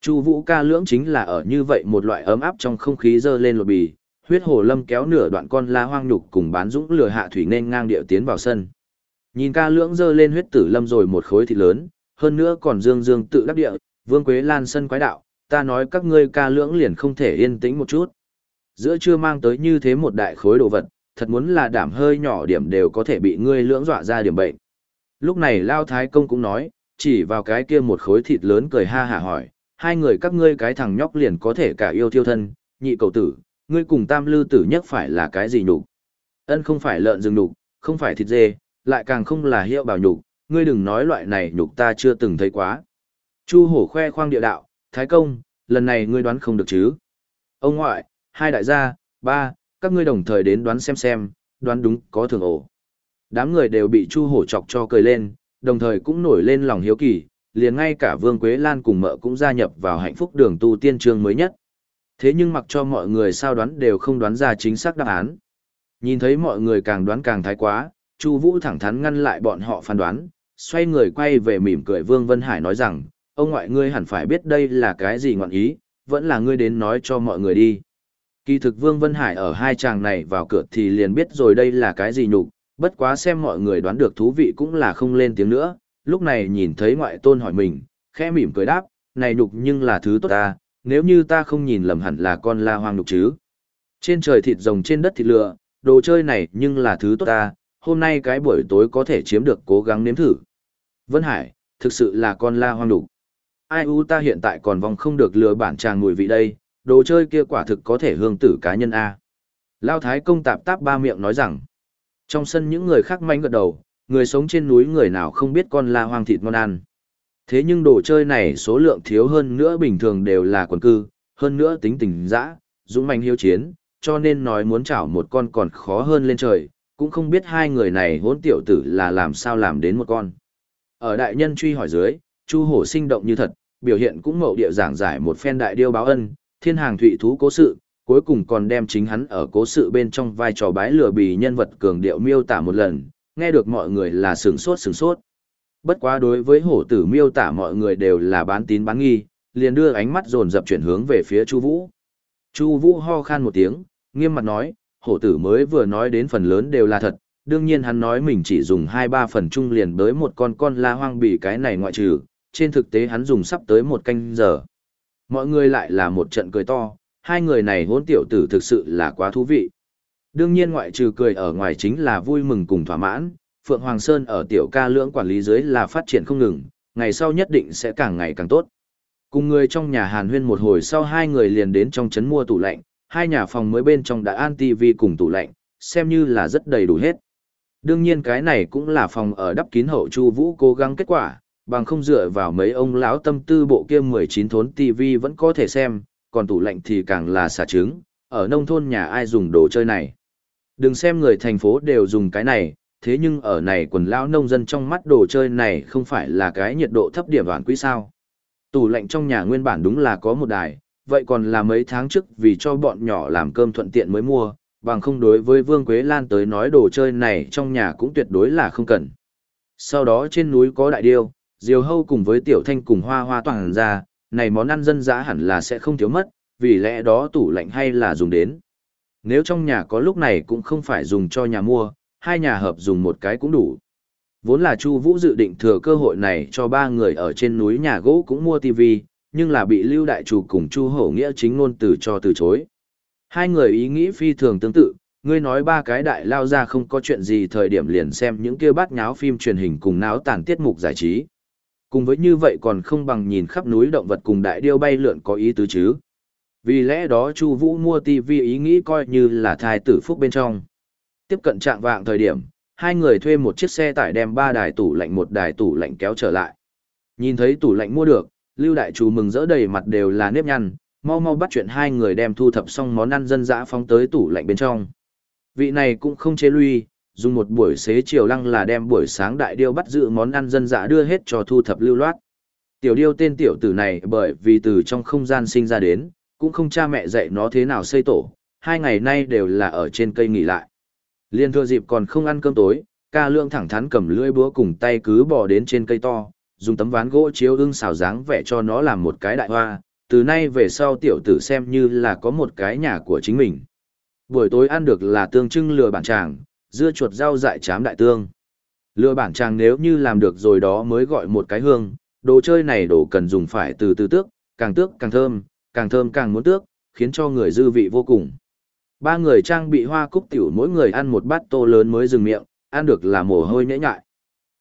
Chu Vũ ca lưỡng chính là ở như vậy một loại ấm áp trong không khí dơ lên lột bì, huyết hồ lâm kéo nửa đoạn con la hoang nhục cùng bán dũng lừa hạ thủy nên ngang điệu tiến vào sân. Nhìn ca lưỡng dơ lên huyết tử lâm rồi một khối thịt lớn, hơn nữa còn dương dương tự đắc địa, vương quế lan sân quái đạo, ta nói các ngươi ca lưỡng liền không thể yên tĩnh một chút. Giữa chưa mang tới như thế một đại khối đồ vật, thật muốn là đảm hơi nhỏ điểm đều có thể bị ngươi lưỡng dọa ra điểm bệnh. Lúc này Lao Thái Công cũng nói, chỉ vào cái kia một khối thịt lớn cười ha hả hỏi, hai người các ngươi cái thằng nhóc liền có thể cả yêu thiêu thân, nhị cầu tử, ngươi cùng tam lư tử nhất phải là cái gì nhục? Ân không phải lợn rừng nhục, không phải thịt dê, lại càng không là hiệu bảo nhục, ngươi đừng nói loại này nhục ta chưa từng thấy quá. Chu hổ khoe khoang địa đạo, Thái Công, lần này ngươi đoán không được chứ? Ông ngoại, hai đại gia, ba, các ngươi đồng thời đến đoán xem xem, đoán đúng có thường ổ. Đám người đều bị Chu hổ chọc cho cười lên, đồng thời cũng nổi lên lòng hiếu kỳ, liền ngay cả Vương Quế Lan cùng mợ cũng gia nhập vào hạnh phúc đường tu tiên trường mới nhất. Thế nhưng mặc cho mọi người sao đoán đều không đoán ra chính xác đáp án. Nhìn thấy mọi người càng đoán càng thái quá, Chu Vũ thẳng thắn ngăn lại bọn họ phán đoán, xoay người quay về mỉm cười Vương Vân Hải nói rằng, ông ngoại ngươi hẳn phải biết đây là cái gì ngọn ý, vẫn là ngươi đến nói cho mọi người đi. Kỳ thực Vương Vân Hải ở hai chàng này vào cửa thì liền biết rồi đây là cái gì nhục, bất quá xem mọi người đoán được thú vị cũng là không lên tiếng nữa, lúc này nhìn thấy ngoại tôn hỏi mình, khẽ mỉm cười đáp, này nhục nhưng là thứ tốt ta, nếu như ta không nhìn lầm hẳn là con la hoang nhục chứ. Trên trời thịt rồng trên đất thịt lựa, đồ chơi này nhưng là thứ tốt ta, hôm nay cái buổi tối có thể chiếm được cố gắng nếm thử. Vân Hải, thực sự là con la hoang đủ. Ai u ta hiện tại còn vòng không được lừa bản tràng mùi vị đây, đồ chơi kia quả thực có thể hương tử cá nhân A. Lao Thái công tạp táp ba miệng nói rằng, trong sân những người khác manh gật đầu, người sống trên núi người nào không biết con la hoang thịt ngon ăn. Thế nhưng đồ chơi này số lượng thiếu hơn nữa bình thường đều là quần cư, hơn nữa tính tình dã, dũng mạnh hiếu chiến, cho nên nói muốn chảo một con còn khó hơn lên trời, cũng không biết hai người này hỗn tiểu tử là làm sao làm đến một con. Ở đại nhân truy hỏi dưới, Chu Hổ sinh động như thật, biểu hiện cũng mậu địa giảng giải một phen đại điêu báo ân, thiên hàng thụy thú cố sự, cuối cùng còn đem chính hắn ở cố sự bên trong vai trò bái lừa bì nhân vật cường điệu miêu tả một lần, nghe được mọi người là sửng sốt sửng sốt. Bất quá đối với hổ tử miêu tả mọi người đều là bán tín bán nghi, liền đưa ánh mắt dồn dập chuyển hướng về phía Chu Vũ. Chu Vũ ho khan một tiếng, nghiêm mặt nói, hổ tử mới vừa nói đến phần lớn đều là thật, đương nhiên hắn nói mình chỉ dùng 2-3 phần chung liền tới một con con la hoang bị cái này ngoại trừ, trên thực tế hắn dùng sắp tới một canh giờ. Mọi người lại là một trận cười to, hai người này hỗn tiểu tử thực sự là quá thú vị. Đương nhiên ngoại trừ cười ở ngoài chính là vui mừng cùng thỏa mãn, Phượng Hoàng Sơn ở tiểu ca lưỡng quản lý dưới là phát triển không ngừng, ngày sau nhất định sẽ càng ngày càng tốt. Cùng người trong nhà Hàn Huyên một hồi sau hai người liền đến trong trấn mua tủ lạnh, hai nhà phòng mới bên trong đã an tivi cùng tủ lạnh, xem như là rất đầy đủ hết. Đương nhiên cái này cũng là phòng ở đắp kín hậu Chu Vũ cố gắng kết quả, bằng không dựa vào mấy ông lão tâm tư bộ kia 19 thốn tivi vẫn có thể xem, còn tủ lạnh thì càng là xả trứng, ở nông thôn nhà ai dùng đồ chơi này. Đừng xem người thành phố đều dùng cái này, thế nhưng ở này quần lão nông dân trong mắt đồ chơi này không phải là cái nhiệt độ thấp điểm vạn quý sao. Tủ lạnh trong nhà nguyên bản đúng là có một đài, vậy còn là mấy tháng trước vì cho bọn nhỏ làm cơm thuận tiện mới mua, bằng không đối với Vương Quế Lan tới nói đồ chơi này trong nhà cũng tuyệt đối là không cần. Sau đó trên núi có đại điêu, diều hâu cùng với tiểu thanh cùng hoa hoa toàn ra, này món ăn dân dã hẳn là sẽ không thiếu mất, vì lẽ đó tủ lạnh hay là dùng đến. Nếu trong nhà có lúc này cũng không phải dùng cho nhà mua, hai nhà hợp dùng một cái cũng đủ. Vốn là Chu Vũ dự định thừa cơ hội này cho ba người ở trên núi nhà gỗ cũng mua tivi, nhưng là bị Lưu Đại Chủ cùng Chu Hổ Nghĩa chính ngôn từ cho từ chối. Hai người ý nghĩ phi thường tương tự, ngươi nói ba cái đại lao ra không có chuyện gì thời điểm liền xem những kia bát nháo phim truyền hình cùng náo tàn tiết mục giải trí. Cùng với như vậy còn không bằng nhìn khắp núi động vật cùng đại điêu bay lượn có ý tứ chứ. Vì lẽ đó Chu Vũ mua tivi ý nghĩ coi như là thai tử phúc bên trong. Tiếp cận trạng vạng thời điểm, hai người thuê một chiếc xe tải đem ba đài tủ lạnh một đài tủ lạnh kéo trở lại. Nhìn thấy tủ lạnh mua được, Lưu Đại Chủ mừng rỡ đầy mặt đều là nếp nhăn, mau mau bắt chuyện hai người đem thu thập xong món ăn dân dã phóng tới tủ lạnh bên trong. Vị này cũng không chế lui, dùng một buổi xế chiều lăng là đem buổi sáng đại điêu bắt giữ món ăn dân dã đưa hết cho thu thập lưu loát. Tiểu điêu tên tiểu tử này bởi vì từ trong không gian sinh ra đến, cũng không cha mẹ dạy nó thế nào xây tổ, hai ngày nay đều là ở trên cây nghỉ lại. Liên thừa dịp còn không ăn cơm tối, ca lượng thẳng thắn cầm lưỡi búa cùng tay cứ bò đến trên cây to, dùng tấm ván gỗ chiếu ưng xào dáng vẽ cho nó làm một cái đại hoa, từ nay về sau tiểu tử xem như là có một cái nhà của chính mình. Buổi tối ăn được là tương trưng lừa bản tràng, dưa chuột rau dại chám đại tương. Lừa bản tràng nếu như làm được rồi đó mới gọi một cái hương, đồ chơi này đồ cần dùng phải từ từ tước, càng tước càng thơm, càng thơm càng muốn tước, khiến cho người dư vị vô cùng. Ba người trang bị hoa cúc tiểu mỗi người ăn một bát tô lớn mới dừng miệng, ăn được là mồ hôi nhễ nhại.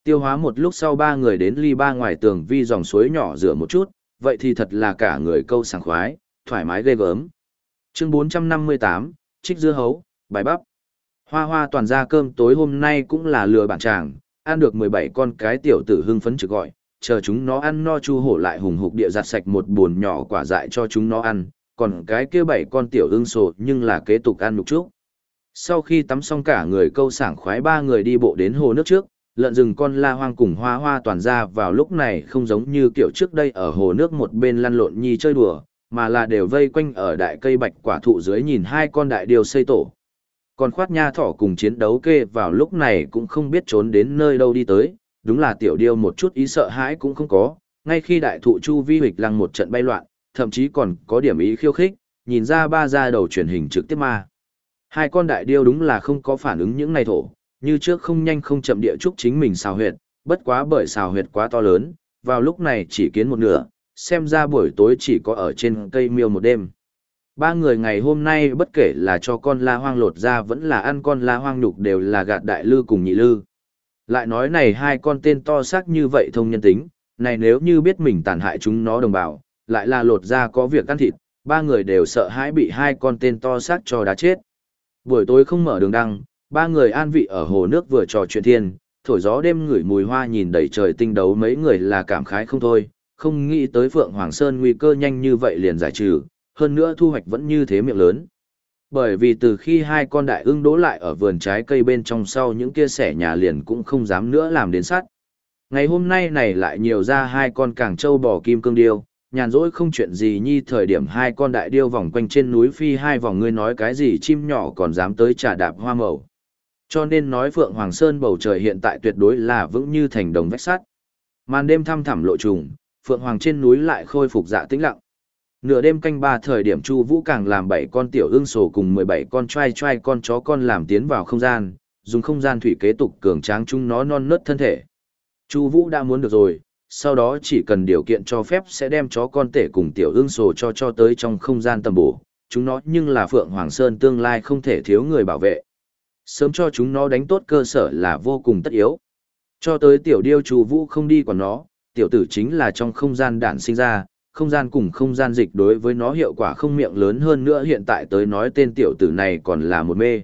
Tiêu hóa một lúc sau ba người đến ly ba ngoài tường vi dòng suối nhỏ rửa một chút, vậy thì thật là cả người câu sảng khoái, thoải mái ghê gớm. Chương 458, Trích dưa hấu, bài bắp. Hoa hoa toàn ra cơm tối hôm nay cũng là lừa bản tràng, ăn được 17 con cái tiểu tử hưng phấn trực gọi, chờ chúng nó ăn no chu hổ lại hùng hục địa giặt sạch một buồn nhỏ quả dại cho chúng nó ăn, còn cái kia bảy con tiểu ưng sổ nhưng là kế tục ăn nục trước. Sau khi tắm xong cả người câu sảng khoái ba người đi bộ đến hồ nước trước, lợn rừng con la hoang cùng hoa hoa toàn ra vào lúc này không giống như kiểu trước đây ở hồ nước một bên lăn lộn nhi chơi đùa, mà là đều vây quanh ở đại cây bạch quả thụ dưới nhìn hai con đại điều xây tổ. Còn khoát nha thỏ cùng chiến đấu kê vào lúc này cũng không biết trốn đến nơi đâu đi tới, đúng là tiểu điêu một chút ý sợ hãi cũng không có, ngay khi đại thụ chu vi hịch lăng một trận bay loạn, thậm chí còn có điểm ý khiêu khích, nhìn ra ba ra đầu truyền hình trực tiếp ma. Hai con đại điêu đúng là không có phản ứng những này thổ, như trước không nhanh không chậm địa trúc chính mình xào huyệt, bất quá bởi xào huyệt quá to lớn, vào lúc này chỉ kiến một nửa, xem ra buổi tối chỉ có ở trên cây miêu một đêm. Ba người ngày hôm nay bất kể là cho con la hoang lột ra vẫn là ăn con la hoang nhục đều là gạt đại lư cùng nhị lư. Lại nói này hai con tên to xác như vậy thông nhân tính, này nếu như biết mình tàn hại chúng nó đồng bào, lại là lột ra có việc ăn thịt, ba người đều sợ hãi bị hai con tên to xác cho đá chết. Buổi tối không mở đường đăng, ba người an vị ở hồ nước vừa trò chuyện thiên, thổi gió đêm ngửi mùi hoa nhìn đầy trời tinh đấu mấy người là cảm khái không thôi, không nghĩ tới Phượng Hoàng Sơn nguy cơ nhanh như vậy liền giải trừ, hơn nữa thu hoạch vẫn như thế miệng lớn. Bởi vì từ khi hai con đại ưng đỗ lại ở vườn trái cây bên trong sau những kia sẻ nhà liền cũng không dám nữa làm đến sát. Ngày hôm nay này lại nhiều ra hai con càng trâu bò kim cương điêu, nhàn rỗi không chuyện gì nhi thời điểm hai con đại điêu vòng quanh trên núi phi hai vòng ngươi nói cái gì chim nhỏ còn dám tới trả đạp hoa màu. Cho nên nói Phượng Hoàng Sơn bầu trời hiện tại tuyệt đối là vững như thành đồng vách sắt. Màn đêm thăm thẳm lộ trùng, Phượng Hoàng trên núi lại khôi phục dạ tĩnh lặng. Nửa đêm canh ba thời điểm Chu Vũ càng làm bảy con tiểu ương sổ cùng 17 con trai trai con chó con làm tiến vào không gian, dùng không gian thủy kế tục cường tráng chúng nó non nớt thân thể. Chu Vũ đã muốn được rồi, sau đó chỉ cần điều kiện cho phép sẽ đem chó con tể cùng tiểu ương sổ cho cho tới trong không gian tầm bổ, chúng nó nhưng là Phượng Hoàng Sơn tương lai không thể thiếu người bảo vệ. Sớm cho chúng nó đánh tốt cơ sở là vô cùng tất yếu. Cho tới tiểu điêu Chu Vũ không đi quản nó, tiểu tử chính là trong không gian đản sinh ra, không gian cùng không gian dịch đối với nó hiệu quả không miệng lớn hơn nữa hiện tại tới nói tên tiểu tử này còn là một mê.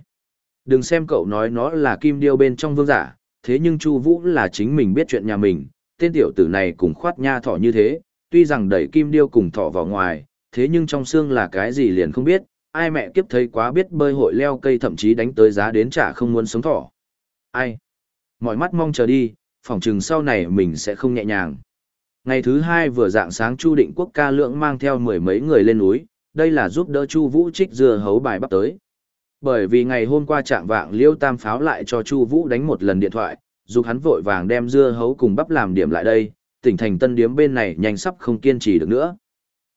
Đừng xem cậu nói nó là kim điêu bên trong vương giả, thế nhưng Chu Vũ là chính mình biết chuyện nhà mình, tên tiểu tử này cùng khoát nha thỏ như thế, tuy rằng đẩy kim điêu cùng thỏ vào ngoài, thế nhưng trong xương là cái gì liền không biết, ai mẹ kiếp thấy quá biết bơi hội leo cây thậm chí đánh tới giá đến trả không muốn sống thỏ. Ai? Mọi mắt mong chờ đi, phỏng chừng sau này mình sẽ không nhẹ nhàng. Ngày thứ hai vừa dạng sáng Chu Định Quốc ca lượng mang theo mười mấy người lên núi, đây là giúp đỡ Chu Vũ trích dưa hấu bài bắp tới. Bởi vì ngày hôm qua trạng vạng Liêu Tam pháo lại cho Chu Vũ đánh một lần điện thoại, giúp hắn vội vàng đem dưa hấu cùng bắp làm điểm lại đây, tỉnh thành Tân Điếm bên này nhanh sắp không kiên trì được nữa.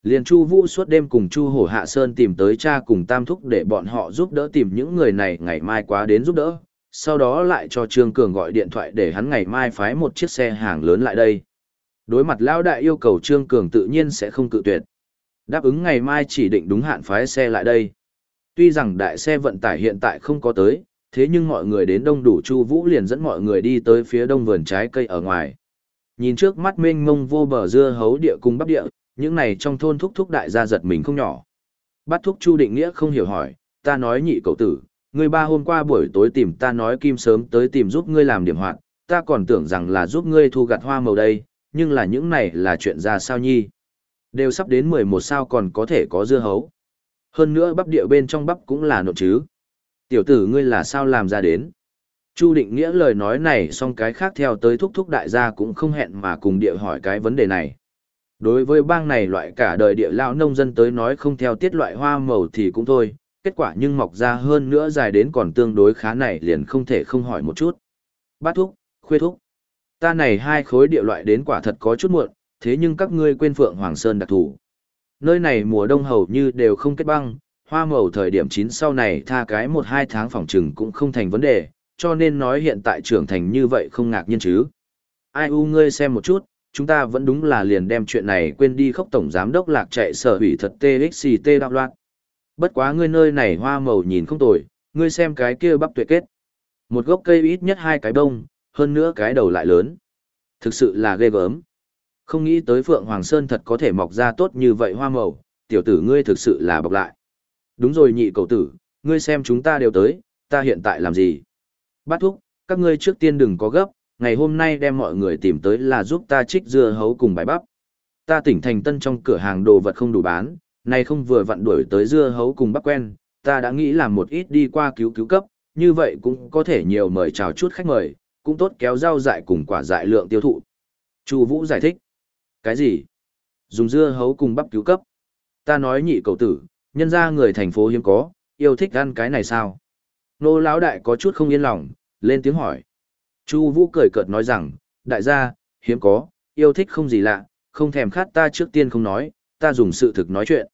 Liên Chu Vũ suốt đêm cùng Chu Hổ Hạ Sơn tìm tới cha cùng Tam Thúc để bọn họ giúp đỡ tìm những người này ngày mai quá đến giúp đỡ, sau đó lại cho Trương Cường gọi điện thoại để hắn ngày mai phái một chiếc xe hàng lớn lại đây. Đối mặt lão đại yêu cầu Trương Cường tự nhiên sẽ không cự tuyệt. Đáp ứng ngày mai chỉ định đúng hạn phái xe lại đây. Tuy rằng đại xe vận tải hiện tại không có tới, thế nhưng mọi người đến đông đủ Chu Vũ liền dẫn mọi người đi tới phía đông vườn trái cây ở ngoài. Nhìn trước mắt mênh mông vô bờ dưa hấu địa cùng bắp địa, những này trong thôn thúc thúc đại gia giật mình không nhỏ. Bắt thúc Chu Định Nghĩa không hiểu hỏi, ta nói nhị cậu tử, ngươi ba hôm qua buổi tối tìm ta nói kim sớm tới tìm giúp ngươi làm điểm hoạt, ta còn tưởng rằng là giúp ngươi thu gặt hoa màu đây, nhưng là những này là chuyện ra sao nhi. Đều sắp đến 11 sao còn có thể có dưa hấu. Hơn nữa bắp địa bên trong bắp cũng là nộn chứ. Tiểu tử ngươi là sao làm ra đến. Chu định nghĩa lời nói này xong cái khác theo tới thúc thúc đại gia cũng không hẹn mà cùng địa hỏi cái vấn đề này. Đối với bang này loại cả đời địa lao nông dân tới nói không theo tiết loại hoa màu thì cũng thôi, kết quả nhưng mọc ra hơn nữa dài đến còn tương đối khá này liền không thể không hỏi một chút. Bát thúc, khuê thúc. Ta này hai khối địa loại đến quả thật có chút muộn, thế nhưng các ngươi quên Phượng Hoàng Sơn đặc thủ. Nơi này mùa đông hầu như đều không kết băng, hoa màu thời điểm chín sau này tha cái một hai tháng phòng trừng cũng không thành vấn đề, cho nên nói hiện tại trưởng thành như vậy không ngạc nhiên chứ. Ai u ngươi xem một chút, chúng ta vẫn đúng là liền đem chuyện này quên đi khóc tổng giám đốc lạc chạy sở hủy thật TXT đạo loạn. Bất quá ngươi nơi này hoa màu nhìn không tồi, ngươi xem cái kia bắp tuệ kết. Một gốc cây ít nhất hai cái bông, hơn nữa cái đầu lại lớn. Thực sự là ghê gớm. Không nghĩ tới Phượng Hoàng Sơn thật có thể mọc ra tốt như vậy hoa màu, tiểu tử ngươi thực sự là bọc lại. Đúng rồi nhị cầu tử, ngươi xem chúng ta đều tới, ta hiện tại làm gì? Bát thúc, các ngươi trước tiên đừng có gấp, ngày hôm nay đem mọi người tìm tới là giúp ta trích dưa hấu cùng bài bắp. Ta tỉnh thành tân trong cửa hàng đồ vật không đủ bán, nay không vừa vặn đuổi tới dưa hấu cùng bắp quen, ta đã nghĩ làm một ít đi qua cứu cứu cấp, như vậy cũng có thể nhiều mời chào chút khách mời, cũng tốt kéo rau dại cùng quả dại lượng tiêu thụ. Chu Vũ giải thích. Cái gì? Dùng dưa hấu cùng bắp cứu cấp. Ta nói nhị cậu tử, nhân ra người thành phố hiếm có, yêu thích ăn cái này sao? Nô lão đại có chút không yên lòng, lên tiếng hỏi. Chu Vũ cười cợt nói rằng, đại gia, hiếm có, yêu thích không gì lạ, không thèm khát ta trước tiên không nói, ta dùng sự thực nói chuyện.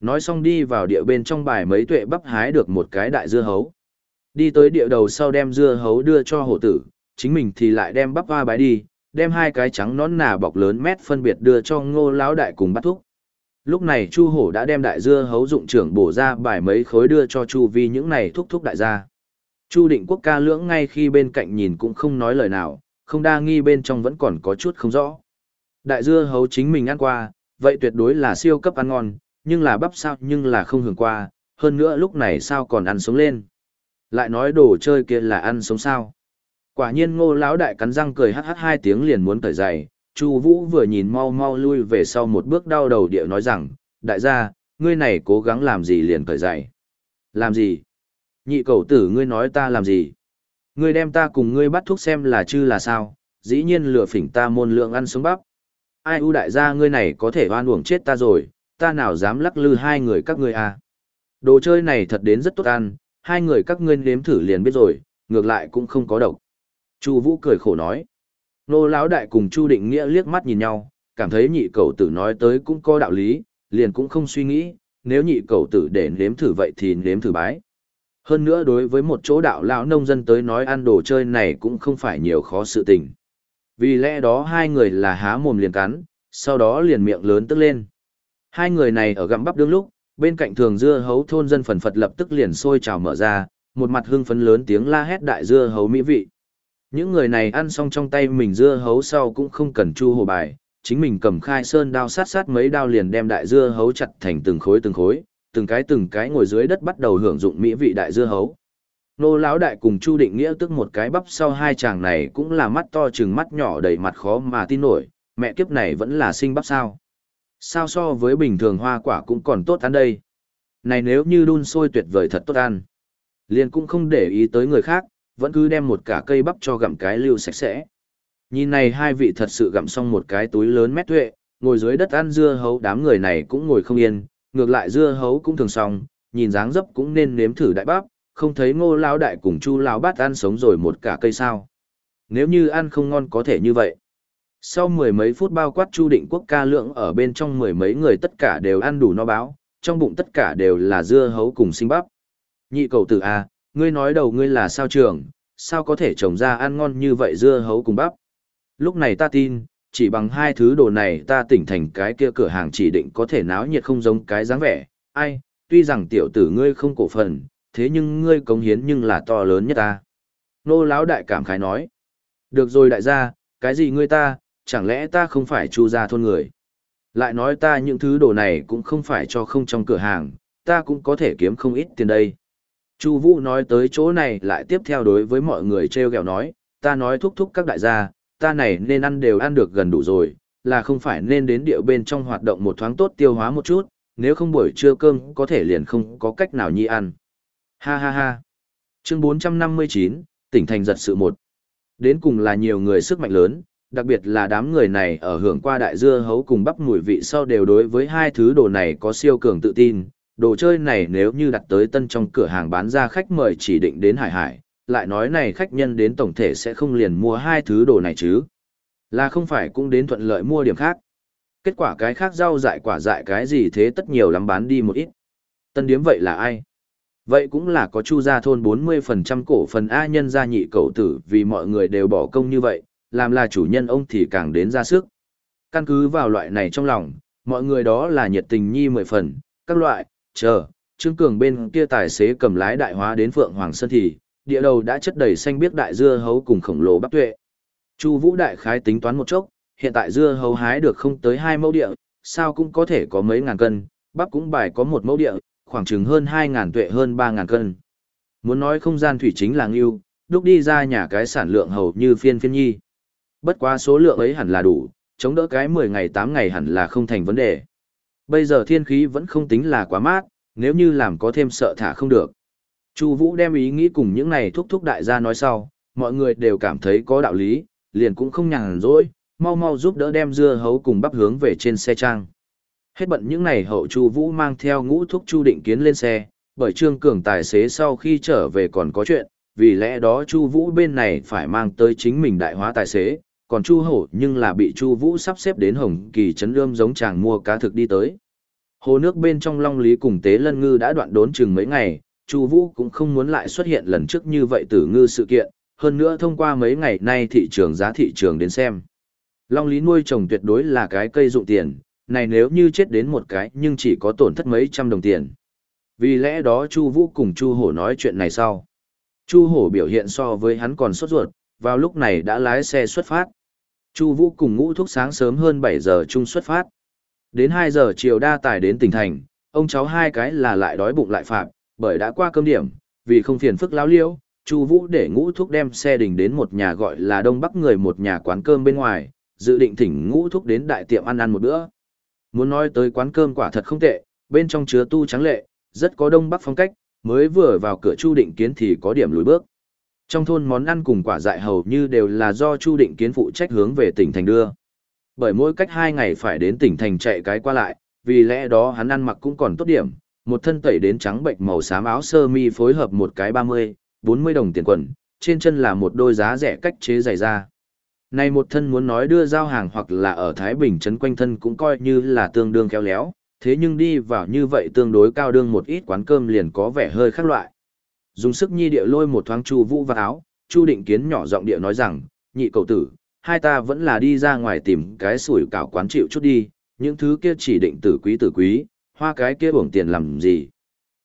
Nói xong đi vào địa bên trong bài mấy tuệ bắp hái được một cái đại dưa hấu. Đi tới địa đầu sau đem dưa hấu đưa cho hổ tử, chính mình thì lại đem bắp hoa bái đi, đem hai cái trắng nón nà bọc lớn mét phân biệt đưa cho ngô lão đại cùng bắt thúc. Lúc này Chu Hổ đã đem đại dưa hấu dụng trưởng bổ ra bài mấy khối đưa cho Chu Vi những này thúc thúc đại gia. Chu Định Quốc ca lưỡng ngay khi bên cạnh nhìn cũng không nói lời nào, không đa nghi bên trong vẫn còn có chút không rõ. Đại dưa hấu chính mình ăn qua, vậy tuyệt đối là siêu cấp ăn ngon, nhưng là bắp sao nhưng là không hưởng qua, hơn nữa lúc này sao còn ăn sống lên. Lại nói đồ chơi kia là ăn sống sao. Quả nhiên ngô lão đại cắn răng cười hát hát hai tiếng liền muốn cởi giày, Chu Vũ vừa nhìn mau mau lui về sau một bước đau đầu địa nói rằng, đại gia, ngươi này cố gắng làm gì liền cởi giày. Làm gì? Nhị cầu tử ngươi nói ta làm gì? Ngươi đem ta cùng ngươi bắt thuốc xem là chư là sao, dĩ nhiên lừa phỉnh ta môn lượng ăn sống bắp. Ai ưu đại gia ngươi này có thể oan uổng chết ta rồi, ta nào dám lắc lư hai người các ngươi à. Đồ chơi này thật đến rất tốt ăn, hai người các ngươi nếm thử liền biết rồi, ngược lại cũng không có độc. Chu Vũ cười khổ nói. Nô lão đại cùng Chu Định Nghĩa liếc mắt nhìn nhau, cảm thấy nhị cầu tử nói tới cũng có đạo lý, liền cũng không suy nghĩ, nếu nhị cầu tử để nếm thử vậy thì nếm thử bái. Hơn nữa đối với một chỗ đạo lão nông dân tới nói ăn đồ chơi này cũng không phải nhiều khó sự tình. Vì lẽ đó hai người là há mồm liền cắn, sau đó liền miệng lớn tức lên. Hai người này ở gặm bắp đương lúc, bên cạnh thường dưa hấu thôn dân phần phật lập tức liền sôi trào mở ra, một mặt hưng phấn lớn tiếng la hét đại dưa hấu mỹ vị. Những người này ăn xong trong tay mình dưa hấu sau cũng không cần chu hồ bài, chính mình cầm khai sơn đao sát sát mấy đao liền đem đại dưa hấu chặt thành từng khối từng khối, từng cái từng cái ngồi dưới đất bắt đầu hưởng dụng mỹ vị đại dưa hấu. Nô lão đại cùng Chu Định Nghĩa tức một cái bắp sau hai chàng này cũng là mắt to chừng mắt nhỏ đầy mặt khó mà tin nổi, mẹ kiếp này vẫn là sinh bắp sao. Sao so với bình thường hoa quả cũng còn tốt ăn đây. Này nếu như đun sôi tuyệt vời thật tốt ăn. Liền cũng không để ý tới người khác, vẫn cứ đem một cả cây bắp cho gặm cái lưu sạch sẽ. Nhìn này hai vị thật sự gặm xong một cái túi lớn mét tuệ, ngồi dưới đất ăn dưa hấu đám người này cũng ngồi không yên, ngược lại dưa hấu cũng thường xong, nhìn dáng dấp cũng nên nếm thử đại bắp, không thấy ngô lão đại cùng chu lão bát ăn sống rồi một cả cây sao. Nếu như ăn không ngon có thể như vậy. Sau mười mấy phút bao quát chu định quốc ca lượng ở bên trong mười mấy người tất cả đều ăn đủ no báo, trong bụng tất cả đều là dưa hấu cùng sinh bắp. Nhị cầu tử A, ngươi nói đầu ngươi là sao trường, sao có thể trồng ra ăn ngon như vậy dưa hấu cùng bắp. Lúc này ta tin, chỉ bằng hai thứ đồ này ta tỉnh thành cái kia cửa hàng chỉ định có thể náo nhiệt không giống cái dáng vẻ, ai, tuy rằng tiểu tử ngươi không cổ phần, thế nhưng ngươi cống hiến nhưng là to lớn nhất ta. Nô lão đại cảm khái nói, được rồi đại gia, cái gì ngươi ta, chẳng lẽ ta không phải chu gia thôn người. Lại nói ta những thứ đồ này cũng không phải cho không trong cửa hàng, ta cũng có thể kiếm không ít tiền đây. Chu Vũ nói tới chỗ này lại tiếp theo đối với mọi người treo gẹo nói, ta nói thúc thúc các đại gia, ta này nên ăn đều ăn được gần đủ rồi, là không phải nên đến địa bên trong hoạt động một thoáng tốt tiêu hóa một chút, nếu không buổi trưa cơm có thể liền không có cách nào nhi ăn. Ha ha ha. Chương 459, tỉnh thành giật sự một. Đến cùng là nhiều người sức mạnh lớn, đặc biệt là đám người này ở hưởng qua đại dưa hấu cùng bắp mùi vị sau đều đối với hai thứ đồ này có siêu cường tự tin. Đồ chơi này nếu như đặt tới tân trong cửa hàng bán ra khách mời chỉ định đến hải hải, lại nói này khách nhân đến tổng thể sẽ không liền mua hai thứ đồ này chứ. Là không phải cũng đến thuận lợi mua điểm khác. Kết quả cái khác rau dại quả dại cái gì thế tất nhiều lắm bán đi một ít. Tân điếm vậy là ai? Vậy cũng là có chu gia thôn 40% cổ phần A nhân gia nhị cậu tử vì mọi người đều bỏ công như vậy, làm là chủ nhân ông thì càng đến ra sức. Căn cứ vào loại này trong lòng, mọi người đó là nhiệt tình nhi mười phần, các loại, chờ, Trương Cường bên kia tài xế cầm lái đại hóa đến Phượng Hoàng Sơn thì, địa đầu đã chất đầy xanh biếc đại dưa hấu cùng khổng lồ bắp tuệ. Chu Vũ đại khái tính toán một chốc, hiện tại dưa hấu hái được không tới hai mẫu địa, sao cũng có thể có mấy ngàn cân, bắp cũng bài có một mẫu địa, khoảng chừng hơn hai ngàn tuệ hơn ba ngàn cân. Muốn nói không gian thủy chính là ngưu, đúc đi ra nhà cái sản lượng hầu như phiên phiên nhi. Bất quá số lượng ấy hẳn là đủ, chống đỡ cái 10 ngày 8 ngày hẳn là không thành vấn đề. Bây giờ thiên khí vẫn không tính là quá mát, nếu như làm có thêm sợ thả không được. Chu Vũ đem ý nghĩ cùng những này thúc thúc đại gia nói sau, mọi người đều cảm thấy có đạo lý, liền cũng không nhàn rỗi, mau mau giúp đỡ đem dưa hấu cùng bắp hướng về trên xe trang. Hết bận những này hậu Chu Vũ mang theo ngũ thúc Chu Định Kiến lên xe, bởi Trương Cường tài xế sau khi trở về còn có chuyện, vì lẽ đó Chu Vũ bên này phải mang tới chính mình đại hóa tài xế, còn Chu Hổ nhưng là bị Chu Vũ sắp xếp đến Hồng Kỳ trấn lương giống chàng mua cá thực đi tới. Hồ nước bên trong Long Lý cùng Tế Lân Ngư đã đoạn đốn chừng mấy ngày, Chu Vũ cũng không muốn lại xuất hiện lần trước như vậy tử ngư sự kiện, hơn nữa thông qua mấy ngày nay thị trường giá thị trường đến xem. Long Lý nuôi trồng tuyệt đối là cái cây dụng tiền, này nếu như chết đến một cái nhưng chỉ có tổn thất mấy trăm đồng tiền. Vì lẽ đó Chu Vũ cùng Chu Hổ nói chuyện này sau. Chu Hổ biểu hiện so với hắn còn sốt ruột, vào lúc này đã lái xe xuất phát. Chu Vũ cùng ngũ thúc sáng sớm hơn 7 giờ chung xuất phát. Đến 2 giờ chiều đa tải đến tỉnh thành, ông cháu hai cái là lại đói bụng lại phạm, bởi đã qua cơm điểm, vì không phiền phức láo liễu, Chu Vũ để ngũ thúc đem xe đình đến một nhà gọi là Đông Bắc người một nhà quán cơm bên ngoài, dự định thỉnh ngũ thúc đến đại tiệm ăn ăn một bữa. Muốn nói tới quán cơm quả thật không tệ, bên trong chứa tu trắng lệ, rất có Đông Bắc phong cách, mới vừa vào cửa Chu Định Kiến thì có điểm lùi bước. Trong thôn món ăn cùng quả dại hầu như đều là do Chu Định Kiến phụ trách hướng về tỉnh thành đưa. Bởi mỗi cách hai ngày phải đến tỉnh thành chạy cái qua lại, vì lẽ đó hắn ăn mặc cũng còn tốt điểm, một thân tẩy đến trắng bệnh màu xám áo sơ mi phối hợp một cái 30, 40 đồng tiền quần, trên chân là một đôi giá rẻ cách chế giày da. Này một thân muốn nói đưa giao hàng hoặc là ở Thái Bình trấn quanh thân cũng coi như là tương đương khéo léo, thế nhưng đi vào như vậy tương đối cao đương một ít quán cơm liền có vẻ hơi khác loại. Dùng sức nhi địa lôi một thoáng Chu Vũ vào áo, Chu Định Kiến nhỏ giọng địa nói rằng, nhị cậu tử, hai ta vẫn là đi ra ngoài tìm cái sủi cảo quán chịu chút đi, những thứ kia chỉ định tử quý tử quý, hoa cái kia bổng tiền làm gì.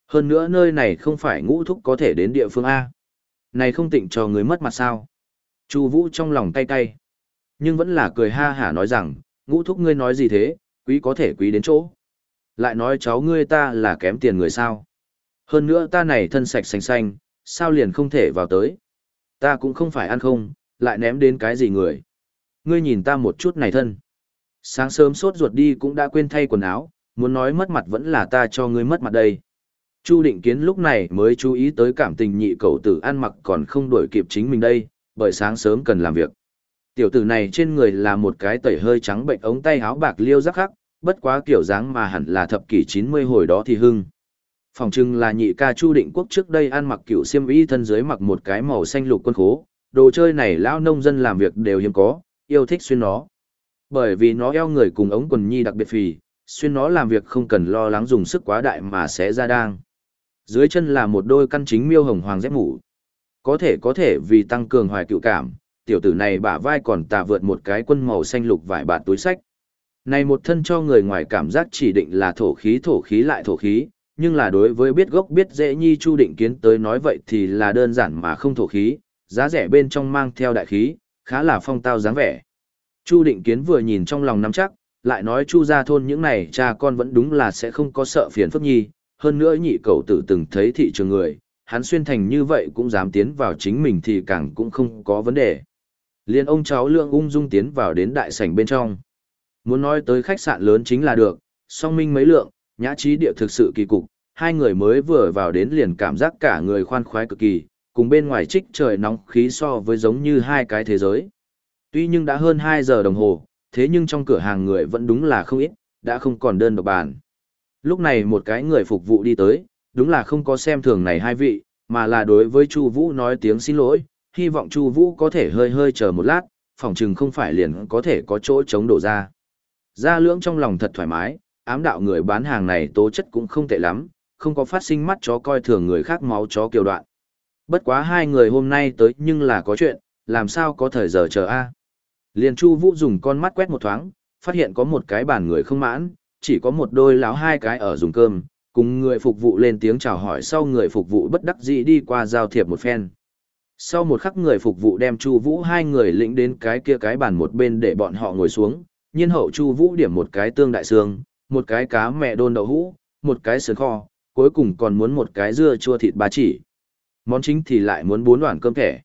Hơn nữa nơi này không phải ngũ thúc có thể đến địa phương A. Này không tịnh cho người mất mặt sao. Chu Vũ trong lòng cay cay. Nhưng vẫn là cười ha hả nói rằng, ngũ thúc ngươi nói gì thế, quý có thể quý đến chỗ. Lại nói cháu ngươi ta là kém tiền người sao. Hơn nữa ta này thân sạch xanh xanh, sao liền không thể vào tới. Ta cũng không phải ăn không, lại ném đến cái gì người. Ngươi nhìn ta một chút này thân. Sáng sớm sốt ruột đi cũng đã quên thay quần áo, muốn nói mất mặt vẫn là ta cho ngươi mất mặt đây. Chu Định Kiến lúc này mới chú ý tới cảm tình nhị cậu tử ăn mặc còn không đuổi kịp chính mình đây, bởi sáng sớm cần làm việc. Tiểu tử này trên người là một cái tẩy hơi trắng bệnh ống tay áo bạc liêu rắc khắc, bất quá kiểu dáng mà hẳn là thập kỷ 90 hồi đó thì hưng. Phòng trưng là nhị ca Chu Định Quốc trước đây ăn mặc cựu xiêm y thân dưới mặc một cái màu xanh lục quân khố, đồ chơi này lão nông dân làm việc đều hiếm có, yêu thích xuyên nó. Bởi vì nó eo người cùng ống quần nhi đặc biệt phì, xuyên nó làm việc không cần lo lắng dùng sức quá đại mà sẽ ra đang. Dưới chân là một đôi căn chính miêu hồng hoàng dép mũ. Có thể có thể vì tăng cường hoài cựu cảm, tiểu tử này bả vai còn tà vượt một cái quân màu xanh lục vải bạt túi sách. Này một thân cho người ngoài cảm giác chỉ định là thổ khí thổ khí lại thổ khí, nhưng là đối với biết gốc biết dễ nhi Chu Định Kiến tới nói vậy thì là đơn giản mà không thổ khí, giá rẻ bên trong mang theo đại khí, khá là phong tao dáng vẻ. Chu Định Kiến vừa nhìn trong lòng nắm chắc, lại nói Chu gia thôn những này cha con vẫn đúng là sẽ không có sợ phiền phức nhi, hơn nữa nhị cậu tử từng thấy thị trường người, hắn xuyên thành như vậy cũng dám tiến vào chính mình thì càng cũng không có vấn đề. Liên ông cháu lượng ung dung tiến vào đến đại sảnh bên trong. Muốn nói tới khách sạn lớn chính là được, song minh mấy lượng, nhã trí địa thực sự kỳ cục, hai người mới vừa vào đến liền cảm giác cả người khoan khoái cực kỳ, cùng bên ngoài trích trời nóng khí so với giống như hai cái thế giới. Tuy nhưng đã hơn 2 giờ đồng hồ, thế nhưng trong cửa hàng người vẫn đúng là không ít, đã không còn đơn độc bàn. Lúc này một cái người phục vụ đi tới, đúng là không có xem thường này hai vị, mà là đối với Chu Vũ nói tiếng xin lỗi, hy vọng Chu Vũ có thể hơi hơi chờ một lát, phòng chừng không phải liền có thể có chỗ chống đổ ra. Gia Lưỡng trong lòng thật thoải mái, ám đạo người bán hàng này tố chất cũng không tệ lắm, không có phát sinh mắt chó coi thường người khác máu chó kiều đoạn. Bất quá hai người hôm nay tới nhưng là có chuyện, làm sao có thời giờ chờ a? Liền Chu Vũ dùng con mắt quét một thoáng, phát hiện có một cái bàn người không mãn, chỉ có một đôi láo hai cái ở dùng cơm, cùng người phục vụ lên tiếng chào hỏi sau người phục vụ bất đắc dĩ đi qua giao thiệp một phen. Sau một khắc người phục vụ đem Chu Vũ hai người lĩnh đến cái kia cái bàn một bên để bọn họ ngồi xuống, nhiên hậu Chu Vũ điểm một cái tương đại xương, một cái cá mẹ đôn đậu hũ, một cái sườn kho, cuối cùng còn muốn một cái dưa chua thịt ba chỉ. Món chính thì lại muốn bốn đoạn cơm thẻ.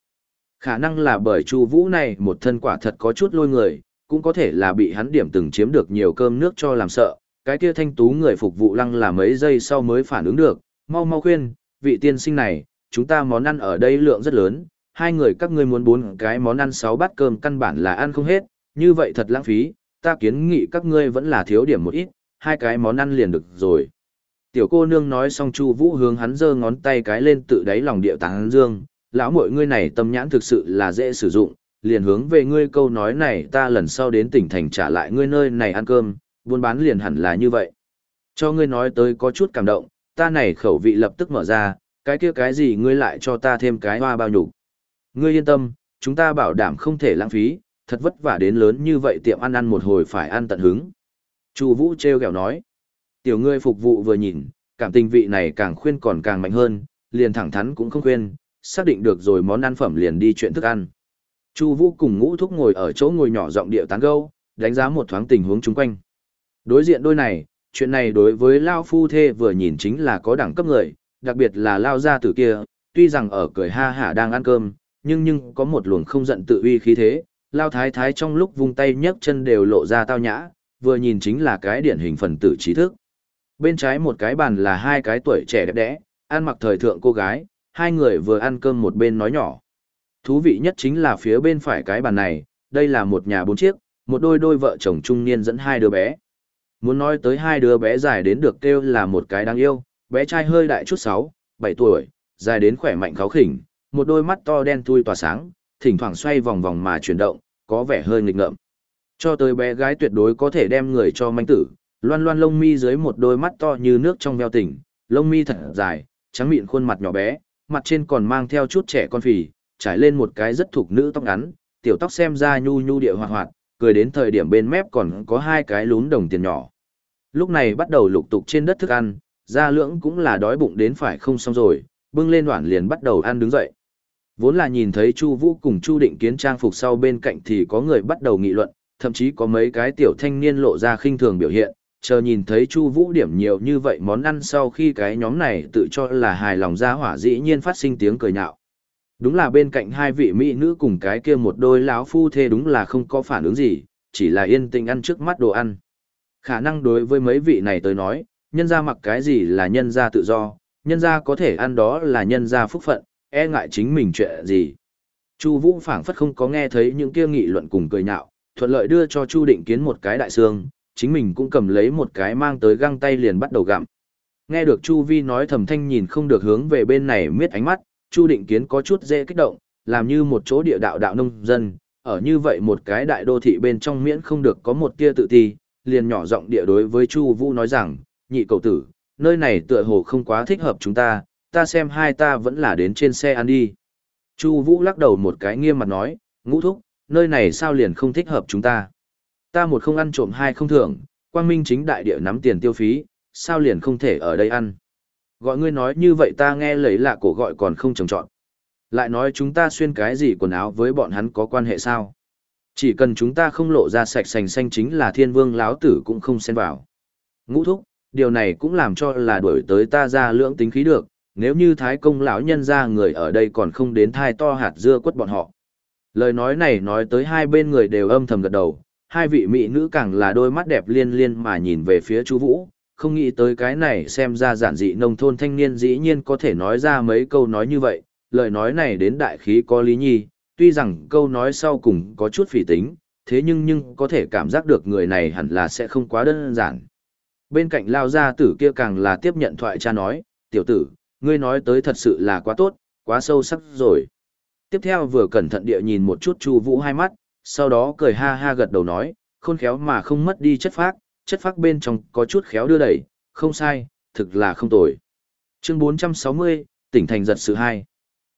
Khả năng là bởi Chu Vũ này một thân quả thật có chút lôi người, cũng có thể là bị hắn điểm từng chiếm được nhiều cơm nước cho làm sợ, cái kia thanh tú người phục vụ lăng là mấy giây sau mới phản ứng được, mau mau khuyên, vị tiên sinh này, chúng ta món ăn ở đây lượng rất lớn, hai người các ngươi muốn bốn cái món ăn sáu bát cơm căn bản là ăn không hết, như vậy thật lãng phí, ta kiến nghị các ngươi vẫn là thiếu điểm một ít, hai cái món ăn liền được rồi. Tiểu cô nương nói xong Chu Vũ hướng hắn giơ ngón tay cái lên tự đáy lòng địa tán dương, lão muội ngươi này tâm nhãn thực sự là dễ sử dụng, liền hướng về ngươi câu nói này ta lần sau đến tỉnh thành trả lại ngươi nơi này ăn cơm, buôn bán liền hẳn là như vậy. Cho ngươi nói tới có chút cảm động, ta này khẩu vị lập tức mở ra, cái kia cái gì ngươi lại cho ta thêm cái hoa bao nhục. Ngươi yên tâm, chúng ta bảo đảm không thể lãng phí, thật vất vả đến lớn như vậy tiệm ăn ăn một hồi phải ăn tận hứng. Chu Vũ treo kẹo nói. Tiểu ngươi phục vụ vừa nhìn, cảm tình vị này càng khuyên còn càng mạnh hơn, liền thẳng thắn cũng không khuyên, xác định được rồi món ăn phẩm liền đi chuyện thức ăn. Chu Vũ cùng Ngũ Thúc ngồi ở chỗ ngồi nhỏ giọng điệu tán gẫu, đánh giá một thoáng tình huống chung quanh. Đối diện đôi này, chuyện này đối với Lao Phu Thê vừa nhìn chính là có đẳng cấp người, đặc biệt là Lao gia tử kia, tuy rằng ở cười ha hả đang ăn cơm, nhưng nhưng có một luồng không giận tự uy khí thế, Lao Thái Thái trong lúc vung tay nhấc chân đều lộ ra tao nhã, vừa nhìn chính là cái điển hình phần tử trí thức. Bên trái một cái bàn là hai cái tuổi trẻ đẹp đẽ, ăn mặc thời thượng cô gái, hai người vừa ăn cơm một bên nói nhỏ. Thú vị nhất chính là phía bên phải cái bàn này, đây là một nhà bốn chiếc, một đôi đôi vợ chồng trung niên dẫn hai đứa bé. Muốn nói tới hai đứa bé dài đến được kêu là một cái đáng yêu, bé trai hơi đại chút 6, 7 tuổi, dài đến khỏe mạnh kháo khỉnh, một đôi mắt to đen thui tỏa sáng, thỉnh thoảng xoay vòng vòng mà chuyển động, có vẻ hơi nghịch ngợm. Cho tới bé gái tuyệt đối có thể đem người cho manh tử, loan loan lông mi dưới một đôi mắt to như nước trong veo tỉnh, lông mi thật dài, trắng mịn khuôn mặt nhỏ bé, mặt trên còn mang theo chút trẻ con phì, trải lên một cái rất thuộc nữ tóc ngắn, tiểu tóc xem ra nhu nhu địa hoạt hoạt, cười đến thời điểm bên mép còn có hai cái lún đồng tiền nhỏ. Lúc này bắt đầu lục tục trên đất thức ăn, gia lưỡng cũng là đói bụng đến phải không xong rồi, bưng lên đoạn liền bắt đầu ăn đứng dậy. Vốn là nhìn thấy Chu Vũ cùng Chu Định Kiến trang phục sau bên cạnh thì có người bắt đầu nghị luận, thậm chí có mấy cái tiểu thanh niên lộ ra khinh thường biểu hiện, chờ nhìn thấy Chu Vũ điểm nhiều như vậy món ăn sau khi cái nhóm này tự cho là hài lòng ra hỏa dĩ nhiên phát sinh tiếng cười nhạo. Đúng là bên cạnh hai vị mỹ nữ cùng cái kia một đôi lão phu thê đúng là không có phản ứng gì, chỉ là yên tĩnh ăn trước mắt đồ ăn. Khả năng đối với mấy vị này tới nói, nhân gia mặc cái gì là nhân gia tự do, nhân gia có thể ăn đó là nhân gia phúc phận, e ngại chính mình chuyện gì. Chu Vũ phảng phất không có nghe thấy những kia nghị luận cùng cười nhạo, thuận lợi đưa cho Chu Định Kiến một cái đại xương, chính mình cũng cầm lấy một cái mang tới găng tay liền bắt đầu gặm. Nghe được Chu Vi nói thầm thanh nhìn không được hướng về bên này miết ánh mắt, Chu Định Kiến có chút dễ kích động, làm như một chỗ địa đạo đạo nông dân, ở như vậy một cái đại đô thị bên trong miễn không được có một tia tự ti, liền nhỏ giọng địa đối với Chu Vũ nói rằng, nhị cầu tử, nơi này tựa hồ không quá thích hợp chúng ta, ta xem hai ta vẫn là đến trên xe ăn đi. Chu Vũ lắc đầu một cái nghiêm mặt nói, ngũ thúc, nơi này sao liền không thích hợp chúng ta. Ta một không ăn trộm hai không thưởng, quang minh chính đại địa nắm tiền tiêu phí, sao liền không thể ở đây ăn. Gọi ngươi nói như vậy ta nghe lấy lạ cổ gọi còn không trồng trọn. Lại nói chúng ta xuyên cái gì quần áo với bọn hắn có quan hệ sao? Chỉ cần chúng ta không lộ ra sạch sành xanh chính là thiên vương láo tử cũng không xen vào. Ngũ thúc, điều này cũng làm cho là đuổi tới ta ra lưỡng tính khí được, nếu như thái công lão nhân ra người ở đây còn không đến thai to hạt dưa quất bọn họ. Lời nói này nói tới hai bên người đều âm thầm gật đầu, hai vị mỹ nữ càng là đôi mắt đẹp liên liên mà nhìn về phía chú Vũ, không nghĩ tới cái này xem ra giản dị nông thôn thanh niên dĩ nhiên có thể nói ra mấy câu nói như vậy, lời nói này đến đại khí có lý nhi, tuy rằng câu nói sau cùng có chút phỉ tính, thế nhưng nhưng có thể cảm giác được người này hẳn là sẽ không quá đơn giản. Bên cạnh lao gia tử kia càng là tiếp nhận thoại cha nói, tiểu tử, ngươi nói tới thật sự là quá tốt, quá sâu sắc rồi. Tiếp theo vừa cẩn thận địa nhìn một chút Chu Vũ hai mắt, sau đó cười ha ha gật đầu nói, khôn khéo mà không mất đi chất phác, chất phác bên trong có chút khéo đưa đẩy, không sai, thực là không tồi. Chương 460, tỉnh thành giật sự hai.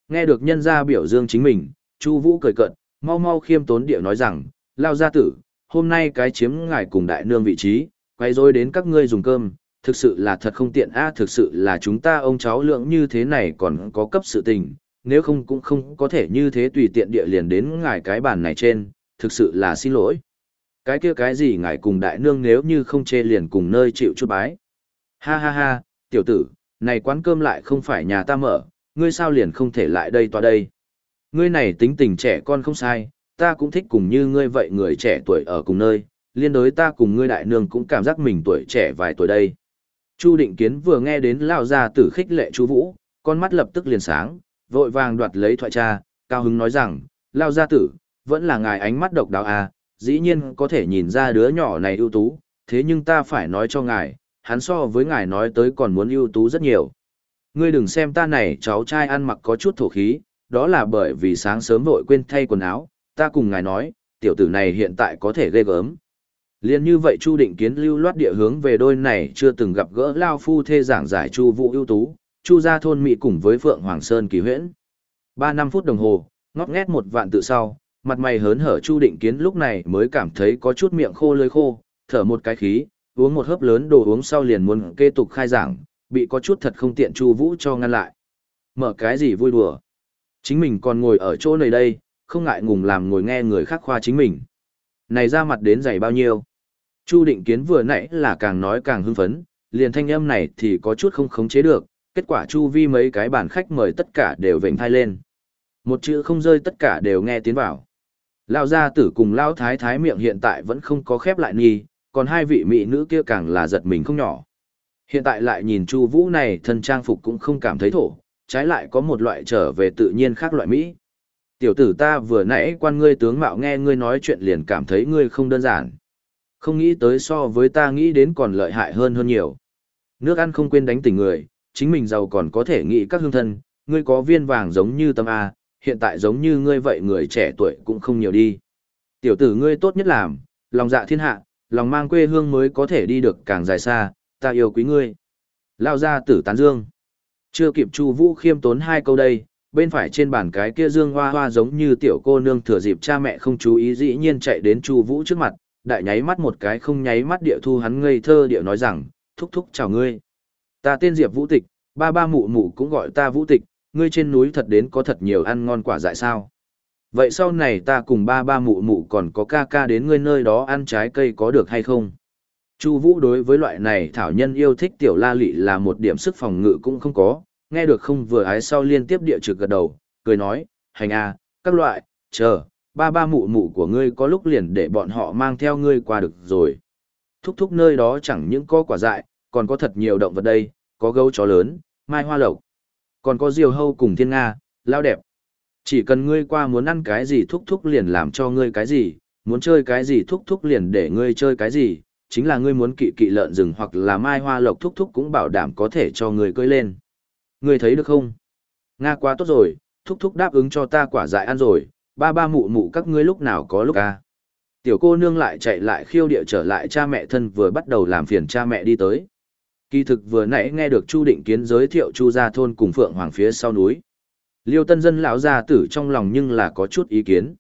Nghe được nhân gia biểu dương chính mình, Chu Vũ cười cợt, mau mau khiêm tốn điệu nói rằng, lao gia tử, hôm nay cái chiếm ngài cùng đại nương vị trí, quay rối đến các ngươi dùng cơm, thực sự là thật không tiện a, thực sự là chúng ta ông cháu lượng như thế này còn có cấp sự tình, nếu không cũng không có thể như thế tùy tiện địa liền đến ngài cái bàn này trên, thực sự là xin lỗi. Cái kia cái gì ngài cùng đại nương nếu như không chê liền cùng nơi chịu chút bái. Ha ha ha, tiểu tử, này quán cơm lại không phải nhà ta mở, ngươi sao liền không thể lại đây tòa đây. Ngươi này tính tình trẻ con không sai, ta cũng thích cùng như ngươi vậy người trẻ tuổi ở cùng nơi, liên đối ta cùng ngươi đại nương cũng cảm giác mình tuổi trẻ vài tuổi đây. Chu Định Kiến vừa nghe đến lao ra tử khích lệ chú Vũ, con mắt lập tức liền sáng, vội vàng đoạt lấy thoại cha, cao hứng nói rằng, lao gia tử, vẫn là ngài ánh mắt độc đáo à, dĩ nhiên có thể nhìn ra đứa nhỏ này ưu tú, thế nhưng ta phải nói cho ngài, hắn so với ngài nói tới còn muốn ưu tú rất nhiều. Ngươi đừng xem ta này cháu trai ăn mặc có chút thổ khí, đó là bởi vì sáng sớm vội quên thay quần áo, ta cùng ngài nói, tiểu tử này hiện tại có thể ghê gớm. Liên như vậy Chu Định Kiến lưu loát địa hướng về đôi này chưa từng gặp gỡ lao phu thê giảng giải Chu Vũ ưu tú, Chu gia thôn mỹ cùng với Phượng Hoàng Sơn kỳ huyễn. Ba năm phút đồng hồ, ngót nghét một vạn tự sau, mặt mày hớn hở Chu Định Kiến lúc này mới cảm thấy có chút miệng khô lưỡi khô, thở một cái khí, uống một hớp lớn đồ uống sau liền muốn kế tục khai giảng, bị có chút thật không tiện Chu Vũ cho ngăn lại. Mở cái gì vui đùa? Chính mình còn ngồi ở chỗ này đây, không ngại ngùng làm ngồi nghe người khác khoa chính mình. Này ra mặt đến dày bao nhiêu? Chu Định Kiến vừa nãy là càng nói càng hưng phấn, liền thanh âm này thì có chút không khống chế được, kết quả chu vi mấy cái bàn khách mời tất cả đều vểnh thai lên. Một chữ không rơi tất cả đều nghe tiến vào. Lão gia tử cùng lão thái thái miệng hiện tại vẫn không có khép lại nghi, còn hai vị mỹ nữ kia càng là giật mình không nhỏ. Hiện tại lại nhìn Chu Vũ này thân trang phục cũng không cảm thấy thổ, trái lại có một loại trở về tự nhiên khác loại mỹ. Tiểu tử ta vừa nãy quan ngươi tướng mạo nghe ngươi nói chuyện liền cảm thấy ngươi không đơn giản. Không nghĩ tới so với ta nghĩ đến còn lợi hại hơn hơn nhiều. Nước ăn không quên đánh tỉnh người, chính mình giàu còn có thể nghĩ các hương thân, ngươi có viên vàng giống như tâm A, hiện tại giống như ngươi vậy người trẻ tuổi cũng không nhiều đi. Tiểu tử ngươi tốt nhất làm, lòng dạ thiên hạ, lòng mang quê hương mới có thể đi được càng dài xa, ta yêu quý ngươi. Lao ra tử tán dương. Chưa kịp Chu Vũ khiêm tốn hai câu đây, bên phải trên bàn cái kia dương hoa hoa giống như tiểu cô nương thừa dịp cha mẹ không chú ý dĩ nhiên chạy đến Chu Vũ trước mặt, đại nháy mắt một cái không nháy mắt địa thu hắn ngây thơ địa nói rằng, thúc thúc chào ngươi. Ta tên Diệp Vũ Tịch, ba ba mụ mụ cũng gọi ta Vũ Tịch, ngươi trên núi thật đến có thật nhiều ăn ngon quả dại sao. Vậy sau này ta cùng ba ba mụ mụ còn có ca ca đến ngươi nơi đó ăn trái cây có được hay không? Chu Vũ đối với loại này thảo nhân yêu thích tiểu la lị là một điểm sức phòng ngự cũng không có, nghe được không vừa ái sau liên tiếp địa trực gật đầu, cười nói, hành a, các loại, chờ, ba ba mụ mụ của ngươi có lúc liền để bọn họ mang theo ngươi qua được rồi. Thúc thúc nơi đó chẳng những có quả dại, còn có thật nhiều động vật đây, có gấu chó lớn, mai hoa lộc, còn có diều hâu cùng thiên nga, lao đẹp. Chỉ cần ngươi qua muốn ăn cái gì thúc thúc liền làm cho ngươi cái gì, muốn chơi cái gì thúc thúc liền để ngươi chơi cái gì, chính là ngươi muốn kỵ kỵ lợn rừng hoặc là mai hoa lộc thúc thúc cũng bảo đảm có thể cho ngươi cưỡi lên. Ngươi thấy được không? Nga quá tốt rồi, thúc thúc đáp ứng cho ta quả dại ăn rồi, ba ba mụ mụ các ngươi lúc nào có lúc à. Tiểu cô nương lại chạy lại khiêu địa trở lại cha mẹ thân vừa bắt đầu làm phiền cha mẹ đi tới. Kỳ thực vừa nãy nghe được Chu Định Kiến giới thiệu Chu gia thôn cùng Phượng Hoàng phía sau núi. Liêu tân dân lão gia tử trong lòng nhưng là có chút ý kiến.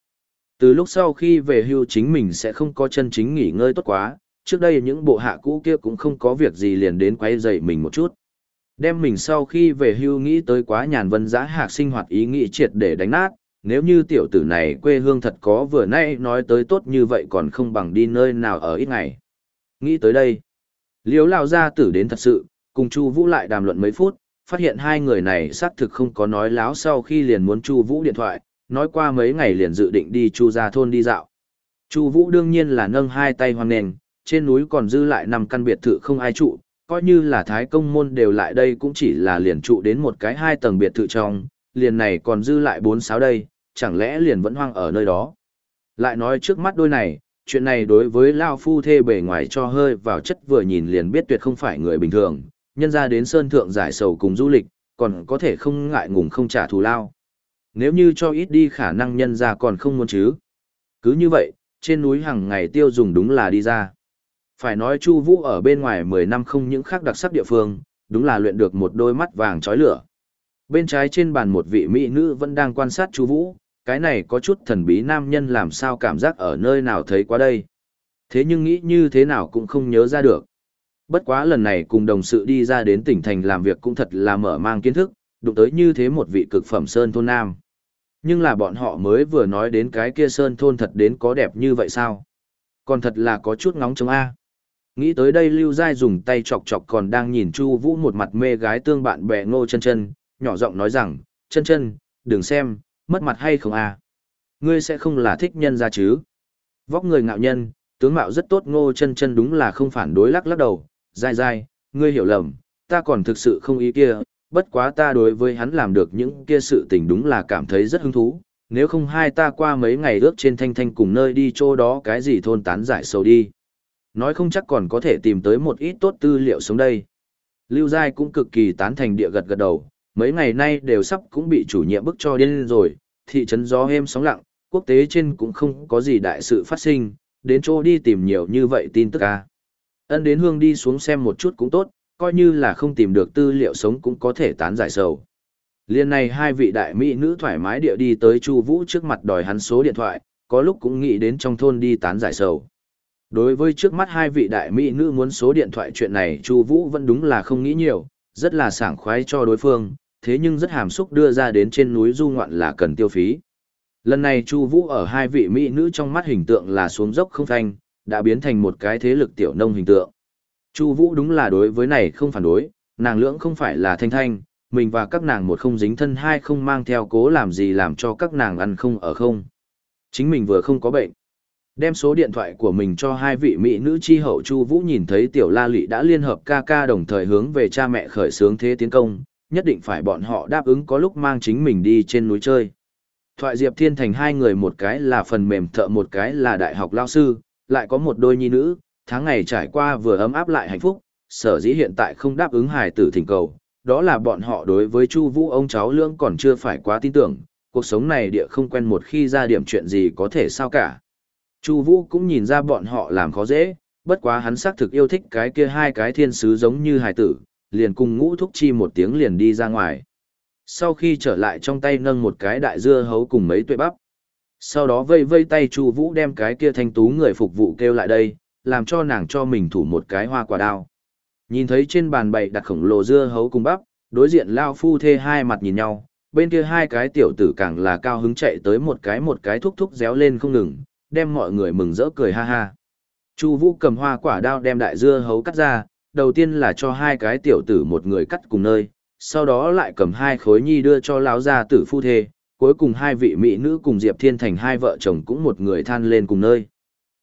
Từ lúc sau khi về hưu chính mình sẽ không có chân chính nghỉ ngơi tốt quá, trước đây những bộ hạ cũ kia cũng không có việc gì liền đến quay dậy mình một chút. Đem mình sau khi về hưu nghĩ tới quá nhàn vân giã hạc sinh hoạt ý nghĩ triệt để đánh nát, nếu như tiểu tử này quê hương thật có vừa nay nói tới tốt như vậy còn không bằng đi nơi nào ở ít ngày. Nghĩ tới đây, liếu lao gia tử đến thật sự, cùng Chu Vũ lại đàm luận mấy phút, phát hiện hai người này xác thực không có nói láo sau khi liền muốn Chu Vũ điện thoại, nói qua mấy ngày liền dự định đi Chu gia thôn đi dạo. Chu Vũ đương nhiên là nâng hai tay hoang nền, trên núi còn dư lại năm căn biệt thự không ai trụ, coi như là thái công môn đều lại đây cũng chỉ là liền trụ đến một cái hai tầng biệt thự trong, liền này còn dư lại bốn sáu đây, chẳng lẽ liền vẫn hoang ở nơi đó. Lại nói trước mắt đôi này, chuyện này đối với Lao Phu thê bề ngoài cho hơi vào chất vừa nhìn liền biết tuyệt không phải người bình thường, nhân ra đến Sơn Thượng giải sầu cùng du lịch, còn có thể không ngại ngùng không trả thù lao. Nếu như cho ít đi khả năng nhân ra còn không muốn chứ. Cứ như vậy, trên núi hàng ngày tiêu dùng đúng là đi ra. Phải nói Chu Vũ ở bên ngoài 10 năm không những khác đặc sắc địa phương, đúng là luyện được một đôi mắt vàng chói lửa. Bên trái trên bàn một vị mỹ nữ vẫn đang quan sát Chu Vũ, cái này có chút thần bí nam nhân làm sao cảm giác ở nơi nào thấy qua đây. Thế nhưng nghĩ như thế nào cũng không nhớ ra được. Bất quá lần này cùng đồng sự đi ra đến tỉnh thành làm việc cũng thật là mở mang kiến thức, đụng tới như thế một vị cực phẩm sơn thôn nam. Nhưng là bọn họ mới vừa nói đến cái kia sơn thôn thật đến có đẹp như vậy sao? Còn thật là có chút ngóng trông A. Nghĩ tới đây Lưu Giai dùng tay chọc chọc còn đang nhìn Chu Vũ một mặt mê gái tương bạn bè ngô chân chân, nhỏ giọng nói rằng, chân chân, đừng xem, mất mặt hay không à? Ngươi sẽ không là thích nhân ra chứ? Vóc người ngạo nhân, tướng mạo rất tốt ngô chân chân đúng là không phản đối lắc lắc đầu, dai dai, ngươi hiểu lầm, ta còn thực sự không ý kia, bất quá ta đối với hắn làm được những kia sự tình đúng là cảm thấy rất hứng thú, nếu không hai ta qua mấy ngày ước trên thanh thanh cùng nơi đi chỗ đó cái gì thôn tán giải sầu đi. Nói không chắc còn có thể tìm tới một ít tốt tư liệu sống đây. Lưu Giai cũng cực kỳ tán thành địa gật gật đầu, mấy ngày nay đều sắp cũng bị chủ nhiệm bức cho điên rồi, thị trấn gió êm sóng lặng, quốc tế trên cũng không có gì đại sự phát sinh, đến chỗ đi tìm nhiều như vậy tin tức à. Ân đến hương đi xuống xem một chút cũng tốt, coi như là không tìm được tư liệu sống cũng có thể tán giải sầu. Liên này hai vị đại mỹ nữ thoải mái địa đi tới Chu Vũ trước mặt đòi hắn số điện thoại, có lúc cũng nghĩ đến trong thôn đi tán giải sầu. Đối với trước mắt hai vị đại mỹ nữ muốn số điện thoại chuyện này Chu Vũ vẫn đúng là không nghĩ nhiều, rất là sảng khoái cho đối phương, thế nhưng rất hàm xúc đưa ra đến trên núi du ngoạn là cần tiêu phí. Lần này Chu Vũ ở hai vị mỹ nữ trong mắt hình tượng là xuống dốc không phanh, đã biến thành một cái thế lực tiểu nông hình tượng. Chu Vũ đúng là đối với này không phản đối, nàng lưỡng không phải là thanh thanh, mình và các nàng một không dính thân hai không mang theo cố làm gì làm cho các nàng ăn không ở không. Chính mình vừa không có bệnh. Đem số điện thoại của mình cho hai vị mỹ nữ chi hậu Chu Vũ nhìn thấy tiểu La Lệ đã liên hợp ca ca đồng thời hướng về cha mẹ khởi xướng thế tiến công, nhất định phải bọn họ đáp ứng có lúc mang chính mình đi trên núi chơi. Thoại Diệp Thiên Thành hai người một cái là phần mềm thợ một cái là đại học lao sư, lại có một đôi nhi nữ, tháng ngày trải qua vừa ấm áp lại hạnh phúc, sở dĩ hiện tại không đáp ứng hài tử thỉnh cầu, đó là bọn họ đối với Chu Vũ ông cháu lưỡng còn chưa phải quá tin tưởng, cuộc sống này địa không quen một khi ra điểm chuyện gì có thể sao cả. Chu Vũ cũng nhìn ra bọn họ làm khó dễ, bất quá hắn xác thực yêu thích cái kia hai cái thiên sứ giống như hài tử, liền cùng ngũ thúc chi một tiếng liền đi ra ngoài. Sau khi trở lại trong tay nâng một cái đại dưa hấu cùng mấy tuệ bắp. Sau đó vây vây tay Chu Vũ đem cái kia thanh tú người phục vụ kêu lại đây, làm cho nàng cho mình thủ một cái hoa quả đao. Nhìn thấy trên bàn bày đặt khổng lồ dưa hấu cùng bắp, đối diện lao phu thê hai mặt nhìn nhau, bên kia hai cái tiểu tử càng là cao hứng chạy tới một cái một cái thúc thúc réo lên không ngừng, đem mọi người mừng rỡ cười ha ha. Chu Vũ cầm hoa quả đao đem đại dưa hấu cắt ra, đầu tiên là cho hai cái tiểu tử một người cắt cùng nơi, sau đó lại cầm hai khối nhi đưa cho lão gia tử phu thê, cuối cùng hai vị mỹ nữ cùng Diệp Thiên Thành hai vợ chồng cũng một người than lên cùng nơi.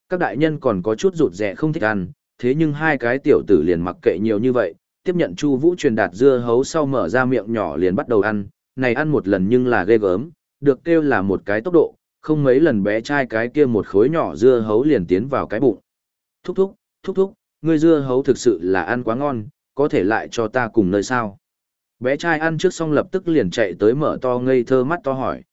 Các đại nhân còn có chút rụt rè không thích ăn, thế nhưng hai cái tiểu tử liền mặc kệ nhiều như vậy, tiếp nhận Chu Vũ truyền đạt dưa hấu sau mở ra miệng nhỏ liền bắt đầu ăn, này ăn một lần nhưng là ghê gớm, được kêu là một cái tốc độ, không mấy lần bé trai cái kia một khối nhỏ dưa hấu liền tiến vào cái bụng. Thúc thúc, thúc thúc, ngươi dưa hấu thực sự là ăn quá ngon, có thể lại cho ta cùng nơi sao. Bé trai ăn trước xong lập tức liền chạy tới mở to ngây thơ mắt to hỏi.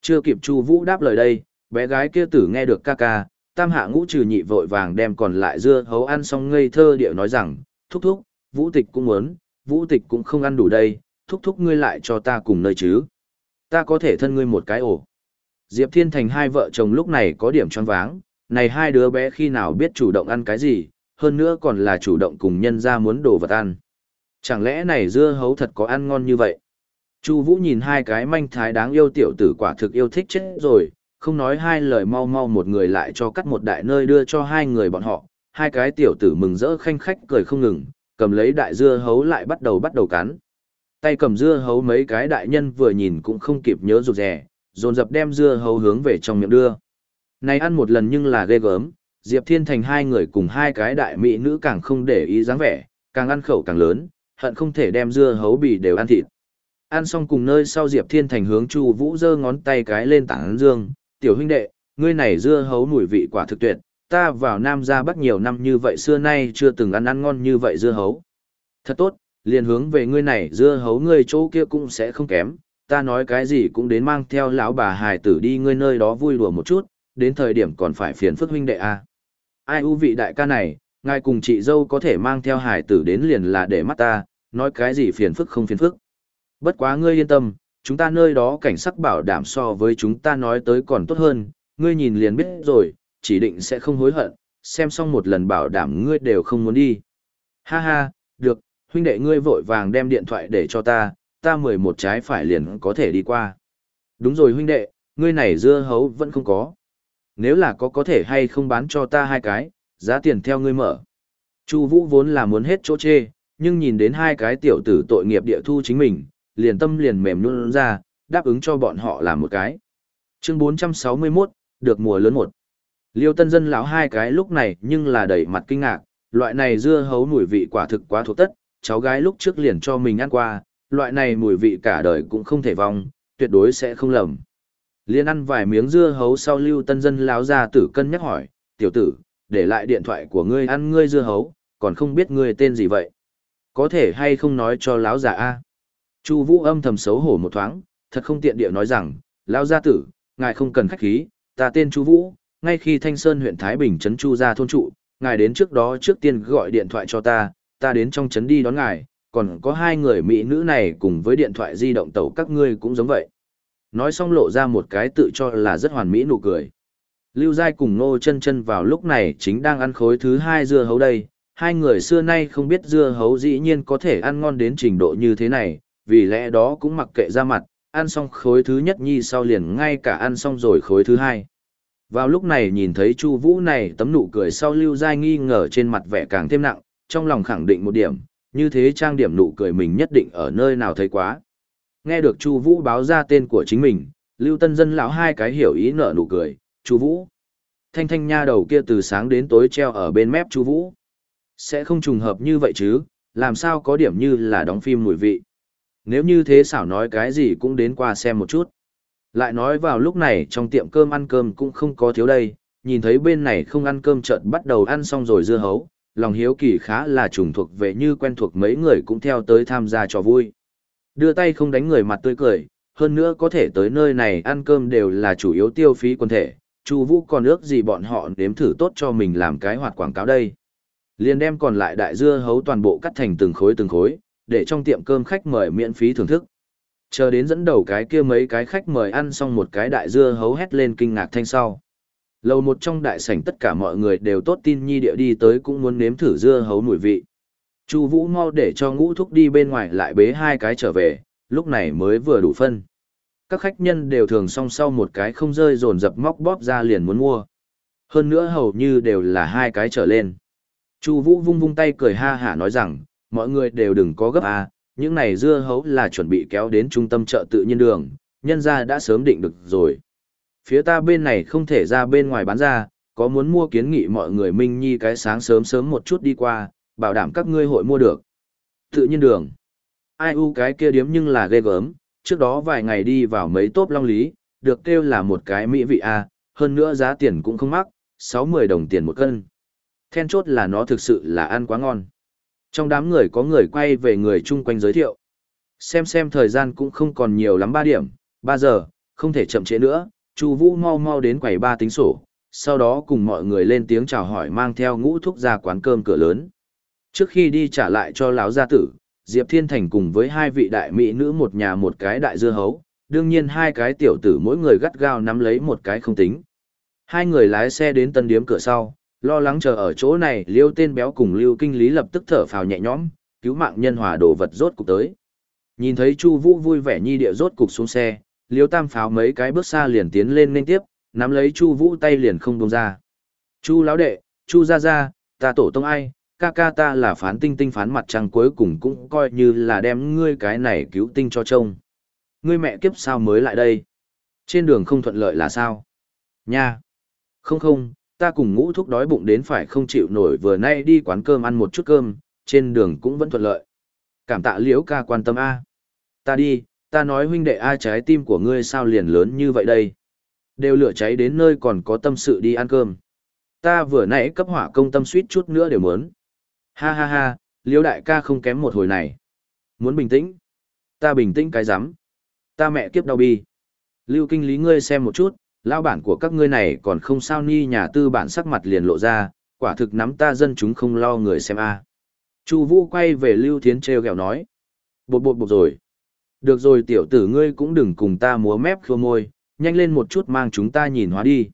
Chưa kịp Chu Vũ đáp lời đây, bé gái kia tử nghe được ca ca, tam hạ ngũ trừ nhị vội vàng đem còn lại dưa hấu ăn xong ngây thơ điệu nói rằng, thúc thúc, vũ tịch cũng muốn, vũ tịch cũng không ăn đủ đây, thúc thúc ngươi lại cho ta cùng nơi chứ. ta có thể thân ngươi một cái ổ. Diệp Thiên Thành hai vợ chồng lúc này có điểm tròn váng, này hai đứa bé khi nào biết chủ động ăn cái gì, hơn nữa còn là chủ động cùng nhân ra muốn đồ vật ăn. Chẳng lẽ này dưa hấu thật có ăn ngon như vậy? Chu Vũ nhìn hai cái manh thái đáng yêu tiểu tử quả thực yêu thích chết rồi, không nói hai lời mau mau một người lại cho cắt một đại nơi đưa cho hai người bọn họ, hai cái tiểu tử mừng rỡ khanh khách cười không ngừng, cầm lấy đại dưa hấu lại bắt đầu bắt đầu cắn. Tay cầm dưa hấu mấy cái đại nhân vừa nhìn cũng không kịp nhớ rụt rè, dồn dập đem dưa hấu hướng về trong miệng đưa. Này ăn một lần nhưng là ghê gớm, Diệp Thiên Thành hai người cùng hai cái đại mỹ nữ càng không để ý dáng vẻ, càng ăn khẩu càng lớn, hận không thể đem dưa hấu bì đều ăn thịt. Ăn xong cùng nơi sau Diệp Thiên Thành hướng Chu Vũ giơ ngón tay cái lên tảng dương, "Tiểu huynh đệ, ngươi này dưa hấu mùi vị quả thực tuyệt, ta vào Nam gia Bắc nhiều năm như vậy xưa nay chưa từng ăn ăn ngon như vậy dưa hấu." "Thật tốt, liền hướng về ngươi này dưa hấu ngươi chỗ kia cũng sẽ không kém, ta nói cái gì cũng đến mang theo lão bà hài tử đi ngươi nơi đó vui đùa một chút, đến thời điểm còn phải phiền phức huynh đệ a." À. Ai u vị đại ca này, ngài cùng chị dâu có thể mang theo hải tử đến liền là để mắt ta, nói cái gì phiền phức không phiền phức. Bất quá ngươi yên tâm, chúng ta nơi đó cảnh sắc bảo đảm so với chúng ta nói tới còn tốt hơn, ngươi nhìn liền biết rồi, chỉ định sẽ không hối hận, xem xong một lần bảo đảm ngươi đều không muốn đi. Ha ha, được, huynh đệ ngươi vội vàng đem điện thoại để cho ta, ta mười một trái phải liền có thể đi qua. Đúng rồi huynh đệ, ngươi này dưa hấu vẫn không có. Nếu là có có thể hay không bán cho ta hai cái, giá tiền theo ngươi mở. Chu Vũ vốn là muốn hết chỗ chê, nhưng nhìn đến hai cái tiểu tử tội nghiệp địa thu chính mình, liền tâm liền mềm nhũn ra, đáp ứng cho bọn họ làm một cái. Chương 461, được mùa lớn một. Liêu Tân dân lão hai cái lúc này nhưng là đầy mặt kinh ngạc, loại này dưa hấu mùi vị quả thực quá thuộc tất, cháu gái lúc trước liền cho mình ăn qua, loại này mùi vị cả đời cũng không thể vong, tuyệt đối sẽ không lầm. Liên ăn vài miếng dưa hấu sau Lưu Tân dân lão ra tử cân nhắc hỏi, tiểu tử, để lại điện thoại của ngươi ăn ngươi dưa hấu, còn không biết ngươi tên gì vậy. Có thể hay không nói cho lão già a? Chu Vũ âm thầm xấu hổ một thoáng, thật không tiện địa nói rằng, lão gia tử, ngài không cần khách khí, ta tên Chu Vũ, ngay khi Thanh Sơn huyện Thái Bình trấn Chu gia thôn trụ, ngài đến trước đó trước tiên gọi điện thoại cho ta, ta đến trong trấn đi đón ngài, còn có hai người mỹ nữ này cùng với điện thoại di động tẩu các ngươi cũng giống vậy. Nói xong lộ ra một cái tự cho là rất hoàn mỹ nụ cười. Lưu Giai cùng Nô Chân Chân vào lúc này chính đang ăn khối thứ hai dưa hấu đây, hai người xưa nay không biết dưa hấu dĩ nhiên có thể ăn ngon đến trình độ như thế này, vì lẽ đó cũng mặc kệ ra mặt, ăn xong khối thứ nhất nhi sau liền ngay cả ăn xong rồi khối thứ hai. Vào lúc này nhìn thấy Chu Vũ này tấm nụ cười sau Lưu Giai nghi ngờ trên mặt vẻ càng thêm nặng, trong lòng khẳng định một điểm, như thế trang điểm nụ cười mình nhất định ở nơi nào thấy quá. Nghe được Chu Vũ báo ra tên của chính mình, Lưu Tân Dân lão hai cái hiểu ý nở nụ cười, "Chu Vũ." Thanh thanh nha đầu kia từ sáng đến tối treo ở bên mép Chu Vũ. Sẽ không trùng hợp như vậy chứ, làm sao có điểm như là đóng phim mùi vị. Nếu như thế xảo nói cái gì cũng đến qua xem một chút. Lại nói vào lúc này trong tiệm cơm ăn cơm cũng không có thiếu đây, nhìn thấy bên này không ăn cơm chợt bắt đầu ăn xong rồi dưa hấu, lòng hiếu kỳ khá là trùng thuộc về như quen thuộc mấy người cũng theo tới tham gia trò vui. Đưa tay không đánh người mặt tươi cười, hơn nữa có thể tới nơi này ăn cơm đều là chủ yếu tiêu phí quần thể, Chu Vũ còn ước gì bọn họ nếm thử tốt cho mình làm cái hoạt quảng cáo đây. Liền đem còn lại đại dưa hấu toàn bộ cắt thành từng khối từng khối, để trong tiệm cơm khách mời miễn phí thưởng thức. Chờ đến dẫn đầu cái kia mấy cái khách mời ăn xong một cái đại dưa hấu hét lên kinh ngạc thanh sau. Lầu một trong đại sảnh tất cả mọi người đều tốt tin nhi địa đi tới cũng muốn nếm thử dưa hấu mùi vị. Chu Vũ mau để cho ngũ thúc đi bên ngoài lại bế hai cái trở về, lúc này mới vừa đủ phân. Các khách nhân đều thường song sau một cái không rơi dồn dập móc bóp ra liền muốn mua. Hơn nữa hầu như đều là hai cái trở lên. Chu Vũ vung vung tay cười ha hả nói rằng, mọi người đều đừng có gấp à, những này dưa hấu là chuẩn bị kéo đến trung tâm chợ tự nhiên đường, nhân gia đã sớm định được rồi. Phía ta bên này không thể ra bên ngoài bán ra, có muốn mua kiến nghị mọi người minh nhi cái sáng sớm sớm một chút đi qua, bảo đảm các ngươi hội mua được. Tự nhiên đường. Ai u cái kia điếm nhưng là ghê gớm, trước đó vài ngày đi vào mấy tốp long lý, được kêu là một cái mỹ vị a, hơn nữa giá tiền cũng không mắc, 60 đồng tiền một cân. Then chốt là nó thực sự là ăn quá ngon. Trong đám người có người quay về người chung quanh giới thiệu. Xem xem thời gian cũng không còn nhiều lắm 3 điểm, 3 giờ, không thể chậm trễ nữa, Chu Vũ mau mau đến quầy ba tính sổ, sau đó cùng mọi người lên tiếng chào hỏi mang theo ngũ thúc ra quán cơm cửa lớn. Trước khi đi trả lại cho lão gia tử, Diệp Thiên Thành cùng với hai vị đại mỹ nữ một nhà một cái đại dưa hấu, đương nhiên hai cái tiểu tử mỗi người gắt gao nắm lấy một cái không tính. Hai người lái xe đến tân điếm cửa sau, lo lắng chờ ở chỗ này liêu tên béo cùng lưu kinh lý lập tức thở phào nhẹ nhõm, cứu mạng nhân hòa đồ vật rốt cục tới. Nhìn thấy Chu Vũ vui vẻ nhi địa rốt cục xuống xe, liêu tam pháo mấy cái bước xa liền tiến lên nên tiếp, nắm lấy Chu Vũ tay liền không buông ra. Chu lão đệ, Chu gia gia, ta tổ tông ai, ca ca ta là phán tinh tinh phán mặt trăng cuối cùng cũng coi như là đem ngươi cái này cứu tinh cho trông. Ngươi mẹ kiếp sao mới lại đây? Trên đường không thuận lợi là sao? Nha! Không không, ta cùng ngũ thúc đói bụng đến phải không chịu nổi vừa nay đi quán cơm ăn một chút cơm, trên đường cũng vẫn thuận lợi. Cảm tạ liễu ca quan tâm A. Ta đi, ta nói huynh đệ A trái tim của ngươi sao liền lớn như vậy đây? Đều lửa cháy đến nơi còn có tâm sự đi ăn cơm. Ta vừa nãy cấp hỏa công tâm suýt chút nữa đều muốn. Ha ha ha, liêu đại ca không kém một hồi này. Muốn bình tĩnh? Ta bình tĩnh cái rắm Ta mẹ kiếp đau bi. Lưu kinh lý ngươi xem một chút, lao bản của các ngươi này còn không sao ni nhà tư bản sắc mặt liền lộ ra, quả thực nắm ta dân chúng không lo người xem a. Chu Vũ quay về Lưu Thiến trêu ghẹo nói: "Bột bột bột rồi. Được rồi tiểu tử ngươi cũng đừng cùng ta múa mép khua môi, nhanh lên một chút mang chúng ta nhìn hóa đi."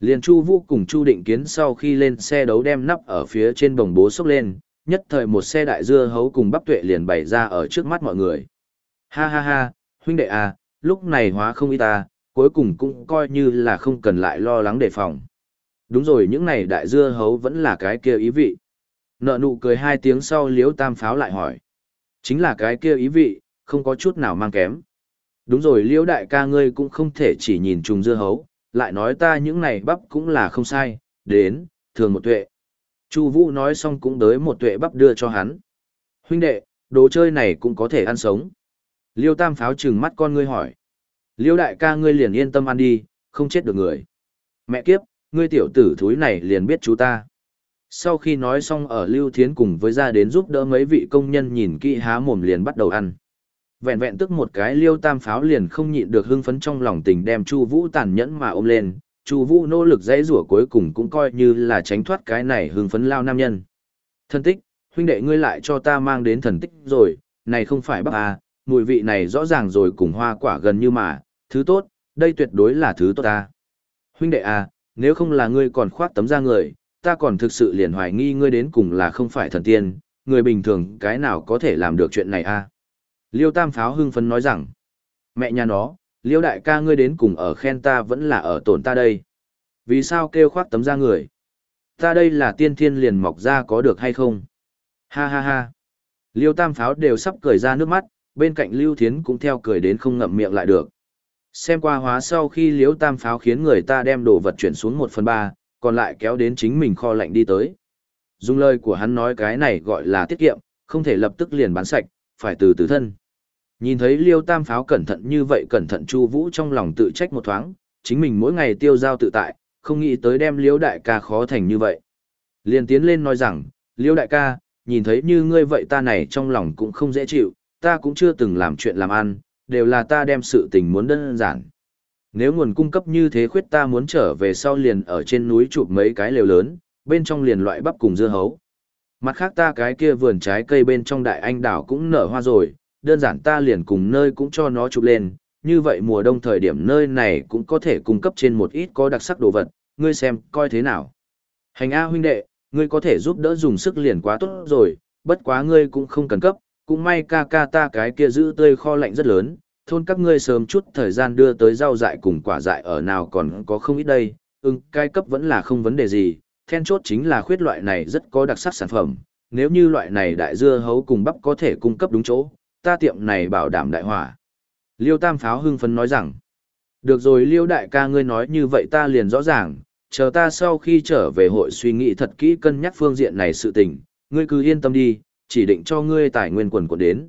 Liền Chu Vũ cùng Chu Định Kiến sau khi lên xe đấu đem nắp ở phía trên bồng bố xốc lên, nhất thời một xe đại dưa hấu cùng bắp tuệ liền bày ra ở trước mắt mọi người. Ha ha ha, huynh đệ à, lúc này hóa không y ta, cuối cùng cũng coi như là không cần lại lo lắng đề phòng. Đúng rồi những này đại dưa hấu vẫn là cái kia ý vị. Nợ nụ cười hai tiếng sau liếu tam pháo lại hỏi. Chính là cái kia ý vị, không có chút nào mang kém. Đúng rồi liễu đại ca ngươi cũng không thể chỉ nhìn trùng dưa hấu, lại nói ta những này bắp cũng là không sai, đến, thường một tuệ. Chu Vũ nói xong cũng đới một tuệ bắp đưa cho hắn. Huynh đệ, đồ chơi này cũng có thể ăn sống. Liêu tam pháo trừng mắt con ngươi hỏi. Liêu đại ca ngươi liền yên tâm ăn đi, không chết được người. Mẹ kiếp, ngươi tiểu tử thúi này liền biết chú ta. Sau khi nói xong ở Lưu Thiến cùng với ra đến giúp đỡ mấy vị công nhân nhìn kỹ há mồm liền bắt đầu ăn. Vẹn vẹn tức một cái liêu tam pháo liền không nhịn được hưng phấn trong lòng tình đem Chu Vũ tàn nhẫn mà ôm lên, Chu Vũ nỗ lực dãy rủa cuối cùng cũng coi như là tránh thoát cái này hưng phấn lao nam nhân. Thân tích, huynh đệ ngươi lại cho ta mang đến thần tích rồi, này không phải bác à, mùi vị này rõ ràng rồi cùng hoa quả gần như mà, thứ tốt, đây tuyệt đối là thứ tốt ta. Huynh đệ à, nếu không là ngươi còn khoác tấm da người, ta còn thực sự liền hoài nghi ngươi đến cùng là không phải thần tiên, người bình thường cái nào có thể làm được chuyện này à. Liêu Tam Pháo hưng phấn nói rằng, mẹ nhà nó, Liêu đại ca ngươi đến cùng ở khen ta vẫn là ở tổn ta đây. Vì sao kêu khoác tấm da người? Ta đây là tiên thiên liền mọc ra có được hay không? Ha ha ha. Liêu Tam Pháo đều sắp cười ra nước mắt, bên cạnh Lưu Thiến cũng theo cười đến không ngậm miệng lại được. Xem qua hóa sau khi Liêu tam pháo khiến người ta đem đồ vật chuyển xuống một phần ba, còn lại kéo đến chính mình kho lạnh đi tới. Dùng lời của hắn nói cái này gọi là tiết kiệm, không thể lập tức liền bán sạch, phải từ từ thân. Nhìn thấy liêu tam pháo cẩn thận như vậy cẩn thận chu vũ trong lòng tự trách một thoáng, chính mình mỗi ngày tiêu giao tự tại, không nghĩ tới đem liêu đại ca khó thành như vậy. Liền tiến lên nói rằng, liêu đại ca, nhìn thấy như ngươi vậy ta này trong lòng cũng không dễ chịu, ta cũng chưa từng làm chuyện làm ăn, đều là ta đem sự tình muốn đơn giản. Nếu nguồn cung cấp như thế khuyết ta muốn trở về sau liền ở trên núi chụp mấy cái lều lớn, bên trong liền loại bắp cùng dưa hấu. Mặt khác ta cái kia vườn trái cây bên trong đại anh đảo cũng nở hoa rồi, đơn giản ta liền cùng nơi cũng cho nó chụp lên, như vậy mùa đông thời điểm nơi này cũng có thể cung cấp trên một ít có đặc sắc đồ vật, ngươi xem, coi thế nào. Hành A huynh đệ, ngươi có thể giúp đỡ dùng sức liền quá tốt rồi, bất quá ngươi cũng không cần cấp, cũng may ca ca ta cái kia giữ tươi kho lạnh rất lớn, thôn các ngươi sớm chút thời gian đưa tới rau dại cùng quả dại ở nào còn có không ít đây, ưng, cai cấp vẫn là không vấn đề gì, then chốt chính là khuyết loại này rất có đặc sắc sản phẩm, nếu như loại này đại dưa hấu cùng bắp có thể cung cấp đúng chỗ, ta tiệm này bảo đảm đại hỏa. Liêu Tam Pháo hưng phấn nói rằng, được rồi Liêu Đại ca ngươi nói như vậy ta liền rõ ràng, chờ ta sau khi trở về hội suy nghĩ thật kỹ cân nhắc phương diện này sự tình, ngươi cứ yên tâm đi, chỉ định cho ngươi tài nguyên quần quần đến.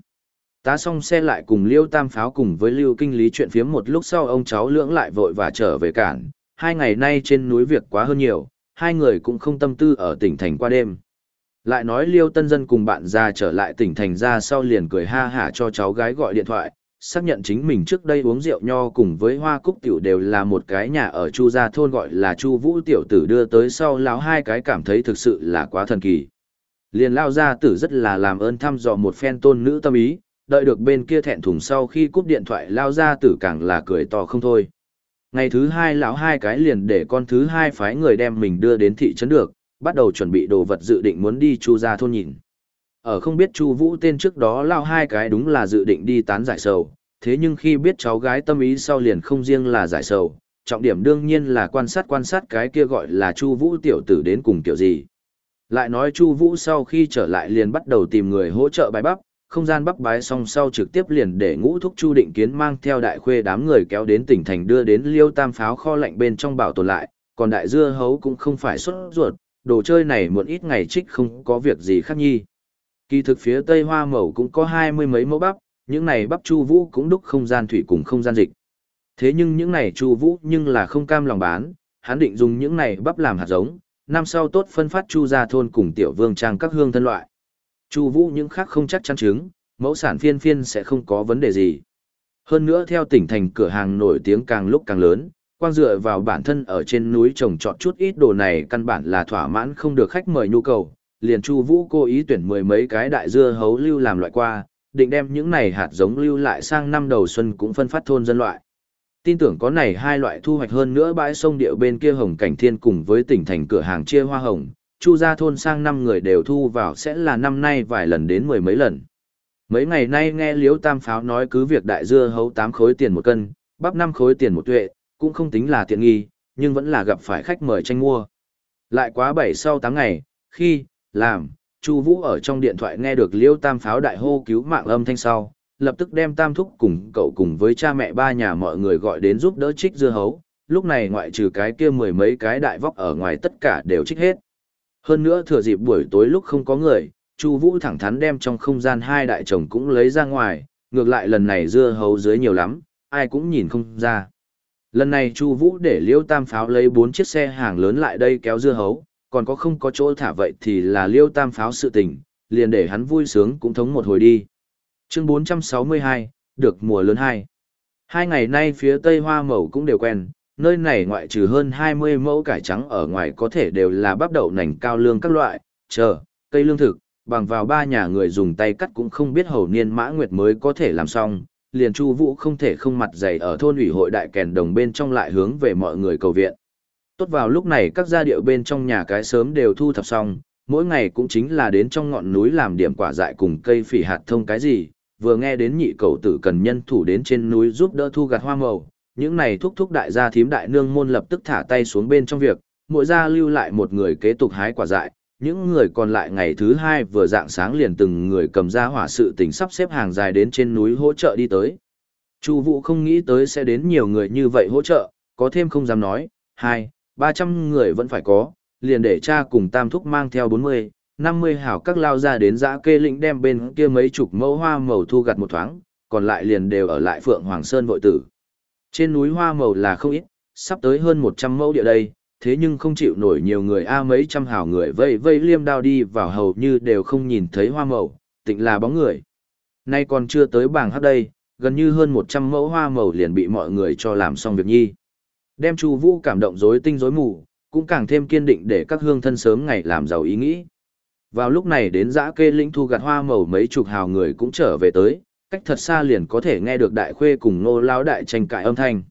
Tá xong xe lại cùng Liêu Tam Pháo cùng với Lưu Kinh Lý chuyện phiếm một lúc sau ông cháu lưỡng lại vội và trở về cản. Hai ngày nay trên núi việc quá hơn nhiều, hai người cũng không tâm tư ở tỉnh thành qua đêm. Lại nói Liêu Tân Dân cùng bạn ra trở lại tỉnh thành ra sau liền cười ha hả cho cháu gái gọi điện thoại, xác nhận chính mình trước đây uống rượu nho cùng với hoa cúc tiểu đều là một cái nhà ở Chu Gia Thôn gọi là Chu Vũ Tiểu Tử đưa tới sau lão hai cái cảm thấy thực sự là quá thần kỳ. Liền lao ra tử rất là làm ơn thăm dò một phen tôn nữ tâm ý, đợi được bên kia thẹn thùng sau khi cúp điện thoại lao ra tử càng là cười to không thôi. Ngày thứ hai lão hai cái liền để con thứ hai phái người đem mình đưa đến thị trấn được, bắt đầu chuẩn bị đồ vật dự định muốn đi chu ra thôn nhìn. Ở không biết chu vũ tên trước đó lao hai cái đúng là dự định đi tán giải sầu, thế nhưng khi biết cháu gái tâm ý sau liền không riêng là giải sầu, trọng điểm đương nhiên là quan sát quan sát cái kia gọi là chu vũ tiểu tử đến cùng kiểu gì. Lại nói chu vũ sau khi trở lại liền bắt đầu tìm người hỗ trợ bài bắp, không gian bắp bái xong sau trực tiếp liền để ngũ thúc chu định kiến mang theo đại khuê đám người kéo đến tỉnh thành đưa đến liêu tam pháo kho lạnh bên trong bảo tồn lại, còn đại dưa hấu cũng không phải xuất ruột, đồ chơi này muộn ít ngày trích không có việc gì khác nhi. Kỳ thực phía tây hoa mẩu cũng có hai mươi mấy mẫu bắp, những này bắp chu vũ cũng đúc không gian thủy cùng không gian dịch. Thế nhưng những này chu vũ nhưng là không cam lòng bán, hắn định dùng những này bắp làm hạt giống, năm sau tốt phân phát chu ra thôn cùng tiểu vương trang các hương thân loại. Chu Vũ những khác không chắc chắn chứng, mẫu sản phiên phiên sẽ không có vấn đề gì. Hơn nữa theo tỉnh thành cửa hàng nổi tiếng càng lúc càng lớn, quang dựa vào bản thân ở trên núi trồng trọt chút ít đồ này căn bản là thỏa mãn không được khách mời nhu cầu, liền Chu Vũ cố ý tuyển mười mấy cái đại dưa hấu lưu làm loại qua, định đem những này hạt giống lưu lại sang năm đầu xuân cũng phân phát thôn dân loại. Tin tưởng có này hai loại thu hoạch hơn nữa bãi sông điệu bên kia hồng cảnh thiên cùng với tỉnh thành cửa hàng chia hoa hồng, chu gia thôn sang năm người đều thu vào sẽ là năm nay vài lần đến mười mấy lần. Mấy ngày nay nghe Liễu Tam Pháo nói cứ việc đại dưa hấu tám khối tiền một cân, bắp năm khối tiền một tuệ, cũng không tính là tiện nghi, nhưng vẫn là gặp phải khách mời tranh mua. Lại quá bảy sau 8 ngày, khi, làm, Chu Vũ ở trong điện thoại nghe được Liêu Tam Pháo đại hô cứu mạng âm thanh sau, lập tức đem Tam Thúc cùng cậu cùng với cha mẹ ba nhà mọi người gọi đến giúp đỡ trích dưa hấu, lúc này ngoại trừ cái kia mười mấy cái đại vóc ở ngoài tất cả đều trích hết. Hơn nữa thừa dịp buổi tối lúc không có người, Chu Vũ thẳng thắn đem trong không gian hai đại chồng cũng lấy ra ngoài, ngược lại lần này dưa hấu dưới nhiều lắm, ai cũng nhìn không ra. Lần này Chu Vũ để Liêu Tam Pháo lấy bốn chiếc xe hàng lớn lại đây kéo dưa hấu, còn có không có chỗ thả vậy thì là Liêu Tam Pháo sự tình, liền để hắn vui sướng cũng thống một hồi đi. Chương 462, được mùa lớn hai. Hai ngày nay phía Tây Hoa Mậu cũng đều quen, nơi này ngoại trừ hơn 20 mẫu cải trắng ở ngoài có thể đều là bắp đậu nành cao lương các loại, chờ, cây lương thực, bằng vào ba nhà người dùng tay cắt cũng không biết hầu niên mã nguyệt mới có thể làm xong, liền chu vũ không thể không mặt dày ở thôn ủy hội đại kèn đồng bên trong lại hướng về mọi người cầu viện. Tốt vào lúc này các gia điệu bên trong nhà cái sớm đều thu thập xong, mỗi ngày cũng chính là đến trong ngọn núi làm điểm quả dại cùng cây phỉ hạt thông cái gì, vừa nghe đến nhị cầu tử cần nhân thủ đến trên núi giúp đỡ thu gặt hoa màu, những này thúc thúc đại gia thím đại nương môn lập tức thả tay xuống bên trong việc, mỗi gia lưu lại một người kế tục hái quả dại, những người còn lại ngày thứ hai vừa dạng sáng liền từng người cầm ra hỏa sự tình sắp xếp hàng dài đến trên núi hỗ trợ đi tới. Chu Vũ không nghĩ tới sẽ đến nhiều người như vậy hỗ trợ, có thêm không dám nói, hai, ba trăm người vẫn phải có, liền để cha cùng Tam thúc mang theo bốn mươi, năm mươi hảo các lao ra đến dã kê lĩnh đem bên kia mấy chục mẫu hoa màu thu gặt một thoáng, còn lại liền đều ở lại Phượng Hoàng Sơn vội tử. Trên núi hoa màu là không ít, sắp tới hơn 100 mẫu địa đây, thế nhưng không chịu nổi nhiều người a mấy trăm hào người vây vây liêm đao đi vào hầu như đều không nhìn thấy hoa màu, tịnh là bóng người. Nay còn chưa tới bảng hát đây, gần như hơn 100 mẫu hoa màu liền bị mọi người cho làm xong việc nhi. Đem Chu Vũ cảm động rối tinh rối mù, cũng càng thêm kiên định để các hương thân sớm ngày làm giàu ý nghĩ. Vào lúc này đến dã kê lĩnh thu gặt hoa màu mấy chục hào người cũng trở về tới, cách thật xa liền có thể nghe được đại khuê cùng nô lão đại tranh cãi âm thanh.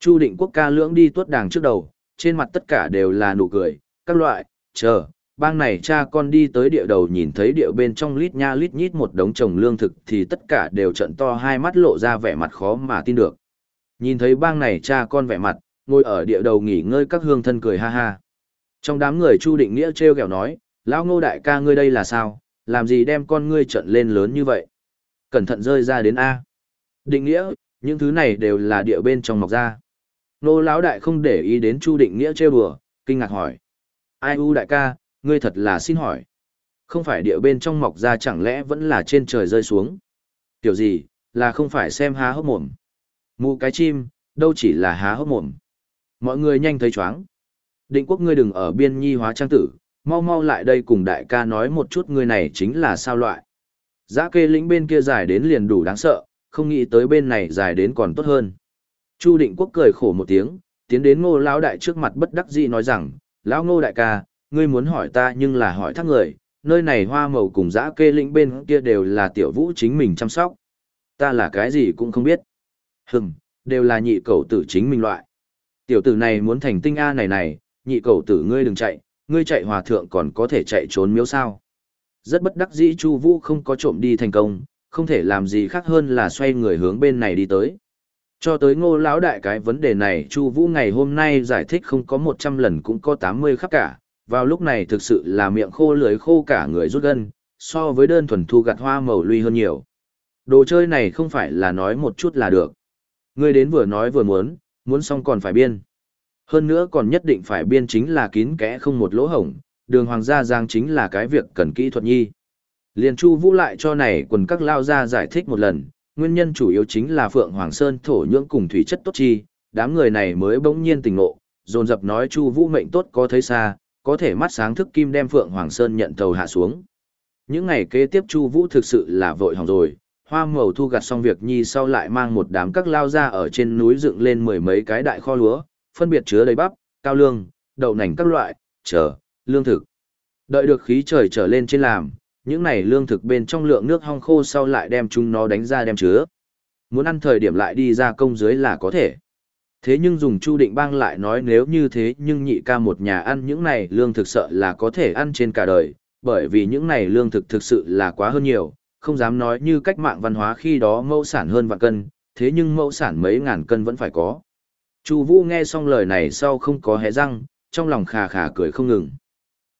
Chu định quốc ca lưỡng đi tuốt đàng trước đầu, trên mặt tất cả đều là nụ cười, các loại, chờ, bang này cha con đi tới địa đầu nhìn thấy địa bên trong lít nha lít nhít một đống trồng lương thực thì tất cả đều trận to hai mắt lộ ra vẻ mặt khó mà tin được. Nhìn thấy bang này cha con vẻ mặt, ngồi ở địa đầu nghỉ ngơi các hương thân cười ha ha. Trong đám người Chu Định Nghĩa treo kẹo nói, lão ngô đại ca ngươi đây là sao, làm gì đem con ngươi trận lên lớn như vậy cẩn thận rơi ra đến A. Định nghĩa, những thứ này đều là địa bên trong mọc ra. Nô lão đại không để ý đến Chu Định Nghĩa trêu đùa, kinh ngạc hỏi. Ai u đại ca, ngươi thật là xin hỏi. Không phải địa bên trong mọc ra chẳng lẽ vẫn là trên trời rơi xuống. Tiểu gì, là không phải xem há hốc mồm. Mụ cái chim, đâu chỉ là há hốc mồm. Mọi người nhanh thấy chóng. Định quốc ngươi đừng ở biên nhi hóa trang tử, mau mau lại đây cùng đại ca nói một chút ngươi này chính là sao loại. Giá kê lĩnh bên kia dài đến liền đủ đáng sợ, không nghĩ tới bên này dài đến còn tốt hơn. Chu định quốc cười khổ một tiếng, tiến đến ngô lão đại trước mặt bất đắc dĩ nói rằng, lão ngô đại ca, ngươi muốn hỏi ta nhưng là hỏi thắc người, nơi này hoa màu cùng dã kê lĩnh bên kia đều là tiểu vũ chính mình chăm sóc, ta là cái gì cũng không biết. Hừm, đều là nhị cầu tử chính mình loại. Tiểu tử này muốn thành tinh A này này, nhị cầu tử ngươi đừng chạy, ngươi chạy hòa thượng còn có thể chạy trốn miếu sao. Rất bất đắc dĩ Chu Vũ không có trộm đi thành công, không thể làm gì khác hơn là xoay người hướng bên này đi tới. Cho tới ngô lão đại cái vấn đề này Chu Vũ ngày hôm nay giải thích không có 100 lần cũng có 80 khắp cả, vào lúc này thực sự là miệng khô lưỡi khô cả người rút gân, so với đơn thuần thu gặt hoa màu lui hơn nhiều. Đồ chơi này không phải là nói một chút là được. Ngươi đến vừa nói vừa muốn, muốn xong còn phải biên. Hơn nữa còn nhất định phải biên chính là kín kẽ không một lỗ hổng, đường hoàng gia giang chính là cái việc cần kỹ thuật nhi. Liền Chu Vũ lại cho này quần các lao ra giải thích một lần, nguyên nhân chủ yếu chính là Phượng Hoàng Sơn thổ nhưỡng cùng thủy chất tốt chi, đám người này mới bỗng nhiên tỉnh ngộ, dồn dập nói Chu Vũ mệnh tốt có thấy xa, có thể mắt sáng thức kim đem Phượng Hoàng Sơn nhận tàu hạ xuống. Những ngày kế tiếp Chu Vũ thực sự là vội hỏng rồi, hoa màu thu gặt xong việc nhi sau lại mang một đám các lao ra ở trên núi dựng lên mười mấy cái đại kho lúa, phân biệt chứa đầy bắp, cao lương, đậu nành các loại, chờ, lương thực. Đợi được khí trời trở lên trên làm, những này lương thực bên trong lượng nước hong khô sau lại đem chúng nó đánh ra đem chứa. Muốn ăn thời điểm lại đi ra công dưới là có thể. Thế nhưng dùng Chu Định Bang lại nói nếu như thế nhưng nhị ca một nhà ăn những này lương thực sợ là có thể ăn trên cả đời, bởi vì những này lương thực thực sự là quá hơn nhiều, không dám nói như cách mạng văn hóa khi đó mẫu sản hơn vạn cân, thế nhưng mẫu sản mấy ngàn cân vẫn phải có. Chu Vũ nghe xong lời này sau không có hé răng, trong lòng khà khà cười không ngừng.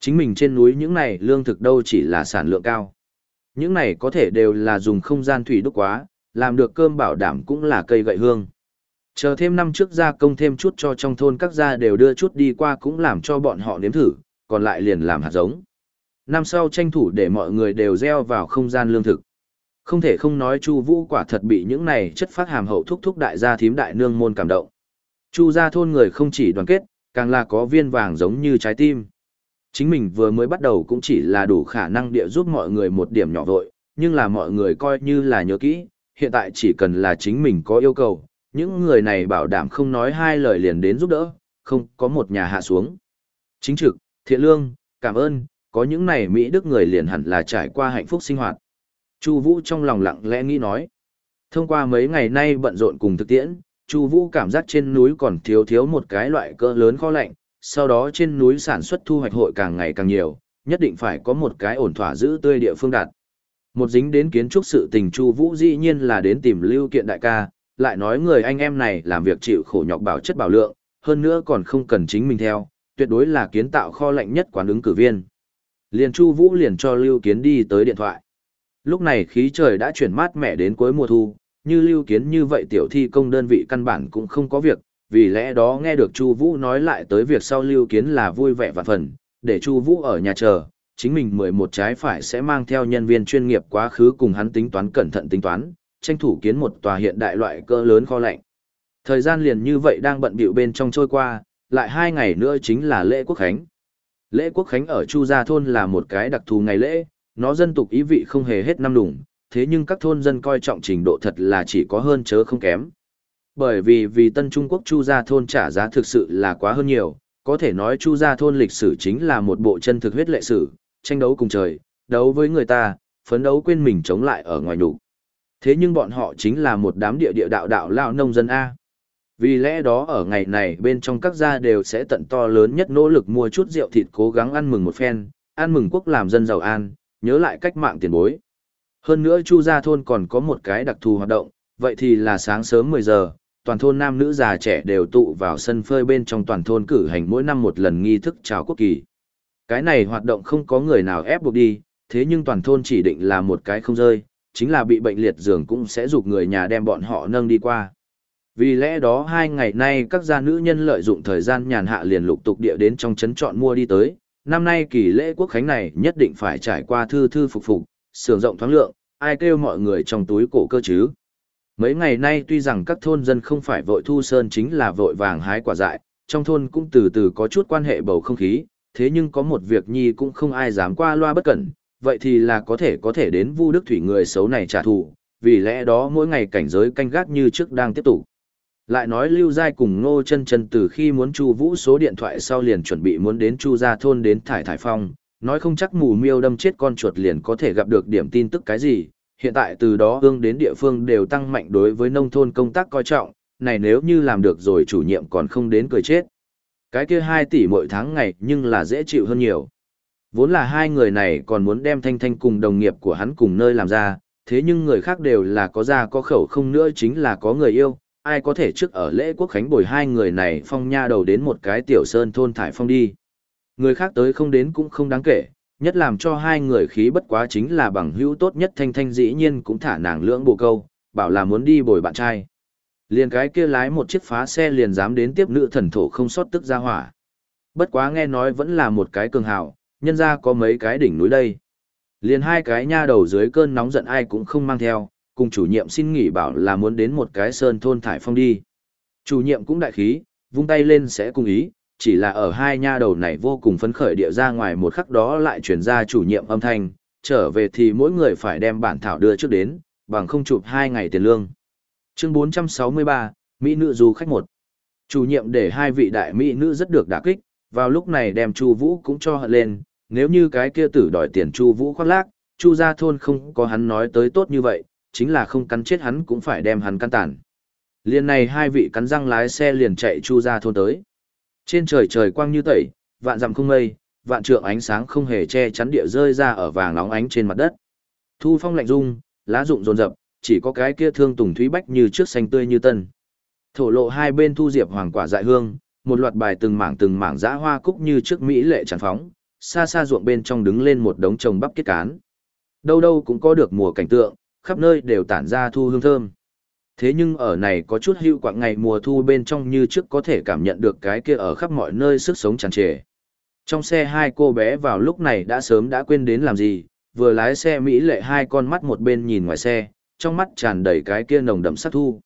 Chính mình trên núi những này lương thực đâu chỉ là sản lượng cao. Những này có thể đều là dùng không gian thủy đúc quá, làm được cơm bảo đảm cũng là cây gậy hương. Chờ thêm năm trước gia công thêm chút cho trong thôn các gia đều đưa chút đi qua cũng làm cho bọn họ nếm thử, còn lại liền làm hạt giống. Năm sau tranh thủ để mọi người đều gieo vào không gian lương thực. Không thể không nói Chu Vũ quả thật bị những này chất phát hàm hậu thúc thúc đại gia thím đại nương môn cảm động. Chu gia thôn người không chỉ đoàn kết, càng là có viên vàng giống như trái tim. Chính mình vừa mới bắt đầu cũng chỉ là đủ khả năng địa giúp mọi người một điểm nhỏ vội, nhưng là mọi người coi như là nhớ kỹ, hiện tại chỉ cần là chính mình có yêu cầu, những người này bảo đảm không nói hai lời liền đến giúp đỡ, không có một nhà hạ xuống. Chính trực, thiện lương, cảm ơn, có những này Mỹ Đức người liền hẳn là trải qua hạnh phúc sinh hoạt. Chu Vũ trong lòng lặng lẽ nghĩ nói. Thông qua mấy ngày nay bận rộn cùng thực tiễn, Chu Vũ cảm giác trên núi còn thiếu thiếu một cái loại cỡ lớn kho lạnh, sau đó trên núi sản xuất thu hoạch hội càng ngày càng nhiều, nhất định phải có một cái ổn thỏa giữ tươi địa phương đạt. Một dính đến kiến trúc sự tình Chu Vũ dĩ nhiên là đến tìm Lưu Kiện đại ca, lại nói người anh em này làm việc chịu khổ nhọc bảo chất bảo lượng, hơn nữa còn không cần chính mình theo, tuyệt đối là kiến tạo kho lạnh nhất quán ứng cử viên. Liền Chu Vũ liền cho Lưu Kiến đi tới điện thoại. Lúc này khí trời đã chuyển mát mẻ đến cuối mùa thu, như Lưu Kiến như vậy tiểu thi công đơn vị căn bản cũng không có việc, vì lẽ đó nghe được Chu Vũ nói lại tới việc sau Lưu Kiến là vui vẻ và phần, để Chu Vũ ở nhà chờ, chính mình mười một trái phải sẽ mang theo nhân viên chuyên nghiệp quá khứ cùng hắn tính toán cẩn thận tính toán, tranh thủ kiến một tòa hiện đại loại cỡ lớn kho lạnh. Thời gian liền như vậy đang bận bịu bên trong trôi qua, lại hai ngày nữa chính là lễ quốc khánh. Lễ quốc khánh ở Chu Gia Thôn là một cái đặc thù ngày lễ, nó dân tục ý vị không hề hết năm đủng, thế nhưng các thôn dân coi trọng trình độ thật là chỉ có hơn chớ không kém. Bởi vì vì Tân Trung Quốc Chu Gia Thôn trả giá thực sự là quá hơn nhiều, có thể nói Chu Gia Thôn lịch sử chính là một bộ chân thực huyết lệ sử, tranh đấu cùng trời, đấu với người ta, phấn đấu quên mình chống lại ở ngoài nhục. Thế nhưng bọn họ chính là một đám địa địa đạo đạo lao nông dân A. Vì lẽ đó ở ngày này bên trong các gia đều sẽ tận to lớn nhất nỗ lực mua chút rượu thịt cố gắng ăn mừng một phen, ăn mừng quốc làm dân giàu an, nhớ lại cách mạng tiền bối. Hơn nữa Chu Gia Thôn còn có một cái đặc thù hoạt động, vậy thì là sáng sớm 10 giờ, toàn thôn nam nữ già trẻ đều tụ vào sân phơi bên trong toàn thôn cử hành mỗi năm một lần nghi thức chào quốc kỳ. Cái này hoạt động không có người nào ép buộc đi, thế nhưng toàn thôn chỉ định là một cái không rơi, chính là bị bệnh liệt giường cũng sẽ dục người nhà đem bọn họ nâng đi qua. Vì lẽ đó hai ngày nay các gia nữ nhân lợi dụng thời gian nhàn hạ liền lục tục địa đến trong trấn chọn mua đi tới, năm nay kỳ lễ quốc khánh này nhất định phải trải qua thư thư phục phục, sưởng rộng thoáng lượng, ai kêu mọi người trong túi cổ cơ chứ. Mấy ngày nay tuy rằng các thôn dân không phải vội thu sơn chính là vội vàng hái quả dại, trong thôn cũng từ từ có chút quan hệ bầu không khí, thế nhưng có một việc nhi cũng không ai dám qua loa bất cẩn, vậy thì là có thể có thể đến vu đức thủy người xấu này trả thù, vì lẽ đó mỗi ngày cảnh giới canh gác như trước đang tiếp tục. Lại nói Lưu Giai cùng Ngô Chân Chân từ khi muốn Chu Vũ số điện thoại sau liền chuẩn bị muốn đến Chu gia thôn đến thải thải phong, nói không chắc mù miêu đâm chết con chuột liền có thể gặp được điểm tin tức cái gì, hiện tại từ đó ương đến địa phương đều tăng mạnh đối với nông thôn công tác coi trọng, này nếu như làm được rồi chủ nhiệm còn không đến cười chết. Cái kia 2 tỷ mỗi tháng ngày nhưng là dễ chịu hơn nhiều. Vốn là hai người này còn muốn đem Thanh Thanh cùng đồng nghiệp của hắn cùng nơi làm ra, thế nhưng người khác đều là có ra có khẩu không nữa chính là có người yêu, ai có thể trước ở lễ quốc khánh bồi hai người này phong nha đầu đến một cái tiểu sơn thôn thải phong đi. Người khác tới không đến cũng không đáng kể, nhất làm cho hai người khí bất quá chính là bằng hữu tốt nhất thanh thanh dĩ nhiên cũng thả nàng lưỡng bộ câu, bảo là muốn đi bồi bạn trai. Liền cái kia lái một chiếc phá xe liền dám đến tiếp nữ thần thổ không sót tức ra hỏa. Bất quá nghe nói vẫn là một cái cường hào, nhân ra có mấy cái đỉnh núi đây. Liền hai cái nha đầu dưới cơn nóng giận ai cũng không mang theo, cùng chủ nhiệm xin nghỉ bảo là muốn đến một cái sơn thôn thải phong đi. Chủ nhiệm cũng đại khí, vung tay lên sẽ cùng ý, chỉ là ở hai nha đầu này vô cùng phấn khởi địa ra ngoài một khắc đó lại chuyển ra chủ nhiệm âm thanh, trở về thì mỗi người phải đem bản thảo đưa trước đến, bằng không chụp hai ngày tiền lương. Chương 463, Mỹ nữ du khách một Chủ nhiệm để hai vị đại Mỹ nữ rất được đả kích, vào lúc này đem Chu Vũ cũng cho hận lên, nếu như cái kia tử đòi tiền Chu Vũ khoác lác, Chu gia thôn không có hắn nói tới tốt như vậy, chính là không cắn chết hắn cũng phải đem hắn căn tàn. Liên này hai vị cắn răng lái xe liền chạy Chu gia thôn tới. Trên trời trời quang như tẩy, vạn dặm không mây, vạn trượng ánh sáng không hề che chắn địa rơi ra ở vàng nóng ánh trên mặt đất. Thu phong lạnh rung, lá rụng rồn rập, chỉ có cái kia thương tùng thúy bách như trước xanh tươi như tân. Thổ lộ hai bên thu diệp hoàng quả dại hương, một loạt bài từng mảng từng mảng dã hoa cúc như trước mỹ lệ tràn phóng, xa xa ruộng bên trong đứng lên một đống trồng bắp kết cán. Đâu đâu cũng có được mùa cảnh tượng, khắp nơi đều tản ra thu hương thơm. Thế nhưng ở này có chút hưu quạng ngày mùa thu bên trong như trước có thể cảm nhận được cái kia ở khắp mọi nơi sức sống tràn trề. Trong xe hai cô bé vào lúc này đã sớm đã quên đến làm gì, vừa lái xe Mỹ lệ hai con mắt một bên nhìn ngoài xe, trong mắt tràn đầy cái kia nồng đậm sắc thu.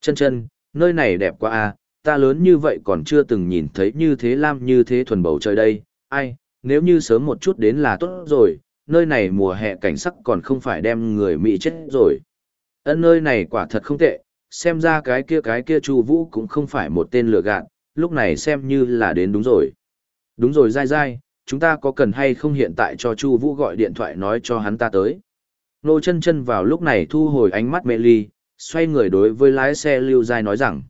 Chân chân, nơi này đẹp quá à, ta lớn như vậy còn chưa từng nhìn thấy như thế lam như thế thuần bầu trời đây, ai, nếu như sớm một chút đến là tốt rồi, nơi này mùa hè cảnh sắc còn không phải đem người Mỹ chết rồi. Ân nơi này quả thật không tệ, xem ra cái kia cái kia Chu Vũ cũng không phải một tên lừa gạt, lúc này xem như là đến đúng rồi. Đúng rồi dai dai, chúng ta có cần hay không hiện tại cho Chu Vũ gọi điện thoại nói cho hắn ta tới. Nô chân chân vào lúc này thu hồi ánh mắt mê ly, xoay người đối với lái xe Lưu Giai nói rằng,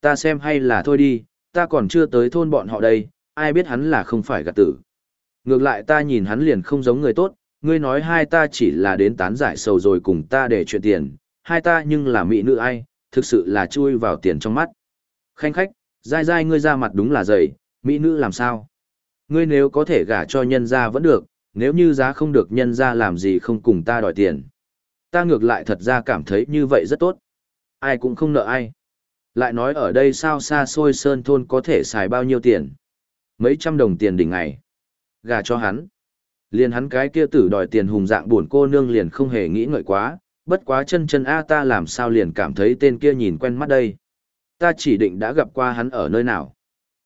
ta xem hay là thôi đi, ta còn chưa tới thôn bọn họ đây, ai biết hắn là không phải gạt tử. Ngược lại ta nhìn hắn liền không giống người tốt, ngươi nói hai ta chỉ là đến tán giải sầu rồi cùng ta để chuyện tiền, hai ta nhưng là mỹ nữ ai, thực sự là chui vào tiền trong mắt. Khanh khách, dai dai ngươi ra mặt đúng là dày, mỹ nữ làm sao? Ngươi nếu có thể gả cho nhân gia vẫn được, nếu như giá không được nhân gia làm gì không cùng ta đòi tiền. Ta ngược lại thật ra cảm thấy như vậy rất tốt. Ai cũng không nợ ai. Lại nói ở đây sao xa xôi sơn thôn có thể xài bao nhiêu tiền. Mấy trăm đồng tiền đỉnh ngày. Gà cho hắn. Liền hắn cái kia tử đòi tiền hùng dạng buồn cô nương liền không hề nghĩ ngợi quá, bất quá chân chân A ta làm sao liền cảm thấy tên kia nhìn quen mắt đây. Ta chỉ định đã gặp qua hắn ở nơi nào.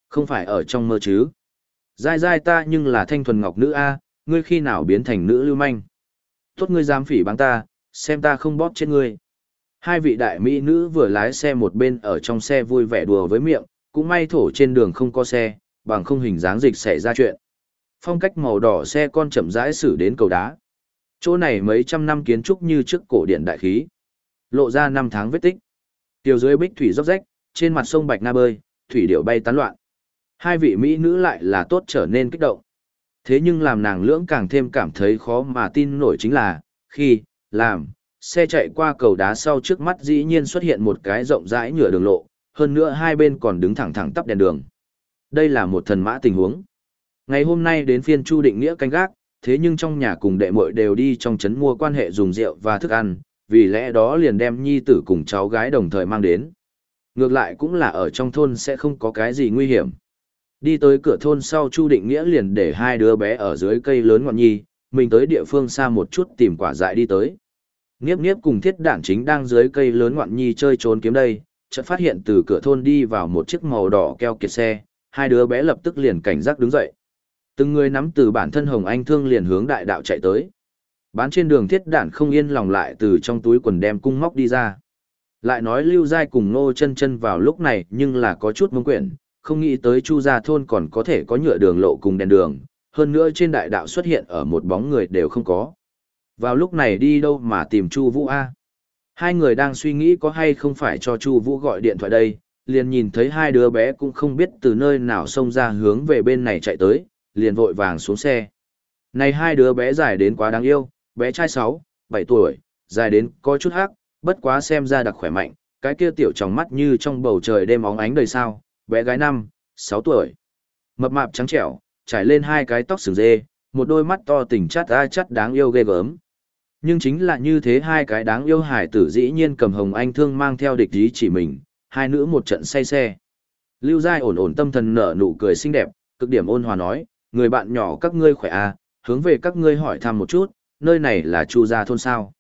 Không phải ở trong mơ chứ. Dai dai ta nhưng là thanh thuần ngọc nữ A, ngươi khi nào biến thành nữ lưu manh. Tốt ngươi dám phỉ báng ta, xem ta không bóp chết ngươi. Hai vị đại mỹ nữ vừa lái xe một bên ở trong xe vui vẻ đùa với miệng, cũng may thổ trên đường không có xe, bằng không hình dáng dịch xảy ra chuyện. Phong cách màu đỏ xe con chậm rãi xử đến cầu đá. Chỗ này mấy trăm năm kiến trúc như trước cổ điện đại khí. Lộ ra năm tháng vết tích. Tiểu dưới bích thủy róc rách, trên mặt sông Bạch Na bơi, thủy điệu bay tán loạn. Hai vị mỹ nữ lại là tốt trở nên kích động. Thế nhưng làm nàng lưỡng càng thêm cảm thấy khó mà tin nổi chính là, khi, làm, xe chạy qua cầu đá sau trước mắt dĩ nhiên xuất hiện một cái rộng rãi nhựa đường lộ, hơn nữa hai bên còn đứng thẳng thẳng tắp đèn đường. Đây là một thần mã tình huống. Ngày hôm nay đến phiên Chu Định Nghĩa canh gác, thế nhưng trong nhà cùng đệ muội đều đi trong trấn mua quan hệ dùng rượu và thức ăn, vì lẽ đó liền đem nhi tử cùng cháu gái đồng thời mang đến. Ngược lại cũng là ở trong thôn sẽ không có cái gì nguy hiểm. Đi tới cửa thôn sau Chu Định Nghĩa liền để hai đứa bé ở dưới cây lớn ngọn nhi, mình tới địa phương xa một chút tìm quả dại đi tới. Niếp Niếp cùng thiết Đản chính đang dưới cây lớn ngoạn nhi chơi trốn kiếm đây, chợt phát hiện từ cửa thôn đi vào một chiếc màu đỏ keo kiệt xe, hai đứa bé lập tức liền cảnh giác đứng dậy. Từng người nắm từ bản thân Hồng Anh thương liền hướng đại đạo chạy tới. Bán trên đường thiết đản không yên lòng lại từ trong túi quần đem cung móc đi ra. Lại nói lưu giai cùng nô chân chân vào lúc này nhưng là có chút mông quyển, không nghĩ tới chu gia thôn còn có thể có nhựa đường lộ cùng đèn đường, hơn nữa trên đại đạo xuất hiện ở một bóng người đều không có. Vào lúc này đi đâu mà tìm Chu Vũ a? Hai người đang suy nghĩ có hay không phải cho Chu Vũ gọi điện thoại đây, liền nhìn thấy hai đứa bé cũng không biết từ nơi nào xông ra hướng về bên này chạy tới, liền vội vàng xuống xe. Này hai đứa bé dài đến quá đáng yêu, bé trai 6, 7 tuổi, dài đến có chút hắc, bất quá xem ra đặc khỏe mạnh, cái kia tiểu trong mắt như trong bầu trời đêm óng ánh đầy sao, bé gái 5, 6 tuổi. Mập mạp trắng trẻo, trải lên hai cái tóc sừng dê, một đôi mắt to tỉnh chát a chát đáng yêu ghê gớm. Nhưng chính là như thế hai cái đáng yêu hải tử dĩ nhiên cầm hồng anh thương mang theo địch ý chỉ mình, hai nữ một trận say xe. Lưu Giai ổn ổn tâm thần nở nụ cười xinh đẹp, cực điểm ôn hòa nói, người bạn nhỏ các ngươi khỏe à, hướng về các ngươi hỏi thăm một chút, nơi này là Chu Gia thôn sao.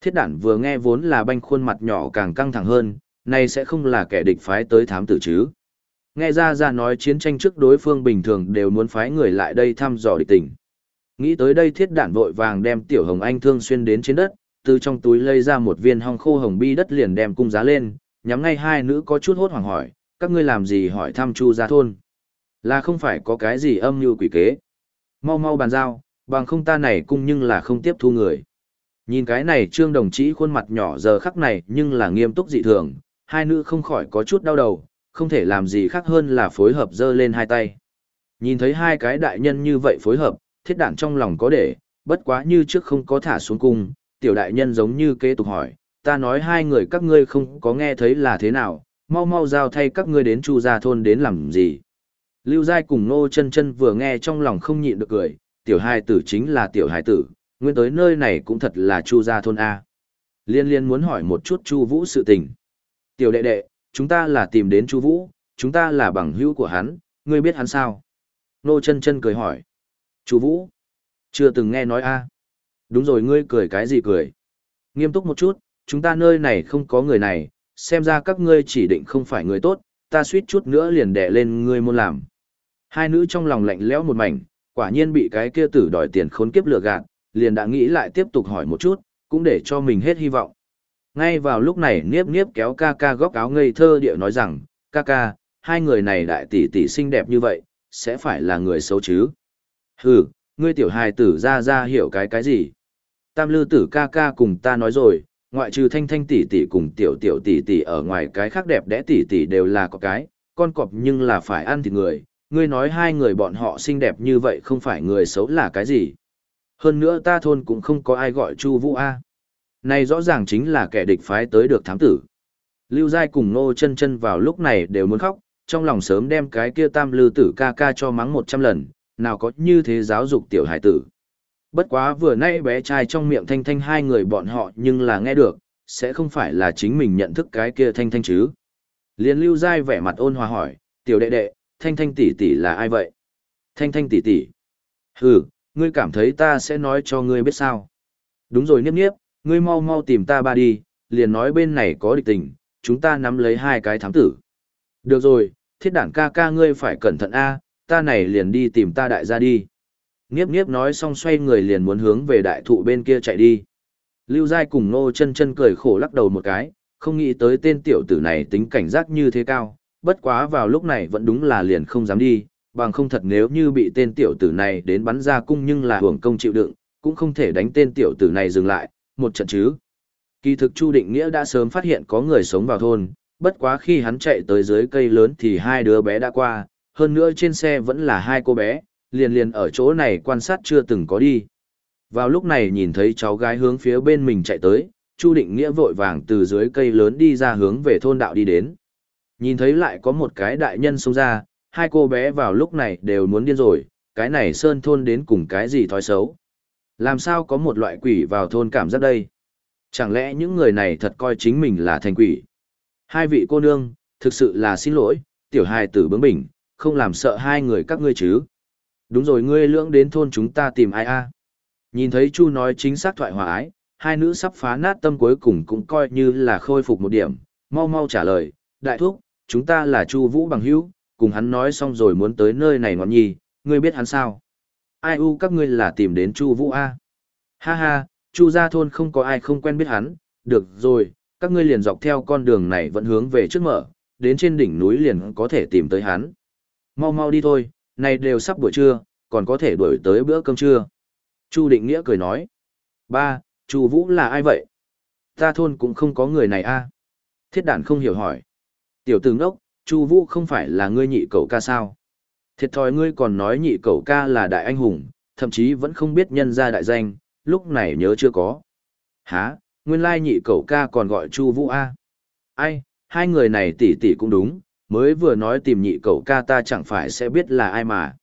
Thiết đản vừa nghe vốn là banh khuôn mặt nhỏ càng căng thẳng hơn, này sẽ không là kẻ địch phái tới thám tử chứ. Nghe ra ra nói chiến tranh trước đối phương bình thường đều muốn phái người lại đây thăm dò địch tình. Nghĩ tới đây thiết đản vội vàng đem tiểu hồng anh thương xuyên đến trên đất, từ trong túi lấy ra một viên hong khô hồng bi đất liền đem cung giá lên, nhắm ngay hai nữ có chút hốt hoảng hỏi, các ngươi làm gì hỏi thăm chu gia thôn. Là không phải có cái gì âm mưu quỷ kế. Mau mau bàn giao, bằng không ta này cung nhưng là không tiếp thu người. Nhìn cái này trương đồng chí khuôn mặt nhỏ giờ khắc này nhưng là nghiêm túc dị thường, hai nữ không khỏi có chút đau đầu, không thể làm gì khác hơn là phối hợp dơ lên hai tay. Nhìn thấy hai cái đại nhân như vậy phối hợp, thiết đản trong lòng có để, bất quá như trước không có thả xuống cung, tiểu đại nhân giống như kế tục hỏi, ta nói hai người các ngươi không có nghe thấy là thế nào, mau mau giao thay các ngươi đến chu gia thôn đến làm gì. Lưu Giai cùng Nô chân chân vừa nghe trong lòng không nhịn được cười, tiểu hài tử chính là tiểu hài tử, nguyên tới nơi này cũng thật là chu gia thôn A. Liên liên muốn hỏi một chút chu vũ sự tình. Tiểu đệ đệ, chúng ta là tìm đến chu vũ, chúng ta là bằng hữu của hắn, ngươi biết hắn sao? Nô chân chân cười hỏi. Chu vũ? Chưa từng nghe nói A. Đúng rồi ngươi cười cái gì cười? Nghiêm túc một chút, chúng ta nơi này không có người này, xem ra các ngươi chỉ định không phải người tốt, ta suýt chút nữa liền đè lên ngươi môn làm. Hai nữ trong lòng lạnh lẽo một mảnh, quả nhiên bị cái kia tử đòi tiền khốn kiếp lừa gạt, liền đã nghĩ lại tiếp tục hỏi một chút, cũng để cho mình hết hy vọng. Ngay vào lúc này Niếp Niếp kéo ca ca góc áo ngây thơ địa nói rằng, ca ca, hai người này đại tỷ tỷ xinh đẹp như vậy, sẽ phải là người xấu chứ? Hừ, ngươi tiểu hài tử ra ra hiểu cái cái gì? Tam lư tử ca ca cùng ta nói rồi, ngoại trừ thanh thanh tỷ tỷ cùng tiểu tiểu tỷ tỷ ở ngoài cái khác đẹp đẽ tỷ tỷ đều là có cái, con cọp nhưng là phải ăn thịt người, ngươi nói hai người bọn họ xinh đẹp như vậy không phải người xấu là cái gì. Hơn nữa ta thôn cũng không có ai gọi Chu Vũ A. Này rõ ràng chính là kẻ địch phái tới được thám tử. Lưu Giai cùng Nô chân chân vào lúc này đều muốn khóc, trong lòng sớm đem cái kia tam lư tử ca ca cho mắng một trăm lần, nào có như thế giáo dục tiểu hải tử. Bất quá vừa nãy bé trai trong miệng thanh thanh hai người bọn họ nhưng là nghe được, sẽ không phải là chính mình nhận thức cái kia thanh thanh chứ. Liên lưu dai vẻ mặt ôn hòa hỏi, tiểu đệ đệ, thanh thanh tỷ tỷ là ai vậy? Thanh thanh tỷ tỷ. Hừ, ngươi cảm thấy ta sẽ nói cho ngươi biết sao? Đúng rồi niếp niếp, ngươi mau mau tìm ta ba đi, liền nói bên này có địch tình, chúng ta nắm lấy hai cái thám tử. Được rồi, thiết đản ca ca ngươi phải cẩn thận a, ta này liền đi tìm ta đại gia đi. Niếp niếp nói xong xoay người liền muốn hướng về đại thụ bên kia chạy đi. Lưu Giai cùng Nô chân chân cười khổ lắc đầu một cái, không nghĩ tới tên tiểu tử này tính cảnh giác như thế cao, bất quá vào lúc này vẫn đúng là liền không dám đi, bằng không thật nếu như bị tên tiểu tử này đến bắn ra cung nhưng là hưởng công chịu đựng, cũng không thể đánh tên tiểu tử này dừng lại, một trận chứ. Kỳ thực Chu Định Nghĩa đã sớm phát hiện có người sống vào thôn, bất quá khi hắn chạy tới dưới cây lớn thì hai đứa bé đã qua, hơn nữa trên xe vẫn là hai cô bé, liền liền ở chỗ này quan sát chưa từng có đi. Vào lúc này nhìn thấy cháu gái hướng phía bên mình chạy tới, Chu Định Nghĩa vội vàng từ dưới cây lớn đi ra hướng về thôn đạo đi đến. Nhìn thấy lại có một cái đại nhân xông ra, hai cô bé vào lúc này đều muốn điên rồi, cái này sơn thôn đến cùng cái gì thói xấu. Làm sao có một loại quỷ vào thôn cảm giác đây? Chẳng lẽ những người này thật coi chính mình là thành quỷ? Hai vị cô nương, thực sự là xin lỗi, tiểu hài tử bướng bỉnh, không làm sợ hai người các ngươi chứ. Đúng rồi ngươi lưỡng đến thôn chúng ta tìm ai a? Nhìn thấy Chu nói chính xác thoại hòa ái, hai nữ sắp phá nát tâm cuối cùng cũng coi như là khôi phục một điểm, mau mau trả lời, đại thúc, chúng ta là Chu Vũ bằng hữu, cùng hắn nói xong rồi muốn tới nơi này ngọn nhi, ngươi biết hắn sao? Ai u các ngươi là tìm đến Chu Vũ a? Ha ha, Chu gia thôn không có ai không quen biết hắn, được rồi, các ngươi liền dọc theo con đường này vẫn hướng về trước mở, đến trên đỉnh núi liền có thể tìm tới hắn. Mau mau đi thôi, này đều sắp buổi trưa, còn có thể đuổi tới bữa cơm trưa. Chu Định Nghĩa cười nói. Ba, Chu Vũ là ai vậy? Ta thôn cũng không có người này a. Thiết đản không hiểu hỏi. Tiểu tử ngốc, Chu Vũ không phải là ngươi nhị cậu ca sao? Thiệt thòi ngươi còn nói nhị cậu ca là đại anh hùng, thậm chí vẫn không biết nhân gia đại danh, lúc này nhớ chưa có. Hả, nguyên lai nhị cậu ca còn gọi Chu Vũ a. Ai, hai người này tỷ tỷ cũng đúng, mới vừa nói tìm nhị cậu ca ta chẳng phải sẽ biết là ai mà.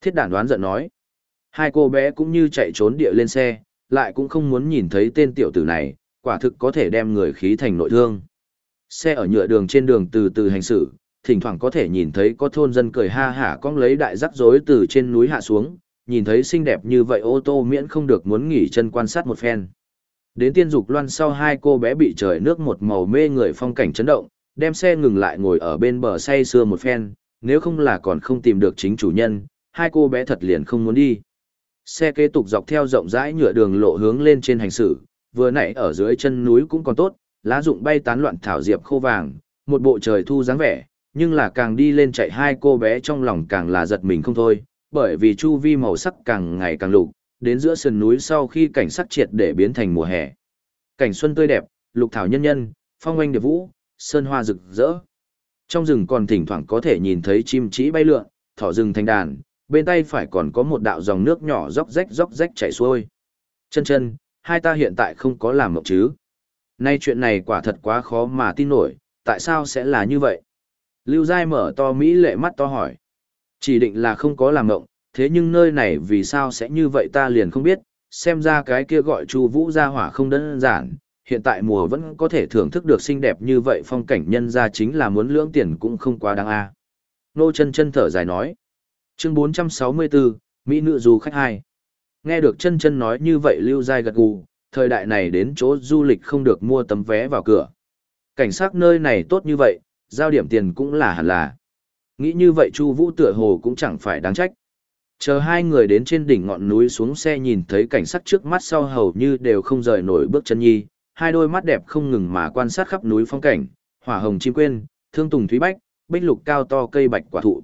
Thiết đản đoán giận nói. Hai cô bé cũng như chạy trốn địa lên xe, lại cũng không muốn nhìn thấy tên tiểu tử này, quả thực có thể đem người khí thành nội thương. Xe ở nhựa đường trên đường từ từ hành xử, thỉnh thoảng có thể nhìn thấy có thôn dân cười ha hả cong lấy đại rắc rối từ trên núi hạ xuống, nhìn thấy xinh đẹp như vậy ô tô miễn không được muốn nghỉ chân quan sát một phen. Đến tiên dục loan sau hai cô bé bị trời nước một màu mê người phong cảnh chấn động, đem xe ngừng lại ngồi ở bên bờ say sưa một phen, nếu không là còn không tìm được chính chủ nhân, hai cô bé thật liền không muốn đi. Xe kế tục dọc theo rộng rãi nhựa đường lộ hướng lên trên hành xử, vừa nãy ở dưới chân núi cũng còn tốt, lá rụng bay tán loạn thảo diệp khô vàng, một bộ trời thu dáng vẻ, nhưng là càng đi lên chạy hai cô bé trong lòng càng là giật mình không thôi, bởi vì chu vi màu sắc càng ngày càng lục, đến giữa sườn núi sau khi cảnh sắc triệt để biến thành mùa hè. Cảnh xuân tươi đẹp, lục thảo nhân nhân, phong oanh điệp vũ, sơn hoa rực rỡ. Trong rừng còn thỉnh thoảng có thể nhìn thấy chim chỉ bay lượn, thỏ rừng thành đàn, bên tay phải còn có một đạo dòng nước nhỏ róc rách róc rách chảy xuôi. Chân chân, hai ta hiện tại không có làm mộng chứ. Nay chuyện này quả thật quá khó mà tin nổi, tại sao sẽ là như vậy? Lưu Giai mở to Mỹ lệ mắt to hỏi. Chỉ định là không có làm ngộng, thế nhưng nơi này vì sao sẽ như vậy ta liền không biết, xem ra cái kia gọi Chu Vũ gia hỏa không đơn giản, hiện tại mùa vẫn có thể thưởng thức được xinh đẹp như vậy phong cảnh nhân ra chính là muốn lưỡng tiền cũng không quá đáng a. Nô chân chân thở dài nói. Chương 464, Mỹ nữ du khách hai. Nghe được chân chân nói như vậy lưu Giai gật gù, thời đại này đến chỗ du lịch không được mua tấm vé vào cửa. Cảnh sát nơi này tốt như vậy, giao điểm tiền cũng là hẳn là. Nghĩ như vậy Chu Vũ tựa hồ cũng chẳng phải đáng trách. Chờ hai người đến trên đỉnh ngọn núi xuống xe nhìn thấy cảnh sắc trước mắt sau hầu như đều không rời nổi bước chân nhi, hai đôi mắt đẹp không ngừng mà quan sát khắp núi phong cảnh, hỏa hồng chim quên, thương tùng thúy bách, bích lục cao to cây bạch quả thụ.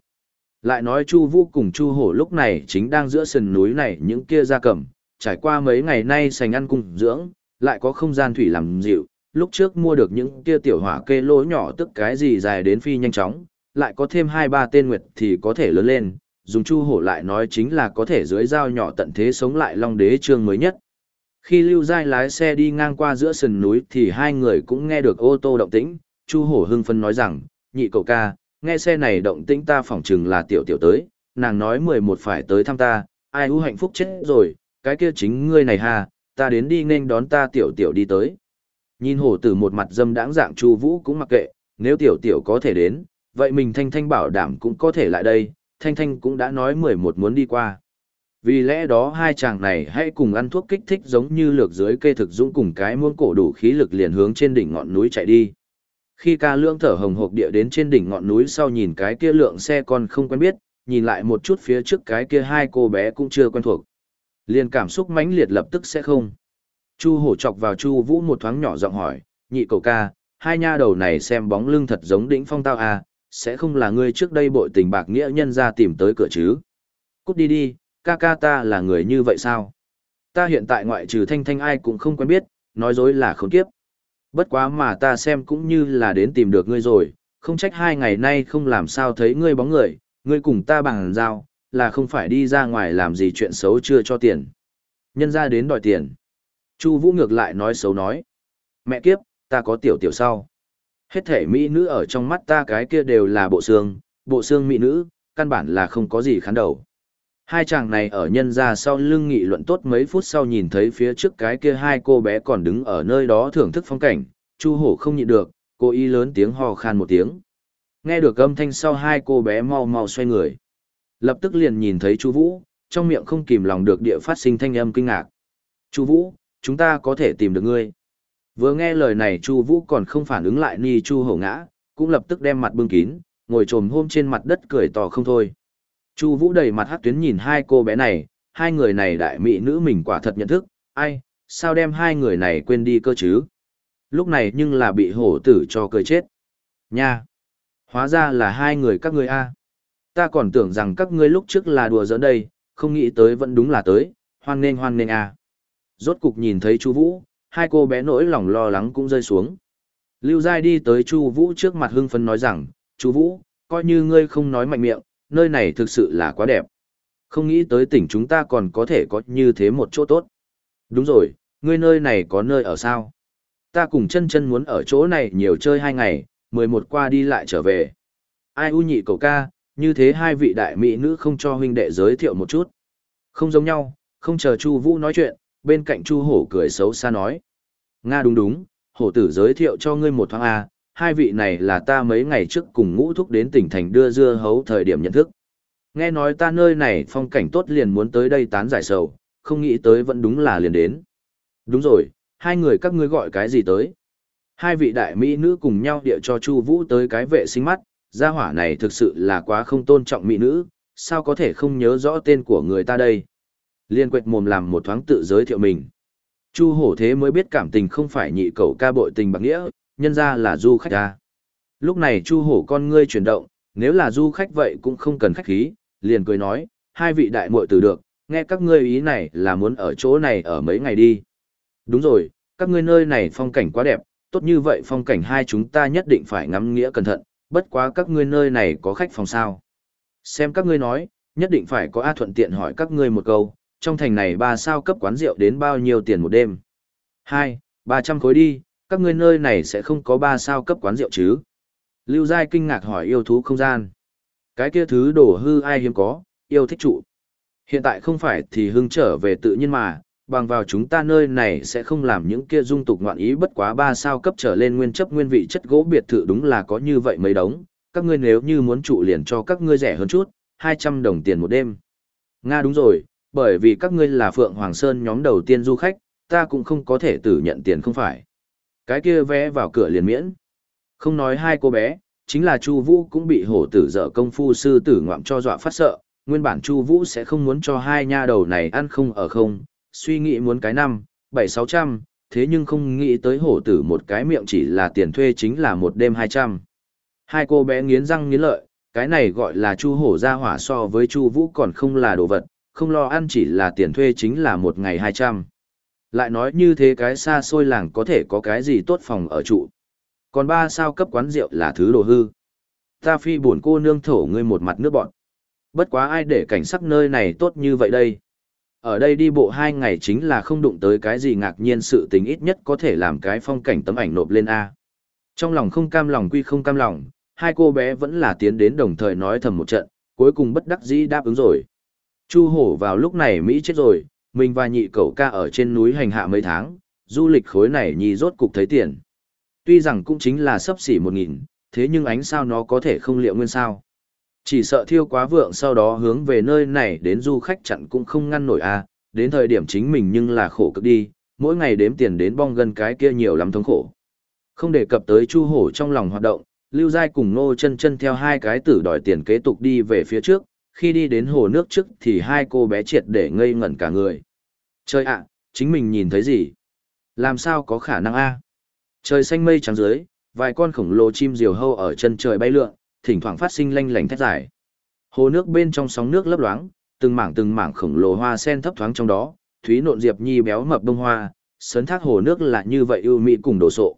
Lại nói Chu Vũ cùng Chu Hổ lúc này chính đang giữa sườn núi này những kia gia cầm, trải qua mấy ngày nay sành ăn cung dưỡng, lại có không gian thủy làm dịu, lúc trước mua được những kia tiểu hỏa kê lỗ nhỏ tức cái gì dài đến phi nhanh chóng, lại có thêm hai ba tên nguyệt thì có thể lớn lên, dùng Chu Hổ lại nói chính là có thể dưới dao nhỏ tận thế sống lại Long Đế chương mới nhất. Khi Lưu Giai lái xe đi ngang qua giữa sườn núi thì hai người cũng nghe được ô tô động tĩnh, Chu Hổ hưng phấn nói rằng, nhị cậu ca, nghe xe này động tĩnh ta phỏng chừng là tiểu tiểu tới, nàng nói mười một phải tới thăm ta, ai u hạnh phúc chết rồi, cái kia chính ngươi này ha, ta đến đi nên đón ta tiểu tiểu đi tới. Nhìn hổ tử một mặt dâm đãng dạng Chu Vũ cũng mặc kệ, nếu tiểu tiểu có thể đến, vậy mình Thanh Thanh bảo đảm cũng có thể lại đây, Thanh Thanh cũng đã nói mười một muốn đi qua. Vì lẽ đó hai chàng này hãy cùng ăn thuốc kích thích giống như lược dưới cây thực dũng cùng cái muông cổ đủ khí lực liền hướng trên đỉnh ngọn núi chạy đi. Khi ca lưỡng thở hồng hộc địa đến trên đỉnh ngọn núi sau nhìn cái kia lượng xe còn không quen biết, nhìn lại một chút phía trước cái kia hai cô bé cũng chưa quen thuộc. Liền cảm xúc mãnh liệt lập tức sẽ không. Chu hổ chọc vào Chu Vũ một thoáng nhỏ giọng hỏi, nhị cầu ca, hai nha đầu này xem bóng lưng thật giống đỉnh phong tao à, sẽ không là ngươi trước đây bội tình bạc nghĩa nhân ra tìm tới cửa chứ. Cút đi đi, ca ca ta là người như vậy sao? Ta hiện tại ngoại trừ thanh thanh ai cũng không quen biết, nói dối là khốn kiếp. Bất quá mà ta xem cũng như là đến tìm được ngươi rồi, không trách hai ngày nay không làm sao thấy ngươi bóng người, ngươi cùng ta bằng giao, là không phải đi ra ngoài làm gì chuyện xấu chưa cho tiền. Nhân ra đến đòi tiền. Chu Vũ ngược lại nói xấu nói. Mẹ kiếp, ta có tiểu tiểu sau. Hết thể mỹ nữ ở trong mắt ta cái kia đều là bộ xương, bộ xương mỹ nữ, căn bản là không có gì khán đầu. Hai chàng này ở nhân ra sau lưng nghị luận tốt mấy phút sau nhìn thấy phía trước cái kia hai cô bé còn đứng ở nơi đó thưởng thức phong cảnh, Chu Hổ không nhịn được, cô y lớn tiếng hò khan một tiếng. Nghe được âm thanh sau hai cô bé mau mau xoay người. Lập tức liền nhìn thấy Chu Vũ, trong miệng không kìm lòng được địa phát sinh thanh âm kinh ngạc. Chu Vũ, chúng ta có thể tìm được ngươi. Vừa nghe lời này Chu Vũ còn không phản ứng lại ni Chu Hổ ngã, cũng lập tức đem mặt bưng kín, ngồi trồm hôm trên mặt đất cười to không thôi. Chu Vũ đầy mặt hắc tuyến nhìn hai cô bé này, hai người này đại mỹ nữ mình quả thật nhận thức, ai, sao đem hai người này quên đi cơ chứ? Lúc này nhưng là bị hổ tử cho cười chết. Nha! Hóa ra là hai người các ngươi a. Ta còn tưởng rằng các ngươi lúc trước là đùa giỡn đây, không nghĩ tới vẫn đúng là tới, hoan nghênh hoan nghênh à. Rốt cục nhìn thấy Chu Vũ, hai cô bé nỗi lòng lo lắng cũng rơi xuống. Lưu Giai đi tới Chu Vũ trước mặt hưng phấn nói rằng, Chu Vũ, coi như ngươi không nói mạnh miệng, nơi này thực sự là quá đẹp. Không nghĩ tới tỉnh chúng ta còn có thể có như thế một chỗ tốt. Đúng rồi, ngươi nơi này có nơi ở sao? Ta cùng chân chân muốn ở chỗ này nhiều chơi hai ngày, mười một qua đi lại trở về. Ai u nhị cậu ca, như thế hai vị đại mỹ nữ không cho huynh đệ giới thiệu một chút. Không giống nhau, không chờ Chu Vũ nói chuyện, bên cạnh Chu Hổ cười xấu xa nói. Nga đúng đúng, hổ tử giới thiệu cho ngươi một thoáng A, hai vị này là ta mấy ngày trước cùng ngũ thúc đến tỉnh thành đưa dưa hấu thời điểm nhận thức. Nghe nói ta nơi này phong cảnh tốt liền muốn tới đây tán giải sầu, không nghĩ tới vẫn đúng là liền đến. Đúng rồi, hai người các ngươi gọi cái gì tới? Hai vị đại mỹ nữ cùng nhau địa cho Chu Vũ tới cái vệ sinh mắt, gia hỏa này thực sự là quá không tôn trọng mỹ nữ, sao có thể không nhớ rõ tên của người ta đây? Liên quệt mồm làm một thoáng tự giới thiệu mình. Chu hổ thế mới biết cảm tình không phải nhị cậu ca bội tình bằng nghĩa, nhân ra là du khách ta. Lúc này chu hổ con ngươi chuyển động, nếu là du khách vậy cũng không cần khách khí, liền cười nói, hai vị đại muội tử được, nghe các ngươi ý này là muốn ở chỗ này ở mấy ngày đi. Đúng rồi, các ngươi nơi này phong cảnh quá đẹp, tốt như vậy phong cảnh hai chúng ta nhất định phải ngắm nghĩa cẩn thận, bất quá các ngươi nơi này có khách phòng sao. Xem các ngươi nói, nhất định phải có A thuận tiện hỏi các ngươi một câu, trong thành này ba sao cấp quán rượu đến bao nhiêu tiền một đêm? Hai, ba trăm khối đi, các ngươi nơi này sẽ không có ba sao cấp quán rượu chứ? Lưu Giai kinh ngạc hỏi yêu thú không gian. Cái kia thứ đổ hư ai hiếm có, yêu thích trụ. Hiện tại không phải thì hưng trở về tự nhiên mà, bằng vào chúng ta nơi này sẽ không làm những kia dung tục ngoạn ý bất quá ba sao cấp trở lên nguyên chấp nguyên vị chất gỗ biệt thự đúng là có như vậy mấy đống, các ngươi nếu như muốn trụ liền cho các ngươi rẻ hơn chút, 200 đồng tiền một đêm. Nga đúng rồi, bởi vì các ngươi là Phượng Hoàng Sơn nhóm đầu tiên du khách, ta cũng không có thể tử nhận tiền không phải. Cái kia vé vào cửa liền miễn. Không nói hai cô bé, chính là Chu Vũ cũng bị hổ tử dở công phu sư tử ngoạm cho dọa phát sợ, nguyên bản Chu Vũ sẽ không muốn cho hai nha đầu này ăn không ở không, suy nghĩ muốn cái năm, bảy sáu trăm, thế nhưng không nghĩ tới hổ tử một cái miệng chỉ là tiền thuê chính là một đêm hai trăm. Hai cô bé nghiến răng nghiến lợi, cái này gọi là Chu hổ ra hỏa so với Chu Vũ còn không là đồ vật, không lo ăn chỉ là tiền thuê chính là một ngày hai trăm. Lại nói như thế cái xa xôi làng có thể có cái gì tốt phòng ở trụ. Còn ba sao cấp quán rượu là thứ đồ hư. Ta phi buồn cô nương thổ ngươi một mặt nước bọn. Bất quá ai để cảnh sắc nơi này tốt như vậy đây. Ở đây đi bộ hai ngày chính là không đụng tới cái gì ngạc nhiên sự tình ít nhất có thể làm cái phong cảnh tấm ảnh nộp lên A. Trong lòng không cam lòng quy không cam lòng, hai cô bé vẫn là tiến đến đồng thời nói thầm một trận, cuối cùng bất đắc dĩ đáp ứng rồi. Chu hổ vào lúc này Mỹ chết rồi, mình và nhị cậu ca ở trên núi hành hạ mấy tháng, du lịch khối này nhì rốt cục thấy tiền. Tuy rằng cũng chính là sấp xỉ một nghìn, thế nhưng ánh sao nó có thể không liệu nguyên sao. Chỉ sợ thiêu quá vượng sau đó hướng về nơi này đến du khách chặn cũng không ngăn nổi a à, đến thời điểm chính mình nhưng là khổ cực đi, mỗi ngày đếm tiền đến bong gần cái kia nhiều lắm thống khổ. Không đề cập tới chu hổ trong lòng hoạt động, Lưu Giai cùng Nô chân chân theo hai cái tử đòi tiền kế tục đi về phía trước, khi đi đến hồ nước trước thì hai cô bé triệt để ngây ngẩn cả người. Trời ạ, chính mình nhìn thấy gì? Làm sao có khả năng a? Trời xanh mây trắng dưới, vài con khổng lồ chim diều hâu ở chân trời bay lượn, thỉnh thoảng phát sinh lanh lảnh thét dài. Hồ nước bên trong sóng nước lấp loáng, từng mảng từng mảng khổng lồ hoa sen thấp thoáng trong đó, thúy nộn diệp nhi béo mập đông hoa, sấn thác hồ nước là như vậy ưu mỹ cùng đồ sộ.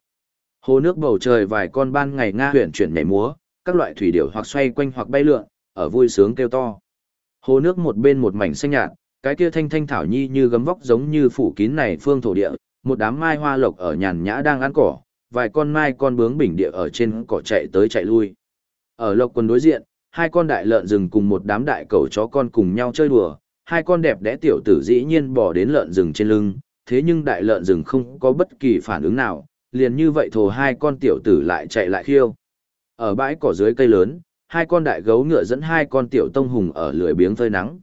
Hồ nước bầu trời vài con ban ngày nga huyền chuyển nhảy múa, các loại thủy điểu hoặc xoay quanh hoặc bay lượn, ở vui sướng kêu to. Hồ nước một bên một mảnh xanh nhạt, cái kia thanh thanh thảo nhi như gấm vóc giống như phủ kín này phương thổ địa, một đám mai hoa lộc ở nhàn nhã đang ăn cỏ, vài con mai con bướm bình địa ở trên cỏ chạy tới chạy lui. Ở lộc quần đối diện, hai con đại lợn rừng cùng một đám đại cẩu chó con cùng nhau chơi đùa, hai con đẹp đẽ tiểu tử dĩ nhiên bỏ đến lợn rừng trên lưng, thế nhưng đại lợn rừng không có bất kỳ phản ứng nào, liền như vậy thồ hai con tiểu tử lại chạy lại khiêu. Ở bãi cỏ dưới cây lớn, hai con đại gấu ngựa dẫn hai con tiểu tông hùng ở lười biếng phơi nắng.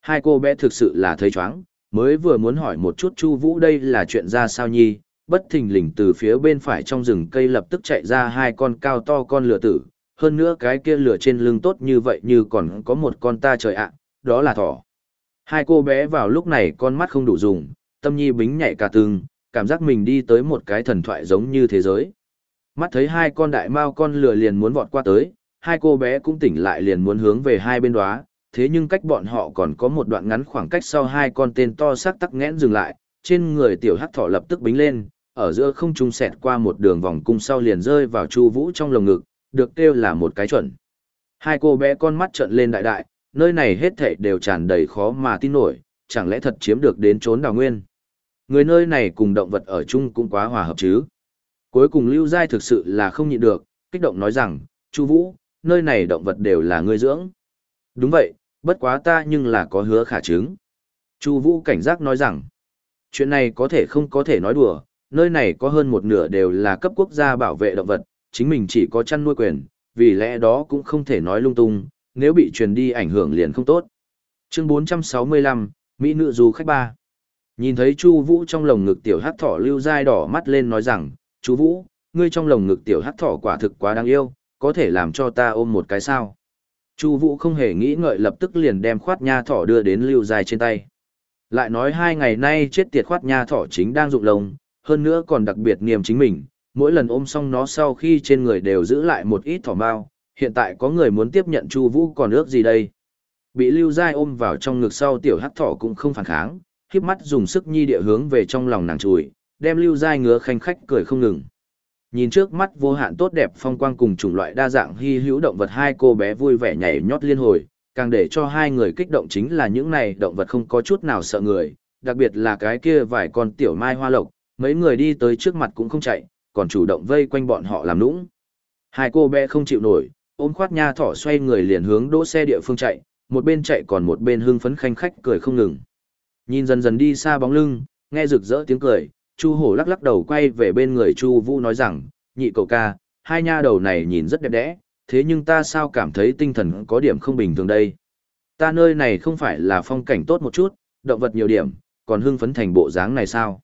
Hai cô bé thực sự là thấy chóng, mới vừa muốn hỏi một chút Chu Vũ đây là chuyện ra sao nhi, bất thình lình từ phía bên phải trong rừng cây lập tức chạy ra hai con cao to con lựa tử, hơn nữa cái kia lửa trên lưng tốt như vậy như còn có một con ta trời ạ, đó là thỏ. Hai cô bé vào lúc này con mắt không đủ dùng, tâm nhi bính nhảy cả tường cảm giác mình đi tới một cái thần thoại giống như thế giới. Mắt thấy hai con đại mao con lửa liền muốn vọt qua tới, hai cô bé cũng tỉnh lại liền muốn hướng về hai bên đó, thế nhưng cách bọn họ còn có một đoạn ngắn khoảng cách sau hai con tên to sắc tắc nghẽn dừng lại, trên người tiểu hắc thỏ lập tức bính lên, ở giữa không trung xẹt qua một đường vòng cung sau liền rơi vào Chu Vũ trong lồng ngực, được kêu là một cái chuẩn. Hai cô bé con mắt trợn lên đại đại, nơi này hết thảy đều tràn đầy khó mà tin nổi, chẳng lẽ thật chiếm được đến trốn đào nguyên. Người nơi này cùng động vật ở chung cũng quá hòa hợp chứ. Cuối cùng Lưu Giai thực sự là không nhịn được, kích động nói rằng, Chu Vũ, nơi này động vật đều là ngươi dưỡng. Đúng vậy, bất quá ta nhưng là có hứa khả chứng. Chu Vũ cảnh giác nói rằng, chuyện này có thể không có thể nói đùa, nơi này có hơn một nửa đều là cấp quốc gia bảo vệ động vật, chính mình chỉ có chăn nuôi quyền, vì lẽ đó cũng không thể nói lung tung, nếu bị truyền đi ảnh hưởng liền không tốt. Chương 465, Mỹ nữ du khách ba. Nhìn thấy Chu Vũ trong lồng ngực tiểu hắc thỏ lưu dai đỏ mắt lên nói rằng, "Chu Vũ, ngươi trong lồng ngực tiểu hắc thỏ quả thực quá đáng yêu, có thể làm cho ta ôm một cái sao?" Chu Vũ không hề nghĩ ngợi lập tức liền đem khoát nha thỏ đưa đến lưu dai trên tay. Lại nói hai ngày nay chết tiệt khoát nha thỏ chính đang dục lồng hơn nữa còn đặc biệt niềm chính mình, mỗi lần ôm xong nó sau khi trên người đều giữ lại một ít thỏ mao, hiện tại có người muốn tiếp nhận Chu Vũ còn ước gì đây? Bị Lưu Giai ôm vào trong ngực sau tiểu hắc thỏ cũng không phản kháng, khép mắt dùng sức nhi địa hướng về trong lòng nàng chùi, đem Lưu Giai ngứa khanh khách cười không ngừng. Nhìn trước mắt vô hạn tốt đẹp phong quang cùng chủng loại đa dạng hy hữu động vật hai cô bé vui vẻ nhảy nhót liên hồi, càng để cho hai người kích động chính là những này động vật không có chút nào sợ người, đặc biệt là cái kia vài con tiểu mai hoa lộc, mấy người đi tới trước mặt cũng không chạy, còn chủ động vây quanh bọn họ làm nũng. Hai cô bé không chịu nổi, ôm khoát nha thỏ xoay người liền hướng đỗ xe địa phương chạy, một bên chạy còn một bên hưng phấn khanh khách cười không ngừng. Nhìn dần dần đi xa bóng lưng, nghe rực rỡ tiếng cười, Chu Hổ lắc lắc đầu quay về bên người Chu Vũ nói rằng, nhị cậu ca, hai nha đầu này nhìn rất đẹp đẽ, thế nhưng ta sao cảm thấy tinh thần có điểm không bình thường đây. Ta nơi này không phải là phong cảnh tốt một chút, động vật nhiều điểm, còn hưng phấn thành bộ dáng này sao?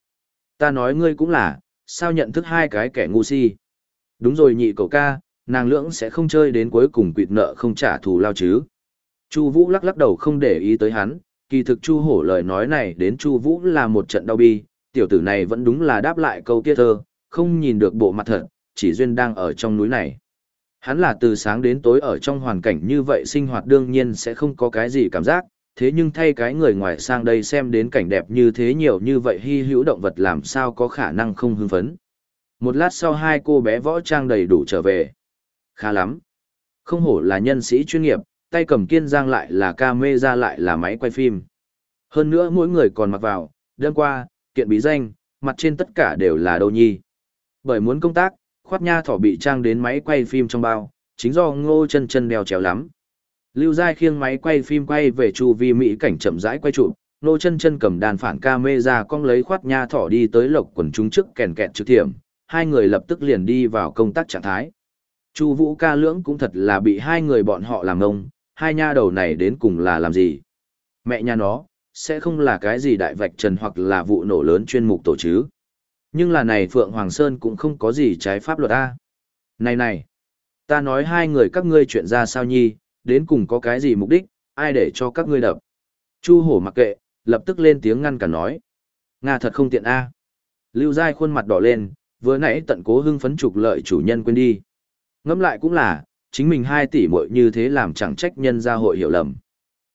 Ta nói ngươi cũng là, sao nhận thức hai cái kẻ ngu si? Đúng rồi nhị cậu ca, nàng lưỡng sẽ không chơi đến cuối cùng quỵt nợ không trả thù lao chứ. Chu Vũ lắc lắc đầu không để ý tới hắn, kỳ thực Chu Hổ lời nói này đến Chu Vũ là một trận đau bi, tiểu tử này vẫn đúng là đáp lại câu kia thơ, không nhìn được bộ mặt thật, chỉ duyên đang ở trong núi này. Hắn là từ sáng đến tối ở trong hoàn cảnh như vậy sinh hoạt đương nhiên sẽ không có cái gì cảm giác, thế nhưng thay cái người ngoài sang đây xem đến cảnh đẹp như thế nhiều như vậy hy hữu động vật làm sao có khả năng không hưng phấn. Một lát sau hai cô bé võ trang đầy đủ trở về. Khá lắm. Không hổ là nhân sĩ chuyên nghiệp, tay cầm kiên giang lại là ca mê ra lại là máy quay phim. Hơn nữa mỗi người còn mặc vào, đơn qua, kiện bí danh, mặt trên tất cả đều là đầu nhi. Bởi muốn công tác, khoát nha thỏ bị trang đến máy quay phim trong bao, chính do ngô chân chân đeo chéo lắm. Lưu Giai khiêng máy quay phim quay về chu vi mỹ cảnh chậm rãi quay chụp, nô chân chân cầm đàn phản ca mê ra cong lấy khoát nha thỏ đi tới lộc quần chúng trước kèn kẹt trực thiểm, hai người lập tức liền đi vào công tác trạng thái. Chu Vũ ca lưỡng cũng thật là bị hai người bọn họ làm ngông, hai nha đầu này đến cùng là làm gì? Mẹ nha nó, sẽ không là cái gì đại vạch trần hoặc là vụ nổ lớn chuyên mục tổ chứ? Nhưng là này Phượng Hoàng Sơn cũng không có gì trái pháp luật a. Này này, ta nói hai người các ngươi chuyện ra sao nhi, đến cùng có cái gì mục đích, ai để cho các ngươi đập. Chu hổ mặc kệ, lập tức lên tiếng ngăn cả nói. Nga thật không tiện a. Lưu Giai khuôn mặt đỏ lên, vừa nãy tận cố hưng phấn trục lợi chủ nhân quên đi. Ngẫm lại cũng là, chính mình hai tỷ muội như thế làm chẳng trách nhân gia hội hiểu lầm.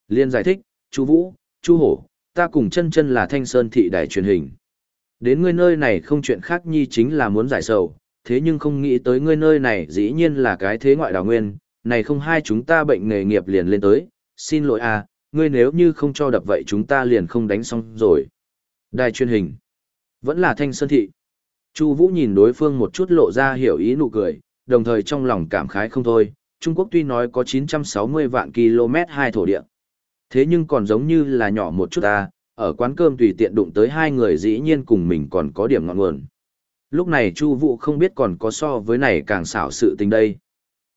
Liên giải thích, Chu Vũ, Chu Hổ, ta cùng chân chân là Thanh Sơn thị đài truyền hình. Đến ngươi nơi này không chuyện khác nhi chính là muốn giải sầu, thế nhưng không nghĩ tới ngươi nơi này dĩ nhiên là cái thế ngoại đào nguyên, này không hai chúng ta bệnh nghề nghiệp liền lên tới, xin lỗi à, ngươi nếu như không cho đập vậy chúng ta liền không đánh xong rồi. Đài truyền hình, vẫn là thanh sơn thị. Chu Vũ nhìn đối phương một chút lộ ra hiểu ý nụ cười, đồng thời trong lòng cảm khái không thôi, Trung Quốc tuy nói có 960 vạn km hai thổ địa. Thế nhưng còn giống như là nhỏ một chút ta, ở quán cơm tùy tiện đụng tới hai người dĩ nhiên cùng mình còn có điểm ngọn nguồn. Lúc này Chu Vũ không biết còn có so với này càng xảo sự tình đây.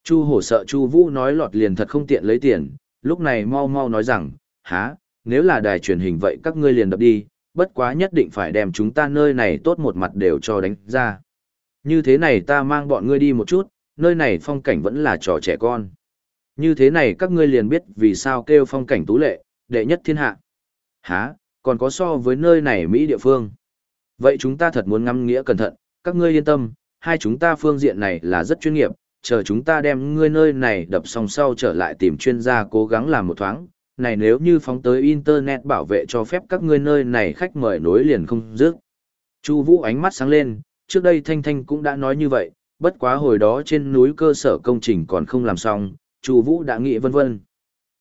Chu hổ sợ Chu Vũ nói lọt liền thật không tiện lấy tiền, lúc này mau mau nói rằng, há, nếu là đài truyền hình vậy các ngươi liền đập đi, bất quá nhất định phải đem chúng ta nơi này tốt một mặt đều cho đánh ra. Như thế này ta mang bọn ngươi đi một chút, nơi này phong cảnh vẫn là trò trẻ con. Như thế này các ngươi liền biết vì sao kêu phong cảnh tú lệ, đệ nhất thiên hạ. Há, còn có so với nơi này Mỹ địa phương. Vậy chúng ta thật muốn ngắm nghĩa cẩn thận, các ngươi yên tâm, hai chúng ta phương diện này là rất chuyên nghiệp, chờ chúng ta đem ngươi nơi này đập xong sau trở lại tìm chuyên gia cố gắng làm một thoáng, này nếu như phóng tới Internet bảo vệ cho phép các ngươi nơi này khách mời nối liền không dứt. Chu Vũ ánh mắt sáng lên, trước đây Thanh Thanh cũng đã nói như vậy, bất quá hồi đó trên núi cơ sở công trình còn không làm xong, Chu Vũ đã nghĩ vân vân.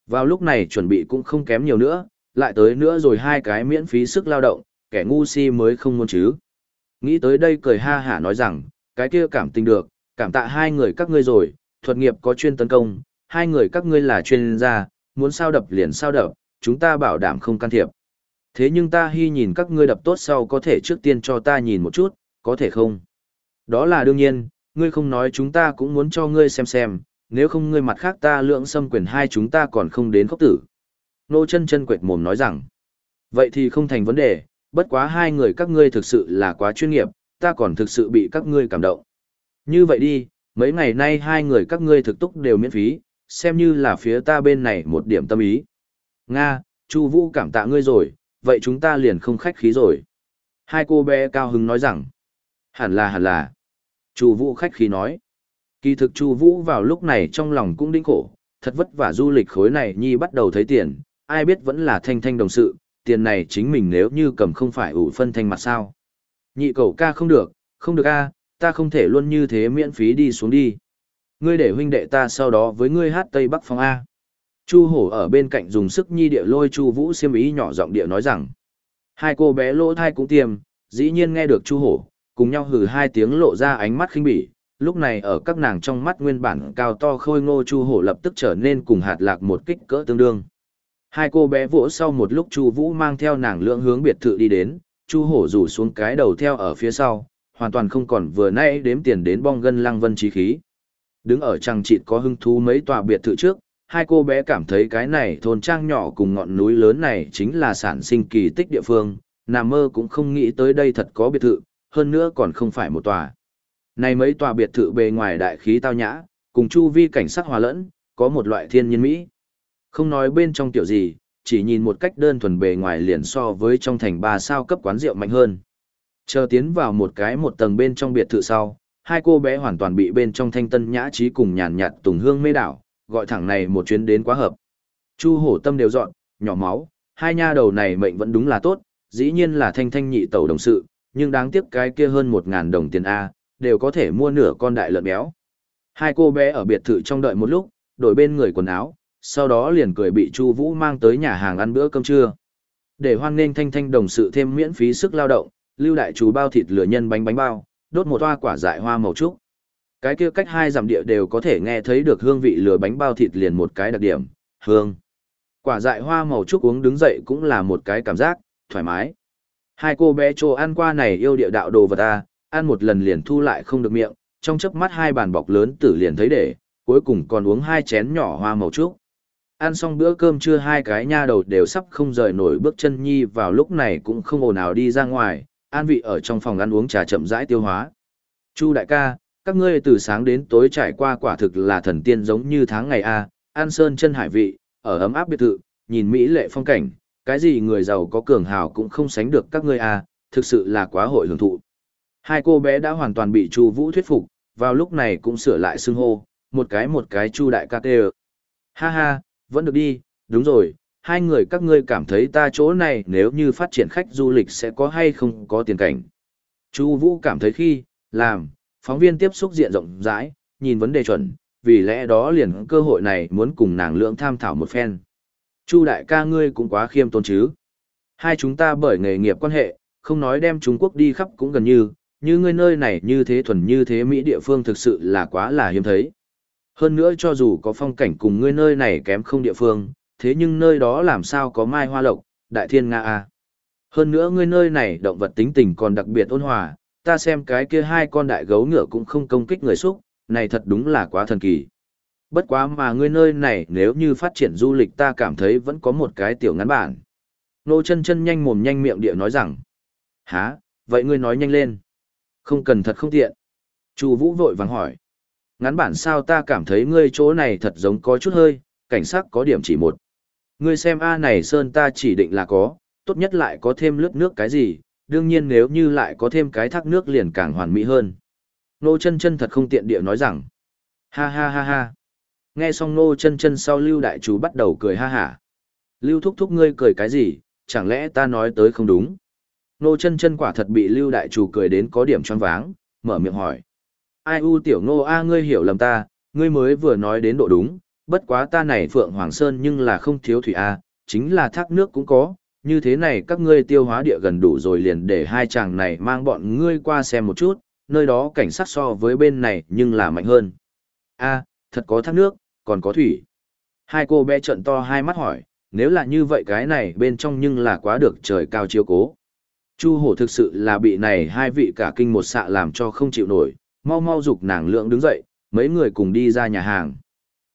Vào lúc này chuẩn bị cũng không kém nhiều nữa, lại tới nữa rồi hai cái miễn phí sức lao động, kẻ ngu si mới không muốn chứ. Nghĩ tới đây cười ha hả nói rằng, cái kia cảm tình được, cảm tạ hai người các ngươi rồi, thuật nghiệp có chuyên tấn công, hai người các ngươi là chuyên gia, muốn sao đập liền sao đập, chúng ta bảo đảm không can thiệp. Thế nhưng ta hy nhìn các ngươi đập tốt sau có thể trước tiên cho ta nhìn một chút, có thể không? Đó là đương nhiên, ngươi không nói chúng ta cũng muốn cho ngươi xem xem, nếu không ngươi mặt khác ta lượng xâm quyền hai chúng ta còn không đến khốc tử. Nô chân chân quệt mồm nói rằng, vậy thì không thành vấn đề, bất quá hai người các ngươi thực sự là quá chuyên nghiệp, ta còn thực sự bị các ngươi cảm động. Như vậy đi, mấy ngày nay hai người các ngươi thực túc đều miễn phí, xem như là phía ta bên này một điểm tâm ý. Nga, Chu Vũ cảm tạ ngươi rồi, vậy chúng ta liền không khách khí rồi. Hai cô bé cao hứng nói rằng, hẳn là hẳn là. Chu Vũ khách khí nói. Kỳ thực Chu Vũ vào lúc này trong lòng cũng đĩnh khổ, thật vất vả du lịch khối này nhi bắt đầu thấy tiền, ai biết vẫn là thanh thanh đồng sự, tiền này chính mình nếu như cầm không phải ủ phân thanh mặt sao. Nhị cầu ca không được, không được a, ta không thể luôn như thế miễn phí đi xuống đi. Ngươi để huynh đệ ta sau đó với ngươi hát Tây Bắc Phong A. Chu hổ ở bên cạnh dùng sức nhi địa lôi Chu vũ xiêm ý nhỏ giọng địa nói rằng. Hai cô bé lỗ thai cũng tiêm, dĩ nhiên nghe được Chu hổ, cùng nhau hừ hai tiếng lộ ra ánh mắt khinh bỉ. Lúc này ở các nàng trong mắt nguyên bản cao to khôi ngô Chu hổ lập tức trở nên cùng hạt lạc một kích cỡ tương đương. Hai cô bé vỗ sau một lúc Chu Vũ mang theo nàng lượng hướng biệt thự đi đến, Chu Hổ rủ xuống cái đầu theo ở phía sau, hoàn toàn không còn vừa nãy đếm tiền đến bong gân lăng vân trí khí. Đứng ở trang trịt có hứng thú mấy tòa biệt thự trước, hai cô bé cảm thấy cái này thôn trang nhỏ cùng ngọn núi lớn này chính là sản sinh kỳ tích địa phương, nằm mơ cũng không nghĩ tới đây thật có biệt thự, hơn nữa còn không phải một tòa. Này mấy tòa biệt thự bề ngoài đại khí tao nhã, cùng chu vi cảnh sắc hòa lẫn, có một loại thiên nhiên mỹ. Không nói bên trong tiểu gì, chỉ nhìn một cách đơn thuần bề ngoài liền so với trong thành ba sao cấp quán rượu mạnh hơn. Chờ tiến vào một cái một tầng bên trong biệt thự sau, hai cô bé hoàn toàn bị bên trong thanh tân nhã trí cùng nhàn nhạt tùng hương mê đảo, gọi thẳng này một chuyến đến quá hợp. Chu hổ tâm đều dọn, nhỏ máu, hai nha đầu này mệnh vẫn đúng là tốt, dĩ nhiên là thanh thanh nhị tẩu đồng sự, nhưng đáng tiếc cái kia hơn một ngàn đồng tiền A, đều có thể mua nửa con đại lợn béo. Hai cô bé ở biệt thự trong đợi một lúc, đổi bên người quần áo, sau đó liền cười bị Chu Vũ mang tới nhà hàng ăn bữa cơm trưa. Để hoan nghênh thanh thanh đồng sự thêm miễn phí sức lao động, lưu đại chú bao thịt lửa nhân bánh bánh bao, đốt một toa quả dại hoa màu trúc. Cái kia cách hai dặm địa đều có thể nghe thấy được hương vị lửa bánh bao thịt liền một cái đặc điểm, hương. Quả dại hoa màu trúc uống đứng dậy cũng là một cái cảm giác, thoải mái. Hai cô bé trô ăn qua này yêu địa đạo đồ vật ta, ăn một lần liền thu lại không được miệng, trong chớp mắt hai bàn bọc lớn tử liền thấy để, cuối cùng còn uống hai chén nhỏ hoa màu trúc. Ăn xong bữa cơm trưa hai cái nha đầu đều sắp không rời nổi bước chân nhi vào lúc này cũng không ồn nào đi ra ngoài, an vị ở trong phòng ăn uống trà chậm rãi tiêu hóa. Chu đại ca, các ngươi từ sáng đến tối trải qua quả thực là thần tiên giống như tháng ngày a, an sơn chân hải vị, ở ấm áp biệt thự, nhìn mỹ lệ phong cảnh, cái gì người giàu có cường hào cũng không sánh được các ngươi a, thực sự là quá hội hưởng thụ. Hai cô bé đã hoàn toàn bị Chu Vũ thuyết phục, vào lúc này cũng sửa lại xưng hô, một cái một cái Chu đại ca tê. Ha ha, vẫn được đi, đúng rồi, hai người các ngươi cảm thấy ta chỗ này nếu như phát triển khách du lịch sẽ có hay không có tiền cảnh. Chu Vũ cảm thấy khi, làm, phóng viên tiếp xúc diện rộng rãi, nhìn vấn đề chuẩn, vì lẽ đó liền cơ hội này muốn cùng nàng lượng tham thảo một phen. Chu đại ca ngươi cũng quá khiêm tốn chứ. Hai chúng ta bởi nghề nghiệp quan hệ, không nói đem Trung Quốc đi khắp cũng gần như, như ngươi nơi này như thế thuần như thế Mỹ địa phương thực sự là quá là hiếm thấy. Hơn nữa cho dù có phong cảnh cùng ngươi nơi này kém không địa phương, thế nhưng nơi đó làm sao có mai hoa lộc, đại thiên Nga a. Hơn nữa ngươi nơi này động vật tính tình còn đặc biệt ôn hòa, ta xem cái kia hai con đại gấu ngựa cũng không công kích người xúc, này thật đúng là quá thần kỳ. Bất quá mà ngươi nơi này nếu như phát triển du lịch ta cảm thấy vẫn có một cái tiểu ngắn bản. Nô chân chân nhanh mồm nhanh miệng địa nói rằng. Hả, vậy ngươi nói nhanh lên. Không cần thật không tiện. Chu Vũ vội vàng hỏi ngắn bản sao ta cảm thấy ngươi chỗ này thật giống có chút hơi, cảnh sắc có điểm chỉ một. Ngươi xem A này sơn ta chỉ định là có, tốt nhất lại có thêm lướt nước cái gì, đương nhiên nếu như lại có thêm cái thác nước liền càng hoàn mỹ hơn. Nô chân chân thật không tiện địa nói rằng, ha ha ha ha. Nghe xong nô chân chân sau lưu đại chú bắt đầu cười ha hả. Lưu thúc thúc ngươi cười cái gì, chẳng lẽ ta nói tới không đúng? Nô chân chân quả thật bị Lưu đại chủ cười đến có điểm choáng váng, mở miệng hỏi. Ai u tiểu nô a ngươi hiểu lầm ta, ngươi mới vừa nói đến độ đúng, bất quá ta này Phượng Hoàng Sơn nhưng là không thiếu thủy a, chính là thác nước cũng có, như thế này các ngươi tiêu hóa địa gần đủ rồi liền để hai chàng này mang bọn ngươi qua xem một chút, nơi đó cảnh sát so với bên này nhưng là mạnh hơn. A, thật có thác nước, còn có thủy. Hai cô bé trận to hai mắt hỏi, nếu là như vậy cái này bên trong nhưng là quá được trời cao chiếu cố. Chu hổ thực sự là bị này hai vị cả kinh một xạ làm cho không chịu nổi, mau mau dục nàng lượng đứng dậy, mấy người cùng đi ra nhà hàng.